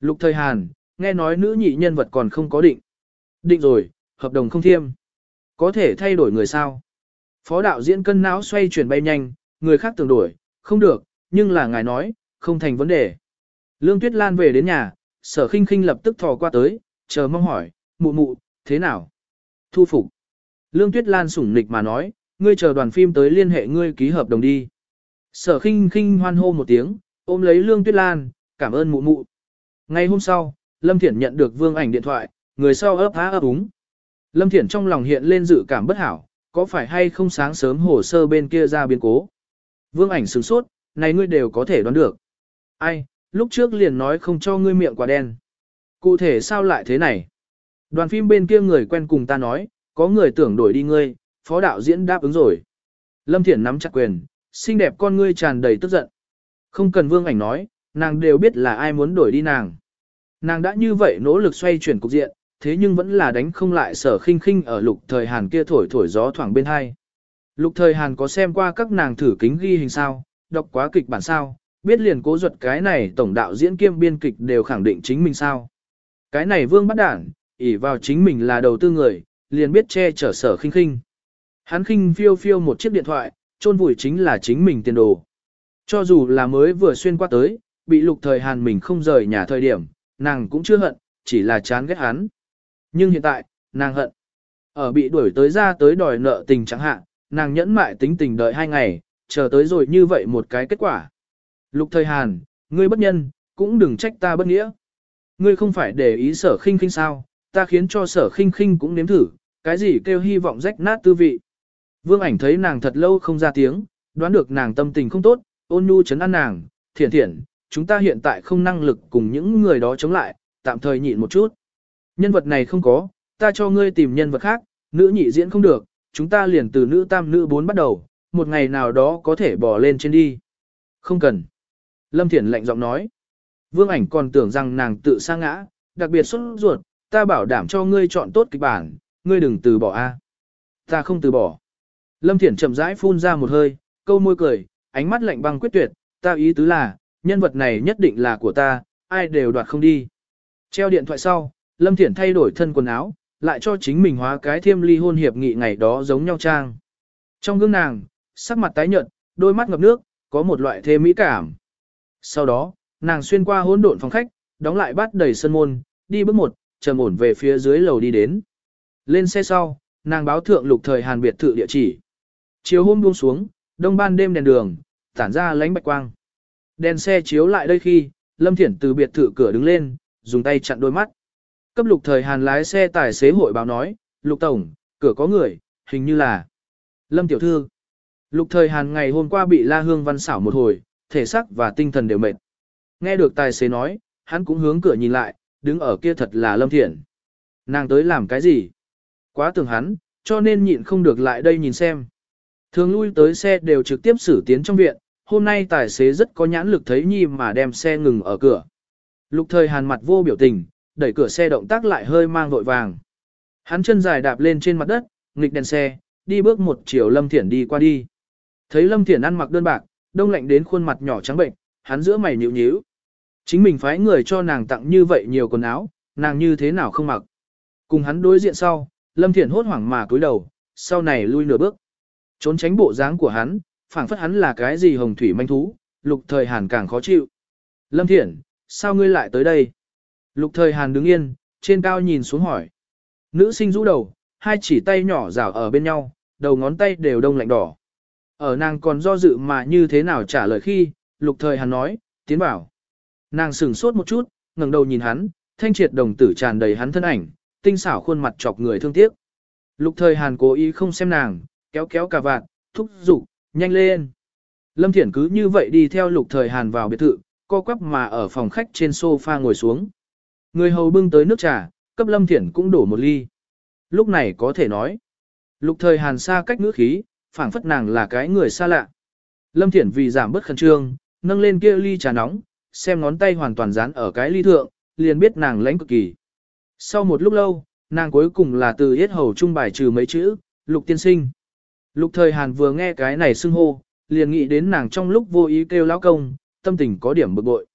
Lục thời Hàn, nghe nói nữ nhị nhân vật còn không có định. Định rồi, hợp đồng không thiêm. Có thể thay đổi người sao? Phó đạo diễn cân não xoay chuyển bay nhanh, người khác tưởng đổi, không được, nhưng là ngài nói, không thành vấn đề. Lương Tuyết Lan về đến nhà, sở khinh khinh lập tức thò qua tới, chờ mong hỏi, mụ mụ, thế nào? Thu phục. Lương Tuyết Lan sủng nịch mà nói, ngươi chờ đoàn phim tới liên hệ ngươi ký hợp đồng đi. Sở khinh khinh hoan hô một tiếng, ôm lấy Lương Tuyết Lan, cảm ơn mụ mụ. Ngày hôm sau, Lâm Thiển nhận được vương ảnh điện thoại, người sau ấp há ấp úng. Lâm Thiển trong lòng hiện lên dự cảm bất hảo, có phải hay không sáng sớm hồ sơ bên kia ra biến cố. Vương ảnh sửng sốt, này ngươi đều có thể đoán được. Ai, lúc trước liền nói không cho ngươi miệng quả đen. Cụ thể sao lại thế này? Đoàn phim bên kia người quen cùng ta nói, có người tưởng đổi đi ngươi, phó đạo diễn đáp ứng rồi. Lâm Thiển nắm chặt quyền, xinh đẹp con ngươi tràn đầy tức giận. Không cần vương ảnh nói, nàng đều biết là ai muốn đổi đi nàng. Nàng đã như vậy nỗ lực xoay chuyển cục diện, thế nhưng vẫn là đánh không lại sở khinh khinh ở lục thời Hàn kia thổi thổi gió thoảng bên hai. Lục thời Hàn có xem qua các nàng thử kính ghi hình sao, đọc quá kịch bản sao, biết liền cố ruột cái này tổng đạo diễn kiêm biên kịch đều khẳng định chính mình sao. Cái này vương bắt đản, ỷ vào chính mình là đầu tư người, liền biết che chở sở khinh khinh. Hắn khinh phiêu phiêu một chiếc điện thoại, chôn vùi chính là chính mình tiền đồ. Cho dù là mới vừa xuyên qua tới, bị lục thời hàn mình không rời nhà thời điểm, nàng cũng chưa hận, chỉ là chán ghét hắn. Nhưng hiện tại, nàng hận. Ở bị đuổi tới ra tới đòi nợ tình chẳng hạn, nàng nhẫn mại tính tình đợi hai ngày, chờ tới rồi như vậy một cái kết quả. Lục thời Hàn, ngươi bất nhân, cũng đừng trách ta bất nghĩa. Ngươi không phải để ý sở khinh khinh sao, ta khiến cho sở khinh khinh cũng nếm thử, cái gì kêu hy vọng rách nát tư vị. Vương ảnh thấy nàng thật lâu không ra tiếng, đoán được nàng tâm tình không tốt, ôn nhu chấn an nàng, thiển thiển, chúng ta hiện tại không năng lực cùng những người đó chống lại, tạm thời nhịn một chút. Nhân vật này không có, ta cho ngươi tìm nhân vật khác, nữ nhị diễn không được, chúng ta liền từ nữ tam nữ bốn bắt đầu, một ngày nào đó có thể bỏ lên trên đi. Không cần. Lâm Thiển lạnh giọng nói. Vương ảnh còn tưởng rằng nàng tự sa ngã, đặc biệt xuất ruột, ta bảo đảm cho ngươi chọn tốt kịch bản, ngươi đừng từ bỏ a. Ta không từ bỏ. Lâm Thiển chậm rãi phun ra một hơi, câu môi cười, ánh mắt lạnh băng quyết tuyệt, ta ý tứ là, nhân vật này nhất định là của ta, ai đều đoạt không đi. Treo điện thoại sau, Lâm Thiển thay đổi thân quần áo, lại cho chính mình hóa cái thiêm ly hôn hiệp nghị ngày đó giống nhau trang. Trong gương nàng, sắc mặt tái nhợt, đôi mắt ngập nước, có một loại thê mỹ cảm. Sau đó, nàng xuyên qua hỗn độn phòng khách, đóng lại bát đầy sân môn, đi bước một, trầm ổn về phía dưới lầu đi đến. Lên xe sau, nàng báo thượng lục thời hàn biệt thự địa chỉ. Chiều hôm buông xuống, đông ban đêm đèn đường, tản ra lánh bạch quang. Đèn xe chiếu lại đây khi, Lâm Thiển từ biệt thự cửa đứng lên, dùng tay chặn đôi mắt. Cấp lục thời hàn lái xe tài xế hội báo nói, lục tổng, cửa có người, hình như là Lâm Tiểu Thư. Lục thời hàn ngày hôm qua bị La Hương văn xảo một hồi, thể xác và tinh thần đều mệt. Nghe được tài xế nói, hắn cũng hướng cửa nhìn lại, đứng ở kia thật là Lâm Thiển. Nàng tới làm cái gì? Quá tưởng hắn, cho nên nhịn không được lại đây nhìn xem. Thường lui tới xe đều trực tiếp xử tiến trong viện, hôm nay tài xế rất có nhãn lực thấy nhi mà đem xe ngừng ở cửa. Lục thời hàn mặt vô biểu tình, đẩy cửa xe động tác lại hơi mang vội vàng. Hắn chân dài đạp lên trên mặt đất, nghịch đèn xe, đi bước một chiều Lâm Thiển đi qua đi. Thấy Lâm Thiển ăn mặc đơn bạc, đông lạnh đến khuôn mặt nhỏ trắng bệnh, hắn giữa mày nhíu nhíu. Chính mình phái người cho nàng tặng như vậy nhiều quần áo, nàng như thế nào không mặc. Cùng hắn đối diện sau, Lâm Thiển hốt hoảng mà cúi đầu, sau này lui nửa bước. Trốn tránh bộ dáng của hắn, phảng phất hắn là cái gì hồng thủy manh thú, lục thời hàn càng khó chịu. Lâm Thiển, sao ngươi lại tới đây? Lục thời hàn đứng yên, trên cao nhìn xuống hỏi. Nữ sinh rũ đầu, hai chỉ tay nhỏ rảo ở bên nhau, đầu ngón tay đều đông lạnh đỏ. Ở nàng còn do dự mà như thế nào trả lời khi, lục thời hàn nói, tiến bảo. Nàng sửng sốt một chút, ngẩng đầu nhìn hắn, thanh triệt đồng tử tràn đầy hắn thân ảnh, tinh xảo khuôn mặt chọc người thương tiếc. Lục thời hàn cố ý không xem nàng, kéo kéo cả vạt, thúc giục, nhanh lên. Lâm Thiển cứ như vậy đi theo lục thời hàn vào biệt thự, co quắp mà ở phòng khách trên sofa ngồi xuống. Người hầu bưng tới nước trà, cấp Lâm Thiển cũng đổ một ly. Lúc này có thể nói, lục thời hàn xa cách ngữ khí, phảng phất nàng là cái người xa lạ. Lâm Thiển vì giảm bớt khẩn trương, nâng lên kia ly trà nóng, xem ngón tay hoàn toàn dán ở cái ly thượng, liền biết nàng lãnh cực kỳ. Sau một lúc lâu, nàng cuối cùng là từ yết hầu trung bài trừ mấy chữ, lục tiên sinh. Lục thời Hàn vừa nghe cái này xưng hô, liền nghĩ đến nàng trong lúc vô ý kêu lão công, tâm tình có điểm bực bội.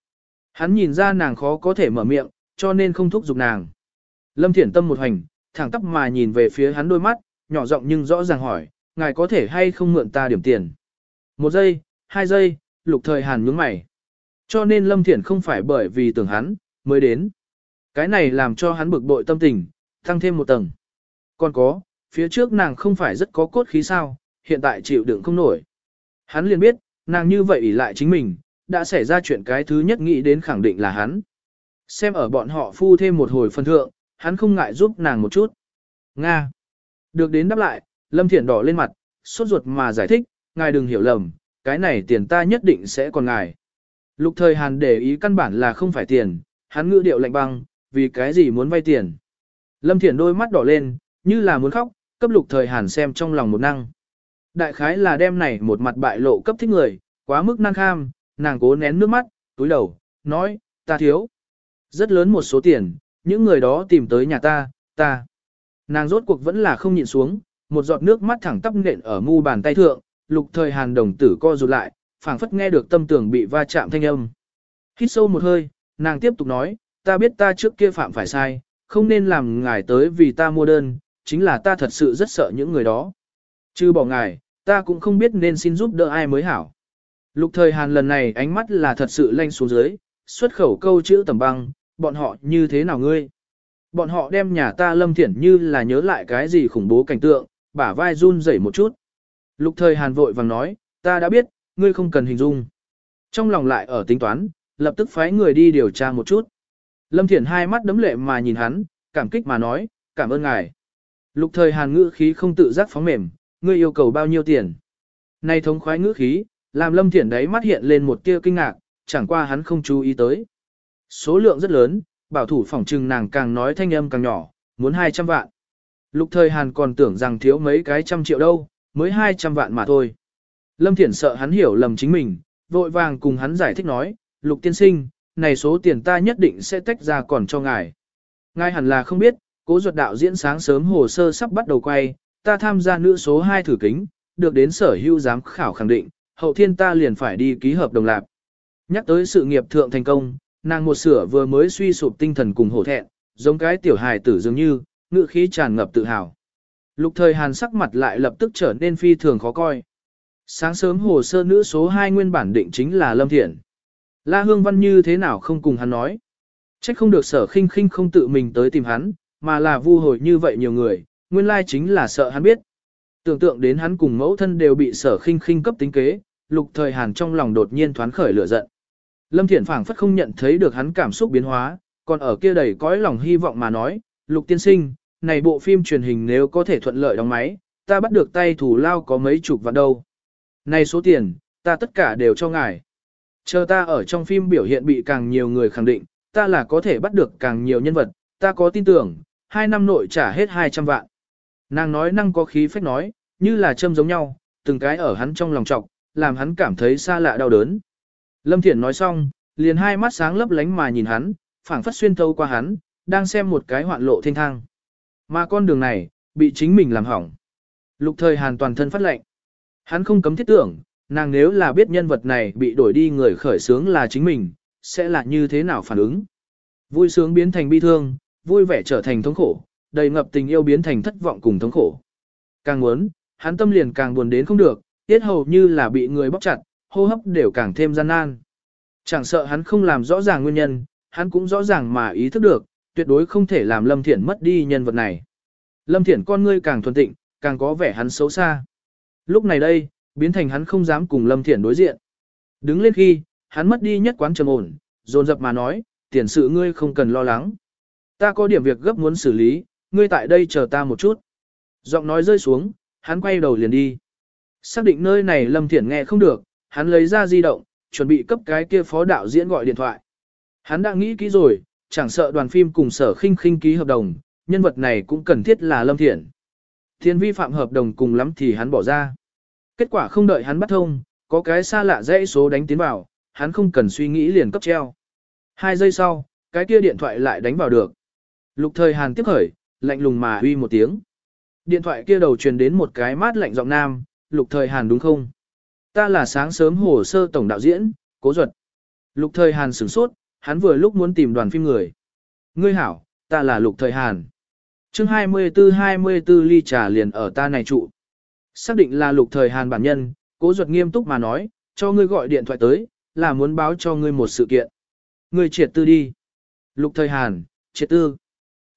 Hắn nhìn ra nàng khó có thể mở miệng, cho nên không thúc giục nàng. Lâm Thiển tâm một hành, thẳng tắp mà nhìn về phía hắn đôi mắt, nhỏ giọng nhưng rõ ràng hỏi, ngài có thể hay không mượn ta điểm tiền. Một giây, hai giây, lục thời Hàn nhướng mày. Cho nên Lâm Thiển không phải bởi vì tưởng hắn, mới đến. Cái này làm cho hắn bực bội tâm tình, tăng thêm một tầng. Còn có, phía trước nàng không phải rất có cốt khí sao, hiện tại chịu đựng không nổi. Hắn liền biết, nàng như vậy ỷ lại chính mình, đã xảy ra chuyện cái thứ nhất nghĩ đến khẳng định là hắn. Xem ở bọn họ phu thêm một hồi phân thượng, hắn không ngại giúp nàng một chút. Nga. Được đến đáp lại, Lâm Thiển đỏ lên mặt, sốt ruột mà giải thích, ngài đừng hiểu lầm, cái này tiền ta nhất định sẽ còn ngài. Lục thời Hàn để ý căn bản là không phải tiền, hắn ngữ điệu lạnh băng, vì cái gì muốn vay tiền. Lâm Thiển đôi mắt đỏ lên, như là muốn khóc, cấp lục thời Hàn xem trong lòng một năng. Đại khái là đem này một mặt bại lộ cấp thích người, quá mức năng kham, nàng cố nén nước mắt, túi đầu, nói, ta thiếu. Rất lớn một số tiền, những người đó tìm tới nhà ta, ta. Nàng rốt cuộc vẫn là không nhịn xuống, một giọt nước mắt thẳng tắp nện ở mu bàn tay thượng, lục thời hàn đồng tử co rụt lại, phảng phất nghe được tâm tưởng bị va chạm thanh âm. Hít sâu một hơi, nàng tiếp tục nói, ta biết ta trước kia phạm phải sai, không nên làm ngài tới vì ta mua đơn, chính là ta thật sự rất sợ những người đó. Chứ bỏ ngài, ta cũng không biết nên xin giúp đỡ ai mới hảo. Lục thời hàn lần này ánh mắt là thật sự lanh xuống dưới, xuất khẩu câu chữ tầm băng, bọn họ như thế nào ngươi? Bọn họ đem nhà ta lâm thiển như là nhớ lại cái gì khủng bố cảnh tượng, bả vai run rẩy một chút. Lục thời hàn vội vàng nói, ta đã biết, ngươi không cần hình dung. Trong lòng lại ở tính toán, lập tức phái người đi điều tra một chút. Lâm Thiển hai mắt đấm lệ mà nhìn hắn, cảm kích mà nói, cảm ơn ngài. Lục thời hàn ngữ khí không tự giác phóng mềm, ngươi yêu cầu bao nhiêu tiền. Này thống khoái ngữ khí, làm Lâm Thiển đấy mắt hiện lên một tia kinh ngạc, chẳng qua hắn không chú ý tới. Số lượng rất lớn, bảo thủ phỏng trừng nàng càng nói thanh âm càng nhỏ, muốn 200 vạn. Lục thời Hàn còn tưởng rằng thiếu mấy cái trăm triệu đâu, mới 200 vạn mà thôi. Lâm Thiển sợ hắn hiểu lầm chính mình, vội vàng cùng hắn giải thích nói, Lục tiên sinh, này số tiền ta nhất định sẽ tách ra còn cho ngài. Ngài hẳn là không biết, cố ruột đạo diễn sáng sớm hồ sơ sắp bắt đầu quay, ta tham gia nữ số 2 thử kính, được đến sở hữu giám khảo khẳng định, hậu thiên ta liền phải đi ký hợp đồng lạc. Nhắc tới sự nghiệp thượng thành công, nàng một sửa vừa mới suy sụp tinh thần cùng hổ thẹn, giống cái tiểu hài tử dường như, ngựa khí tràn ngập tự hào. Lục thời hàn sắc mặt lại lập tức trở nên phi thường khó coi. Sáng sớm hồ sơ nữ số 2 nguyên bản định chính là Lâm Thiện. La Hương Văn như thế nào không cùng hắn nói. Trách không được sở khinh khinh không tự mình tới tìm hắn, mà là vu hồi như vậy nhiều người, nguyên lai chính là sợ hắn biết. Tưởng tượng đến hắn cùng mẫu thân đều bị sở khinh khinh cấp tính kế, lục thời hàn trong lòng đột nhiên thoáng khởi lửa giận. Lâm Thiển phảng phất không nhận thấy được hắn cảm xúc biến hóa, còn ở kia đầy cõi lòng hy vọng mà nói, lục tiên sinh, này bộ phim truyền hình nếu có thể thuận lợi đóng máy, ta bắt được tay thủ lao có mấy chục vạn đâu. Này số tiền, ta tất cả đều cho ngài. Chờ ta ở trong phim biểu hiện bị càng nhiều người khẳng định, ta là có thể bắt được càng nhiều nhân vật, ta có tin tưởng, hai năm nội trả hết 200 vạn. Nàng nói năng có khí phách nói, như là châm giống nhau, từng cái ở hắn trong lòng trọc, làm hắn cảm thấy xa lạ đau đớn. Lâm Thiển nói xong, liền hai mắt sáng lấp lánh mà nhìn hắn, phảng phất xuyên thấu qua hắn, đang xem một cái hoạn lộ thiên thang. Mà con đường này, bị chính mình làm hỏng. Lục thời hàn toàn thân phát lệnh. Hắn không cấm thiết tưởng, nàng nếu là biết nhân vật này bị đổi đi người khởi sướng là chính mình, sẽ là như thế nào phản ứng. Vui sướng biến thành bi thương, vui vẻ trở thành thống khổ, đầy ngập tình yêu biến thành thất vọng cùng thống khổ. Càng muốn, hắn tâm liền càng buồn đến không được, tiết hầu như là bị người bóc chặt, hô hấp đều càng thêm gian nan. Chẳng sợ hắn không làm rõ ràng nguyên nhân, hắn cũng rõ ràng mà ý thức được, tuyệt đối không thể làm Lâm Thiển mất đi nhân vật này. Lâm Thiển con ngươi càng thuần tịnh, càng có vẻ hắn xấu xa. Lúc này đây, biến thành hắn không dám cùng Lâm Thiển đối diện. Đứng lên khi, hắn mất đi nhất quán trầm ổn, dồn dập mà nói, tiền sự ngươi không cần lo lắng. Ta có điểm việc gấp muốn xử lý, ngươi tại đây chờ ta một chút. Giọng nói rơi xuống, hắn quay đầu liền đi. Xác định nơi này Lâm Thiển nghe không được, hắn lấy ra di động, chuẩn bị cấp cái kia phó đạo diễn gọi điện thoại. Hắn đã nghĩ kỹ rồi, chẳng sợ đoàn phim cùng sở khinh khinh ký hợp đồng, nhân vật này cũng cần thiết là Lâm Thiển. Thiên vi phạm hợp đồng cùng lắm thì hắn bỏ ra. Kết quả không đợi hắn bắt thông, có cái xa lạ dãy số đánh tiến vào, hắn không cần suy nghĩ liền cấp treo. Hai giây sau, cái kia điện thoại lại đánh vào được. Lục thời hàn tiếp khởi, lạnh lùng mà uy một tiếng. Điện thoại kia đầu truyền đến một cái mát lạnh giọng nam, lục thời hàn đúng không? Ta là sáng sớm hồ sơ tổng đạo diễn, cố duật. Lục thời hàn sửng sốt, hắn vừa lúc muốn tìm đoàn phim người. Ngươi hảo, ta là lục thời hàn. chương 24-24 ly trà liền ở ta này trụ. Xác định là lục thời hàn bản nhân, cố duật nghiêm túc mà nói, cho ngươi gọi điện thoại tới, là muốn báo cho ngươi một sự kiện. Ngươi triệt tư đi. Lục thời hàn, triệt tư.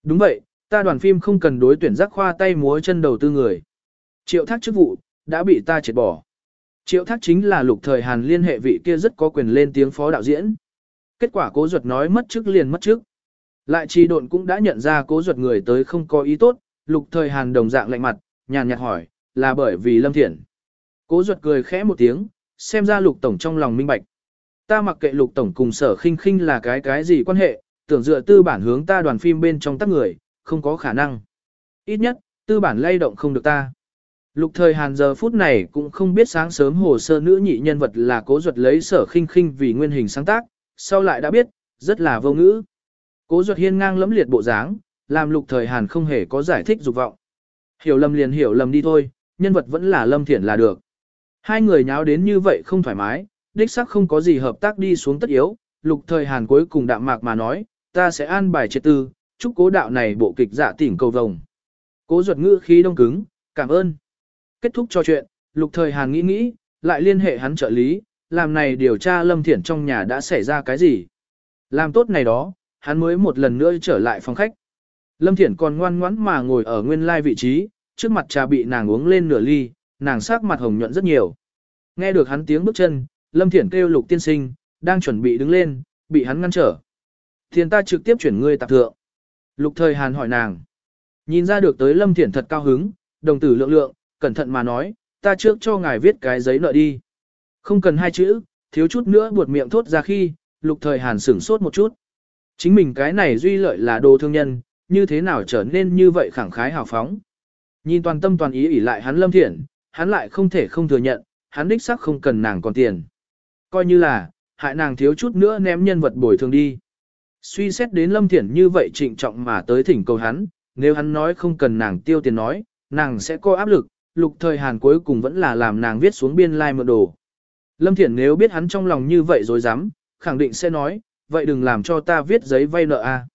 Đúng vậy, ta đoàn phim không cần đối tuyển giác khoa tay múa chân đầu tư người. Triệu thác chức vụ, đã bị ta triệt bỏ. Triệu thác chính là lục thời Hàn liên hệ vị kia rất có quyền lên tiếng phó đạo diễn. Kết quả cố duật nói mất chức liền mất chức. Lại trì độn cũng đã nhận ra cố duật người tới không có ý tốt, lục thời Hàn đồng dạng lạnh mặt, nhàn nhạt hỏi, là bởi vì lâm thiện. Cố duật cười khẽ một tiếng, xem ra lục tổng trong lòng minh bạch. Ta mặc kệ lục tổng cùng sở khinh khinh là cái cái gì quan hệ, tưởng dựa tư bản hướng ta đoàn phim bên trong tác người, không có khả năng. Ít nhất, tư bản lay động không được ta. Lục thời hàn giờ phút này cũng không biết sáng sớm hồ sơ nữ nhị nhân vật là cố duật lấy sở khinh khinh vì nguyên hình sáng tác, sau lại đã biết, rất là vô ngữ. Cố duật hiên ngang lẫm liệt bộ dáng, làm lục thời hàn không hề có giải thích dục vọng. Hiểu lầm liền hiểu lầm đi thôi, nhân vật vẫn là lâm thiện là được. Hai người nháo đến như vậy không thoải mái, đích xác không có gì hợp tác đi xuống tất yếu, lục thời hàn cuối cùng đạm mạc mà nói, ta sẽ an bài triệt tư, chúc cố đạo này bộ kịch giả tỉnh cầu vồng. Cố ruột ngữ khí đông cứng, cảm ơn. Kết thúc trò chuyện, lục thời hàn nghĩ nghĩ, lại liên hệ hắn trợ lý, làm này điều tra Lâm Thiển trong nhà đã xảy ra cái gì. Làm tốt này đó, hắn mới một lần nữa trở lại phòng khách. Lâm Thiển còn ngoan ngoãn mà ngồi ở nguyên lai vị trí, trước mặt trà bị nàng uống lên nửa ly, nàng sắc mặt hồng nhuận rất nhiều. Nghe được hắn tiếng bước chân, Lâm Thiển kêu lục tiên sinh, đang chuẩn bị đứng lên, bị hắn ngăn trở. Thiền ta trực tiếp chuyển ngươi tạp thượng. Lục thời hàn hỏi nàng. Nhìn ra được tới Lâm Thiển thật cao hứng, đồng tử lượng lượng, cẩn thận mà nói, ta trước cho ngài viết cái giấy nợ đi. Không cần hai chữ, thiếu chút nữa buột miệng thốt ra khi, lục thời hàn sửng sốt một chút. Chính mình cái này duy lợi là đồ thương nhân, như thế nào trở nên như vậy khẳng khái hào phóng. Nhìn toàn tâm toàn ý ỉ lại hắn lâm thiện, hắn lại không thể không thừa nhận, hắn đích xác không cần nàng còn tiền. Coi như là, hại nàng thiếu chút nữa ném nhân vật bồi thường đi. Suy xét đến lâm Thiển như vậy trịnh trọng mà tới thỉnh cầu hắn, nếu hắn nói không cần nàng tiêu tiền nói, nàng sẽ có áp lực, lục thời hàn cuối cùng vẫn là làm nàng viết xuống biên lai like mượn đồ. Lâm Thiển nếu biết hắn trong lòng như vậy rồi dám, khẳng định sẽ nói, vậy đừng làm cho ta viết giấy vay nợ a.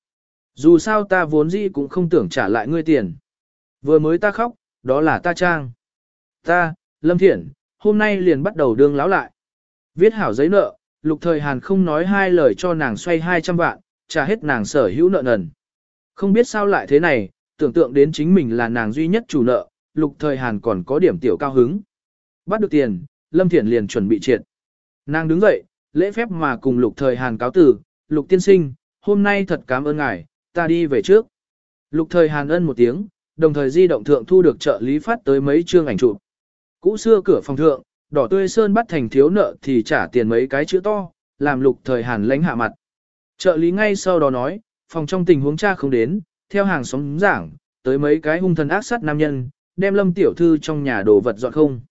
Dù sao ta vốn dĩ cũng không tưởng trả lại ngươi tiền. Vừa mới ta khóc, đó là ta trang. Ta, Lâm Thiển, hôm nay liền bắt đầu đương láo lại. Viết hảo giấy nợ, lục thời Hàn không nói hai lời cho nàng xoay 200 vạn, trả hết nàng sở hữu nợ nần. Không biết sao lại thế này, tưởng tượng đến chính mình là nàng duy nhất chủ nợ, lục thời Hàn còn có điểm tiểu cao hứng. Bắt được tiền, Lâm Thiển liền chuẩn bị triệt. Nàng đứng dậy, lễ phép mà cùng lục thời Hàn cáo tử, lục tiên sinh, hôm nay thật cảm ơn ngài, ta đi về trước. Lục thời Hàn ân một tiếng, đồng thời di động thượng thu được trợ lý phát tới mấy chương ảnh chụp. Cũ xưa cửa phòng thượng, đỏ tươi sơn bắt thành thiếu nợ thì trả tiền mấy cái chữ to, làm lục thời Hàn lãnh hạ mặt. Trợ lý ngay sau đó nói, phòng trong tình huống cha không đến, theo hàng xóm giảng, tới mấy cái hung thần ác sát nam nhân, đem lâm tiểu thư trong nhà đồ vật dọn không.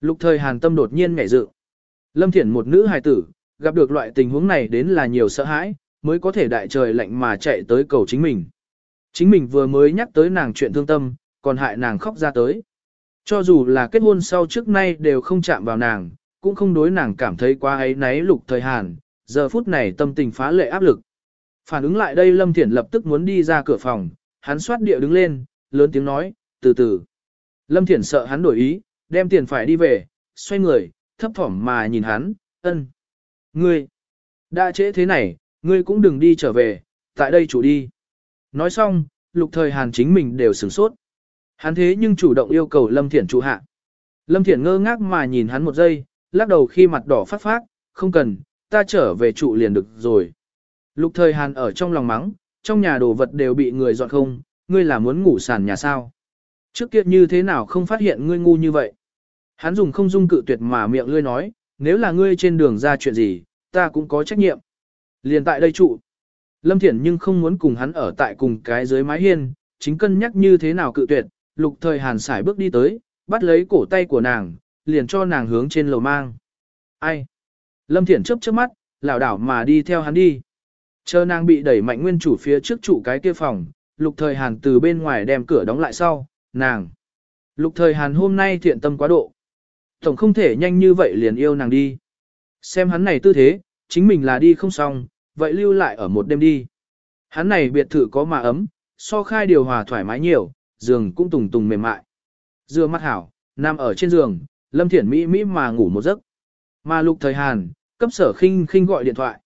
Lục thời hàn tâm đột nhiên ngảy dự. Lâm Thiển một nữ hài tử, gặp được loại tình huống này đến là nhiều sợ hãi, mới có thể đại trời lạnh mà chạy tới cầu chính mình. Chính mình vừa mới nhắc tới nàng chuyện thương tâm, còn hại nàng khóc ra tới. Cho dù là kết hôn sau trước nay đều không chạm vào nàng, cũng không đối nàng cảm thấy quá ấy náy lục thời hàn, giờ phút này tâm tình phá lệ áp lực. Phản ứng lại đây Lâm Thiển lập tức muốn đi ra cửa phòng, hắn xoát địa đứng lên, lớn tiếng nói, từ từ. Lâm Thiển sợ hắn đổi ý, đem tiền phải đi về, xoay người, thấp thỏm mà nhìn hắn, ân. Ngươi, đã trễ thế này, ngươi cũng đừng đi trở về, tại đây chủ đi. Nói xong, lục thời hàn chính mình đều sửng sốt. Hắn thế nhưng chủ động yêu cầu Lâm Thiển trụ hạ. Lâm Thiển ngơ ngác mà nhìn hắn một giây, lắc đầu khi mặt đỏ phát phát, không cần, ta trở về trụ liền được rồi. Lục thời hàn ở trong lòng mắng, trong nhà đồ vật đều bị người dọn không, ngươi là muốn ngủ sàn nhà sao. Trước kia như thế nào không phát hiện ngươi ngu như vậy. Hắn dùng không dung cự tuyệt mà miệng ngươi nói, nếu là ngươi trên đường ra chuyện gì, ta cũng có trách nhiệm. Liền tại đây trụ. Lâm Thiển nhưng không muốn cùng hắn ở tại cùng cái dưới mái hiên, chính cân nhắc như thế nào cự tuyệt, lục thời hàn xài bước đi tới, bắt lấy cổ tay của nàng, liền cho nàng hướng trên lầu mang. Ai? Lâm Thiển chớp chớp mắt, lảo đảo mà đi theo hắn đi. Chờ nàng bị đẩy mạnh nguyên chủ phía trước trụ cái kia phòng, lục thời hàn từ bên ngoài đem cửa đóng lại sau, nàng. Lục thời hàn hôm nay thiện tâm quá độ. Tổng không thể nhanh như vậy liền yêu nàng đi. Xem hắn này tư thế, chính mình là đi không xong, vậy lưu lại ở một đêm đi. Hắn này biệt thự có mà ấm, so khai điều hòa thoải mái nhiều, giường cũng tùng tùng mềm mại. Dưa mắt hảo, nằm ở trên giường, Lâm Thiển Mỹ Mỹ mà ngủ một giấc. Mà lục thời Hàn, cấp sở khinh khinh gọi điện thoại.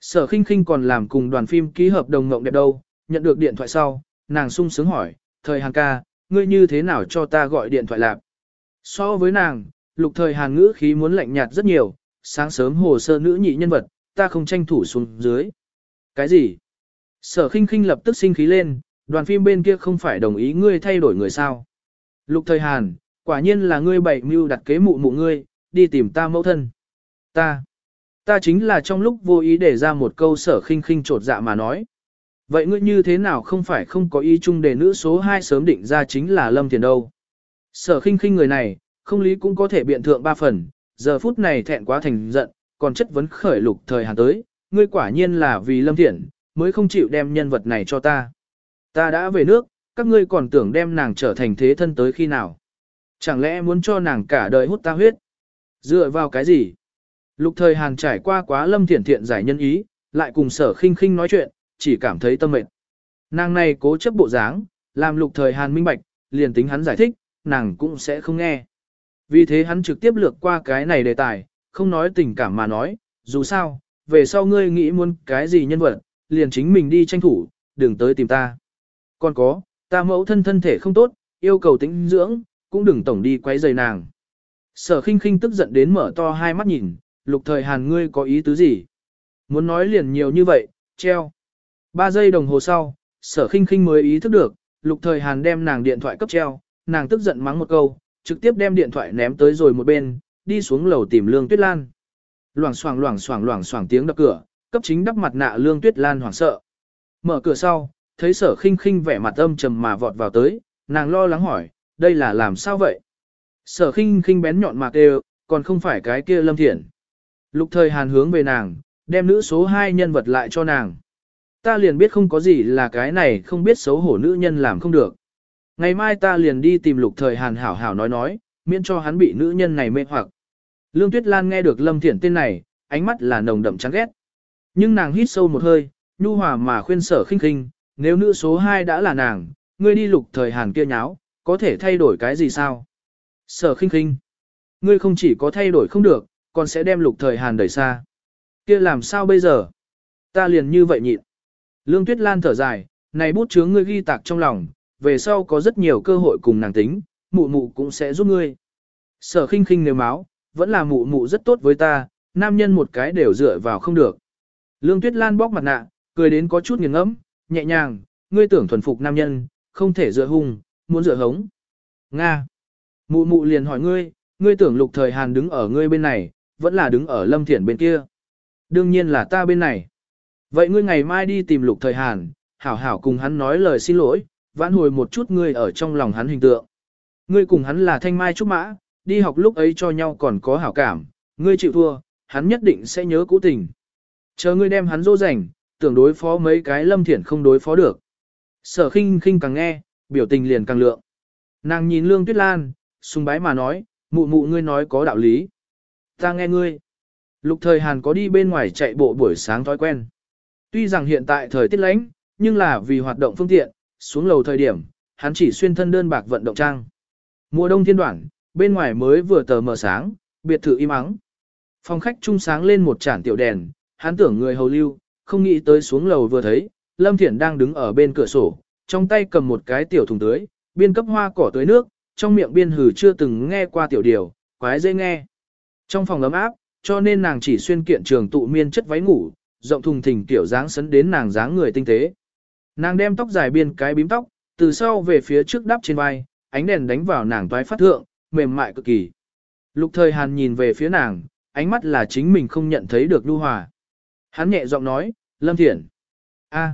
Sở khinh khinh còn làm cùng đoàn phim ký hợp đồng ngộng đẹp đâu, nhận được điện thoại sau, nàng sung sướng hỏi, thời Hàn ca, ngươi như thế nào cho ta gọi điện thoại lạp? So với nàng, lục thời hàn ngữ khí muốn lạnh nhạt rất nhiều, sáng sớm hồ sơ nữ nhị nhân vật, ta không tranh thủ xuống dưới. Cái gì? Sở khinh khinh lập tức sinh khí lên, đoàn phim bên kia không phải đồng ý ngươi thay đổi người sao. Lục thời hàn, quả nhiên là ngươi bảy mưu đặt kế mụ mụ ngươi, đi tìm ta mẫu thân. Ta, ta chính là trong lúc vô ý để ra một câu sở khinh khinh trột dạ mà nói. Vậy ngươi như thế nào không phải không có ý chung để nữ số 2 sớm định ra chính là Lâm Thiền đâu. Sở khinh khinh người này, không lý cũng có thể biện thượng ba phần, giờ phút này thẹn quá thành giận, còn chất vấn khởi lục thời hàn tới, ngươi quả nhiên là vì Lâm Thiển, mới không chịu đem nhân vật này cho ta. Ta đã về nước, các ngươi còn tưởng đem nàng trở thành thế thân tới khi nào. Chẳng lẽ muốn cho nàng cả đời hút ta huyết? Dựa vào cái gì? Lục thời hàn trải qua quá Lâm thiện thiện giải nhân ý, lại cùng sở khinh khinh nói chuyện, chỉ cảm thấy tâm mệt. Nàng này cố chấp bộ dáng, làm lục thời hàn minh bạch, liền tính hắn giải thích, nàng cũng sẽ không nghe. Vì thế hắn trực tiếp lược qua cái này đề tài, không nói tình cảm mà nói, dù sao, về sau ngươi nghĩ muốn cái gì nhân vật, liền chính mình đi tranh thủ, đừng tới tìm ta. Còn có, ta mẫu thân thân thể không tốt, yêu cầu tĩnh dưỡng, cũng đừng tổng đi quấy rầy nàng. Sở khinh khinh tức giận đến mở to hai mắt nhìn, lục thời hàn ngươi có ý tứ gì? Muốn nói liền nhiều như vậy, treo. Ba giây đồng hồ sau, sở khinh khinh mới ý thức được, lục thời hàn đem nàng điện thoại cấp treo, nàng tức giận mắng một câu, trực tiếp đem điện thoại ném tới rồi một bên, đi xuống lầu tìm lương tuyết lan. Loảng xoảng loảng xoảng loảng xoảng tiếng đập cửa, cấp chính đắp mặt nạ lương tuyết lan hoảng sợ. Mở cửa sau, thấy sở khinh khinh vẻ mặt âm trầm mà vọt vào tới, nàng lo lắng hỏi, đây là làm sao vậy? Sở khinh khinh bén nhọn mà kêu, còn không phải cái kia lâm thiện. Lục thời hàn hướng về nàng, đem nữ số 2 nhân vật lại cho nàng. Ta liền biết không có gì là cái này không biết xấu hổ nữ nhân làm không được. Ngày mai ta liền đi tìm lục thời hàn hảo hảo nói nói, miễn cho hắn bị nữ nhân này mê hoặc. Lương Tuyết Lan nghe được Lâm Thiển tên này, ánh mắt là nồng đậm chán ghét. Nhưng nàng hít sâu một hơi, nhu hòa mà khuyên sở khinh khinh, nếu nữ số 2 đã là nàng, ngươi đi lục thời hàn kia nháo, có thể thay đổi cái gì sao? Sở khinh khinh, ngươi không chỉ có thay đổi không được, còn sẽ đem lục thời hàn đẩy xa. Kia làm sao bây giờ? Ta liền như vậy nhịn. Lương Tuyết Lan thở dài, này bút chướng ngươi ghi tạc trong lòng, về sau có rất nhiều cơ hội cùng nàng tính, mụ mụ cũng sẽ giúp ngươi. Sở khinh khinh nếu máu, vẫn là mụ mụ rất tốt với ta, nam nhân một cái đều dựa vào không được. Lương Tuyết Lan bóc mặt nạ, cười đến có chút nghiêng ngẫm, nhẹ nhàng, ngươi tưởng thuần phục nam nhân, không thể dựa hung, muốn dựa hống. Nga. Mụ mụ liền hỏi ngươi, ngươi tưởng lục thời Hàn đứng ở ngươi bên này, vẫn là đứng ở lâm thiển bên kia. Đương nhiên là ta bên này. Vậy ngươi ngày mai đi tìm lục thời Hàn, hảo hảo cùng hắn nói lời xin lỗi, vãn hồi một chút ngươi ở trong lòng hắn hình tượng. Ngươi cùng hắn là thanh mai trúc mã, đi học lúc ấy cho nhau còn có hảo cảm, ngươi chịu thua, hắn nhất định sẽ nhớ cũ tình. Chờ ngươi đem hắn dỗ dành, tưởng đối phó mấy cái lâm thiển không đối phó được. Sở khinh khinh càng nghe, biểu tình liền càng lượng. Nàng nhìn Lương Tuyết Lan, sung bái mà nói, mụ mụ ngươi nói có đạo lý. Ta nghe ngươi. Lục thời Hàn có đi bên ngoài chạy bộ buổi sáng thói quen. Tuy rằng hiện tại thời tiết lạnh, nhưng là vì hoạt động phương tiện, xuống lầu thời điểm, hắn chỉ xuyên thân đơn bạc vận động trang. Mùa đông thiên đoạn, bên ngoài mới vừa tờ mờ sáng, biệt thự im ắng. Phòng khách trung sáng lên một chản tiểu đèn, hắn tưởng người hầu lưu, không nghĩ tới xuống lầu vừa thấy, Lâm Thiển đang đứng ở bên cửa sổ, trong tay cầm một cái tiểu thùng tưới, biên cấp hoa cỏ tưới nước, trong miệng biên hử chưa từng nghe qua tiểu điều, quái dễ nghe. Trong phòng ấm áp, cho nên nàng chỉ xuyên kiện trường tụ miên chất váy ngủ, rộng thùng thình kiểu dáng sấn đến nàng dáng người tinh tế. Nàng đem tóc dài biên cái bím tóc, từ sau về phía trước đắp trên vai, ánh đèn đánh vào nàng toái phát thượng, mềm mại cực kỳ. Lục thời Hàn nhìn về phía nàng, ánh mắt là chính mình không nhận thấy được nhu hòa. Hắn nhẹ giọng nói, Lâm Thiển. a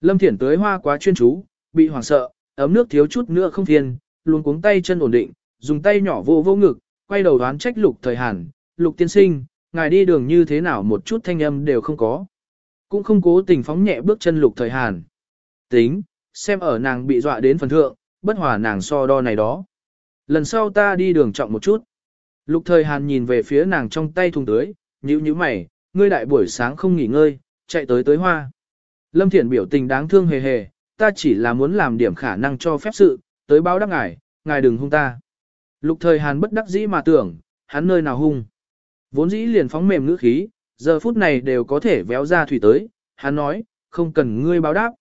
Lâm Thiển tới hoa quá chuyên chú, bị hoảng sợ, ấm nước thiếu chút nữa không thiên, luôn cuống tay chân ổn định, dùng tay nhỏ vô vô ngực, quay đầu đoán trách lục thời Hàn, lục tiên sinh, ngài đi đường như thế nào một chút thanh âm đều không có. Cũng không cố tình phóng nhẹ bước chân lục thời Hàn. Tính, xem ở nàng bị dọa đến phần thượng, bất hòa nàng so đo này đó. Lần sau ta đi đường trọng một chút. Lục thời Hàn nhìn về phía nàng trong tay thùng tưới, nhíu nhíu mày, ngươi đại buổi sáng không nghỉ ngơi, chạy tới tới hoa. Lâm Thiển biểu tình đáng thương hề hề, ta chỉ là muốn làm điểm khả năng cho phép sự, tới báo đáp ngài, ngài đừng hung ta. Lục thời Hàn bất đắc dĩ mà tưởng, hắn nơi nào hung. Vốn dĩ liền phóng mềm ngữ khí, giờ phút này đều có thể véo ra thủy tới, hắn nói, không cần ngươi báo đáp.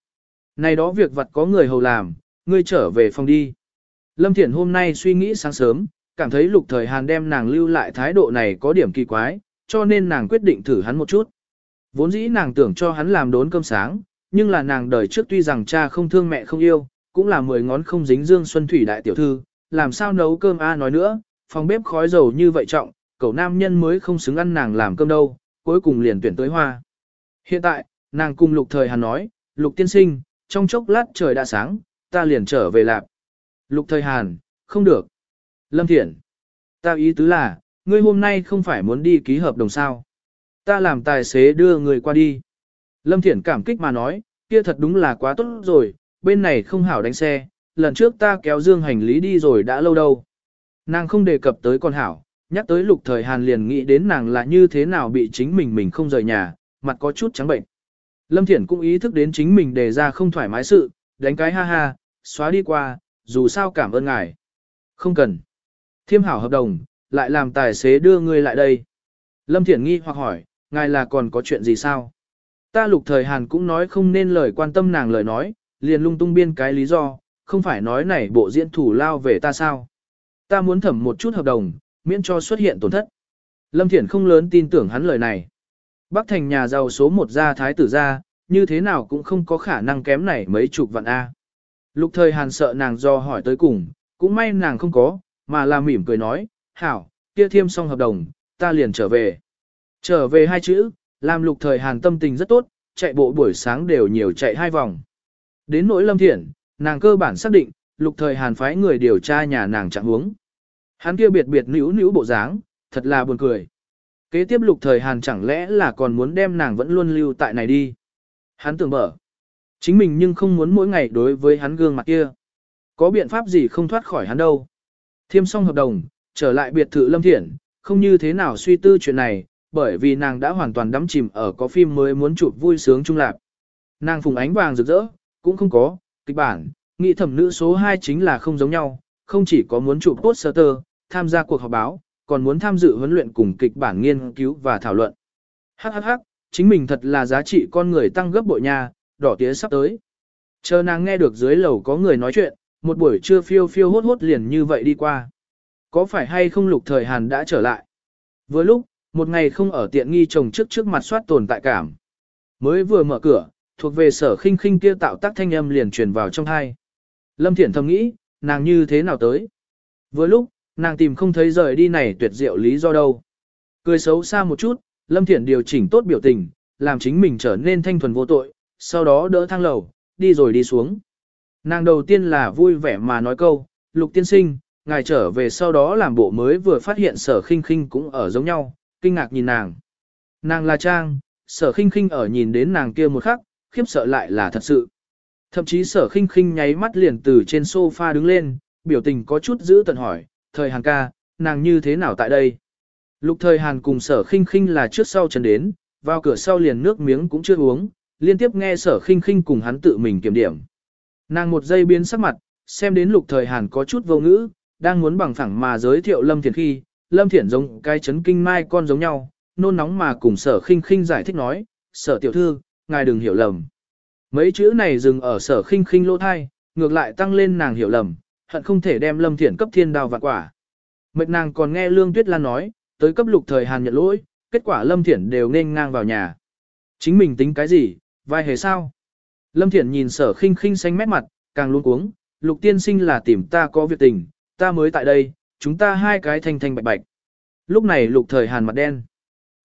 Này đó việc vật có người hầu làm, ngươi trở về phòng đi. Lâm Thiển hôm nay suy nghĩ sáng sớm, cảm thấy lục thời Hàn đem nàng lưu lại thái độ này có điểm kỳ quái, cho nên nàng quyết định thử hắn một chút. Vốn dĩ nàng tưởng cho hắn làm đốn cơm sáng, nhưng là nàng đời trước tuy rằng cha không thương mẹ không yêu, cũng là mười ngón không dính dương xuân thủy đại tiểu thư, làm sao nấu cơm a nói nữa, phòng bếp khói dầu như vậy trọng, cậu nam nhân mới không xứng ăn nàng làm cơm đâu, cuối cùng liền tuyển tới hoa. Hiện tại, nàng cùng lục thời hàn nói, lục tiên sinh, trong chốc lát trời đã sáng, ta liền trở về lạp. Lục thời hàn, không được. Lâm Thiển, ta ý tứ là, ngươi hôm nay không phải muốn đi ký hợp đồng sao. Ta làm tài xế đưa người qua đi. Lâm Thiển cảm kích mà nói, kia thật đúng là quá tốt rồi, bên này không hảo đánh xe, lần trước ta kéo dương hành lý đi rồi đã lâu đâu. Nàng không đề cập tới con hảo, nhắc tới lục thời Hàn liền nghĩ đến nàng là như thế nào bị chính mình mình không rời nhà, mặt có chút trắng bệnh. Lâm Thiển cũng ý thức đến chính mình đề ra không thoải mái sự, đánh cái ha ha, xóa đi qua, dù sao cảm ơn ngài. Không cần. Thiêm hảo hợp đồng, lại làm tài xế đưa ngươi lại đây. Lâm Thiển nghi hoặc hỏi, ngài là còn có chuyện gì sao? Ta lục thời Hàn cũng nói không nên lời quan tâm nàng lời nói, liền lung tung biên cái lý do, không phải nói này bộ diễn thủ lao về ta sao. Ta muốn thẩm một chút hợp đồng, miễn cho xuất hiện tổn thất. Lâm Thiển không lớn tin tưởng hắn lời này. Bắc thành nhà giàu số một gia thái tử gia, như thế nào cũng không có khả năng kém này mấy chục vạn A. Lục thời hàn sợ nàng do hỏi tới cùng, cũng may nàng không có, mà là mỉm cười nói, hảo, kia thiêm xong hợp đồng, ta liền trở về. Trở về hai chữ, làm lục thời hàn tâm tình rất tốt, chạy bộ buổi sáng đều nhiều chạy hai vòng. Đến nỗi lâm thiện, nàng cơ bản xác định, lục thời hàn phái người điều tra nhà nàng trạng huống. Hắn kia biệt biệt nữ nữ bộ dáng, thật là buồn cười. Kế tiếp lục thời hàn chẳng lẽ là còn muốn đem nàng vẫn luôn lưu tại này đi. Hắn tưởng mở. Chính mình nhưng không muốn mỗi ngày đối với hắn gương mặt kia. Có biện pháp gì không thoát khỏi hắn đâu. Thiêm xong hợp đồng, trở lại biệt thự Lâm Thiển, không như thế nào suy tư chuyện này, bởi vì nàng đã hoàn toàn đắm chìm ở có phim mới muốn chụp vui sướng trung lạc. Nàng phùng ánh vàng rực rỡ, cũng không có, kịch bản, nghị thẩm nữ số 2 chính là không giống nhau, không chỉ có muốn chụp poster, tham gia cuộc họp báo, còn muốn tham dự huấn luyện cùng kịch bản nghiên cứu và thảo luận. Hắc hắc hắc, chính mình thật là giá trị con người tăng gấp bội nha, đỏ tía sắp tới. Chờ nàng nghe được dưới lầu có người nói chuyện, một buổi trưa phiêu phiêu hốt hốt liền như vậy đi qua. Có phải hay không lục thời Hàn đã trở lại? Vừa lúc, một ngày không ở tiện nghi chồng trước trước mặt soát tồn tại cảm. Mới vừa mở cửa, thuộc về sở khinh khinh kia tạo tác thanh âm liền truyền vào trong hai. Lâm Thiển thầm nghĩ, nàng như thế nào tới? Vừa lúc, nàng tìm không thấy rời đi này tuyệt diệu lý do đâu. Cười xấu xa một chút, Lâm Thiển điều chỉnh tốt biểu tình, làm chính mình trở nên thanh thuần vô tội, sau đó đỡ thang lầu, đi rồi đi xuống. Nàng đầu tiên là vui vẻ mà nói câu, lục tiên sinh, ngài trở về sau đó làm bộ mới vừa phát hiện sở khinh khinh cũng ở giống nhau, kinh ngạc nhìn nàng. Nàng là Trang, sở khinh khinh ở nhìn đến nàng kia một khắc, khiếp sợ lại là thật sự. Thậm chí sở khinh khinh nháy mắt liền từ trên sofa đứng lên, biểu tình có chút giữ tận hỏi, thời hàng ca, nàng như thế nào tại đây? Lục thời Hàn cùng sở khinh khinh là trước sau chân đến, vào cửa sau liền nước miếng cũng chưa uống, liên tiếp nghe sở khinh khinh cùng hắn tự mình kiểm điểm. Nàng một giây biến sắc mặt, xem đến lục thời Hàn có chút vô ngữ, đang muốn bằng phẳng mà giới thiệu Lâm Thiển khi, Lâm Thiển giống cái chấn kinh mai con giống nhau, nôn nóng mà cùng sở khinh khinh giải thích nói, sở tiểu thư, ngài đừng hiểu lầm. Mấy chữ này dừng ở sở khinh khinh lỗ thai, ngược lại tăng lên nàng hiểu lầm, hận không thể đem Lâm Thiển cấp thiên đào vạn quả. Mệt nàng còn nghe Lương Tuyết Lan nói, tới cấp lục thời Hàn nhận lỗi, kết quả Lâm Thiển đều nên ngang vào nhà. Chính mình tính cái gì, vai hề sao? Lâm Thiển nhìn sở khinh khinh xanh mét mặt, càng luôn cuống, lục tiên sinh là tìm ta có việc tình, ta mới tại đây, chúng ta hai cái thanh thanh bạch bạch. Lúc này lục thời hàn mặt đen.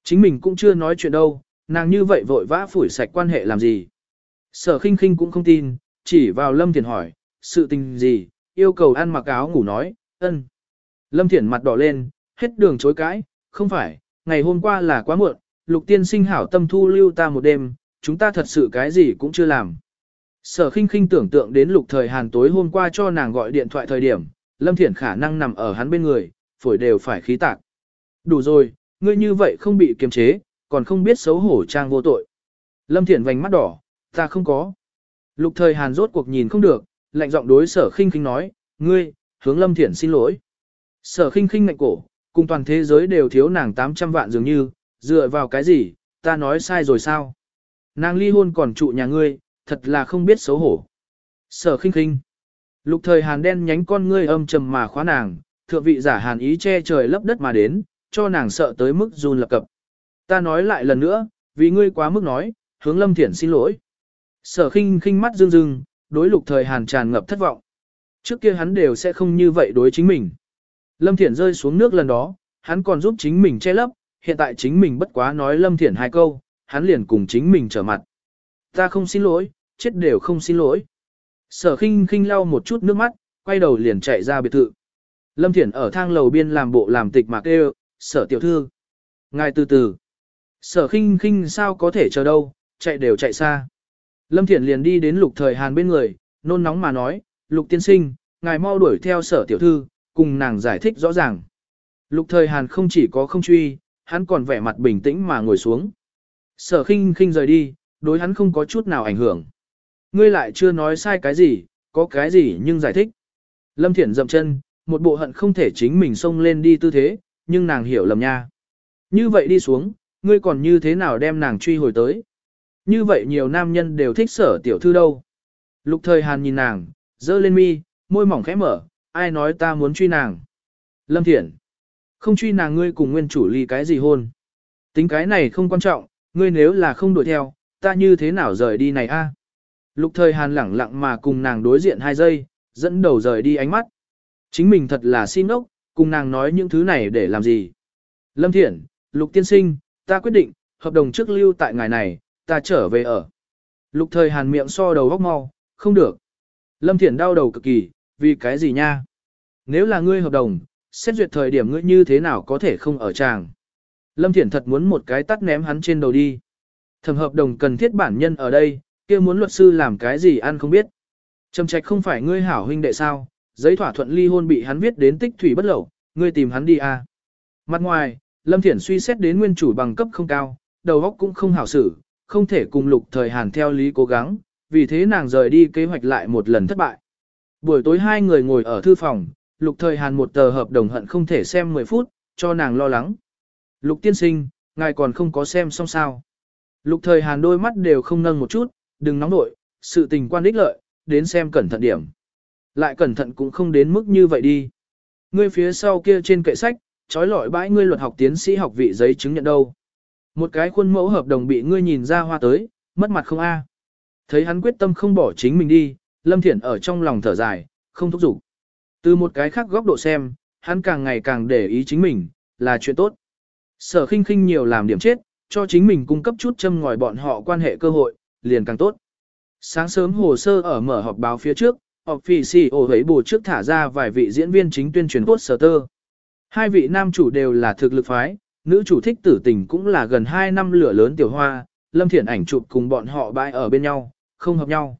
Chính mình cũng chưa nói chuyện đâu, nàng như vậy vội vã phủi sạch quan hệ làm gì. Sở khinh khinh cũng không tin, chỉ vào Lâm Thiển hỏi, sự tình gì, yêu cầu ăn mặc áo ngủ nói, ân. Lâm Thiển mặt đỏ lên, hết đường chối cãi, không phải, ngày hôm qua là quá muộn, lục tiên sinh hảo tâm thu lưu ta một đêm, chúng ta thật sự cái gì cũng chưa làm. Sở khinh khinh tưởng tượng đến lục thời hàn tối hôm qua cho nàng gọi điện thoại thời điểm, Lâm Thiển khả năng nằm ở hắn bên người, phổi đều phải khí tạc. Đủ rồi, ngươi như vậy không bị kiềm chế, còn không biết xấu hổ trang vô tội. Lâm Thiển vành mắt đỏ, ta không có. Lục thời hàn rốt cuộc nhìn không được, lạnh giọng đối sở khinh khinh nói, ngươi, hướng Lâm Thiển xin lỗi. Sở khinh khinh ngạnh cổ, cùng toàn thế giới đều thiếu nàng 800 vạn dường như, dựa vào cái gì, ta nói sai rồi sao? Nàng ly hôn còn trụ nhà ngươi, thật là không biết xấu hổ. Sở khinh khinh. Lục thời hàn đen nhánh con ngươi âm trầm mà khóa nàng, thượng vị giả hàn ý che trời lấp đất mà đến, cho nàng sợ tới mức run lập cập. Ta nói lại lần nữa, vì ngươi quá mức nói, hướng lâm thiển xin lỗi. Sở khinh khinh mắt dương dương, đối lục thời hàn tràn ngập thất vọng. Trước kia hắn đều sẽ không như vậy đối chính mình. Lâm thiển rơi xuống nước lần đó, hắn còn giúp chính mình che lấp, hiện tại chính mình bất quá nói lâm thiển hai câu, hắn liền cùng chính mình trở mặt. Ta không xin lỗi, chết đều không xin lỗi. Sở khinh khinh lau một chút nước mắt, quay đầu liền chạy ra biệt thự. Lâm Thiển ở thang lầu biên làm bộ làm tịch mạc kêu, sở tiểu thư. Ngài từ từ. Sở khinh khinh sao có thể chờ đâu, chạy đều chạy xa. Lâm Thiển liền đi đến lục thời hàn bên người, nôn nóng mà nói, lục tiên sinh, ngài mau đuổi theo sở tiểu thư, cùng nàng giải thích rõ ràng. Lục thời hàn không chỉ có không truy, hắn còn vẻ mặt bình tĩnh mà ngồi xuống. Sở khinh khinh rời đi, đối hắn không có chút nào ảnh hưởng. Ngươi lại chưa nói sai cái gì, có cái gì nhưng giải thích. Lâm Thiển dậm chân, một bộ hận không thể chính mình xông lên đi tư thế, nhưng nàng hiểu lầm nha. Như vậy đi xuống, ngươi còn như thế nào đem nàng truy hồi tới. Như vậy nhiều nam nhân đều thích sở tiểu thư đâu. Lục thời hàn nhìn nàng, dơ lên mi, môi mỏng khẽ mở, ai nói ta muốn truy nàng. Lâm Thiển, không truy nàng ngươi cùng nguyên chủ ly cái gì hôn. Tính cái này không quan trọng, ngươi nếu là không đuổi theo, ta như thế nào rời đi này a? Lục thời hàn lẳng lặng mà cùng nàng đối diện hai giây, dẫn đầu rời đi ánh mắt. Chính mình thật là xin ốc, cùng nàng nói những thứ này để làm gì. Lâm Thiển, Lục Tiên Sinh, ta quyết định, hợp đồng trước lưu tại ngày này, ta trở về ở. Lục thời hàn miệng so đầu góc mau, không được. Lâm Thiển đau đầu cực kỳ, vì cái gì nha? Nếu là ngươi hợp đồng, xét duyệt thời điểm ngươi như thế nào có thể không ở tràng? Lâm Thiển thật muốn một cái tắt ném hắn trên đầu đi. Thẩm hợp đồng cần thiết bản nhân ở đây, kia muốn luật sư làm cái gì ăn không biết. Trầm trạch không phải ngươi hảo huynh đệ sao, giấy thỏa thuận ly hôn bị hắn viết đến tích thủy bất lậu, ngươi tìm hắn đi à. Mặt ngoài, Lâm Thiển suy xét đến nguyên chủ bằng cấp không cao, đầu óc cũng không hảo xử, không thể cùng lục thời hàn theo lý cố gắng, vì thế nàng rời đi kế hoạch lại một lần thất bại. Buổi tối hai người ngồi ở thư phòng, lục thời hàn một tờ hợp đồng hận không thể xem 10 phút, cho nàng lo lắng. Lục tiên sinh, ngài còn không có xem xong sao. Lục thời hàn đôi mắt đều không nâng một chút, đừng nóng nội, sự tình quan đích lợi, đến xem cẩn thận điểm. Lại cẩn thận cũng không đến mức như vậy đi. Ngươi phía sau kia trên kệ sách, trói lọi bãi ngươi luật học tiến sĩ học vị giấy chứng nhận đâu. Một cái khuôn mẫu hợp đồng bị ngươi nhìn ra hoa tới, mất mặt không a? Thấy hắn quyết tâm không bỏ chính mình đi, Lâm Thiển ở trong lòng thở dài, không thúc giục. Từ một cái khác góc độ xem, hắn càng ngày càng để ý chính mình, là chuyện tốt. Sở khinh khinh nhiều làm điểm chết, cho chính mình cung cấp chút châm ngòi bọn họ quan hệ cơ hội, liền càng tốt. Sáng sớm hồ sơ ở mở họp báo phía trước, họp phì xì ổ hấy bù trước thả ra vài vị diễn viên chính tuyên truyền tốt sở tơ. Hai vị nam chủ đều là thực lực phái, nữ chủ thích tử tình cũng là gần 2 năm lửa lớn tiểu hoa, lâm thiện ảnh chụp cùng bọn họ bãi ở bên nhau, không hợp nhau.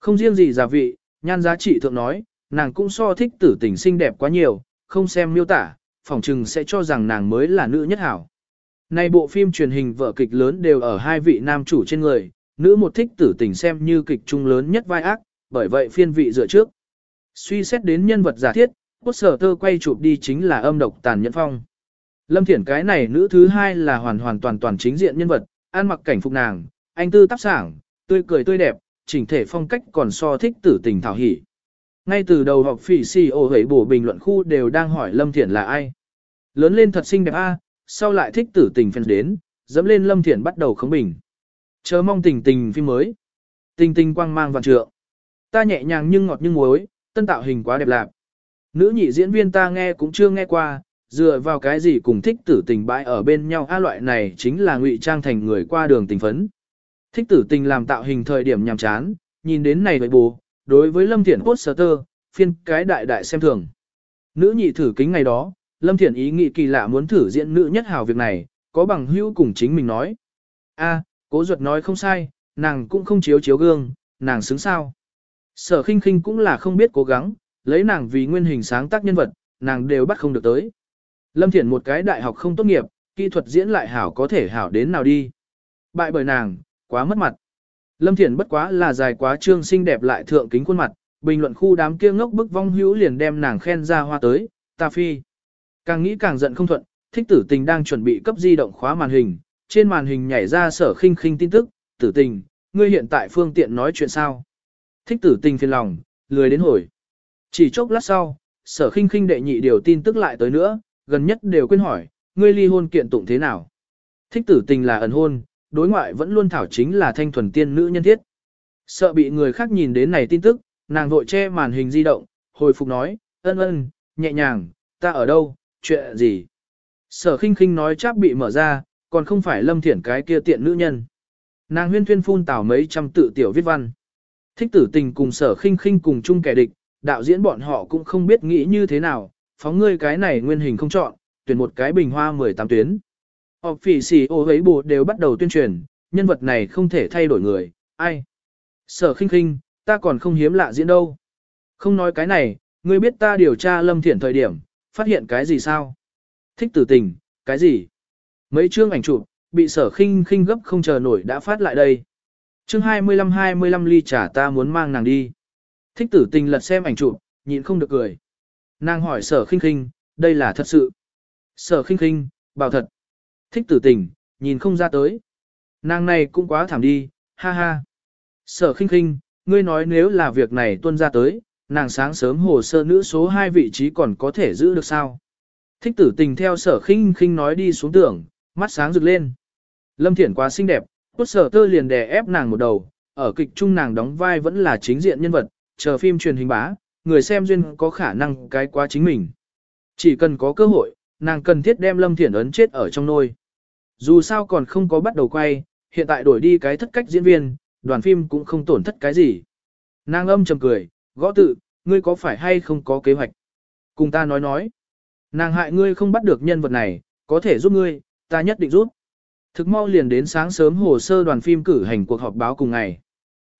Không riêng gì giả vị, nhan giá trị thượng nói, nàng cũng so thích tử tình xinh đẹp quá nhiều, không xem miêu tả, phỏng chừng sẽ cho rằng nàng mới là nữ nhất hảo. nay bộ phim truyền hình vở kịch lớn đều ở hai vị nam chủ trên người, nữ một thích tử tình xem như kịch trung lớn nhất vai ác, bởi vậy phiên vị dựa trước. Suy xét đến nhân vật giả thiết, quốc sở tơ quay chụp đi chính là âm độc tàn nhẫn phong. Lâm Thiển cái này nữ thứ hai là hoàn hoàn toàn toàn chính diện nhân vật, an mặc cảnh phục nàng, anh tư tác sảng, tươi cười tươi đẹp, chỉnh thể phong cách còn so thích tử tình thảo hỉ. Ngay từ đầu học phỉ si ô hấy bổ bình luận khu đều đang hỏi Lâm Thiển là ai. Lớn lên thật xinh đẹp a, sau lại thích tử tình phèn đến, dẫm lên Lâm Thiển bắt đầu khống bình. Chờ mong tình tình phim mới. Tình tình quang mang vạn trượng. Ta nhẹ nhàng nhưng ngọt nhưng muối, tân tạo hình quá đẹp lạc. Nữ nhị diễn viên ta nghe cũng chưa nghe qua, dựa vào cái gì cùng thích tử tình bãi ở bên nhau a loại này chính là ngụy trang thành người qua đường tình phấn. Thích tử tình làm tạo hình thời điểm nhàm chán, nhìn đến này với bố, đối với Lâm Thiển poster, phiên cái đại đại xem thường. Nữ nhị thử kính ngày đó, Lâm Thiển ý nghĩ kỳ lạ muốn thử diễn nữ nhất hào việc này, có bằng hữu cùng chính mình nói. a cố ruột nói không sai, nàng cũng không chiếu chiếu gương, nàng xứng sao. Sở khinh khinh cũng là không biết cố gắng, lấy nàng vì nguyên hình sáng tác nhân vật, nàng đều bắt không được tới. Lâm Thiển một cái đại học không tốt nghiệp, kỹ thuật diễn lại hảo có thể hảo đến nào đi. Bại bởi nàng, quá mất mặt. Lâm Thiển bất quá là dài quá trương xinh đẹp lại thượng kính khuôn mặt, bình luận khu đám kia ngốc bức vong hữu liền đem nàng khen ra hoa tới, ta phi. Càng nghĩ càng giận không thuận, thích tử tình đang chuẩn bị cấp di động khóa màn hình, trên màn hình nhảy ra sở khinh khinh tin tức, tử tình, ngươi hiện tại phương tiện nói chuyện sao. Thích tử tình phiền lòng, lười đến hồi. Chỉ chốc lát sau, sở khinh khinh đệ nhị điều tin tức lại tới nữa, gần nhất đều quên hỏi, ngươi ly hôn kiện tụng thế nào. Thích tử tình là ẩn hôn, đối ngoại vẫn luôn thảo chính là thanh thuần tiên nữ nhân thiết. Sợ bị người khác nhìn đến này tin tức, nàng vội che màn hình di động, hồi phục nói, ân ân, nhẹ nhàng, ta ở đâu, chuyện gì. Sở khinh khinh nói cháp bị mở ra, còn không phải lâm thiển cái kia tiện nữ nhân. Nàng huyên thuyên phun tảo mấy trăm tự tiểu viết văn. Thích tử tình cùng sở khinh khinh cùng chung kẻ địch, đạo diễn bọn họ cũng không biết nghĩ như thế nào, phóng ngươi cái này nguyên hình không chọn, tuyển một cái bình hoa 18 tuyến. Học phỉ xì ô ấy bộ đều bắt đầu tuyên truyền, nhân vật này không thể thay đổi người, ai. Sở khinh khinh, ta còn không hiếm lạ diễn đâu. Không nói cái này, ngươi biết ta điều tra lâm thiển thời điểm, phát hiện cái gì sao? Thích tử tình, cái gì? Mấy chương ảnh chụp, bị sở khinh khinh gấp không chờ nổi đã phát lại đây. Chương 25-25 ly trả ta muốn mang nàng đi. Thích tử tình lật xem ảnh chụp, nhịn không được cười. Nàng hỏi sở khinh khinh, đây là thật sự. Sở khinh khinh, bảo thật. Thích tử tình, nhìn không ra tới. Nàng này cũng quá thảm đi, ha ha. Sở khinh khinh, ngươi nói nếu là việc này tuân ra tới, nàng sáng sớm hồ sơ nữ số 2 vị trí còn có thể giữ được sao. Thích tử tình theo sở khinh khinh nói đi xuống tưởng, mắt sáng rực lên. Lâm Thiển quá xinh đẹp, cốt sở tơ liền đè ép nàng một đầu, ở kịch trung nàng đóng vai vẫn là chính diện nhân vật, chờ phim truyền hình bá, người xem duyên có khả năng cái quá chính mình. Chỉ cần có cơ hội, nàng cần thiết đem Lâm Thiển ấn chết ở trong nôi. Dù sao còn không có bắt đầu quay, hiện tại đổi đi cái thất cách diễn viên, đoàn phim cũng không tổn thất cái gì. Nàng âm trầm cười, gõ tự, ngươi có phải hay không có kế hoạch? Cùng ta nói nói. Nàng hại ngươi không bắt được nhân vật này, có thể giúp ngươi, ta nhất định giúp. Thực mau liền đến sáng sớm hồ sơ đoàn phim cử hành cuộc họp báo cùng ngày.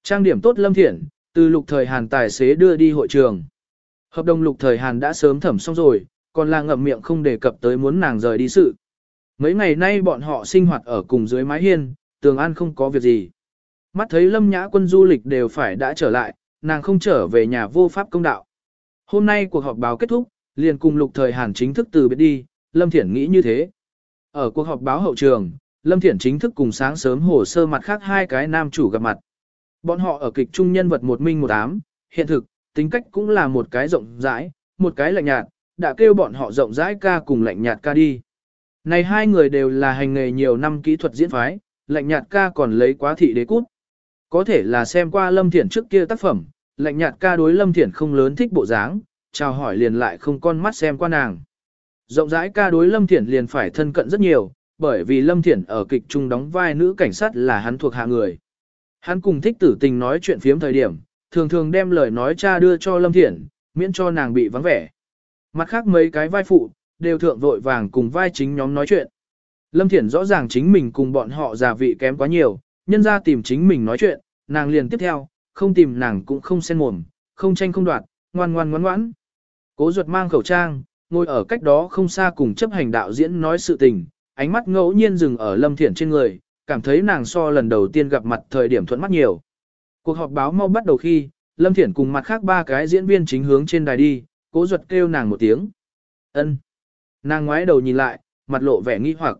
Trang điểm tốt lâm Thiển từ lục thời Hàn tài xế đưa đi hội trường. Hợp đồng lục thời Hàn đã sớm thẩm xong rồi, còn là ngậm miệng không đề cập tới muốn nàng rời đi sự. Mấy ngày nay bọn họ sinh hoạt ở cùng dưới mái hiên, tường an không có việc gì. Mắt thấy lâm nhã quân du lịch đều phải đã trở lại, nàng không trở về nhà vô pháp công đạo. Hôm nay cuộc họp báo kết thúc, liền cùng lục thời Hàn chính thức từ biệt đi, Lâm Thiển nghĩ như thế. Ở cuộc họp báo hậu trường, Lâm Thiển chính thức cùng sáng sớm hồ sơ mặt khác hai cái nam chủ gặp mặt. Bọn họ ở kịch trung nhân vật một minh một ám, hiện thực, tính cách cũng là một cái rộng rãi, một cái lạnh nhạt, đã kêu bọn họ rộng rãi ca cùng lạnh nhạt ca đi. Này hai người đều là hành nghề nhiều năm kỹ thuật diễn phái, lạnh nhạt ca còn lấy quá thị đế cút. Có thể là xem qua Lâm Thiển trước kia tác phẩm, lạnh nhạt ca đối Lâm Thiển không lớn thích bộ dáng, chào hỏi liền lại không con mắt xem qua nàng. Rộng rãi ca đối Lâm Thiển liền phải thân cận rất nhiều, bởi vì Lâm Thiển ở kịch trung đóng vai nữ cảnh sát là hắn thuộc hạ người. Hắn cùng thích tử tình nói chuyện phiếm thời điểm, thường thường đem lời nói cha đưa cho Lâm Thiển, miễn cho nàng bị vắng vẻ. Mặt khác mấy cái vai phụ, đều thượng vội vàng cùng vai chính nhóm nói chuyện. Lâm Thiển rõ ràng chính mình cùng bọn họ già vị kém quá nhiều, nhân ra tìm chính mình nói chuyện, nàng liền tiếp theo, không tìm nàng cũng không xen mồm, không tranh không đoạt, ngoan ngoan ngoan ngoãn. Cố ruột mang khẩu trang, ngồi ở cách đó không xa cùng chấp hành đạo diễn nói sự tình, ánh mắt ngẫu nhiên dừng ở Lâm Thiển trên người, cảm thấy nàng so lần đầu tiên gặp mặt thời điểm thuận mắt nhiều. Cuộc họp báo mau bắt đầu khi, Lâm Thiển cùng mặt khác ba cái diễn viên chính hướng trên đài đi, cố ruột kêu nàng một tiếng. ân Nàng ngoái đầu nhìn lại, mặt lộ vẻ nghi hoặc.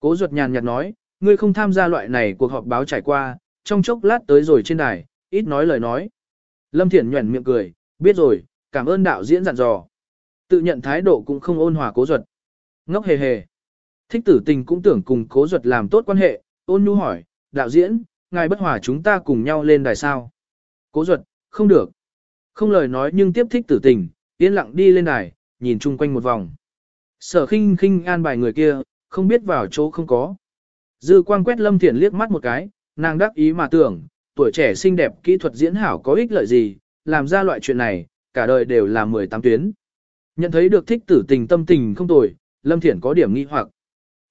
Cố ruột nhàn nhạt nói, ngươi không tham gia loại này cuộc họp báo trải qua, trong chốc lát tới rồi trên đài, ít nói lời nói. Lâm Thiển nhuẩn miệng cười, biết rồi, cảm ơn đạo diễn dặn dò. Tự nhận thái độ cũng không ôn hòa cố ruột. Ngốc hề hề. Thích tử tình cũng tưởng cùng cố ruột làm tốt quan hệ, ôn nhu hỏi, đạo diễn, ngài bất hòa chúng ta cùng nhau lên đài sao. Cố ruột, không được. Không lời nói nhưng tiếp thích tử tình, yên lặng đi lên đài, nhìn chung quanh một vòng. Sở khinh khinh an bài người kia, không biết vào chỗ không có. Dư quang quét lâm thiện liếc mắt một cái, nàng đắc ý mà tưởng, tuổi trẻ xinh đẹp kỹ thuật diễn hảo có ích lợi gì, làm ra loại chuyện này, cả đời đều là 18 tuyến. Nhận thấy được thích tử tình tâm tình không tồi, lâm thiện có điểm nghi hoặc.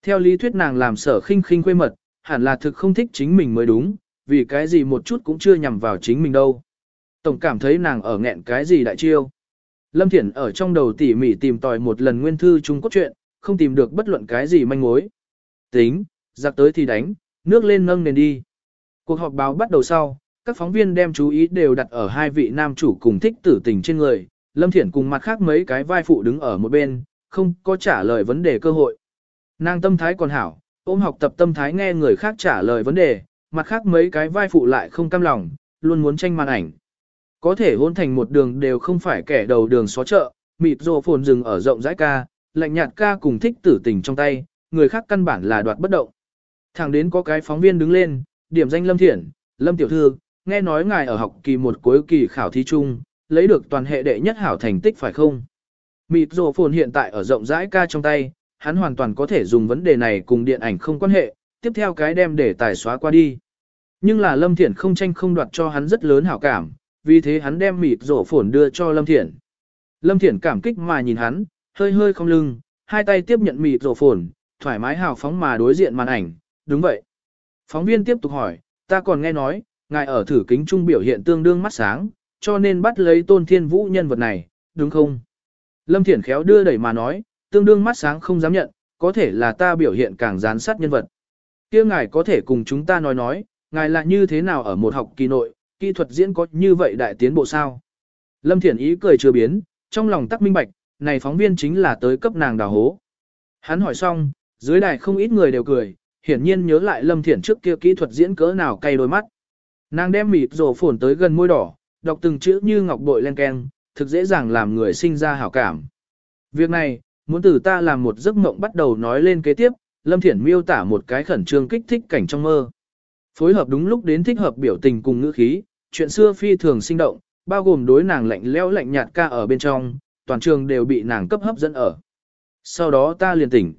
Theo lý thuyết nàng làm sở khinh khinh quê mật, hẳn là thực không thích chính mình mới đúng, vì cái gì một chút cũng chưa nhằm vào chính mình đâu. Tổng cảm thấy nàng ở nghẹn cái gì đại chiêu. Lâm Thiển ở trong đầu tỉ mỉ tìm tòi một lần nguyên thư Trung Quốc chuyện, không tìm được bất luận cái gì manh mối. Tính, giặc tới thì đánh, nước lên nâng nền đi. Cuộc họp báo bắt đầu sau, các phóng viên đem chú ý đều đặt ở hai vị nam chủ cùng thích tử tình trên người. Lâm Thiển cùng mặt khác mấy cái vai phụ đứng ở một bên, không có trả lời vấn đề cơ hội. Nàng tâm thái còn hảo, ôm học tập tâm thái nghe người khác trả lời vấn đề, mặt khác mấy cái vai phụ lại không cam lòng, luôn muốn tranh màn ảnh. Có thể hôn thành một đường đều không phải kẻ đầu đường xó chợ, mịt rồ phồn rừng ở rộng rãi ca, lạnh nhạt ca cùng thích tử tình trong tay, người khác căn bản là đoạt bất động. Thẳng đến có cái phóng viên đứng lên, điểm danh Lâm Thiển, Lâm Tiểu Thư, nghe nói ngài ở học kỳ một cuối kỳ khảo thí chung, lấy được toàn hệ đệ nhất hảo thành tích phải không? Mịt rồ phồn hiện tại ở rộng rãi ca trong tay, hắn hoàn toàn có thể dùng vấn đề này cùng điện ảnh không quan hệ, tiếp theo cái đem để tài xóa qua đi. Nhưng là Lâm Thiển không tranh không đoạt cho hắn rất lớn hảo cảm, vì thế hắn đem mịt rổ phồn đưa cho Lâm Thiển. Lâm Thiển cảm kích mà nhìn hắn, hơi hơi không lưng, hai tay tiếp nhận mịt rổ phồn, thoải mái hào phóng mà đối diện màn ảnh, đúng vậy. Phóng viên tiếp tục hỏi, ta còn nghe nói, ngài ở thử kính trung biểu hiện tương đương mắt sáng, cho nên bắt lấy tôn thiên vũ nhân vật này, đúng không? Lâm Thiển khéo đưa đẩy mà nói, tương đương mắt sáng không dám nhận, có thể là ta biểu hiện càng gián sát nhân vật. kia ngài có thể cùng chúng ta nói nói, ngài là như thế nào ở một học kỳ nội, kỹ thuật diễn có như vậy đại tiến bộ sao? Lâm Thiển ý cười chưa biến, trong lòng tắc minh bạch, này phóng viên chính là tới cấp nàng đào hố. Hắn hỏi xong, dưới đài không ít người đều cười, hiển nhiên nhớ lại Lâm Thiển trước kia kỹ thuật diễn cỡ nào cay đôi mắt. Nàng đem mịt rổ phồn tới gần môi đỏ, đọc từng chữ như ngọc bội len keng, thực dễ dàng làm người sinh ra hảo cảm. Việc này, muốn từ ta làm một giấc mộng bắt đầu nói lên kế tiếp, Lâm Thiển miêu tả một cái khẩn trương kích thích cảnh trong mơ. Phối hợp đúng lúc đến thích hợp biểu tình cùng ngữ khí, chuyện xưa phi thường sinh động, bao gồm đối nàng lạnh lẽo lạnh nhạt ca ở bên trong, toàn trường đều bị nàng cấp hấp dẫn ở. Sau đó ta liền tỉnh.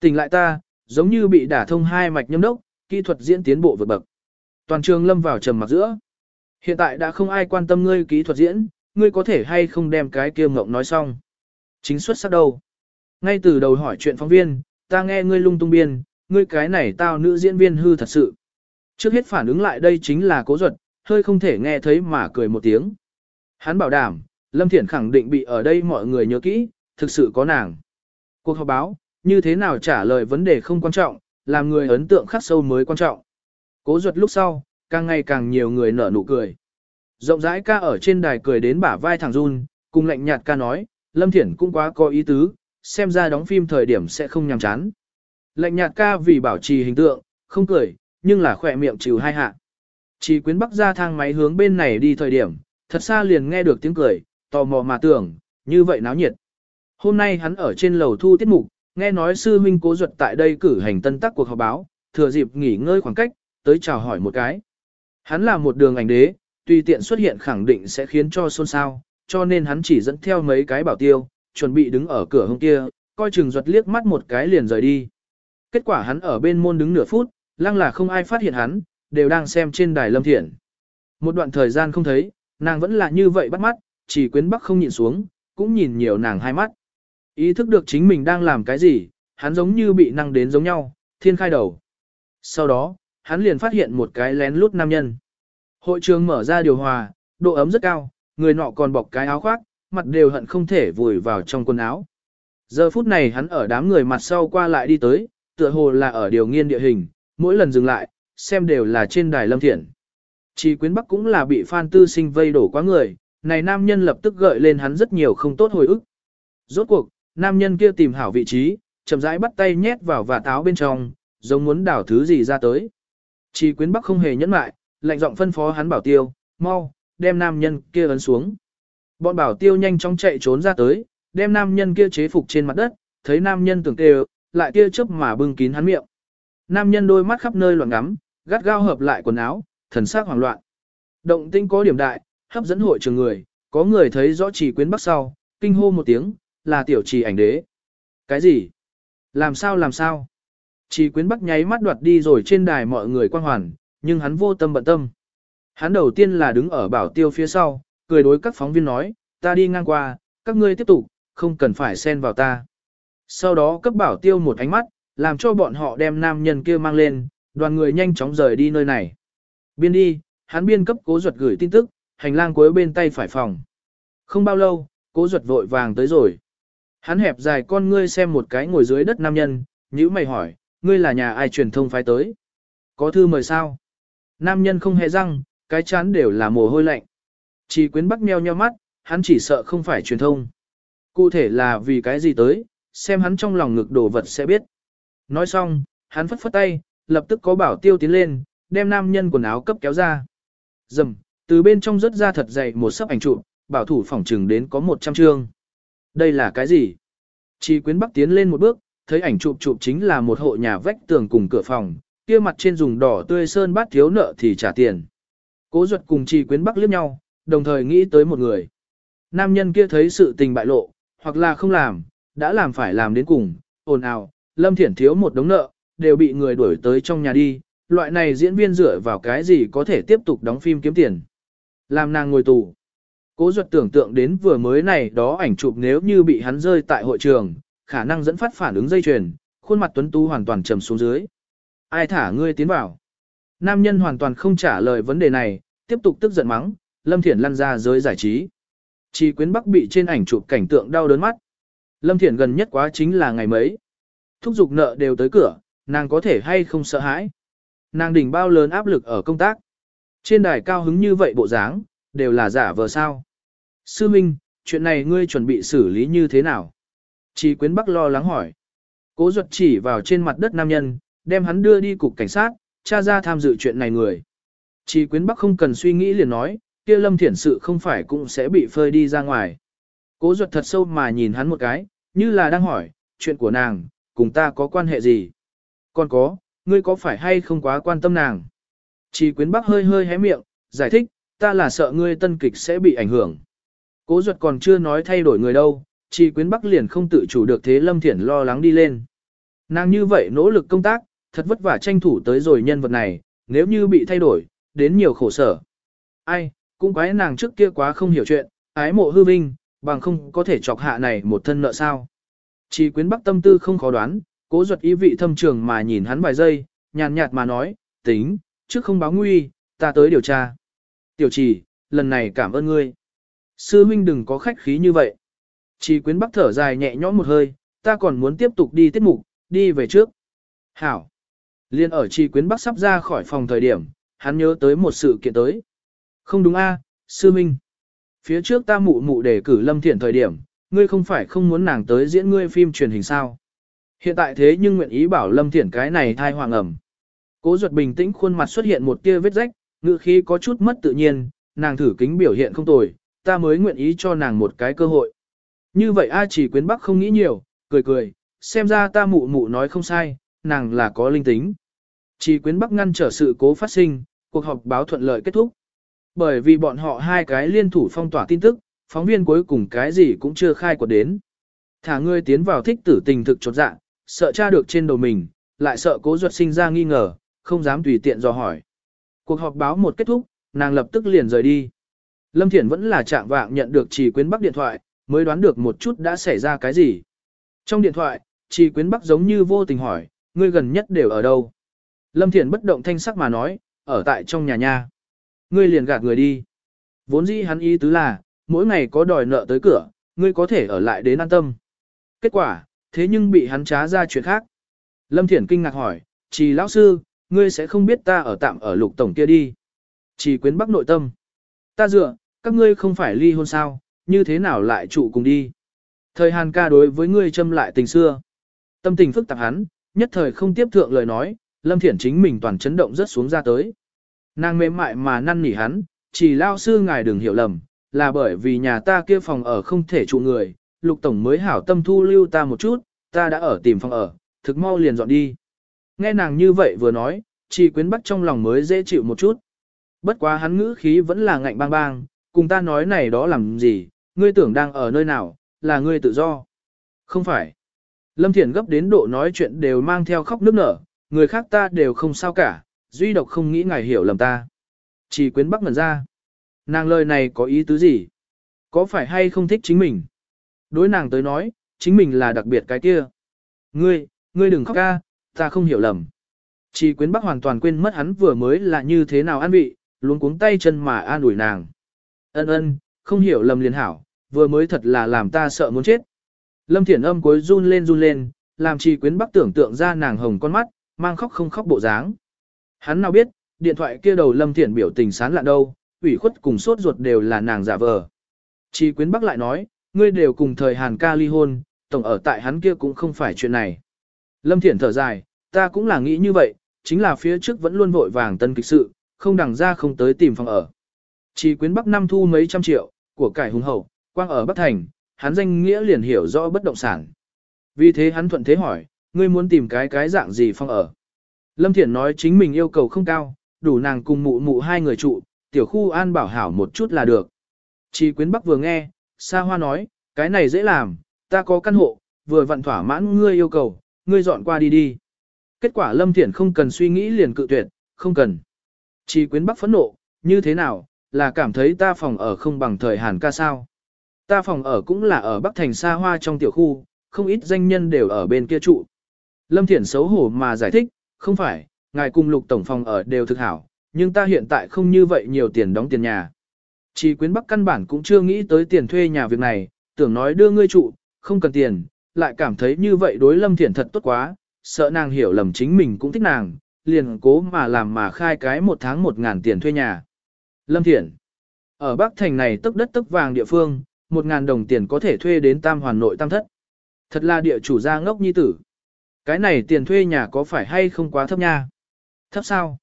Tỉnh lại ta, giống như bị đả thông hai mạch nhâm đốc, kỹ thuật diễn tiến bộ vượt bậc. Toàn trường lâm vào trầm mặc giữa. Hiện tại đã không ai quan tâm ngươi kỹ thuật diễn, ngươi có thể hay không đem cái kia mộng nói xong. Chính xuất sắc đâu. Ngay từ đầu hỏi chuyện phóng viên, ta nghe ngươi lung tung biên, ngươi cái này tao nữ diễn viên hư thật sự. Trước hết phản ứng lại đây chính là cố ruột, hơi không thể nghe thấy mà cười một tiếng. Hắn bảo đảm, Lâm Thiển khẳng định bị ở đây mọi người nhớ kỹ, thực sự có nàng. Cuộc họp báo, như thế nào trả lời vấn đề không quan trọng, làm người ấn tượng khắc sâu mới quan trọng. Cố ruột lúc sau, càng ngày càng nhiều người nở nụ cười. Rộng rãi ca ở trên đài cười đến bả vai thằng run, cùng lạnh nhạt ca nói, Lâm Thiển cũng quá có ý tứ, xem ra đóng phim thời điểm sẽ không nhàm chán. Lạnh nhạt ca vì bảo trì hình tượng, không cười, nhưng là khỏe miệng trừ hai hạ. Chỉ quyến bắc ra thang máy hướng bên này đi thời điểm, thật xa liền nghe được tiếng cười, tò mò mà tưởng, như vậy náo nhiệt. Hôm nay hắn ở trên lầu thu tiết mục, nghe nói sư huynh cố duật tại đây cử hành tân tác cuộc họp báo, thừa dịp nghỉ ngơi khoảng cách, tới chào hỏi một cái. Hắn là một đường ảnh đế, tùy tiện xuất hiện khẳng định sẽ khiến cho xôn xao, cho nên hắn chỉ dẫn theo mấy cái bảo tiêu, chuẩn bị đứng ở cửa hôm kia, coi chừng giật liếc mắt một cái liền rời đi. Kết quả hắn ở bên môn đứng nửa phút, lăng là không ai phát hiện hắn, đều đang xem trên đài lâm thiện. Một đoạn thời gian không thấy, nàng vẫn là như vậy bắt mắt, chỉ quyến bắc không nhìn xuống, cũng nhìn nhiều nàng hai mắt. Ý thức được chính mình đang làm cái gì, hắn giống như bị năng đến giống nhau, thiên khai đầu. Sau đó, hắn liền phát hiện một cái lén lút nam nhân. Hội trường mở ra điều hòa, độ ấm rất cao, người nọ còn bọc cái áo khoác, mặt đều hận không thể vùi vào trong quần áo. Giờ phút này hắn ở đám người mặt sau qua lại đi tới, tựa hồ là ở điều nghiên địa hình, mỗi lần dừng lại, xem đều là trên đài lâm thiện. Chỉ quyến bắc cũng là bị Phan Tư Sinh vây đổ quá người, này nam nhân lập tức gợi lên hắn rất nhiều không tốt hồi ức. Rốt cuộc, nam nhân kia tìm hảo vị trí, chậm rãi bắt tay nhét vào và táo bên trong, giống muốn đảo thứ gì ra tới. Chỉ quyến bắc không hề nhẫn lại, lạnh giọng phân phó hắn bảo tiêu, mau, đem nam nhân kia ấn xuống. Bọn bảo tiêu nhanh chóng chạy trốn ra tới, đem nam nhân kia chế phục trên mặt đất, thấy nam nhân tưởng tê lại kia chớp mà bưng kín hắn miệng. Nam nhân đôi mắt khắp nơi loạn ngắm, gắt gao hợp lại quần áo, thần sắc hoảng loạn. Động tinh có điểm đại, hấp dẫn hội trường người, có người thấy rõ chỉ quyến bắc sau, kinh hô một tiếng, là tiểu trì ảnh đế. Cái gì? Làm sao làm sao? Chỉ quyến bắc nháy mắt đoạt đi rồi trên đài mọi người quan hoàn, nhưng hắn vô tâm bận tâm. Hắn đầu tiên là đứng ở bảo tiêu phía sau, cười đối các phóng viên nói, ta đi ngang qua, các ngươi tiếp tục, không cần phải xen vào ta. Sau đó cấp bảo tiêu một ánh mắt, làm cho bọn họ đem nam nhân kia mang lên, đoàn người nhanh chóng rời đi nơi này. Biên đi, hắn biên cấp cố ruột gửi tin tức, hành lang cuối bên tay phải phòng. Không bao lâu, cố ruột vội vàng tới rồi. Hắn hẹp dài con ngươi xem một cái ngồi dưới đất nam nhân, nhữ mày hỏi, ngươi là nhà ai truyền thông phái tới? Có thư mời sao? Nam nhân không hề răng, cái chán đều là mồ hôi lạnh. Chỉ quyến bắc meo nheo mắt, hắn chỉ sợ không phải truyền thông. Cụ thể là vì cái gì tới, xem hắn trong lòng ngực đồ vật sẽ biết. Nói xong, hắn phất phất tay, lập tức có bảo tiêu tiến lên, đem nam nhân quần áo cấp kéo ra. Dầm, từ bên trong rớt ra thật dày một sấp ảnh chụp, bảo thủ phỏng trừng đến có 100 chương. Đây là cái gì? Chỉ quyến bắc tiến lên một bước, thấy ảnh chụp chụp chính là một hộ nhà vách tường cùng cửa phòng, kia mặt trên dùng đỏ tươi sơn bát thiếu nợ thì trả tiền. Cố duật cùng trì quyến bắc liếc nhau, đồng thời nghĩ tới một người. Nam nhân kia thấy sự tình bại lộ, hoặc là không làm, đã làm phải làm đến cùng, ồn ào, lâm thiển thiếu một đống nợ, đều bị người đuổi tới trong nhà đi, loại này diễn viên dựa vào cái gì có thể tiếp tục đóng phim kiếm tiền. Làm nàng ngồi tù. Cố duật tưởng tượng đến vừa mới này đó ảnh chụp nếu như bị hắn rơi tại hội trường, khả năng dẫn phát phản ứng dây chuyền, khuôn mặt tuấn tú hoàn toàn trầm xuống dưới. Ai thả ngươi tiến vào? Nam nhân hoàn toàn không trả lời vấn đề này, tiếp tục tức giận mắng, Lâm Thiển lăn ra giới giải trí. Chỉ quyến bắc bị trên ảnh chụp cảnh tượng đau đớn mắt. Lâm Thiển gần nhất quá chính là ngày mấy. Thúc giục nợ đều tới cửa, nàng có thể hay không sợ hãi. Nàng đỉnh bao lớn áp lực ở công tác. Trên đài cao hứng như vậy bộ dáng, đều là giả vờ sao. Sư Minh, chuyện này ngươi chuẩn bị xử lý như thế nào? Chỉ quyến bắc lo lắng hỏi. Cố ruột chỉ vào trên mặt đất nam nhân, đem hắn đưa đi cục cảnh sát, tra ra tham dự chuyện này người. Chỉ quyến bắc không cần suy nghĩ liền nói, kia lâm thiển sự không phải cũng sẽ bị phơi đi ra ngoài. Cố ruột thật sâu mà nhìn hắn một cái, như là đang hỏi, chuyện của nàng, cùng ta có quan hệ gì? Còn có, ngươi có phải hay không quá quan tâm nàng? Chỉ quyến bắc hơi hơi hé miệng, giải thích, ta là sợ ngươi tân kịch sẽ bị ảnh hưởng. Cố ruột còn chưa nói thay đổi người đâu, chỉ quyến bắc liền không tự chủ được thế lâm thiển lo lắng đi lên. Nàng như vậy nỗ lực công tác, thật vất vả tranh thủ tới rồi nhân vật này, nếu như bị thay đổi, đến nhiều khổ sở. Ai, cũng quái nàng trước kia quá không hiểu chuyện, ái mộ hư vinh, bằng không có thể chọc hạ này một thân nợ sao. Chỉ quyến bắc tâm tư không khó đoán, cố ruột ý vị thâm trường mà nhìn hắn vài giây, nhàn nhạt mà nói, tính, trước không báo nguy, ta tới điều tra. Tiểu trì, lần này cảm ơn ngươi. Sư huynh đừng có khách khí như vậy. Chỉ quyến bắc thở dài nhẹ nhõm một hơi, ta còn muốn tiếp tục đi tiết mục, đi về trước. Hảo. Liên ở trì quyến bắc sắp ra khỏi phòng thời điểm, hắn nhớ tới một sự kiện tới. Không đúng a, sư minh. Phía trước ta mụ mụ để cử lâm thiện thời điểm, ngươi không phải không muốn nàng tới diễn ngươi phim truyền hình sao. Hiện tại thế nhưng nguyện ý bảo lâm thiện cái này thai hoàng ẩm. Cố ruột bình tĩnh khuôn mặt xuất hiện một tia vết rách, ngữ khí có chút mất tự nhiên, nàng thử kính biểu hiện không tồi, ta mới nguyện ý cho nàng một cái cơ hội. Như vậy A chỉ quyến bắc không nghĩ nhiều, cười cười, xem ra ta mụ mụ nói không sai, nàng là có linh tính. Chỉ quyến bắc ngăn trở sự cố phát sinh, cuộc họp báo thuận lợi kết thúc. Bởi vì bọn họ hai cái liên thủ phong tỏa tin tức, phóng viên cuối cùng cái gì cũng chưa khai quật đến. Thả ngươi tiến vào thích tử tình thực chột dạ, sợ tra được trên đầu mình, lại sợ cố ruột sinh ra nghi ngờ, không dám tùy tiện dò hỏi. Cuộc họp báo một kết thúc, nàng lập tức liền rời đi. Lâm Thiển vẫn là trạng vạng nhận được trì quyến bắc điện thoại, mới đoán được một chút đã xảy ra cái gì. Trong điện thoại, trì quyến bắc giống như vô tình hỏi, ngươi gần nhất đều ở đâu? Lâm Thiển bất động thanh sắc mà nói, ở tại trong nhà nha. Ngươi liền gạt người đi. Vốn dĩ hắn ý tứ là, mỗi ngày có đòi nợ tới cửa, ngươi có thể ở lại đến an tâm. Kết quả, thế nhưng bị hắn trá ra chuyện khác. Lâm Thiển kinh ngạc hỏi, chỉ lão sư, ngươi sẽ không biết ta ở tạm ở lục tổng kia đi. Chỉ quyến bắc nội tâm. Ta dựa, các ngươi không phải ly hôn sao, như thế nào lại trụ cùng đi. Thời Hàn ca đối với ngươi châm lại tình xưa. Tâm tình phức tạp hắn, nhất thời không tiếp thượng lời nói, Lâm Thiển chính mình toàn chấn động rất xuống ra tới. Nàng mềm mại mà năn nỉ hắn, chỉ lao sư ngài đừng hiểu lầm, là bởi vì nhà ta kia phòng ở không thể trụ người, lục tổng mới hảo tâm thu lưu ta một chút, ta đã ở tìm phòng ở, thực mau liền dọn đi. Nghe nàng như vậy vừa nói, chỉ quyến bắt trong lòng mới dễ chịu một chút. Bất quá hắn ngữ khí vẫn là ngạnh bang bang, cùng ta nói này đó làm gì, ngươi tưởng đang ở nơi nào, là ngươi tự do. Không phải. Lâm Thiển gấp đến độ nói chuyện đều mang theo khóc nức nở, người khác ta đều không sao cả, duy độc không nghĩ ngài hiểu lầm ta. Chỉ quyến bắc ngẩn ra. Nàng lời này có ý tứ gì? Có phải hay không thích chính mình? Đối nàng tới nói, chính mình là đặc biệt cái kia. Ngươi, ngươi đừng khóc ca, ta không hiểu lầm. Chỉ quyến bắc hoàn toàn quên mất hắn vừa mới là như thế nào an vị, luôn cuống tay chân mà an ủi nàng. Ân ân, không hiểu lầm liền hảo, vừa mới thật là làm ta sợ muốn chết. Lâm Thiển âm cuối run lên run lên, làm trì quyến bắc tưởng tượng ra nàng hồng con mắt, mang khóc không khóc bộ dáng. Hắn nào biết, điện thoại kia đầu Lâm Thiển biểu tình sán lạ đâu, ủy khuất cùng sốt ruột đều là nàng giả vờ. Chỉ quyến bắc lại nói, ngươi đều cùng thời Hàn ca ly hôn, tổng ở tại hắn kia cũng không phải chuyện này. Lâm Thiển thở dài, ta cũng là nghĩ như vậy, chính là phía trước vẫn luôn vội vàng tân kịch sự, không đằng ra không tới tìm phòng ở. Chỉ quyến Bắc năm thu mấy trăm triệu, của cải hùng hậu, quang ở Bắc Thành, hắn danh nghĩa liền hiểu rõ bất động sản. Vì thế hắn thuận thế hỏi, ngươi muốn tìm cái cái dạng gì phòng ở. Lâm Thiển nói chính mình yêu cầu không cao, đủ nàng cùng mụ mụ hai người trụ, tiểu khu an bảo hảo một chút là được. Chỉ quyến Bắc vừa nghe, Sa Hoa nói, cái này dễ làm, ta có căn hộ, vừa vặn thỏa mãn ngươi yêu cầu, ngươi dọn qua đi đi. Kết quả Lâm Thiển không cần suy nghĩ liền cự tuyệt, không cần. Chỉ quyến Bắc phẫn nộ, như thế nào, là cảm thấy ta phòng ở không bằng thời Hàn ca sao. Ta phòng ở cũng là ở Bắc Thành Sa hoa trong tiểu khu, không ít danh nhân đều ở bên kia trụ. Lâm Thiển xấu hổ mà giải thích, không phải, ngài cùng lục tổng phòng ở đều thực hảo, nhưng ta hiện tại không như vậy nhiều tiền đóng tiền nhà. Chỉ quyến Bắc căn bản cũng chưa nghĩ tới tiền thuê nhà việc này, tưởng nói đưa ngươi trụ, không cần tiền, lại cảm thấy như vậy đối Lâm Thiển thật tốt quá, sợ nàng hiểu lầm chính mình cũng thích nàng, liền cố mà làm mà khai cái một tháng một ngàn tiền thuê nhà. Lâm Thiển. Ở Bắc Thành này tức đất tức vàng địa phương, một ngàn đồng tiền có thể thuê đến tam hoàn nội tam thất. Thật là địa chủ gia ngốc nhi tử. Cái này tiền thuê nhà có phải hay không quá thấp nha? Thấp sao?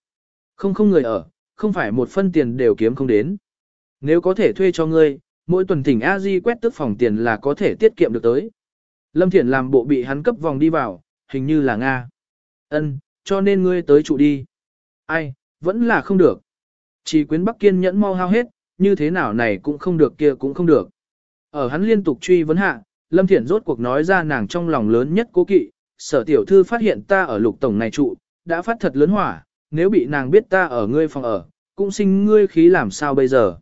Không không người ở, không phải một phân tiền đều kiếm không đến. Nếu có thể thuê cho ngươi, mỗi tuần thỉnh a di quét tức phòng tiền là có thể tiết kiệm được tới. Lâm Thiển làm bộ bị hắn cấp vòng đi vào, hình như là Nga. Ân, cho nên ngươi tới trụ đi. Ai, vẫn là không được. Chỉ quyến Bắc Kiên nhẫn mau hao hết, như thế nào này cũng không được kia cũng không được. Ở hắn liên tục truy vấn hạ, Lâm Thiển rốt cuộc nói ra nàng trong lòng lớn nhất cố kỵ, sở tiểu thư phát hiện ta ở lục tổng này trụ, đã phát thật lớn hỏa, nếu bị nàng biết ta ở ngươi phòng ở, cũng sinh ngươi khí làm sao bây giờ.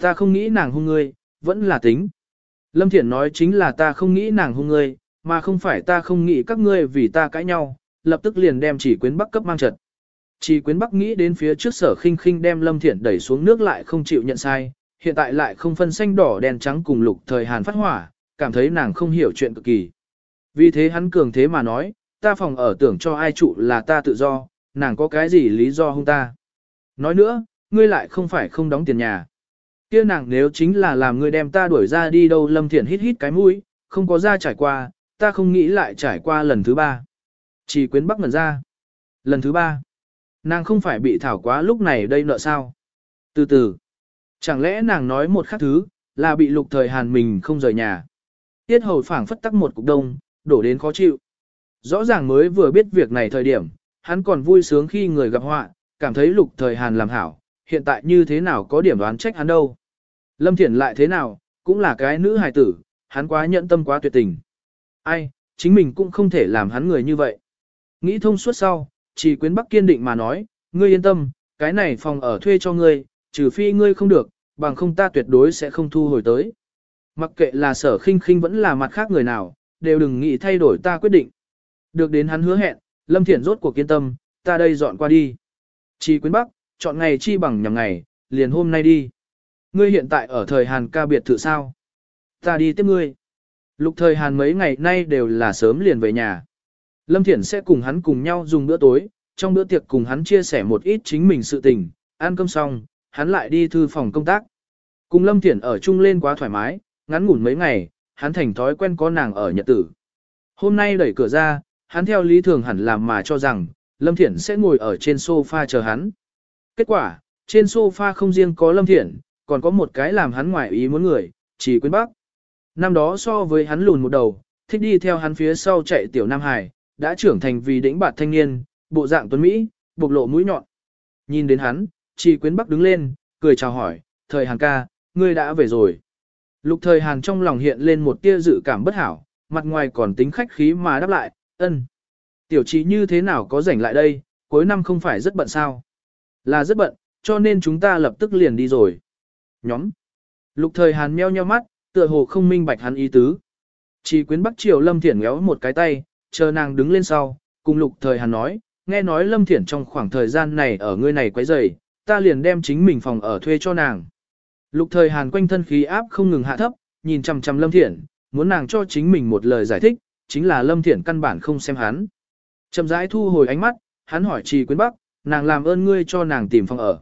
Ta không nghĩ nàng hung ngươi, vẫn là tính. Lâm Thiển nói chính là ta không nghĩ nàng hung ngươi, mà không phải ta không nghĩ các ngươi vì ta cãi nhau, lập tức liền đem chỉ quyến bắc cấp mang trật. Chỉ quyến bắc nghĩ đến phía trước sở khinh khinh đem Lâm Thiển đẩy xuống nước lại không chịu nhận sai, hiện tại lại không phân xanh đỏ đen trắng cùng lục thời Hàn phát hỏa, cảm thấy nàng không hiểu chuyện cực kỳ. Vì thế hắn cường thế mà nói, ta phòng ở tưởng cho ai trụ là ta tự do, nàng có cái gì lý do hung ta. Nói nữa, ngươi lại không phải không đóng tiền nhà. kia nàng nếu chính là làm ngươi đem ta đuổi ra đi đâu lâm thiện hít hít cái mũi, không có ra trải qua, ta không nghĩ lại trải qua lần thứ ba. Chỉ quyến bắc ngần ra. Lần thứ ba. Nàng không phải bị thảo quá lúc này đây nợ sao. Từ từ. Chẳng lẽ nàng nói một khác thứ, là bị lục thời hàn mình không rời nhà. Tiết hầu phảng phất tắc một cục đông, đổ đến khó chịu. Rõ ràng mới vừa biết việc này thời điểm, hắn còn vui sướng khi người gặp họa, cảm thấy lục thời hàn làm hảo, hiện tại như thế nào có điểm đoán trách hắn đâu. Lâm Thiển lại thế nào, cũng là cái nữ hài tử, hắn quá nhẫn tâm quá tuyệt tình. Ai, chính mình cũng không thể làm hắn người như vậy. Nghĩ thông suốt sau, chỉ quyến bắc kiên định mà nói, ngươi yên tâm, cái này phòng ở thuê cho ngươi, trừ phi ngươi không được, bằng không ta tuyệt đối sẽ không thu hồi tới. Mặc kệ là sở khinh khinh vẫn là mặt khác người nào, đều đừng nghĩ thay đổi ta quyết định. Được đến hắn hứa hẹn, Lâm Thiển rốt cuộc kiên tâm, ta đây dọn qua đi. Chi quyến bắc, chọn ngày chi bằng nhằm ngày, liền hôm nay đi. Ngươi hiện tại ở thời Hàn ca biệt thự sao? Ta đi tiếp ngươi. Lục thời Hàn mấy ngày nay đều là sớm liền về nhà. Lâm Thiển sẽ cùng hắn cùng nhau dùng bữa tối, trong bữa tiệc cùng hắn chia sẻ một ít chính mình sự tình, ăn cơm xong, hắn lại đi thư phòng công tác. Cùng Lâm Thiển ở chung lên quá thoải mái, ngắn ngủn mấy ngày, hắn thành thói quen có nàng ở nhật tử. Hôm nay đẩy cửa ra, hắn theo lý thường hẳn làm mà cho rằng, Lâm Thiển sẽ ngồi ở trên sofa chờ hắn. Kết quả, trên sofa không riêng có Lâm Thiển, còn có một cái làm hắn ngoại ý muốn người, chỉ quên bác. Năm đó so với hắn lùn một đầu, thích đi theo hắn phía sau chạy tiểu Nam Hải, đã trưởng thành vì đỉnh bạt thanh niên, bộ dạng tuấn Mỹ, bộc lộ mũi nhọn. Nhìn đến hắn, chỉ quyến bắc đứng lên, cười chào hỏi, thời hàng ca, ngươi đã về rồi. Lục thời hàn trong lòng hiện lên một tia dự cảm bất hảo, mặt ngoài còn tính khách khí mà đáp lại, ân. Tiểu trí như thế nào có rảnh lại đây, cuối năm không phải rất bận sao? Là rất bận, cho nên chúng ta lập tức liền đi rồi. Nhóm. Lục thời hàn meo nheo mắt, tựa hồ không minh bạch hắn ý tứ. Chỉ quyến bắc triều lâm thiển ngéo một cái tay, chờ nàng đứng lên sau, cùng lục thời hàn nói, nghe nói lâm thiển trong khoảng thời gian này ở ngươi này quấy rầy, ta liền đem chính mình phòng ở thuê cho nàng. Lục thời hàn quanh thân khí áp không ngừng hạ thấp, nhìn chằm chằm lâm thiển, muốn nàng cho chính mình một lời giải thích, chính là lâm thiển căn bản không xem hắn. Chậm rãi thu hồi ánh mắt, hắn hỏi trì quyến bắc, nàng làm ơn ngươi cho nàng tìm phòng ở.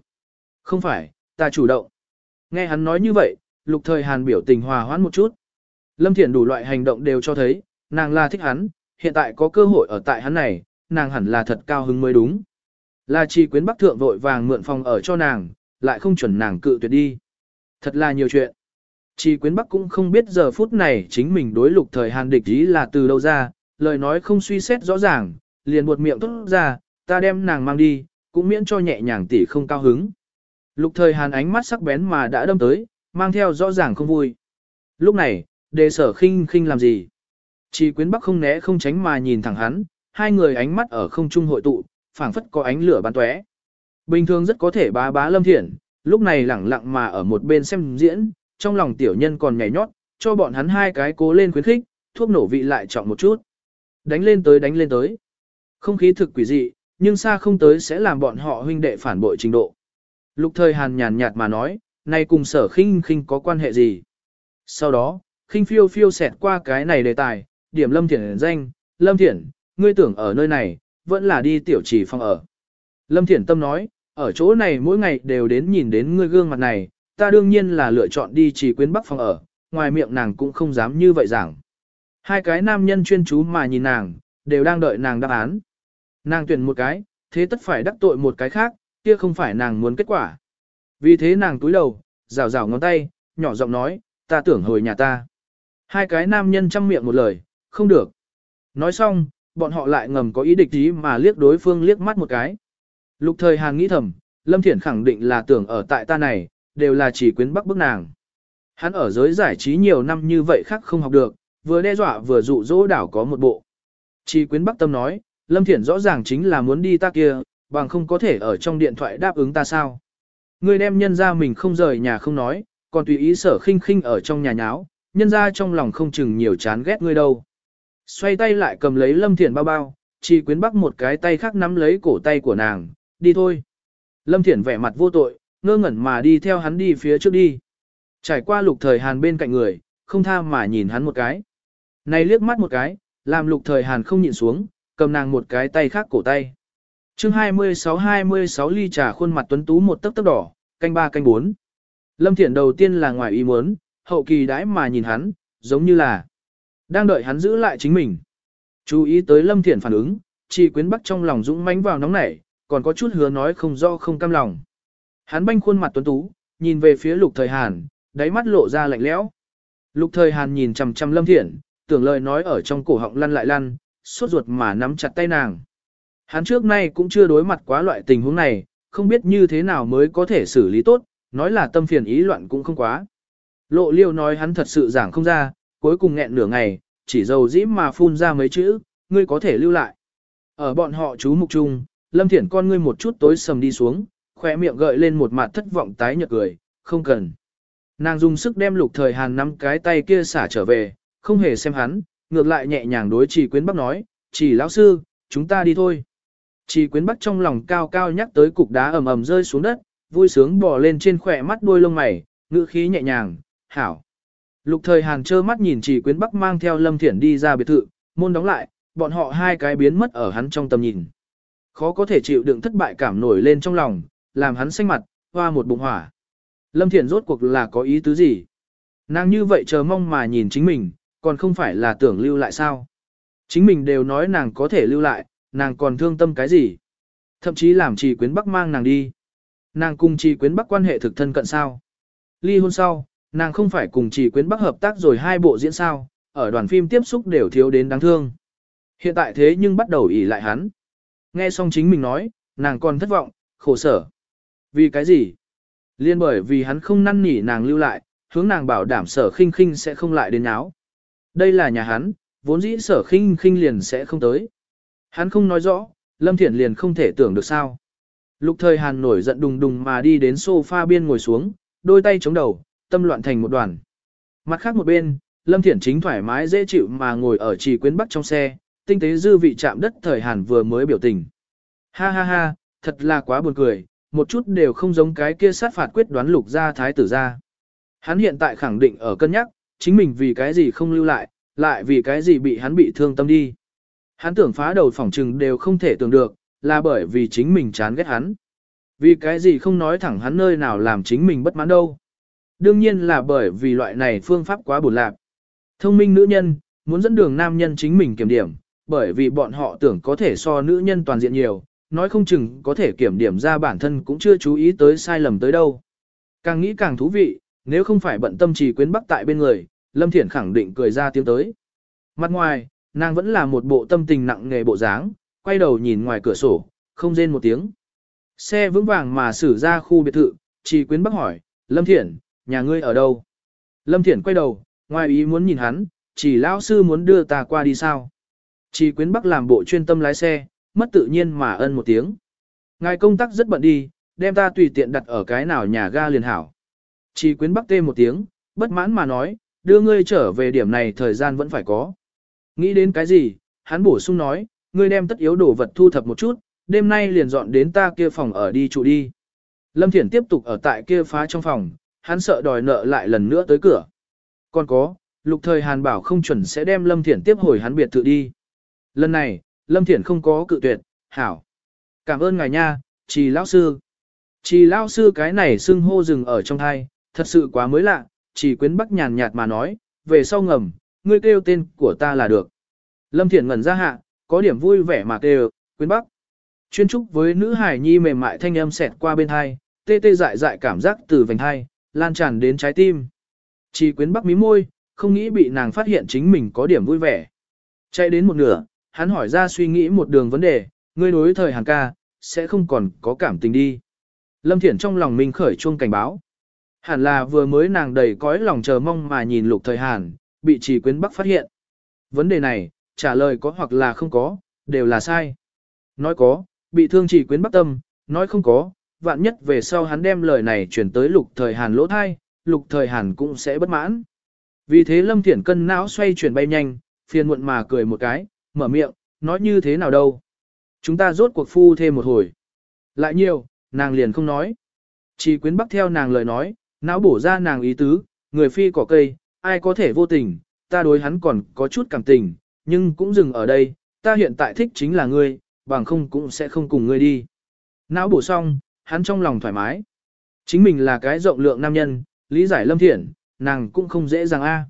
Không phải, ta chủ động. Nghe hắn nói như vậy, lục thời hàn biểu tình hòa hoãn một chút. Lâm thiển đủ loại hành động đều cho thấy, nàng là thích hắn, hiện tại có cơ hội ở tại hắn này, nàng hẳn là thật cao hứng mới đúng. Là trì quyến bắc thượng vội vàng mượn phòng ở cho nàng, lại không chuẩn nàng cự tuyệt đi. Thật là nhiều chuyện. Chỉ quyến bắc cũng không biết giờ phút này chính mình đối lục thời hàn địch ý là từ đâu ra, lời nói không suy xét rõ ràng, liền buột miệng tốt ra, ta đem nàng mang đi, cũng miễn cho nhẹ nhàng tỷ không cao hứng. Lục thời hàn ánh mắt sắc bén mà đã đâm tới, mang theo rõ ràng không vui. Lúc này, đề sở khinh khinh làm gì? Chỉ quyến bắc không né không tránh mà nhìn thẳng hắn, hai người ánh mắt ở không trung hội tụ, phảng phất có ánh lửa bắn tóe. Bình thường rất có thể bá bá lâm thiện, lúc này lẳng lặng mà ở một bên xem diễn, trong lòng tiểu nhân còn nhảy nhót, cho bọn hắn hai cái cố lên khuyến khích, thuốc nổ vị lại trọng một chút. Đánh lên tới đánh lên tới. Không khí thực quỷ dị, nhưng xa không tới sẽ làm bọn họ huynh đệ phản bội trình độ. Lục thời hàn nhàn nhạt mà nói, này cùng sở khinh khinh có quan hệ gì? Sau đó, khinh phiêu phiêu xẹt qua cái này đề tài, điểm lâm thiển danh, lâm thiển, ngươi tưởng ở nơi này, vẫn là đi tiểu chỉ phòng ở. Lâm thiển tâm nói, ở chỗ này mỗi ngày đều đến nhìn đến ngươi gương mặt này, ta đương nhiên là lựa chọn đi chỉ quyến bắc phòng ở, ngoài miệng nàng cũng không dám như vậy giảng. Hai cái nam nhân chuyên chú mà nhìn nàng, đều đang đợi nàng đáp án. Nàng tuyển một cái, thế tất phải đắc tội một cái khác, kia không phải nàng muốn kết quả. Vì thế nàng túi đầu, rào rào ngón tay, nhỏ giọng nói, ta tưởng hồi nhà ta. Hai cái nam nhân chăm miệng một lời, không được. Nói xong, bọn họ lại ngầm có ý địch ý mà liếc đối phương liếc mắt một cái. Lục thời Hàn nghĩ thầm, Lâm Thiển khẳng định là tưởng ở tại ta này, đều là chỉ quyến bắc bức nàng. Hắn ở giới giải trí nhiều năm như vậy khác không học được, vừa đe dọa vừa dụ dỗ đảo có một bộ. Chỉ quyến bắc tâm nói, Lâm Thiển rõ ràng chính là muốn đi ta kia, bằng không có thể ở trong điện thoại đáp ứng ta sao. Ngươi đem nhân ra mình không rời nhà không nói, còn tùy ý sở khinh khinh ở trong nhà nháo, nhân ra trong lòng không chừng nhiều chán ghét ngươi đâu. Xoay tay lại cầm lấy Lâm Thiển bao bao, chỉ quyến bắc một cái tay khác nắm lấy cổ tay của nàng, đi thôi. Lâm Thiển vẻ mặt vô tội, ngơ ngẩn mà đi theo hắn đi phía trước đi. Trải qua lục thời hàn bên cạnh người, không tha mà nhìn hắn một cái. Này liếc mắt một cái, làm lục thời hàn không nhịn xuống, cầm nàng một cái tay khác cổ tay. chương 26-26 ly trà khuôn mặt tuấn tú một tấc tấc đỏ, canh ba canh bốn. Lâm Thiển đầu tiên là ngoài ý muốn, hậu kỳ đãi mà nhìn hắn, giống như là đang đợi hắn giữ lại chính mình. Chú ý tới Lâm Thiển phản ứng, chỉ quyến bắc trong lòng dũng mãnh vào nóng nảy, còn có chút hứa nói không do không cam lòng. Hắn banh khuôn mặt tuấn tú, nhìn về phía lục thời Hàn, đáy mắt lộ ra lạnh lẽo. Lục thời Hàn nhìn chằm chằm Lâm Thiển, tưởng lời nói ở trong cổ họng lăn lại lăn, suốt ruột mà nắm chặt tay nàng. Hắn trước nay cũng chưa đối mặt quá loại tình huống này, không biết như thế nào mới có thể xử lý tốt, nói là tâm phiền ý loạn cũng không quá. Lộ liêu nói hắn thật sự giảng không ra, cuối cùng nghẹn nửa ngày, chỉ dầu dĩ mà phun ra mấy chữ, ngươi có thể lưu lại. Ở bọn họ chú mục chung, Lâm Thiển con ngươi một chút tối sầm đi xuống, khỏe miệng gợi lên một mặt thất vọng tái nhợt cười, không cần. Nàng dùng sức đem lục thời hàn nắm cái tay kia xả trở về, không hề xem hắn, ngược lại nhẹ nhàng đối chỉ quyến bắc nói, chỉ lão sư, chúng ta đi thôi. Chỉ quyến bắc trong lòng cao cao nhắc tới cục đá ầm ầm rơi xuống đất, vui sướng bò lên trên khỏe mắt đuôi lông mày, ngữ khí nhẹ nhàng, hảo. Lục thời hàn trơ mắt nhìn chỉ quyến bắc mang theo lâm thiển đi ra biệt thự, môn đóng lại, bọn họ hai cái biến mất ở hắn trong tầm nhìn. Khó có thể chịu đựng thất bại cảm nổi lên trong lòng, làm hắn xanh mặt, hoa một bụng hỏa. Lâm Thiển rốt cuộc là có ý tứ gì? Nàng như vậy chờ mong mà nhìn chính mình, còn không phải là tưởng lưu lại sao? Chính mình đều nói nàng có thể lưu lại, nàng còn thương tâm cái gì? Thậm chí làm trì quyến bắc mang nàng đi. Nàng cùng trì quyến bắc quan hệ thực thân cận sao? Ly hôn sau, nàng không phải cùng trì quyến bắc hợp tác rồi hai bộ diễn sao, ở đoàn phim tiếp xúc đều thiếu đến đáng thương. Hiện tại thế nhưng bắt đầu ỉ lại hắn. Nghe xong chính mình nói, nàng còn thất vọng, khổ sở. Vì cái gì? Liên bởi vì hắn không năn nỉ nàng lưu lại, hướng nàng bảo đảm sở khinh khinh sẽ không lại đến áo. Đây là nhà hắn, vốn dĩ sở khinh khinh liền sẽ không tới. Hắn không nói rõ, Lâm Thiển liền không thể tưởng được sao. Lục thời Hàn nổi giận đùng đùng mà đi đến sofa biên ngồi xuống, đôi tay chống đầu, tâm loạn thành một đoàn. Mặt khác một bên, Lâm Thiển chính thoải mái dễ chịu mà ngồi ở trì quyến bắc trong xe, tinh tế dư vị chạm đất thời Hàn vừa mới biểu tình. Ha ha ha, thật là quá buồn cười, một chút đều không giống cái kia sát phạt quyết đoán lục ra thái tử ra. Hắn hiện tại khẳng định ở cân nhắc, chính mình vì cái gì không lưu lại, lại vì cái gì bị hắn bị thương tâm đi. Hắn tưởng phá đầu phỏng trừng đều không thể tưởng được, là bởi vì chính mình chán ghét hắn. Vì cái gì không nói thẳng hắn nơi nào làm chính mình bất mãn đâu. Đương nhiên là bởi vì loại này phương pháp quá buồn lạc. Thông minh nữ nhân, muốn dẫn đường nam nhân chính mình kiểm điểm, bởi vì bọn họ tưởng có thể so nữ nhân toàn diện nhiều, nói không chừng có thể kiểm điểm ra bản thân cũng chưa chú ý tới sai lầm tới đâu. Càng nghĩ càng thú vị, nếu không phải bận tâm trì quyến bắc tại bên người, Lâm Thiển khẳng định cười ra tiếng tới. Mặt ngoài, nàng vẫn là một bộ tâm tình nặng nghề bộ dáng, quay đầu nhìn ngoài cửa sổ, không rên một tiếng. Xe vững vàng mà xử ra khu biệt thự, trì quyến bắc hỏi, Lâm Thiển, nhà ngươi ở đâu? Lâm Thiển quay đầu, ngoài ý muốn nhìn hắn, chỉ lão sư muốn đưa ta qua đi sao? Chỉ quyến bắc làm bộ chuyên tâm lái xe, mất tự nhiên mà ân một tiếng. Ngài công tác rất bận đi, đem ta tùy tiện đặt ở cái nào nhà ga liền hảo. Chỉ quyến bắc tê một tiếng, bất mãn mà nói, đưa ngươi trở về điểm này thời gian vẫn phải có. Nghĩ đến cái gì, hắn bổ sung nói, ngươi đem tất yếu đồ vật thu thập một chút, đêm nay liền dọn đến ta kia phòng ở đi trụ đi. Lâm Thiển tiếp tục ở tại kia phá trong phòng, hắn sợ đòi nợ lại lần nữa tới cửa. Còn có, lục thời Hàn bảo không chuẩn sẽ đem Lâm Thiển tiếp hồi hắn biệt thự đi. Lần này, Lâm Thiển không có cự tuyệt, hảo. Cảm ơn ngài nha, trì lão sư. Trì lão sư cái này xưng hô rừng ở trong thai, thật sự quá mới lạ, chỉ quyến bắc nhàn nhạt mà nói, về sau ngầm, ngươi kêu tên của ta là được. Lâm Thiển ngẩn ra hạ, có điểm vui vẻ mà kêu, quyến bắc. Chuyên trúc với nữ hải nhi mềm mại thanh âm xẹt qua bên thai, tê tê dại dại cảm giác từ vành thai, lan tràn đến trái tim. Chỉ quyến bắc mí môi, không nghĩ bị nàng phát hiện chính mình có điểm vui vẻ. Chạy đến một nửa, hắn hỏi ra suy nghĩ một đường vấn đề, ngươi đối thời hàn ca, sẽ không còn có cảm tình đi. Lâm Thiển trong lòng mình khởi chuông cảnh báo. Hẳn là vừa mới nàng đầy cõi lòng chờ mong mà nhìn lục thời hàn, bị chỉ quyến bắc phát hiện. Vấn đề này, trả lời có hoặc là không có, đều là sai. Nói có, bị thương chỉ quyến bắc tâm, nói không có, vạn nhất về sau hắn đem lời này chuyển tới lục thời hàn lỗ thai, lục thời hàn cũng sẽ bất mãn. Vì thế Lâm Thiển cân não xoay chuyển bay nhanh, phiền muộn mà cười một cái, mở miệng, nói như thế nào đâu. Chúng ta rốt cuộc phu thêm một hồi. Lại nhiều, nàng liền không nói. Chỉ quyến bắc theo nàng lời nói, não bổ ra nàng ý tứ, người phi cỏ cây, ai có thể vô tình, ta đối hắn còn có chút cảm tình, nhưng cũng dừng ở đây, ta hiện tại thích chính là ngươi, bằng không cũng sẽ không cùng ngươi đi. Não bổ xong, hắn trong lòng thoải mái. Chính mình là cái rộng lượng nam nhân, lý giải lâm thiện, nàng cũng không dễ dàng a.